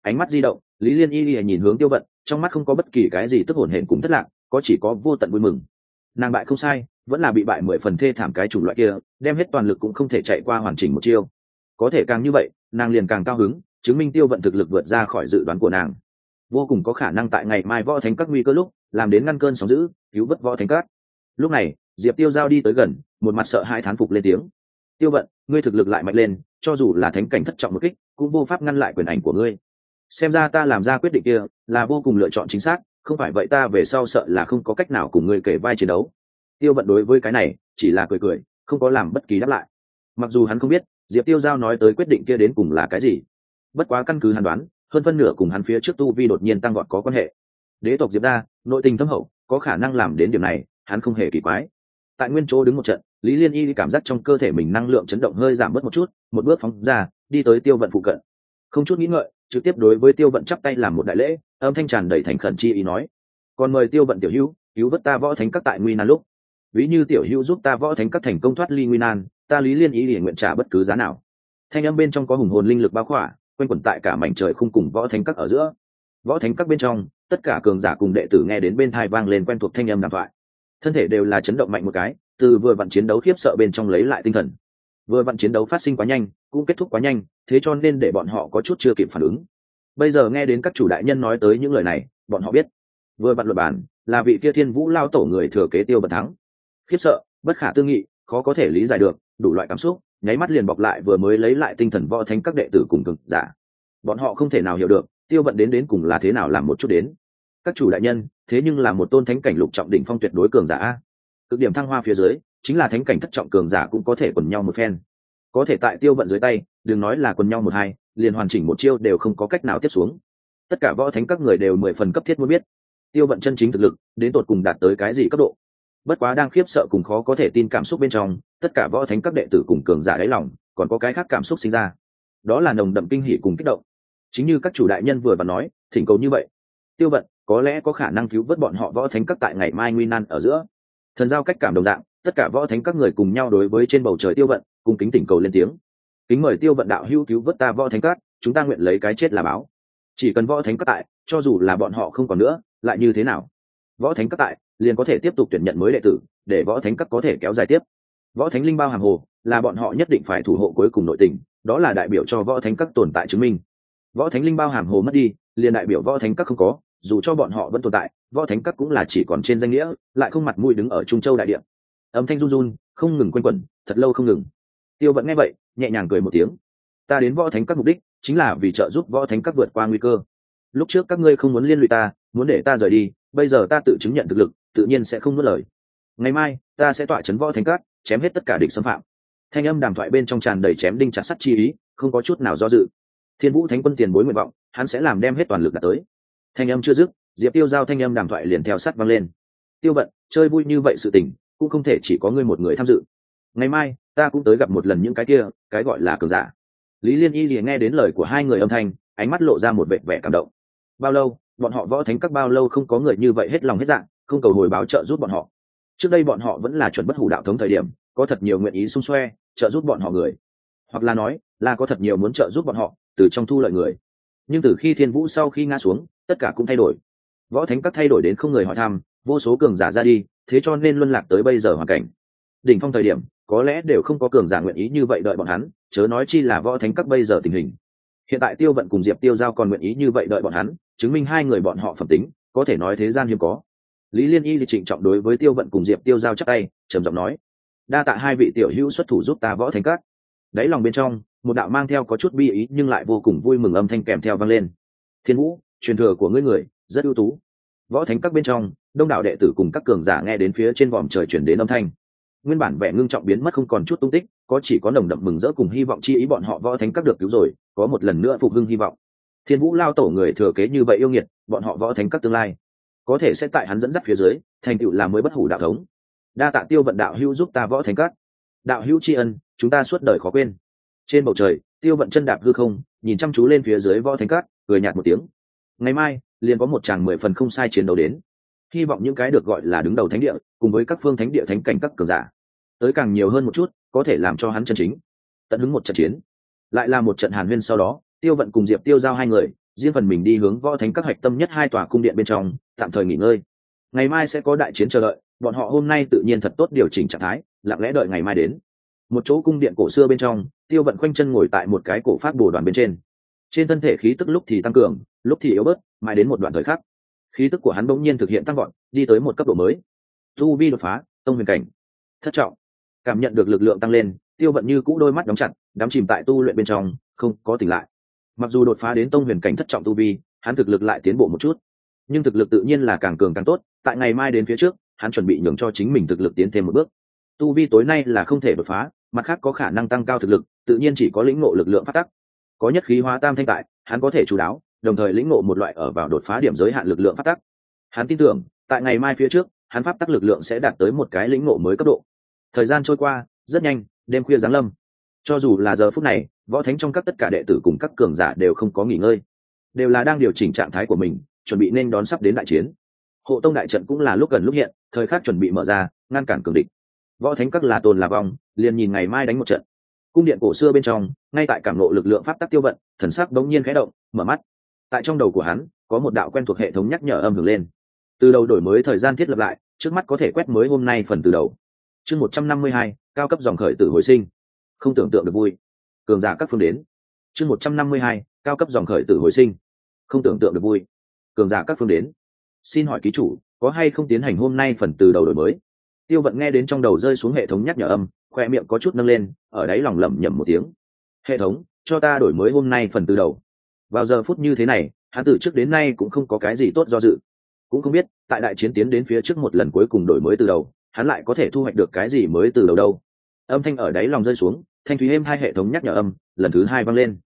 Ánh mắt di động, lý liên y y nhìn hướng tiêu vận, trong mắt không có bất kỳ cái gì tức hổn hển cũng thất lạc, có chỉ có vô tận vui mừng nàng bại không sai, vẫn là bị bại mười phần thê thảm cái chủng loại kia, đem hết toàn lực cũng không thể chạy qua hoàn chỉnh một chiêu. Có thể càng như vậy, nàng liền càng cao hứng, chứng minh tiêu vận thực lực vượt ra khỏi dự đoán của nàng. Vô cùng có khả năng tại ngày mai võ thánh các nguy cơ lúc, làm đến ngăn cơn sóng giữ cứu vớt võ thánh các. Lúc này, diệp tiêu giao đi tới gần, một mặt sợ hai thán phục lên tiếng. Tiêu vận, ngươi thực lực lại mạnh lên, cho dù là thánh cảnh thất trọng một kích, cũng vô pháp ngăn lại quyền ảnh của ngươi. Xem ra ta làm ra quyết định kia, là vô cùng lựa chọn chính xác không phải vậy ta về sau sợ là không có cách nào cùng ngươi kể vai chiến đấu. Tiêu vận đối với cái này, chỉ là cười cười, không có làm bất kỳ đáp lại. Mặc dù hắn không biết, diệp tiêu giao nói tới quyết định kia đến cùng là cái gì. Bất quá căn cứ hắn đoán, hơn phân nửa cùng hắn phía trước tu vi đột nhiên tăng gọn có quan hệ. Đế tộc diệp đa, nội tình thâm hậu, có khả năng làm đến điểm này, hắn không hề kỳ quái. Tại nguyên chỗ đứng một trận, lý liên y cảm giác trong cơ thể mình năng lượng chấn động hơi giảm bớt một chút, một bước phóng ra, đi tới tiêu vận phụ cận. Không chút nghĩ ngợi, trực tiếp đối với tiêu vận chắp tay làm một đại lễ âm thanh tràn đầy thành khẩn chi ý nói, còn mời tiêu vận tiểu hữu, cứu vớt ta võ thánh các tại nguy nan lúc. Ví như tiểu hữu giúp ta võ thánh các thành công thoát ly nguy nan, ta lý liên ý liền nguyện trả bất cứ giá nào. Thanh âm bên trong có hùng hồn linh lực bao khỏa, quanh quẩn tại cả mảnh trời khung cùng võ thánh các ở giữa. Võ thánh các bên trong, tất cả cường giả cùng đệ tử nghe đến bên thai vang lên quen thuộc thanh âm đàm thoại. Thân thể đều là chấn động mạnh một cái, từ vừa vặn chiến đấu khiếp sợ bên trong lấy lại tinh thần. Vừa vặn chiến đấu phát sinh quá nhanh, cũng kết thúc quá nhanh, thế cho nên để bọn họ có chút chưa kịp phản ứng bây giờ nghe đến các chủ đại nhân nói tới những lời này, bọn họ biết. Vừa vặn luật bản là vị kia thiên vũ lao tổ người thừa kế tiêu bật thắng. Khiếp sợ, bất khả tư nghị, khó có thể lý giải được, đủ loại cảm xúc, nháy mắt liền bọc lại vừa mới lấy lại tinh thần võ thánh các đệ tử cùng cực giả. Bọn họ không thể nào hiểu được, tiêu vận đến đến cùng là thế nào làm một chút đến. Các chủ đại nhân, thế nhưng là một tôn thánh cảnh lục trọng đỉnh phong tuyệt đối cường giả cực điểm thăng hoa phía dưới, chính là thánh cảnh thất trọng cường giả cũng có thể quần nhau một phen. Có thể tại tiêu vận dưới tay, đừng nói là quần nhau một hai liền hoàn chỉnh một chiêu đều không có cách nào tiếp xuống. Tất cả võ thánh các người đều mười phần cấp thiết muốn biết, tiêu vận chân chính thực lực, đến tột cùng đạt tới cái gì cấp độ. Bất quá đang khiếp sợ cùng khó có thể tin cảm xúc bên trong, tất cả võ thánh các đệ tử cùng cường giả đáy lòng, còn có cái khác cảm xúc sinh ra. Đó là nồng đậm kinh hỉ cùng kích động. Chính như các chủ đại nhân vừa và nói, thỉnh cầu như vậy. Tiêu vận, có lẽ có khả năng cứu vớt bọn họ võ thánh các tại ngày mai nguy nan ở giữa. Thần giao cách cảm đồng dạng, tất cả võ thánh các người cùng nhau đối với trên bầu trời tiêu vận cùng kính tỉnh cầu lên tiếng kính mời tiêu vận đạo hữu cứu vớt ta võ thánh cát, chúng ta nguyện lấy cái chết là báo. Chỉ cần võ thánh cát tại cho dù là bọn họ không còn nữa lại như thế nào? Võ thánh cát tại liền có thể tiếp tục tuyển nhận mới đệ tử để võ thánh cát có thể kéo dài tiếp. Võ thánh linh bao hàng hồ là bọn họ nhất định phải thủ hộ cuối cùng nội tình đó là đại biểu cho võ thánh các tồn tại chứng minh. Võ thánh linh bao hàm hồ mất đi liền đại biểu võ thánh các không có dù cho bọn họ vẫn tồn tại võ thánh các cũng là chỉ còn trên danh nghĩa lại không mặt mũi đứng ở trung châu đại điện âm thanh run run không ngừng quanh quẩn thật lâu không ngừng tiêu vẫn nghe vậy, nhẹ nhàng cười một tiếng. Ta đến võ thánh các mục đích chính là vì trợ giúp võ thánh các vượt qua nguy cơ. Lúc trước các ngươi không muốn liên lụy ta, muốn để ta rời đi, bây giờ ta tự chứng nhận thực lực, tự nhiên sẽ không nuốt lời. Ngày mai, ta sẽ tọa chấn võ thánh các, chém hết tất cả địch xâm phạm. Thanh âm đàm thoại bên trong tràn đầy chém đinh chặt sắt chi ý, không có chút nào do dự. Thiên vũ thánh quân tiền bối nguyện vọng, hắn sẽ làm đem hết toàn lực đạt tới. Thanh âm chưa dứt, diệp tiêu giao thanh âm đàm thoại liền theo sắt văng lên. Tiêu bận chơi vui như vậy sự tình, cũng không thể chỉ có ngươi một người tham dự ngày mai, ta cũng tới gặp một lần những cái kia, cái gọi là cường giả. Lý liên y liền nghe đến lời của hai người âm thanh, ánh mắt lộ ra một vẻ vẻ cảm động. Bao lâu, bọn họ võ thánh các bao lâu không có người như vậy hết lòng hết dạng không cầu hồi báo trợ giúp bọn họ. Trước đây bọn họ vẫn là chuẩn bất hủ đạo thống thời điểm, có thật nhiều nguyện ý xung xoe, trợ giúp bọn họ người. Hoặc là nói, là có thật nhiều muốn trợ giúp bọn họ, từ trong thu lợi người. Nhưng từ khi thiên vũ sau khi ngã xuống, tất cả cũng thay đổi. Võ thánh các thay đổi đến không người hỏi thăm, vô số cường giả ra đi, thế cho nên luân lạc tới bây giờ hoàn cảnh. Đỉnh phong thời điểm có lẽ đều không có cường giả nguyện ý như vậy đợi bọn hắn, chớ nói chi là võ thánh các bây giờ tình hình. Hiện tại tiêu vận cùng diệp tiêu giao còn nguyện ý như vậy đợi bọn hắn, chứng minh hai người bọn họ phẩm tính, có thể nói thế gian hiếm có. Lý liên y thì trịnh trọng đối với tiêu vận cùng diệp tiêu giao chắc tay, trầm giọng nói, đa tạ hai vị tiểu hữu xuất thủ giúp ta võ thánh các. Đáy lòng bên trong, một đạo mang theo có chút bi ý nhưng lại vô cùng vui mừng âm thanh kèm theo vang lên. Thiên vũ, truyền thừa của ngươi người, rất ưu tú. Võ thánh các bên trong, đông đảo đệ tử cùng các cường giả nghe đến phía trên vòm trời chuyển đến âm thanh nguyên bản vẻ ngưng trọng biến mất không còn chút tung tích, có chỉ có nồng đậm mừng rỡ cùng hy vọng chi ý bọn họ võ thánh các được cứu rồi, có một lần nữa phục hưng hy vọng. Thiên vũ lao tổ người thừa kế như vậy yêu nghiệt, bọn họ võ thánh các tương lai, có thể sẽ tại hắn dẫn dắt phía dưới, thành tựu làm mới bất hủ đạo thống. Đa tạ tiêu vận đạo hữu giúp ta võ thánh các. Đạo hữu tri ân, chúng ta suốt đời khó quên. Trên bầu trời, tiêu vận chân đạp hư không, nhìn chăm chú lên phía dưới võ thánh các, cười nhạt một tiếng. Ngày mai, liền có một chàng mười phần không sai chiến đấu đến. Hy vọng những cái được gọi là đứng đầu thánh địa, cùng với các phương thánh địa thánh cảnh các cường giả tới càng nhiều hơn một chút, có thể làm cho hắn chân chính. Tận hứng một trận chiến, lại là một trận hàn huyên sau đó, tiêu vận cùng diệp tiêu giao hai người, riêng phần mình đi hướng võ thánh các hạch tâm nhất hai tòa cung điện bên trong, tạm thời nghỉ ngơi. Ngày mai sẽ có đại chiến chờ đợi, bọn họ hôm nay tự nhiên thật tốt điều chỉnh trạng thái, lặng lẽ đợi ngày mai đến. Một chỗ cung điện cổ xưa bên trong, tiêu vận khoanh chân ngồi tại một cái cổ phát bồ đoàn bên trên. Trên thân thể khí tức lúc thì tăng cường, lúc thì yếu bớt, mãi đến một đoạn thời khắc, khí tức của hắn bỗng nhiên thực hiện tăng gọn đi tới một cấp độ mới. Tu vi đột phá, tông huyền cảnh. Thất trọng cảm nhận được lực lượng tăng lên, tiêu vận như cũ đôi mắt đóng chặt, đắm chìm tại tu luyện bên trong, không có tỉnh lại. Mặc dù đột phá đến tông huyền cảnh thất trọng tu vi, hắn thực lực lại tiến bộ một chút. Nhưng thực lực tự nhiên là càng cường càng tốt, tại ngày mai đến phía trước, hắn chuẩn bị nhường cho chính mình thực lực tiến thêm một bước. Tu vi tối nay là không thể đột phá, mặt khác có khả năng tăng cao thực lực, tự nhiên chỉ có lĩnh ngộ lực lượng phát tắc. Có nhất khí hóa tam thanh tại, hắn có thể chú đáo, đồng thời lĩnh ngộ một loại ở vào đột phá điểm giới hạn lực lượng phát tắc. Hắn tin tưởng, tại ngày mai phía trước, hắn pháp tắc lực lượng sẽ đạt tới một cái lĩnh ngộ mới cấp độ thời gian trôi qua, rất nhanh, đêm khuya giáng lâm. Cho dù là giờ phút này, võ thánh trong các tất cả đệ tử cùng các cường giả đều không có nghỉ ngơi. Đều là đang điều chỉnh trạng thái của mình, chuẩn bị nên đón sắp đến đại chiến. Hộ tông đại trận cũng là lúc gần lúc hiện, thời khắc chuẩn bị mở ra, ngăn cản cường địch. Võ thánh các là tồn là vong, liền nhìn ngày mai đánh một trận. Cung điện cổ xưa bên trong, ngay tại cảm lộ lực lượng pháp tắc tiêu vận, thần sắc đống nhiên khẽ động, mở mắt. Tại trong đầu của hắn, có một đạo quen thuộc hệ thống nhắc nhở âm hưởng lên. Từ đầu đổi mới thời gian thiết lập lại, trước mắt có thể quét mới hôm nay phần từ đầu chương một trăm năm mươi hai, cao cấp dòng khởi tử hồi sinh. Không tưởng tượng được vui. Cường giả các phương đến. Chương một trăm năm mươi hai, cao cấp dòng khởi tử hồi sinh. Không tưởng tượng được vui. Cường giả các phương đến. Xin hỏi ký chủ, có hay không tiến hành hôm nay phần từ đầu đổi mới? Tiêu vận nghe đến trong đầu rơi xuống hệ thống nhắc nhở âm, khoe miệng có chút nâng lên, ở đáy lòng lẩm nhẩm một tiếng. Hệ thống, cho ta đổi mới hôm nay phần từ đầu. Vào giờ phút như thế này, hắn từ trước đến nay cũng không có cái gì tốt do dự. Cũng không biết, tại đại chiến tiến đến phía trước một lần cuối cùng đổi mới từ đầu hắn lại có thể thu hoạch được cái gì mới từ đầu đâu. Âm thanh ở đáy lòng rơi xuống, thanh thúy êm hai hệ thống nhắc nhở âm, lần thứ hai vang lên.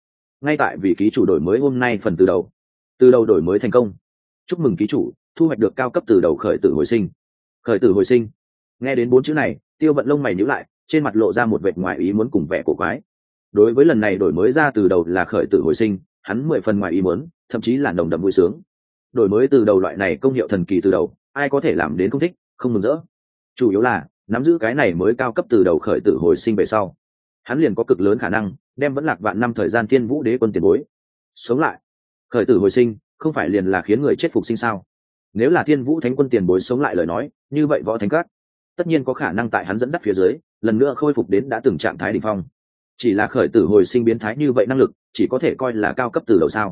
Ngay tại vị ký chủ đổi mới hôm nay phần từ đầu. Từ đầu đổi mới thành công. Chúc mừng ký chủ, thu hoạch được cao cấp từ đầu khởi tử hồi sinh. Khởi tử hồi sinh. Nghe đến bốn chữ này, tiêu vận lông mày nhữ lại, trên mặt lộ ra một vệt ngoài ý muốn cùng vẻ cổ quái. Đối với lần này đổi mới ra từ đầu là khởi tử hồi sinh, hắn mười phần ngoài ý muốn, thậm chí là nồng đậm vui sướng. Đổi mới từ đầu loại này công hiệu thần kỳ từ đầu, ai có thể làm đến không thích, không mừng rỡ chủ yếu là, nắm giữ cái này mới cao cấp từ đầu khởi tử hồi sinh về sau. Hắn liền có cực lớn khả năng, đem vẫn lạc vạn năm thời gian thiên vũ đế quân tiền bối. Sống lại. Khởi tử hồi sinh, không phải liền là khiến người chết phục sinh sao? Nếu là thiên vũ thánh quân tiền bối sống lại lời nói, như vậy võ thánh cát tất nhiên có khả năng tại hắn dẫn dắt phía dưới, lần nữa khôi phục đến đã từng trạng thái đ ỉ n h phong. Chỉ là khởi tử hồi sinh biến thái như vậy năng lực, chỉ có thể coi là cao cấp từ đầu sao?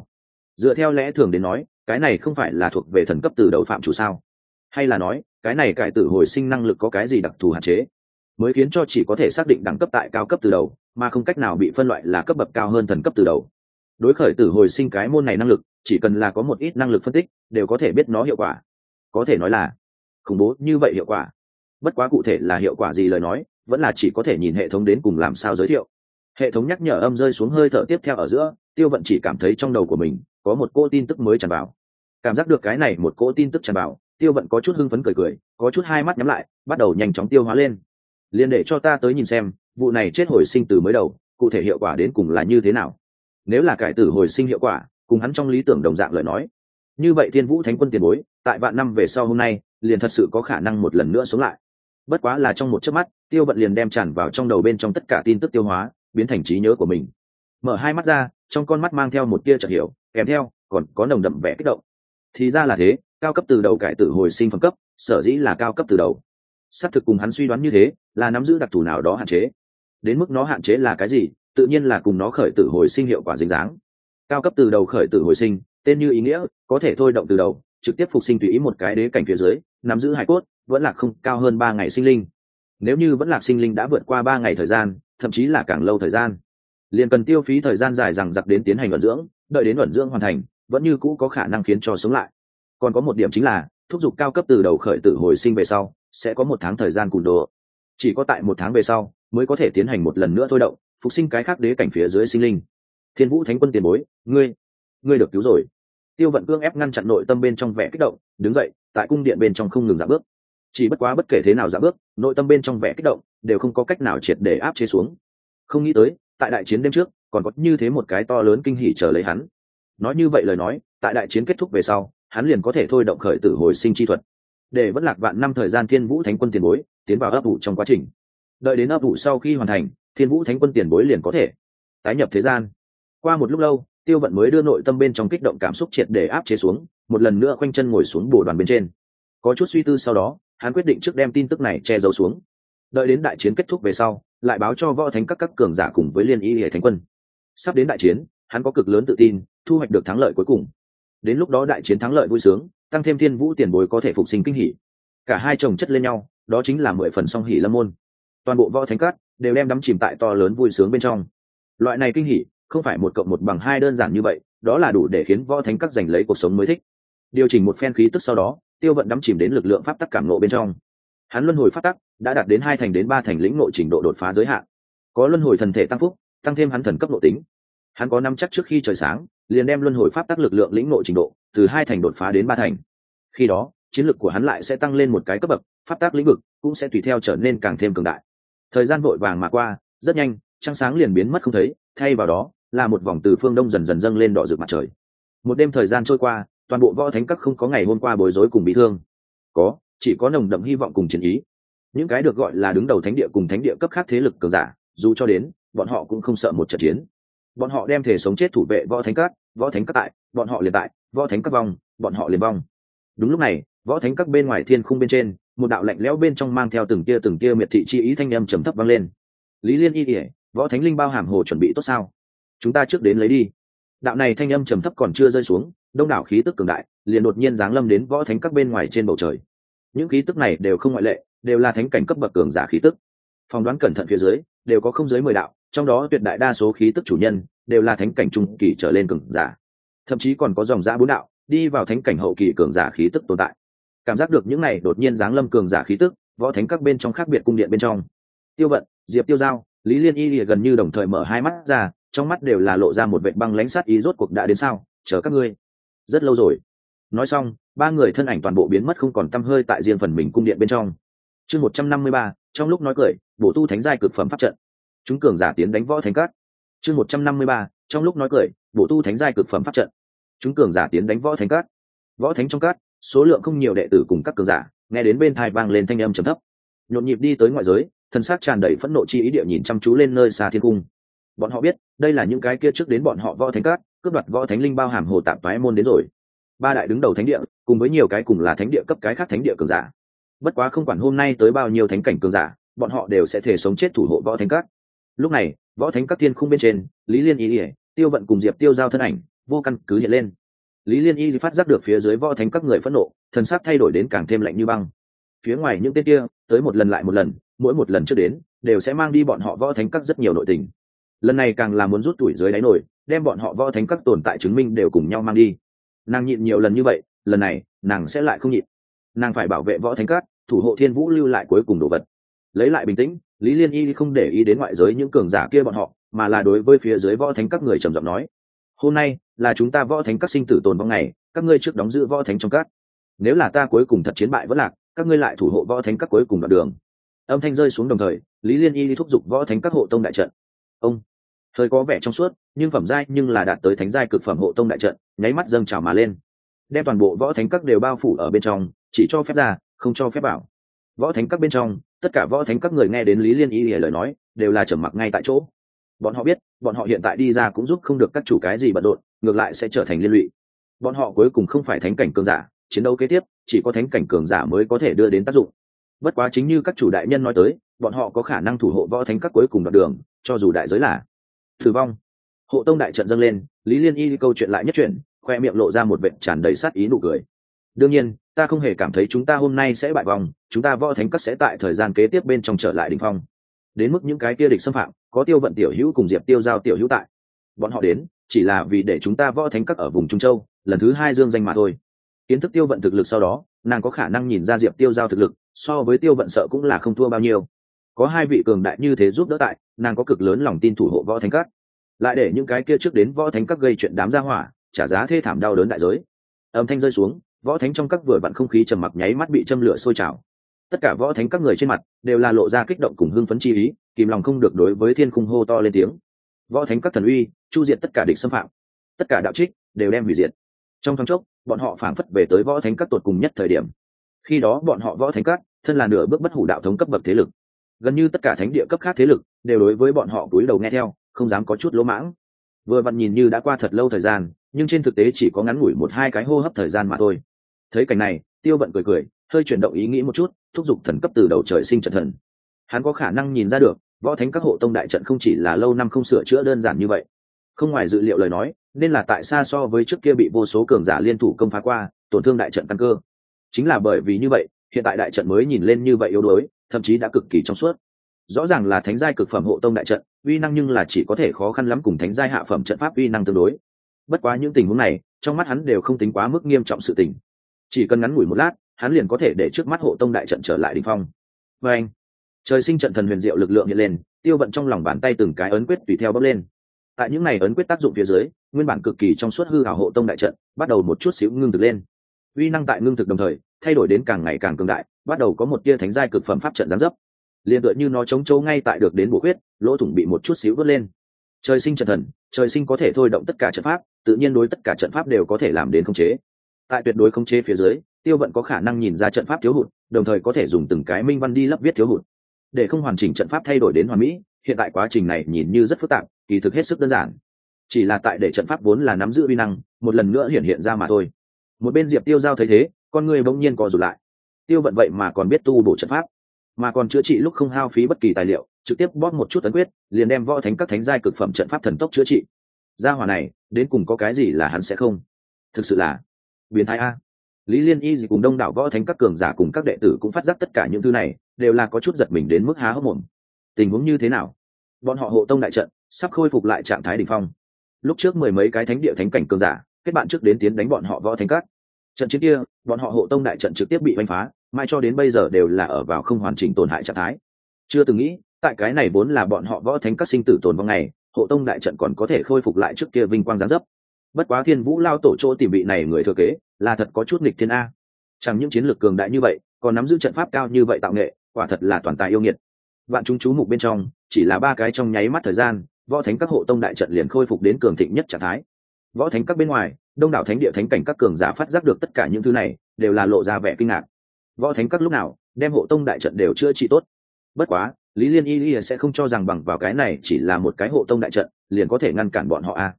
Dựa theo lẽ thường đến nói, cái này không phải là thuộc về thần cấp từ đầu phạm chủ sao? Hay là nói, cái này cải tử hồi sinh năng lực có cái gì đặc thù hạn chế? Mới khiến cho chỉ có thể xác định đẳng cấp tại cao cấp từ đầu, mà không cách nào bị phân loại là cấp bậc cao hơn thần cấp từ đầu. Đối khởi tử hồi sinh cái môn này năng lực, chỉ cần là có một ít năng lực phân tích, đều có thể biết nó hiệu quả. Có thể nói là, khủng bố như vậy hiệu quả. Bất quá cụ thể là hiệu quả gì lời nói, vẫn là chỉ có thể nhìn hệ thống đến cùng làm sao giới thiệu. Hệ thống nhắc nhở âm rơi xuống hơi thở tiếp theo ở giữa, tiêu vận chỉ cảm thấy trong đầu của mình, có một cô tin tức mới tràn vào. Cảm giác được cái này một cỗ tin tức tràn vào tiêu vận có chút hưng phấn cười cười, có chút hai mắt nhắm lại, bắt đầu nhanh chóng tiêu hóa lên. Liền để cho ta tới nhìn xem, vụ này chết hồi sinh từ mới đầu, cụ thể hiệu quả đến cùng là như thế nào. Nếu là cải tử hồi sinh hiệu quả, cùng hắn trong lý tưởng đồng dạng lời nói. Như vậy thiên vũ thánh quân tiền bối, tại vạn năm về sau hôm nay, liền thật sự có khả năng một lần nữa sống lại. Bất quá là trong một chớp mắt, tiêu vận liền đem tràn vào trong đầu bên trong tất cả tin tức tiêu hóa, biến thành trí nhớ của mình. Mở hai mắt ra, trong con mắt mang theo một tia chợt hiểu, kèm theo, còn có nồng đậm vẻ kích động. Thì ra là thế cao cấp từ đầu cải tử hồi sinh phẩm cấp, sở dĩ là cao cấp từ đầu. Xác thực cùng hắn suy đoán như thế, là nắm giữ đặc thù nào đó hạn chế. Đến mức nó hạn chế là cái gì, tự nhiên là cùng nó khởi tử hồi sinh hiệu quả dính dáng. Cao cấp từ đầu khởi tử hồi sinh, tên như ý nghĩa, có thể thôi động từ đầu, trực tiếp phục sinh tùy ý một cái đế cảnh phía dưới, nắm giữ hải cốt, vẫn là không cao hơn ba ngày sinh linh. Nếu như vẫn là sinh linh đã vượt qua ba ngày thời gian, thậm chí là càng lâu thời gian. Liền cần tiêu phí thời gian dài rằng giặc đến tiến hành vận dưỡng, đợi đến vận dưỡng hoàn thành, vẫn như cũ có khả năng khiến cho sống lại còn có một điểm chính là, thúc giục cao cấp từ đầu khởi tử hồi sinh về sau, sẽ có một tháng thời gian cùn đồ. Chỉ có tại một tháng về sau, mới có thể tiến hành một lần nữa thôi động, phục sinh cái khác đế cảnh phía dưới sinh linh. Thiên vũ thánh quân tiền bối, ngươi ngươi được cứu rồi. Tiêu vận cương ép ngăn chặn nội tâm bên trong vẻ kích động, đứng dậy, tại cung điện bên trong không ngừng giảm bước. Chỉ bất quá bất kể thế nào giảm bước, nội tâm bên trong vẻ kích động đều không có cách nào triệt để áp chế xuống. Không nghĩ tới, tại đại chiến đêm trước, còn có như thế một cái to lớn kinh hỉ chờ lấy hắn. Nói như vậy lời nói, tại đại chiến kết thúc về sau hắn liền có thể thôi động khởi tử hồi sinh chi thuật. Để vẫn lạc vạn năm thời gian thiên vũ thánh quân tiền bối tiến vào ấp vụ trong quá trình. Đợi đến ấp vụ sau khi hoàn thành, thiên vũ thánh quân tiền bối liền có thể tái nhập thế gian. Qua một lúc lâu, tiêu vận mới đưa nội tâm bên trong kích động cảm xúc triệt để áp chế xuống, một lần nữa khoanh chân ngồi xuống bồ đoàn bên trên. Có chút suy tư sau đó, hắn quyết định trước đem tin tức này che giấu xuống. Đợi đến đại chiến kết thúc về sau, lại báo cho võ thánh các các cường giả cùng với liên y hệ thánh quân. Sắp đến đại chiến, hắn có cực lớn tự tin, thu hoạch được thắng lợi cuối cùng đến lúc đó đại chiến thắng lợi vui sướng, tăng thêm thiên vũ tiền bối có thể phục sinh kinh hỉ. Cả hai chồng chất lên nhau, đó chính là mười phần song hỉ lâm môn. Toàn bộ võ thánh cát đều đem đắm chìm tại to lớn vui sướng bên trong. Loại này kinh hỉ, không phải một cộng một bằng hai đơn giản như vậy, đó là đủ để khiến võ thánh cát giành lấy cuộc sống mới thích. Điều chỉnh một phen khí tức sau đó, tiêu vận đắm chìm đến lực lượng pháp tắc cảm nộ bên trong. Hắn luân hồi pháp tắc đã đạt đến hai thành đến ba thành lĩnh nội trình độ đột phá giới hạn. Có luân hồi thần thể tăng phúc, tăng thêm hắn thần cấp nội tính. Hắn có năm chắc trước khi trời sáng liền đem luân hồi pháp tác lực lượng lĩnh nội trình độ từ hai thành đột phá đến ba thành. Khi đó, chiến lược của hắn lại sẽ tăng lên một cái cấp bậc, pháp tác lĩnh vực cũng sẽ tùy theo trở nên càng thêm cường đại. Thời gian vội vàng mà qua, rất nhanh, trăng sáng liền biến mất không thấy, thay vào đó là một vòng từ phương đông dần dần dâng lên đỏ rực mặt trời. Một đêm thời gian trôi qua, toàn bộ võ thánh các không có ngày hôm qua bối rối cùng bị thương. Có, chỉ có nồng đậm hy vọng cùng chiến ý. Những cái được gọi là đứng đầu thánh địa cùng thánh địa cấp khác thế lực cường giả, dù cho đến, bọn họ cũng không sợ một trận chiến bọn họ đem thể sống chết thủ vệ võ thánh các, võ thánh các tại, bọn họ liền tại, võ thánh các vong bọn họ liền vong đúng lúc này, võ thánh các bên ngoài thiên khung bên trên, một đạo lạnh lẽo bên trong mang theo từng tia từng tia miệt thị chi ý thanh âm trầm thấp vang lên. Lý liên y ỉa võ thánh linh bao hàm hồ chuẩn bị tốt sao? Chúng ta trước đến lấy đi. Đạo này thanh âm trầm thấp còn chưa rơi xuống, đông đảo khí tức cường đại liền đột nhiên giáng lâm đến võ thánh các bên ngoài trên bầu trời. Những khí tức này đều không ngoại lệ, đều là thánh cảnh cấp bậc cường giả khí tức. Phỏng đoán cẩn thận phía dưới, đều có không dưới mười đạo trong đó tuyệt đại đa số khí tức chủ nhân đều là thánh cảnh trung kỳ trở lên cường giả. Thậm chí còn có dòng giã bốn đạo đi vào thánh cảnh hậu kỳ cường giả khí tức tồn tại. Cảm giác được những này đột nhiên giáng lâm cường giả khí tức, võ thánh các bên trong khác biệt cung điện bên trong. Tiêu vận, diệp tiêu giao, lý liên y gần như đồng thời mở hai mắt ra, trong mắt đều là lộ ra một vệ băng lãnh sát ý rốt cuộc đã đến sao? Chờ các ngươi. Rất lâu rồi. Nói xong, ba người thân ảnh toàn bộ biến mất không còn t hơi tại riêng phần mình cung điện bên trong. Chương một trăm năm mươi ba, trong lúc nói cười, bổ tu thánh giai cực phẩm pháp trận chúng cường giả tiến đánh võ thánh cát chương một trăm năm mươi ba, trong lúc nói cười, bổ tu thánh giai cực phẩm pháp trận. Chúng cường giả tiến đánh võ thánh cát võ thánh trong cát số lượng không nhiều đệ tử cùng các cường giả, nghe đến bên thai vang lên thanh âm trầm thấp. Nhộn nhịp đi tới ngoại giới thân xác tràn đầy phẫn nộ chi ý địa nhìn chăm chú lên nơi xa thiên cung. Bọn họ biết, đây là những cái kia trước đến bọn họ võ thánh cát cướp đoạt võ thánh linh bao hàm hồ tạp toái môn đến rồi. Ba đại đứng đầu thánh địa, cùng với nhiều cái cùng là thánh địa cấp cái khác thánh địa cường giả. Bất quá không quản hôm nay tới bao nhiêu thánh cảnh cường giả, bọn họ đều sẽ thể sống chết thủ hộ võ thánh cát lúc này, võ thánh các thiên khung bên trên, lý liên y ỉa tiêu vận cùng diệp tiêu giao thân ảnh, vô căn cứ hiện lên. Lý liên y phát giác được phía dưới võ thánh các người phẫn nộ, thần sắc thay đổi đến càng thêm lạnh như băng. Phía ngoài những tên kia, tới một lần lại một lần, mỗi một lần trước đến, đều sẽ mang đi bọn họ võ thánh các rất nhiều nội tình. Lần này càng là muốn rút tuổi dưới đáy nổi, đem bọn họ võ thánh các tồn tại chứng minh đều cùng nhau mang đi. Nàng nhịn nhiều lần như vậy, lần này, nàng sẽ lại không nhịn. Nàng phải bảo vệ võ thánh các, thủ hộ thiên vũ lưu lại cuối cùng đồ vật. Lấy lại bình tĩnh lý liên y không để ý đến ngoại giới những cường giả kia bọn họ, mà là đối với phía dưới võ thánh các người trầm giọng nói, hôm nay là chúng ta võ thánh các sinh tử tồn vong ngày, các ngươi trước đóng giữ võ thánh trong các. Nếu là ta cuối cùng thật chiến bại vẫn lạc, các ngươi lại thủ hộ võ thánh các cuối cùng đoạn đường. Âm thanh rơi xuống đồng thời, lý liên y thúc giục võ thánh các hộ tông đại trận. Ông, hơi có vẻ trong suốt, nhưng phẩm giai nhưng là đạt tới thánh giai cực phẩm hộ tông đại trận, nháy mắt dâng trào mà lên. Đem toàn bộ võ thánh các đều bao phủ ở bên trong, chỉ cho phép ra, không cho phép bảo võ thánh các bên trong tất cả võ thánh các người nghe đến lý liên y lời nói, đều là trầm mặc ngay tại chỗ. Bọn họ biết, bọn họ hiện tại đi ra cũng giúp không được các chủ cái gì bận rộn, ngược lại sẽ trở thành liên lụy. Bọn họ cuối cùng không phải thánh cảnh cường giả, chiến đấu kế tiếp, chỉ có thánh cảnh cường giả mới có thể đưa đến tác dụng. Bất quá chính như các chủ đại nhân nói tới, bọn họ có khả năng thủ hộ võ thánh các cuối cùng đoạn đường, cho dù đại giới là thử vong. Hộ tông đại trận dâng lên, lý liên y câu chuyện lại nhất chuyện khoe miệng lộ ra một vệ tràn đầy sát ý nụ cười đương nhiên, ta không hề cảm thấy chúng ta hôm nay sẽ bại vòng, chúng ta võ thánh các sẽ tại thời gian kế tiếp bên trong trở lại đình phong. Đến mức những cái kia địch xâm phạm, có tiêu vận tiểu hữu cùng diệp tiêu giao tiểu hữu tại. Bọn họ đến, chỉ là vì để chúng ta võ thánh các ở vùng trung châu, lần thứ hai dương danh mà thôi. Kiến thức tiêu vận thực lực sau đó, nàng có khả năng nhìn ra diệp tiêu giao thực lực, so với tiêu vận sợ cũng là không thua bao nhiêu. Có hai vị cường đại như thế giúp đỡ tại, nàng có cực lớn lòng tin thủ hộ võ thánh các. Lại để những cái kia trước đến võ thánh các gây chuyện đám gia hỏa, trả giá thê thảm đau đớn đại giới. Âm thanh rơi xuống võ thánh trong các vừa vặn không khí trầm mặc nháy mắt bị châm lửa sôi trào. Tất cả võ thánh các người trên mặt đều là lộ ra kích động cùng hưng phấn chi ý, kìm lòng không được đối với thiên khung hô to lên tiếng. Võ thánh các thần uy, chu diệt tất cả địch xâm phạm. Tất cả đạo trích đều đem hủy diệt. Trong thoáng chốc, bọn họ phảng phất về tới võ thánh các tột cùng nhất thời điểm. Khi đó bọn họ võ thánh các, thân là nửa bước bất hủ đạo thống cấp bậc thế lực. Gần như tất cả thánh địa cấp khác thế lực đều đối với bọn họ cúi đầu nghe theo, không dám có chút lỗ mãng. Vừa vặn nhìn như đã qua thật lâu thời gian, nhưng trên thực tế chỉ có ngắn ngủi một hai cái hô hấp thời gian mà thôi thấy cảnh này, tiêu bận cười cười, hơi chuyển động ý nghĩ một chút, thúc giục thần cấp từ đầu trời sinh trận thần. Hắn có khả năng nhìn ra được, võ thánh các hộ tông đại trận không chỉ là lâu năm không sửa chữa đơn giản như vậy. Không ngoài dự liệu lời nói, nên là tại xa so với trước kia bị vô số cường giả liên thủ công phá qua, tổn thương đại trận căn cơ. Chính là bởi vì như vậy, hiện tại đại trận mới nhìn lên như vậy yếu đuối, thậm chí đã cực kỳ trong suốt. Rõ ràng là thánh giai cực phẩm hộ tông đại trận, uy năng nhưng là chỉ có thể khó khăn lắm cùng thánh giai hạ phẩm trận pháp uy năng tương đối. Bất quá những tình huống này, trong mắt hắn đều không tính quá mức nghiêm trọng sự tình chỉ cần ngắn ngủi một lát, hắn liền có thể để trước mắt hộ tông đại trận trở lại đ ỉ n h phong. Và anh, trời sinh trận thần huyền diệu lực lượng hiện lên, tiêu vận trong lòng bàn tay từng cái ấn quyết tùy theo bốc lên. Tại những ngày ấn quyết tác dụng phía dưới, nguyên bản cực kỳ trong suốt hư hảo hộ tông đại trận bắt đầu một chút xíu ngưng thực lên. Uy năng tại ngưng thực đồng thời, thay đổi đến càng ngày càng cường đại, bắt đầu có một tia thánh giai cực phẩm pháp trận gián dấp. Liền tựa như nó chống chấu ngay tại được đến bổ huyết lỗ thủng bị một chút xíu vớt lên. Trời sinh trận thần, trời sinh có thể thôi động tất cả trận pháp, tự nhiên đối tất cả trận pháp đều có thể làm đến khống chế tại tuyệt đối khống chế phía dưới, tiêu vận có khả năng nhìn ra trận pháp thiếu hụt, đồng thời có thể dùng từng cái minh văn đi lấp viết thiếu hụt. Để không hoàn chỉnh trận pháp thay đổi đến hoàn mỹ, hiện tại quá trình này nhìn như rất phức tạp, kỳ thực hết sức đơn giản. Chỉ là tại để trận pháp vốn là nắm giữ vi năng, một lần nữa hiện hiện ra mà thôi. Một bên diệp tiêu giao thấy thế, con người bỗng nhiên co rụt lại. Tiêu vận vậy mà còn biết tu bổ trận pháp, mà còn chữa trị lúc không hao phí bất kỳ tài liệu, trực tiếp bóp một chút tấn quyết, liền đem võ thánh các thánh giai cực phẩm trận pháp thần tốc chữa trị. Gia hỏa này, đến cùng có cái gì là hắn sẽ không? Thực sự là biến thái a. Lý liên y gì cùng đông đảo võ thánh các cường giả cùng các đệ tử cũng phát giác tất cả những thứ này, đều là có chút giật mình đến mức há hốc mồm. Tình huống như thế nào? Bọn họ hộ tông đại trận, sắp khôi phục lại trạng thái đ ỉ n h phong. Lúc trước mười mấy cái thánh địa thánh cảnh cường giả, kết bạn trước đến tiến đánh bọn họ võ thánh các. Trận chiến kia, bọn họ hộ tông đại trận trực tiếp bị oanh phá, mai cho đến bây giờ đều là ở vào không hoàn chỉnh tổn hại trạng thái. Chưa từng nghĩ, tại cái này vốn là bọn họ võ thánh các sinh tử tồn vong ngày hộ tông đại trận còn có thể khôi phục lại trước kia vinh quang gián dấp bất quá thiên vũ lao tổ chỗ tìm vị này người thừa kế, là thật có chút nghịch thiên a. Chẳng những chiến lược cường đại như vậy, còn nắm giữ trận pháp cao như vậy tạo nghệ, quả thật là toàn tài yêu nghiệt. Vạn chúng chú mục bên trong, chỉ là ba cái trong nháy mắt thời gian, võ thánh các hộ tông đại trận liền khôi phục đến cường thịnh nhất trạng thái. Võ thánh các bên ngoài, đông đảo thánh địa thánh cảnh các cường giả phát giác được tất cả những thứ này, đều là lộ ra vẻ kinh ngạc. Võ thánh các lúc nào, đem hộ tông đại trận đều chữa trị tốt. Bất quá, lý liên y y sẽ không cho rằng bằng vào cái này chỉ là một cái hộ tông đại trận, liền có thể ngăn cản bọn họ a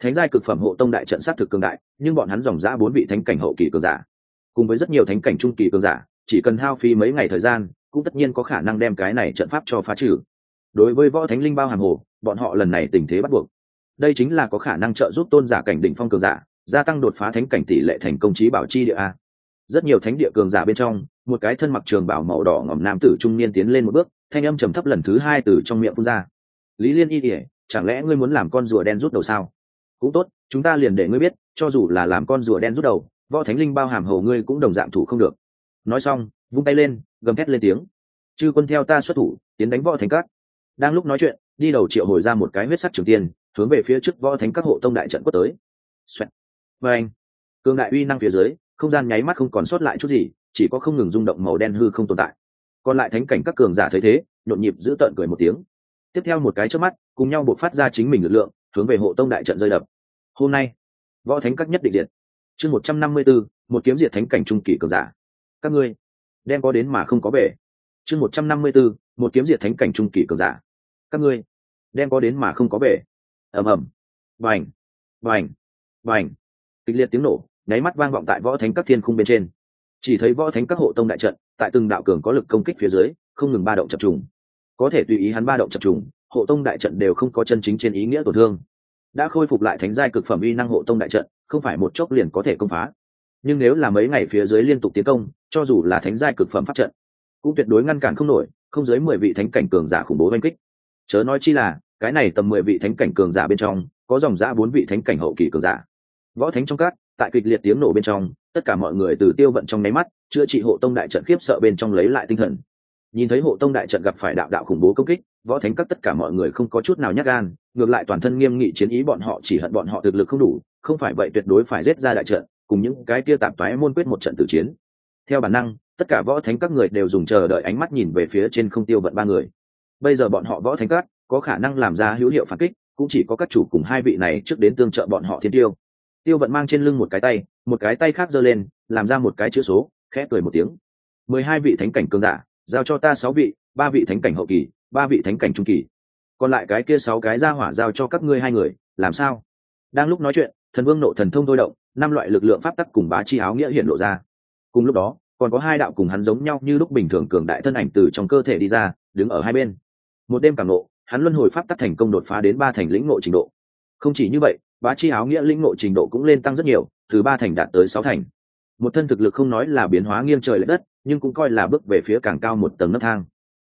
thánh giai cực phẩm hộ tông đại trận sát thực cường đại, nhưng bọn hắn dòng giã bốn vị thánh cảnh hậu kỳ cường giả, cùng với rất nhiều thánh cảnh trung kỳ cường giả, chỉ cần hao phí mấy ngày thời gian, cũng tất nhiên có khả năng đem cái này trận pháp cho phá trừ. Đối với võ thánh linh bao hàm hồ, bọn họ lần này tình thế bắt buộc. Đây chính là có khả năng trợ giúp tôn giả cảnh đỉnh phong cường giả, gia tăng đột phá thánh cảnh tỷ lệ thành công trí bảo chi địa a. Rất nhiều thánh địa cường giả bên trong, một cái thân mặc trường bảo màu đỏ ngỏm nam tử trung niên tiến lên một bước, thanh âm trầm thấp lần thứ hai từ trong miệng phun ra. Lý liên y ỉa chẳng lẽ ngươi muốn làm con rùa đen rút đầu sao? Cũng tốt, chúng ta liền để ngươi biết, cho dù là làm con rùa đen rút đầu, võ thánh linh bao hàm hầu ngươi cũng đồng dạng thủ không được. Nói xong, vung tay lên, gầm thét lên tiếng. Chư quân theo ta xuất thủ, tiến đánh võ thánh các. Đang lúc nói chuyện, đi đầu triệu hồi ra một cái huyết sắc trường tiên, hướng về phía trước võ thánh các hộ tông đại trận quất tới. Xoẹt. vê anh, cường đại uy năng phía dưới, không gian nháy mắt không còn sót lại chút gì, chỉ có không ngừng rung động màu đen hư không tồn tại. Còn lại thánh cảnh các cường giả thấy thế, nhộn nhịp giữ tợn cười một tiếng. Tiếp theo một cái trước mắt, cùng nhau buộc phát ra chính mình lực lượng hướng về hộ tông đại trận rơi đập. Hôm nay, võ thánh các nhất định diệt. Chương một trăm năm mươi b ố một kiếm diệt thánh cảnh trung kỳ cường giả. Các ngươi, đem có đến mà không có về. Chương một trăm năm mươi b ố một kiếm diệt thánh cảnh trung kỳ cường giả. Các ngươi, đem có đến mà không có về. Ầm ầm. Vành vành vành kịch liệt tiếng nổ, nháy mắt vang vọng tại võ thánh các thiên khung bên trên. Chỉ thấy võ thánh các hộ tông đại trận, tại từng đạo cường có lực công kích phía dưới, không ngừng ba động chập trùng. Có thể tùy ý hắn ba động chập trùng hộ tông đại trận đều không có chân chính trên ý nghĩa tổn thương. Đã khôi phục lại thánh giai cực phẩm uy năng hộ tông đại trận, không phải một chốc liền có thể công phá. Nhưng nếu là mấy ngày phía dưới liên tục tiến công, cho dù là thánh giai cực phẩm pháp trận, cũng tuyệt đối ngăn cản không nổi, không dưới mười vị thánh cảnh cường giả khủng bố oanh kích. Chớ nói chi là, cái này tầm mười vị thánh cảnh cường giả bên trong, có dòng giã bốn vị thánh cảnh hậu kỳ cường giả. Võ thánh trong các, tại kịch liệt tiếng nổ bên trong, tất cả mọi người từ tiêu vận trong nháy mắt, chữa trị hộ tông đại trận khiếp sợ bên trong lấy lại tinh thần nhìn thấy hộ tông đại trận gặp phải đạo đạo khủng bố công kích, võ thánh các tất cả mọi người không có chút nào nhắc gan, ngược lại toàn thân nghiêm nghị chiến ý bọn họ chỉ hận bọn họ thực lực không đủ, không phải vậy tuyệt đối phải giết ra đại trận, cùng những cái kia tạp toái môn quyết một trận tử chiến. Theo bản năng, tất cả võ thánh các người đều dùng chờ đợi ánh mắt nhìn về phía trên không tiêu vận ba người. Bây giờ bọn họ võ thánh các có khả năng làm ra hữu hiệu phản kích, cũng chỉ có các chủ cùng hai vị này trước đến tương trợ bọn họ thiên tiêu. Tiêu vận mang trên lưng một cái tay, một cái tay khác giơ lên, làm ra một cái chữ số, khẽ cười một tiếng. Mười hai vị thánh cảnh cường giả giao cho ta sáu vị, ba vị thánh cảnh hậu kỳ, ba vị thánh cảnh trung kỳ. Còn lại cái kia sáu cái ra hỏa giao cho các ngươi hai người, làm sao? Đang lúc nói chuyện, thần vương nộ thần thông thôi động, năm loại lực lượng pháp tắc cùng bá chi áo nghĩa hiện lộ ra. Cùng lúc đó, còn có hai đạo cùng hắn giống nhau như lúc bình thường cường đại thân ảnh từ trong cơ thể đi ra, đứng ở hai bên. Một đêm cảm nộ, hắn luân hồi pháp tắc thành công đột phá đến ba thành lĩnh ngộ trình độ. Không chỉ như vậy, bá chi áo nghĩa lĩnh ngộ trình độ cũng lên tăng rất nhiều, từ ba thành đạt tới sáu thành. Một thân thực lực không nói là biến hóa nghiêng trời l ệ đất nhưng cũng coi là bước về phía càng cao một tầng nấc thang.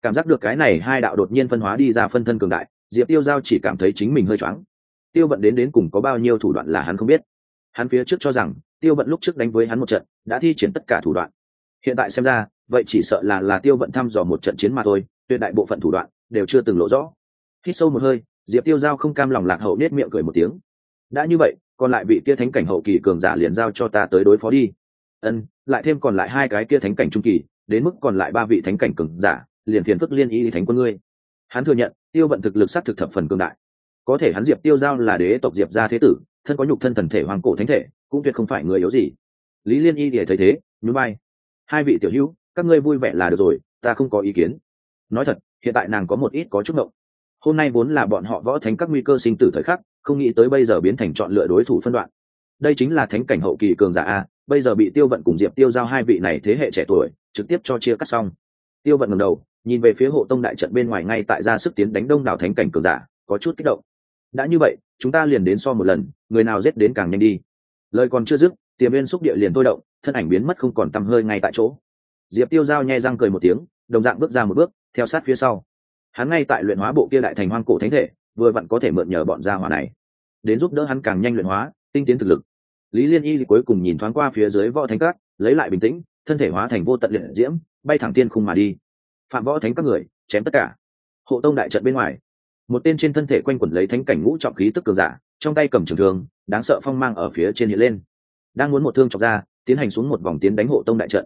Cảm giác được cái này hai đạo đột nhiên phân hóa đi ra phân thân cường đại, diệp tiêu giao chỉ cảm thấy chính mình hơi choáng. Tiêu vận đến đến cùng có bao nhiêu thủ đoạn là hắn không biết. Hắn phía trước cho rằng, tiêu vận lúc trước đánh với hắn một trận, đã thi triển tất cả thủ đoạn. Hiện tại xem ra, vậy chỉ sợ là là tiêu vận thăm dò một trận chiến mà thôi, tuyệt đại bộ phận thủ đoạn đều chưa từng lộ rõ. Hít sâu một hơi, diệp tiêu giao không cam lòng lạc hậu nết miệng cười một tiếng. Đã như vậy, còn lại vị kia thánh cảnh hậu kỳ cường giả liền giao cho ta tới đối phó đi ân, lại thêm còn lại hai cái kia thánh cảnh trung kỳ, đến mức còn lại ba vị thánh cảnh cường giả, liền phiền phức liên y thánh quân ngươi. Hắn thừa nhận, tiêu vận thực lực sát thực thập phần cường đại. Có thể hắn diệp tiêu giao là đế tộc diệp gia thế tử, thân có nhục thân thần thể hoàng cổ thánh thể, cũng tuyệt không phải người yếu gì. Lý liên y để thấy thế núi bay hai vị tiểu hữu, các ngươi vui vẻ là được rồi, ta không có ý kiến. Nói thật, hiện tại nàng có một ít có chút động hôm nay vốn là bọn họ võ thánh các nguy cơ sinh tử thời khắc, không nghĩ tới bây giờ biến thành chọn lựa đối thủ phân đoạn. Đây chính là thánh cảnh hậu kỳ cường giả a bây giờ bị tiêu vận cùng diệp tiêu giao hai vị này thế hệ trẻ tuổi, trực tiếp cho chia cắt xong. Tiêu vận ngầm đầu, nhìn về phía hộ tông đại trận bên ngoài ngay tại ra sức tiến đánh đông đảo thánh cảnh cường giả, có chút kích động. Đã như vậy, chúng ta liền đến so một lần, người nào giết đến càng nhanh đi. Lời còn chưa dứt, tiềm viên xúc địa liền thôi động, thân ảnh biến mất không còn tăm hơi ngay tại chỗ. Diệp tiêu giao nhai răng cười một tiếng, đồng dạng bước ra một bước, theo sát phía sau. Hắn ngay tại luyện hóa bộ kia đại thành hoang cổ thánh thể, vừa vặn có thể mượn nhờ bọn gia hỏa này. Đến giúp đỡ hắn càng nhanh luyện hóa, tinh tiến thực lực lý liên y cuối cùng nhìn thoáng qua phía dưới võ thánh các, lấy lại bình tĩnh thân thể hóa thành vô tận liệt diễm bay thẳng tiên khung mà đi. Phạm võ thánh các người chém tất cả. Hộ tông đại trận bên ngoài. Một tên trên thân thể quanh quẩn lấy thánh cảnh ngũ trọng khí tức cường giả trong tay cầm trường thương đáng sợ phong mang ở phía trên hiện lên. Đang muốn một thương chọc ra tiến hành xuống một vòng tiến đánh hộ tông đại trận.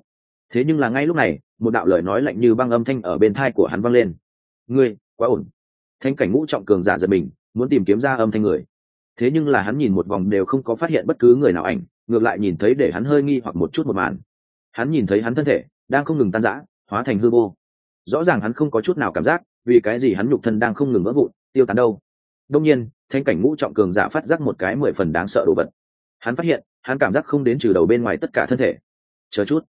Thế nhưng là ngay lúc này một đạo lời nói lạnh như băng âm thanh ở bên thai của hắn vang lên. Ngươi quá ổn. Thánh cảnh ngũ trọng cường giả giật mình muốn tìm kiếm ra âm thanh người thế nhưng là hắn nhìn một vòng đều không có phát hiện bất cứ người nào ảnh, ngược lại nhìn thấy để hắn hơi nghi hoặc một chút một màn. Hắn nhìn thấy hắn thân thể đang không ngừng tan rã, hóa thành hư vô. Rõ ràng hắn không có chút nào cảm giác, vì cái gì hắn nhục thân đang không ngừng vỡ vụn, tiêu tán đâu. Đông nhiên thanh cảnh ngũ trọng cường giả phát giác một cái mười phần đáng sợ đồ vật. Hắn phát hiện, hắn cảm giác không đến trừ đầu bên ngoài tất cả thân thể. Chờ chút,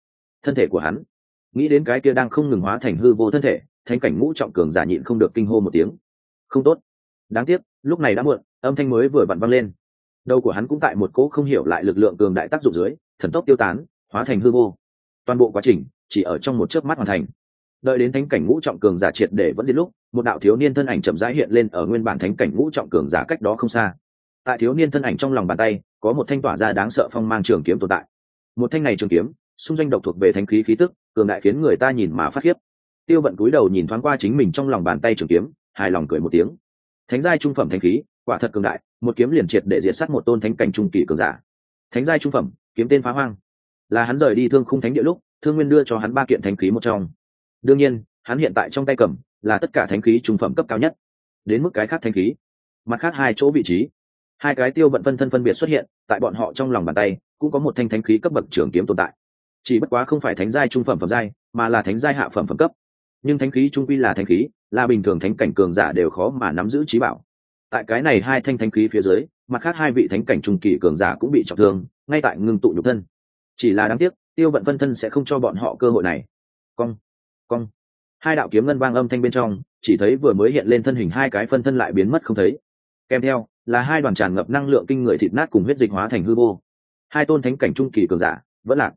thân thể của hắn. Nghĩ đến cái kia đang không ngừng hóa thành hư vô thân thể thanh cảnh ngũ trọng cường giả nhịn không được kinh hô một tiếng. Không tốt. Đáng tiếc lúc này đã muộn, âm thanh mới vừa vặn văng lên. Đầu của hắn cũng tại một cỗ không hiểu lại lực lượng cường đại tác dụng dưới, thần tốc tiêu tán, hóa thành hư vô. Toàn bộ quá trình chỉ ở trong một chớp mắt hoàn thành. Đợi đến thánh cảnh ngũ trọng cường giả triệt để vẫn diệt lúc, một đạo thiếu niên thân ảnh chậm rãi hiện lên ở nguyên bản thánh cảnh ngũ trọng cường giả cách đó không xa. Tại thiếu niên thân ảnh trong lòng bàn tay, có một thanh tỏa ra đáng sợ phong mang trường kiếm tồn tại. Một thanh này trường kiếm, xung danh độc thuộc về thanh khí khí tức, cường đại khiến người ta nhìn mà phát khiếp. Tiêu vận cúi đầu nhìn thoáng qua chính mình trong lòng bàn tay trường kiếm, hài lòng cười một tiếng thánh giai trung phẩm thánh khí, quả thật cường đại, một kiếm liền triệt để diệt sát một tôn thánh cảnh trung kỳ cường giả. Thánh giai trung phẩm, kiếm tên phá hoang. Là hắn rời đi thương khung thánh địa lúc, thương nguyên đưa cho hắn ba kiện thánh khí một trong. Đương nhiên, hắn hiện tại trong tay cầm là tất cả thánh khí trung phẩm cấp cao nhất. Đến mức cái khác thánh khí. Mặt khác hai chỗ vị trí. Hai cái tiêu vận phân thân phân biệt xuất hiện, tại bọn họ trong lòng bàn tay, cũng có một thanh thánh khí cấp bậc trường kiếm tồn tại. Chỉ bất quá không phải thánh giai trung phẩm phẩm giai, mà là thánh giai hạ phẩm phẩm cấp nhưng thánh khí trung quy là thánh khí, là bình thường thánh cảnh cường giả đều khó mà nắm giữ trí bảo. Tại cái này hai thanh thánh khí phía dưới, mặt khác hai vị thánh cảnh trung kỳ cường giả cũng bị trọng thương, ngay tại ngưng tụ nhục thân. Chỉ là đáng tiếc, tiêu vận phân thân sẽ không cho bọn họ cơ hội này. Cong cong. Hai đạo kiếm ngân vang âm thanh bên trong, chỉ thấy vừa mới hiện lên thân hình hai cái phân thân lại biến mất không thấy. Kèm theo, là hai đoàn tràn ngập năng lượng kinh người thịt nát cùng huyết dịch hóa thành hư vô. Hai tôn thánh cảnh trung kỳ cường giả, vẫn lạc.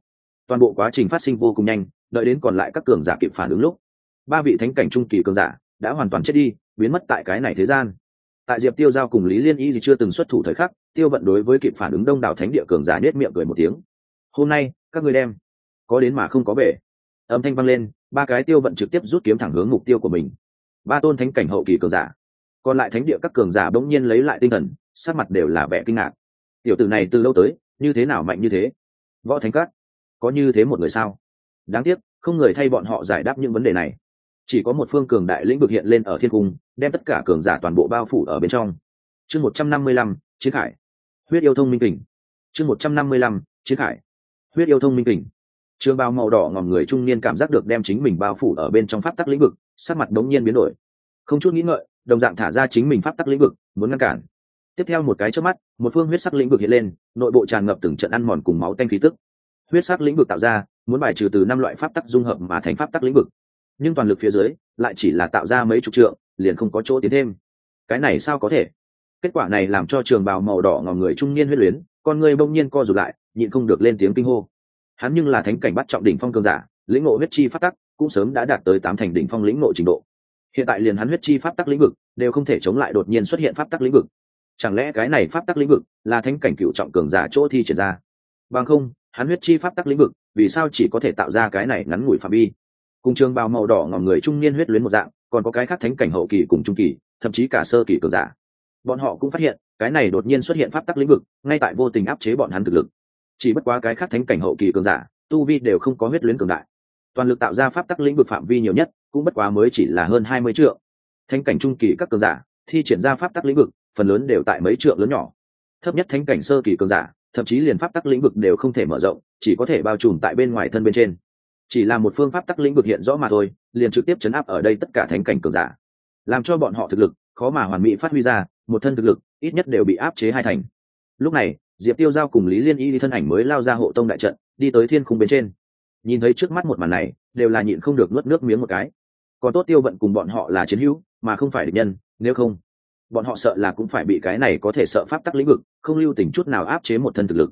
Toàn bộ quá trình phát sinh vô cùng nhanh, đợi đến còn lại các cường giả kịp phản ứng lúc ba vị thánh cảnh trung kỳ cường giả đã hoàn toàn chết đi, biến mất tại cái này thế gian. Tại diệp tiêu giao cùng lý liên y thì chưa từng xuất thủ thời khắc, tiêu vận đối với kịp phản ứng đông đảo thánh địa cường giả nết miệng cười một tiếng. Hôm nay, các ngươi đem, có đến mà không có về. Âm thanh vang lên, ba cái tiêu vận trực tiếp rút kiếm thẳng hướng mục tiêu của mình. Ba tôn thánh cảnh hậu kỳ cường giả. Còn lại thánh địa các cường giả bỗng nhiên lấy lại tinh thần sát mặt đều là vẻ kinh ngạc. Tiểu tử này từ lâu tới, như thế nào mạnh như thế? Võ thánh cát có như thế một người sao? Đáng tiếc, không người thay bọn họ giải đáp những vấn đề này chỉ có một phương cường đại lĩnh vực hiện lên ở thiên cung, đem tất cả cường giả toàn bộ bao phủ ở bên trong. Chương một trăm năm mươi lăm, chiến khải. Huyết yêu thông minh kình. Chương một trăm năm mươi lăm, chiến khải. Huyết yêu thông minh kình. Trường bao màu đỏ ngòm người trung niên cảm giác được đem chính mình bao phủ ở bên trong pháp tắc lĩnh vực, sắc mặt đống nhiên biến đổi. Không chút nghĩ ngợi, đồng dạng thả ra chính mình pháp tắc lĩnh vực, muốn ngăn cản. Tiếp theo một cái trước mắt, một phương huyết sắc lĩnh vực hiện lên, nội bộ tràn ngập từng trận ăn mòn cùng máu tanh khí tức. Huyết sắc lĩnh vực tạo ra, muốn bài trừ từ năm loại pháp tắc dung hợp mà thành pháp tắc lĩnh vực nhưng toàn lực phía dưới, lại chỉ là tạo ra mấy chục trượng, liền không có chỗ tiến thêm. Cái này sao có thể? Kết quả này làm cho trường bào màu đỏ ngò người trung niên huyết luyến, con người bỗng nhiên co rụt lại, nhịn không được lên tiếng kinh hô. Hắn nhưng là thánh cảnh bắt trọng đỉnh phong cường giả, lĩnh ngộ huyết chi pháp tắc, cũng sớm đã đạt tới tám thành đỉnh phong lĩnh ngộ trình độ. Hiện tại liền hắn huyết chi pháp tắc lĩnh vực đều không thể chống lại đột nhiên xuất hiện pháp tắc lĩnh vực. Chẳng lẽ cái này pháp tắc lĩnh vực là thánh cảnh cựu trọng cường giả chỗ thi triển ra? Bằng không, hắn huyết chi pháp tắc lĩnh vực vì sao chỉ có thể tạo ra cái này ngắn ngủi phạm vi? Cùng trường bào màu đỏ ngòm người trung niên huyết luyến một dạng, còn có cái khác thánh cảnh hậu kỳ cùng trung kỳ, thậm chí cả sơ kỳ cường giả. Bọn họ cũng phát hiện, cái này đột nhiên xuất hiện pháp tắc lĩnh vực, ngay tại vô tình áp chế bọn hắn thực lực. Chỉ bất quá cái khác thánh cảnh hậu kỳ cường giả, tu vi đều không có huyết luyến cường đại. Toàn lực tạo ra pháp tắc lĩnh vực phạm vi nhiều nhất, cũng bất quá mới chỉ là hơn hai mươi triệu thánh cảnh trung kỳ các cường giả, thi triển ra pháp tắc lĩnh vực, phần lớn đều tại mấy triệu lớn nhỏ. Thấp nhất thánh cảnh sơ kỳ cường giả, thậm chí liền pháp tắc lĩnh vực đều không thể mở rộng, chỉ có thể bao trùm tại bên ngoài thân bên trên chỉ là một phương pháp tắc lĩnh vực hiện rõ mà thôi, liền trực tiếp chấn áp ở đây tất cả thánh cảnh cường giả. Làm cho bọn họ thực lực, khó mà hoàn mỹ phát huy ra, một thân thực lực, ít nhất đều bị áp chế hai thành. Lúc này, diệp tiêu giao cùng lý liên y đi thân ảnh mới lao ra hộ tông đại trận, đi tới thiên khung bên trên. Nhìn thấy trước mắt một màn này, đều là nhịn không được nuốt nước miếng một cái. Còn tốt tiêu vận cùng bọn họ là chiến hữu, mà không phải địch nhân, nếu không, bọn họ sợ là cũng phải bị cái này có thể sợ pháp tắc lĩnh vực, không lưu tình chút nào áp chế một thân thực lực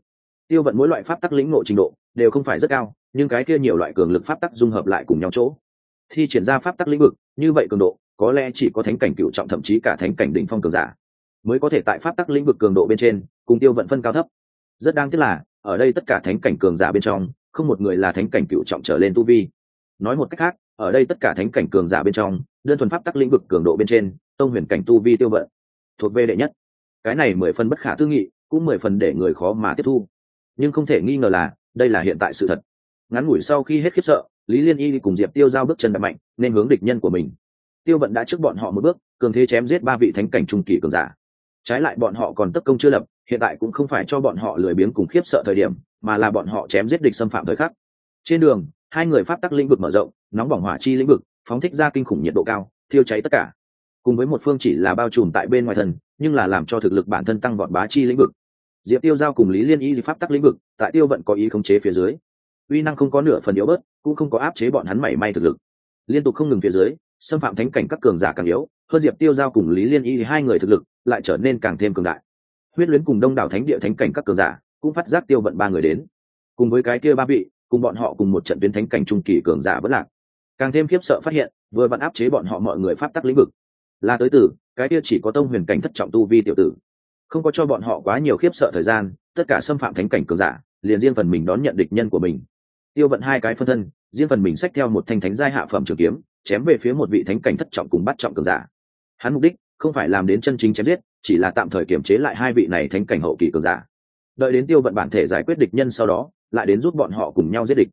tiêu vận mỗi loại pháp tắc lĩnh ngộ trình độ đều không phải rất cao, nhưng cái kia nhiều loại cường lực pháp tắc dung hợp lại cùng nhau chỗ. Thi triển ra pháp tắc lĩnh vực, như vậy cường độ, có lẽ chỉ có thánh cảnh cựu trọng thậm chí cả thánh cảnh đỉnh phong cường giả mới có thể tại pháp tắc lĩnh vực cường độ bên trên cùng tiêu vận phân cao thấp. Rất đáng tiếc là, ở đây tất cả thánh cảnh cường giả bên trong, không một người là thánh cảnh cựu trọng trở lên tu vi. Nói một cách khác, ở đây tất cả thánh cảnh cường giả bên trong, đơn thuần pháp tắc lĩnh vực cường độ bên trên, tông huyền cảnh tu vi tiêu vận thuộc về đệ nhất. Cái này mười phần bất khả tư nghị, cũng mười phần để người khó mà tiếp thu nhưng không thể nghi ngờ là, đây là hiện tại sự thật. Ngắn ngủi sau khi hết khiếp sợ, lý liên y cùng diệp tiêu giao bước chân đập mạnh, nên hướng địch nhân của mình. Tiêu vận đã trước bọn họ một bước, cường thế chém giết ba vị thánh cảnh trung kỳ cường giả. Trái lại bọn họ còn tất công chưa lập, hiện tại cũng không phải cho bọn họ lười biếng cùng khiếp sợ thời điểm, mà là bọn họ chém giết địch xâm phạm thời khắc. Trên đường, hai người pháp tắc lĩnh vực mở rộng, nóng bỏng hỏa chi lĩnh vực, phóng thích ra kinh khủng nhiệt độ cao, thiêu cháy tất cả. Cùng với một phương chỉ là bao trùm tại bên ngoài thân nhưng là làm cho thực lực bản thân tăng vọt bá chi lĩnh vực diệp tiêu giao cùng lý liên y pháp tắc lĩnh vực, tại tiêu vận có ý khống chế phía dưới. Uy năng không có nửa phần yếu bớt, cũng không có áp chế bọn hắn mảy may thực lực. Liên tục không ngừng phía dưới, xâm phạm thánh cảnh các cường giả càng yếu, hơn diệp tiêu giao cùng lý liên y hai người thực lực lại trở nên càng thêm cường đại. Huyết luyến cùng đông đảo thánh địa thánh cảnh các cường giả cũng phát giác tiêu vận ba người đến. Cùng với cái kia ba vị, cùng bọn họ cùng một trận tuyến thánh cảnh trung kỳ cường giả vẫn lạc. Càng thêm khiếp sợ phát hiện, vừa vẫn áp chế bọn họ mọi người pháp tắc lĩnh vực. Là tới từ, cái kia chỉ có tông huyền cảnh thất trọng tu vi tiểu tử không có cho bọn họ quá nhiều khiếp sợ thời gian, tất cả xâm phạm thánh cảnh cường giả, liền riêng phần mình đón nhận địch nhân của mình. Tiêu vận hai cái phân thân, riêng phần mình xách theo một thanh thánh giai hạ phẩm trường kiếm, chém về phía một vị thánh cảnh thất trọng cùng bắt trọng cường giả. Hắn mục đích, không phải làm đến chân chính chém giết, chỉ là tạm thời kiềm chế lại hai vị này thánh cảnh hậu kỳ cường giả. Đợi đến tiêu vận bản thể giải quyết địch nhân sau đó, lại đến giúp bọn họ cùng nhau giết địch.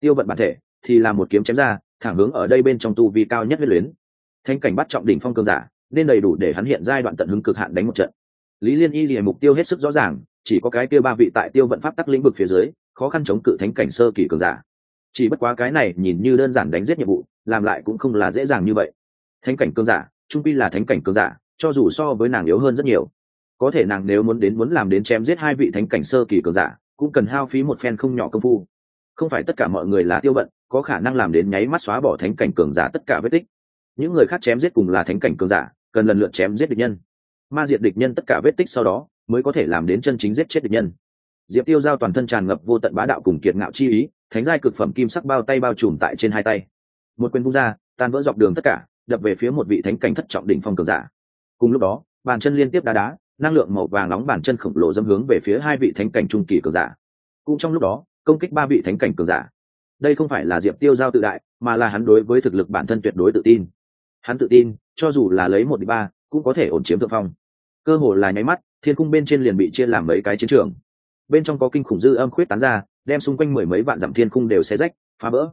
Tiêu vận bản thể thì là một kiếm chém ra, thẳng hướng ở đây bên trong tu vi cao nhất huyết luyến. Thánh cảnh bắt trọng đỉnh phong cường giả, nên đầy đủ để hắn hiện giai đoạn tận hứng cực hạn đánh một trận lý liên y liền mục tiêu hết sức rõ ràng, chỉ có cái kia ba vị tại tiêu vận pháp tắc lĩnh vực phía dưới, khó khăn chống cự thánh cảnh sơ kỳ cường giả. Chỉ bất quá cái này nhìn như đơn giản đánh giết nhiệm vụ, làm lại cũng không là dễ dàng như vậy. Thánh cảnh cường giả, trung pi là thánh cảnh cường giả, cho dù so với nàng yếu hơn rất nhiều. Có thể nàng nếu muốn đến muốn làm đến chém giết hai vị thánh cảnh sơ kỳ cường giả, cũng cần hao phí một phen không nhỏ công phu. Không phải tất cả mọi người là tiêu vận, có khả năng làm đến nháy mắt xóa bỏ thánh cảnh cường giả tất cả vết tích. Những người khác chém giết cùng là thánh cảnh cường giả, cần lần lượt chém giết địch nhân ma diệt địch nhân tất cả vết tích sau đó, mới có thể làm đến chân chính giết chết địch nhân. Diệp tiêu giao toàn thân tràn ngập vô tận bá đạo cùng kiệt ngạo chi ý, thánh giai cực phẩm kim sắc bao tay bao trùm tại trên hai tay. Một quyền vung ra, tan vỡ dọc đường tất cả, đập về phía một vị thánh cảnh thất trọng đỉnh phong cường giả. Cùng lúc đó, bàn chân liên tiếp đá đá, năng lượng màu vàng nóng bàn chân khổng lồ dâm hướng về phía hai vị thánh cảnh trung kỳ cường giả. Cũng trong lúc đó, công kích ba vị thánh cảnh cường giả. Đây không phải là diệp tiêu giao tự đại, mà là hắn đối với thực lực bản thân tuyệt đối tự tin. Hắn tự tin, cho dù là lấy một đi ba cũng có thể ổn chiếm thượng phong. Cơ hồ là nháy mắt, thiên cung bên trên liền bị chia làm mấy cái chiến trường. Bên trong có kinh khủng dư âm khuyết tán ra, đem xung quanh mười mấy vạn dặm thiên cung đều xé rách, phá vỡ.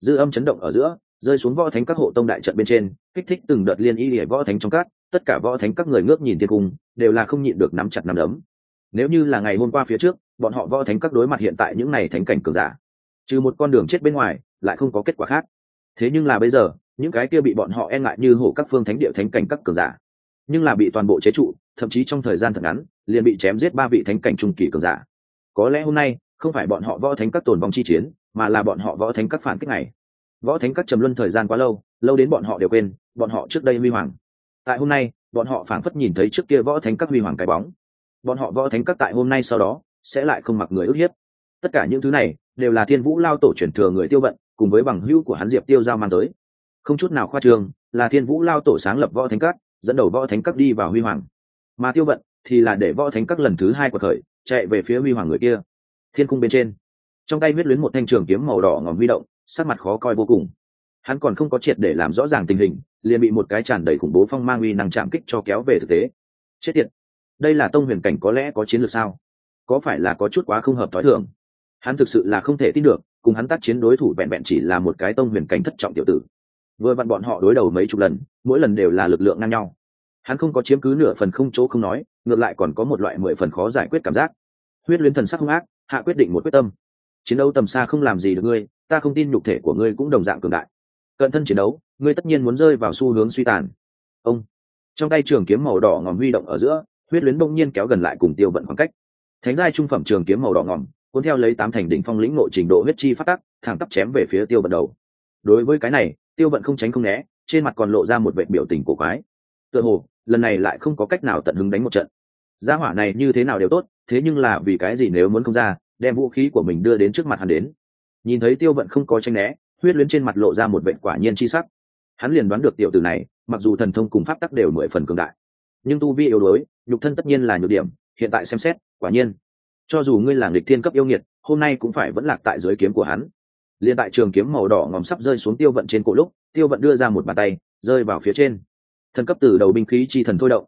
Dư âm chấn động ở giữa, rơi xuống võ thánh các hộ tông đại trận bên trên, kích thích từng đợt liên y hệ võ thánh trong cát, tất cả võ thánh các người ngước nhìn thiên cung, đều là không nhịn được nắm chặt nắm đấm. Nếu như là ngày hôm qua phía trước, bọn họ võ thánh các đối mặt hiện tại những này thánh cảnh cường giả, trừ một con đường chết bên ngoài, lại không có kết quả khác. Thế nhưng là bây giờ, những cái kia bị bọn họ e ngại như hổ các phương thánh địa thánh cảnh các cường giả nhưng là bị toàn bộ chế trụ, thậm chí trong thời gian thật ngắn, liền bị chém giết ba vị thánh cảnh trung kỳ cường giả. Có lẽ hôm nay, không phải bọn họ võ thánh các tồn vong chi chiến, mà là bọn họ võ thánh các phản kích này võ thánh các trầm luân thời gian quá lâu lâu đến bọn họ đều quên, bọn họ trước đây huy hoàng. Tại hôm nay, bọn họ phảng phất nhìn thấy trước kia võ thánh các huy hoàng cái bóng. Bọn họ võ thánh các tại hôm nay sau đó, sẽ lại không mặc người ức hiếp. Tất cả những thứ này, đều là thiên vũ lao tổ chuyển thừa người tiêu vận, cùng với bằng hữu của hắn diệp tiêu giao mang tới. Không chút nào khoa trương, là thiên vũ lao tổ sáng lập võ thánh các dẫn đầu võ thánh các đi vào huy hoàng. Mà tiêu vận thì là để võ thánh các lần thứ hai của khởi, chạy về phía huy hoàng người kia. Thiên cung bên trên, trong tay huyết luyến một thanh trường kiếm màu đỏ ngòm huy động, sắc mặt khó coi vô cùng. Hắn còn không có triệt để làm rõ ràng tình hình, liền bị một cái tràn đầy khủng bố phong mang uy năng chạm kích cho kéo về thực tế. Chết tiệt, đây là tông huyền cảnh có lẽ có chiến lược sao? Có phải là có chút quá không hợp t h ó i thường? Hắn thực sự là không thể tin được, cùng hắn tác chiến đối thủ vẹn vẹn chỉ là một cái tông huyền cảnh thất trọng tiểu tử vừa vặn bọn họ đối đầu mấy chục lần, mỗi lần đều là lực lượng ngang nhau. Hắn không có chiếm cứ nửa phần không chỗ không nói, ngược lại còn có một loại mười phần khó giải quyết cảm giác. Huyết luyến thần sắc hung ác, hạ quyết định một quyết tâm. Chiến đấu tầm xa không làm gì được ngươi, ta không tin nhục thể của ngươi cũng đồng dạng cường đại. Cận thân chiến đấu, ngươi tất nhiên muốn rơi vào xu hướng suy tàn. Ông. Trong tay trường kiếm màu đỏ ngòm huy động ở giữa, huyết luyến đông nhiên kéo gần lại cùng tiêu vận khoảng cách. Thánh giai trung phẩm trường kiếm màu đỏ ngòm, cuốn theo lấy tám thành đỉnh phong lĩnh nội trình độ huyết chi phát tắc, thẳng tắp chém về phía tiêu vận đầu đối với cái này, tiêu vận không tránh không né, trên mặt còn lộ ra một vệ biểu tình cổ quái. Tựa hồ, lần này lại không có cách nào tận hứng đánh một trận. Gia hỏa này như thế nào đều tốt, thế nhưng là vì cái gì nếu muốn không ra, đem vũ khí của mình đưa đến trước mặt hắn đến. Nhìn thấy tiêu vận không có tranh né, huyết luyến trên mặt lộ ra một vệ quả nhiên chi sắc. Hắn liền đoán được tiểu tử này, mặc dù thần thông cùng pháp tắc đều mười phần cường đại, nhưng tu vi yếu đuối, nhục thân tất nhiên là nhược điểm, hiện tại xem xét, quả nhiên. Cho dù ngươi là nghịch thiên cấp yêu nghiệt, hôm nay cũng phải vẫn lạc tại dưới kiếm của hắn liền tại trường kiếm màu đỏ ngòm sắp rơi xuống tiêu vận trên cổ lúc, tiêu vận đưa ra một bàn tay, rơi vào phía trên. Thần cấp từ đầu binh khí chi thần thôi động.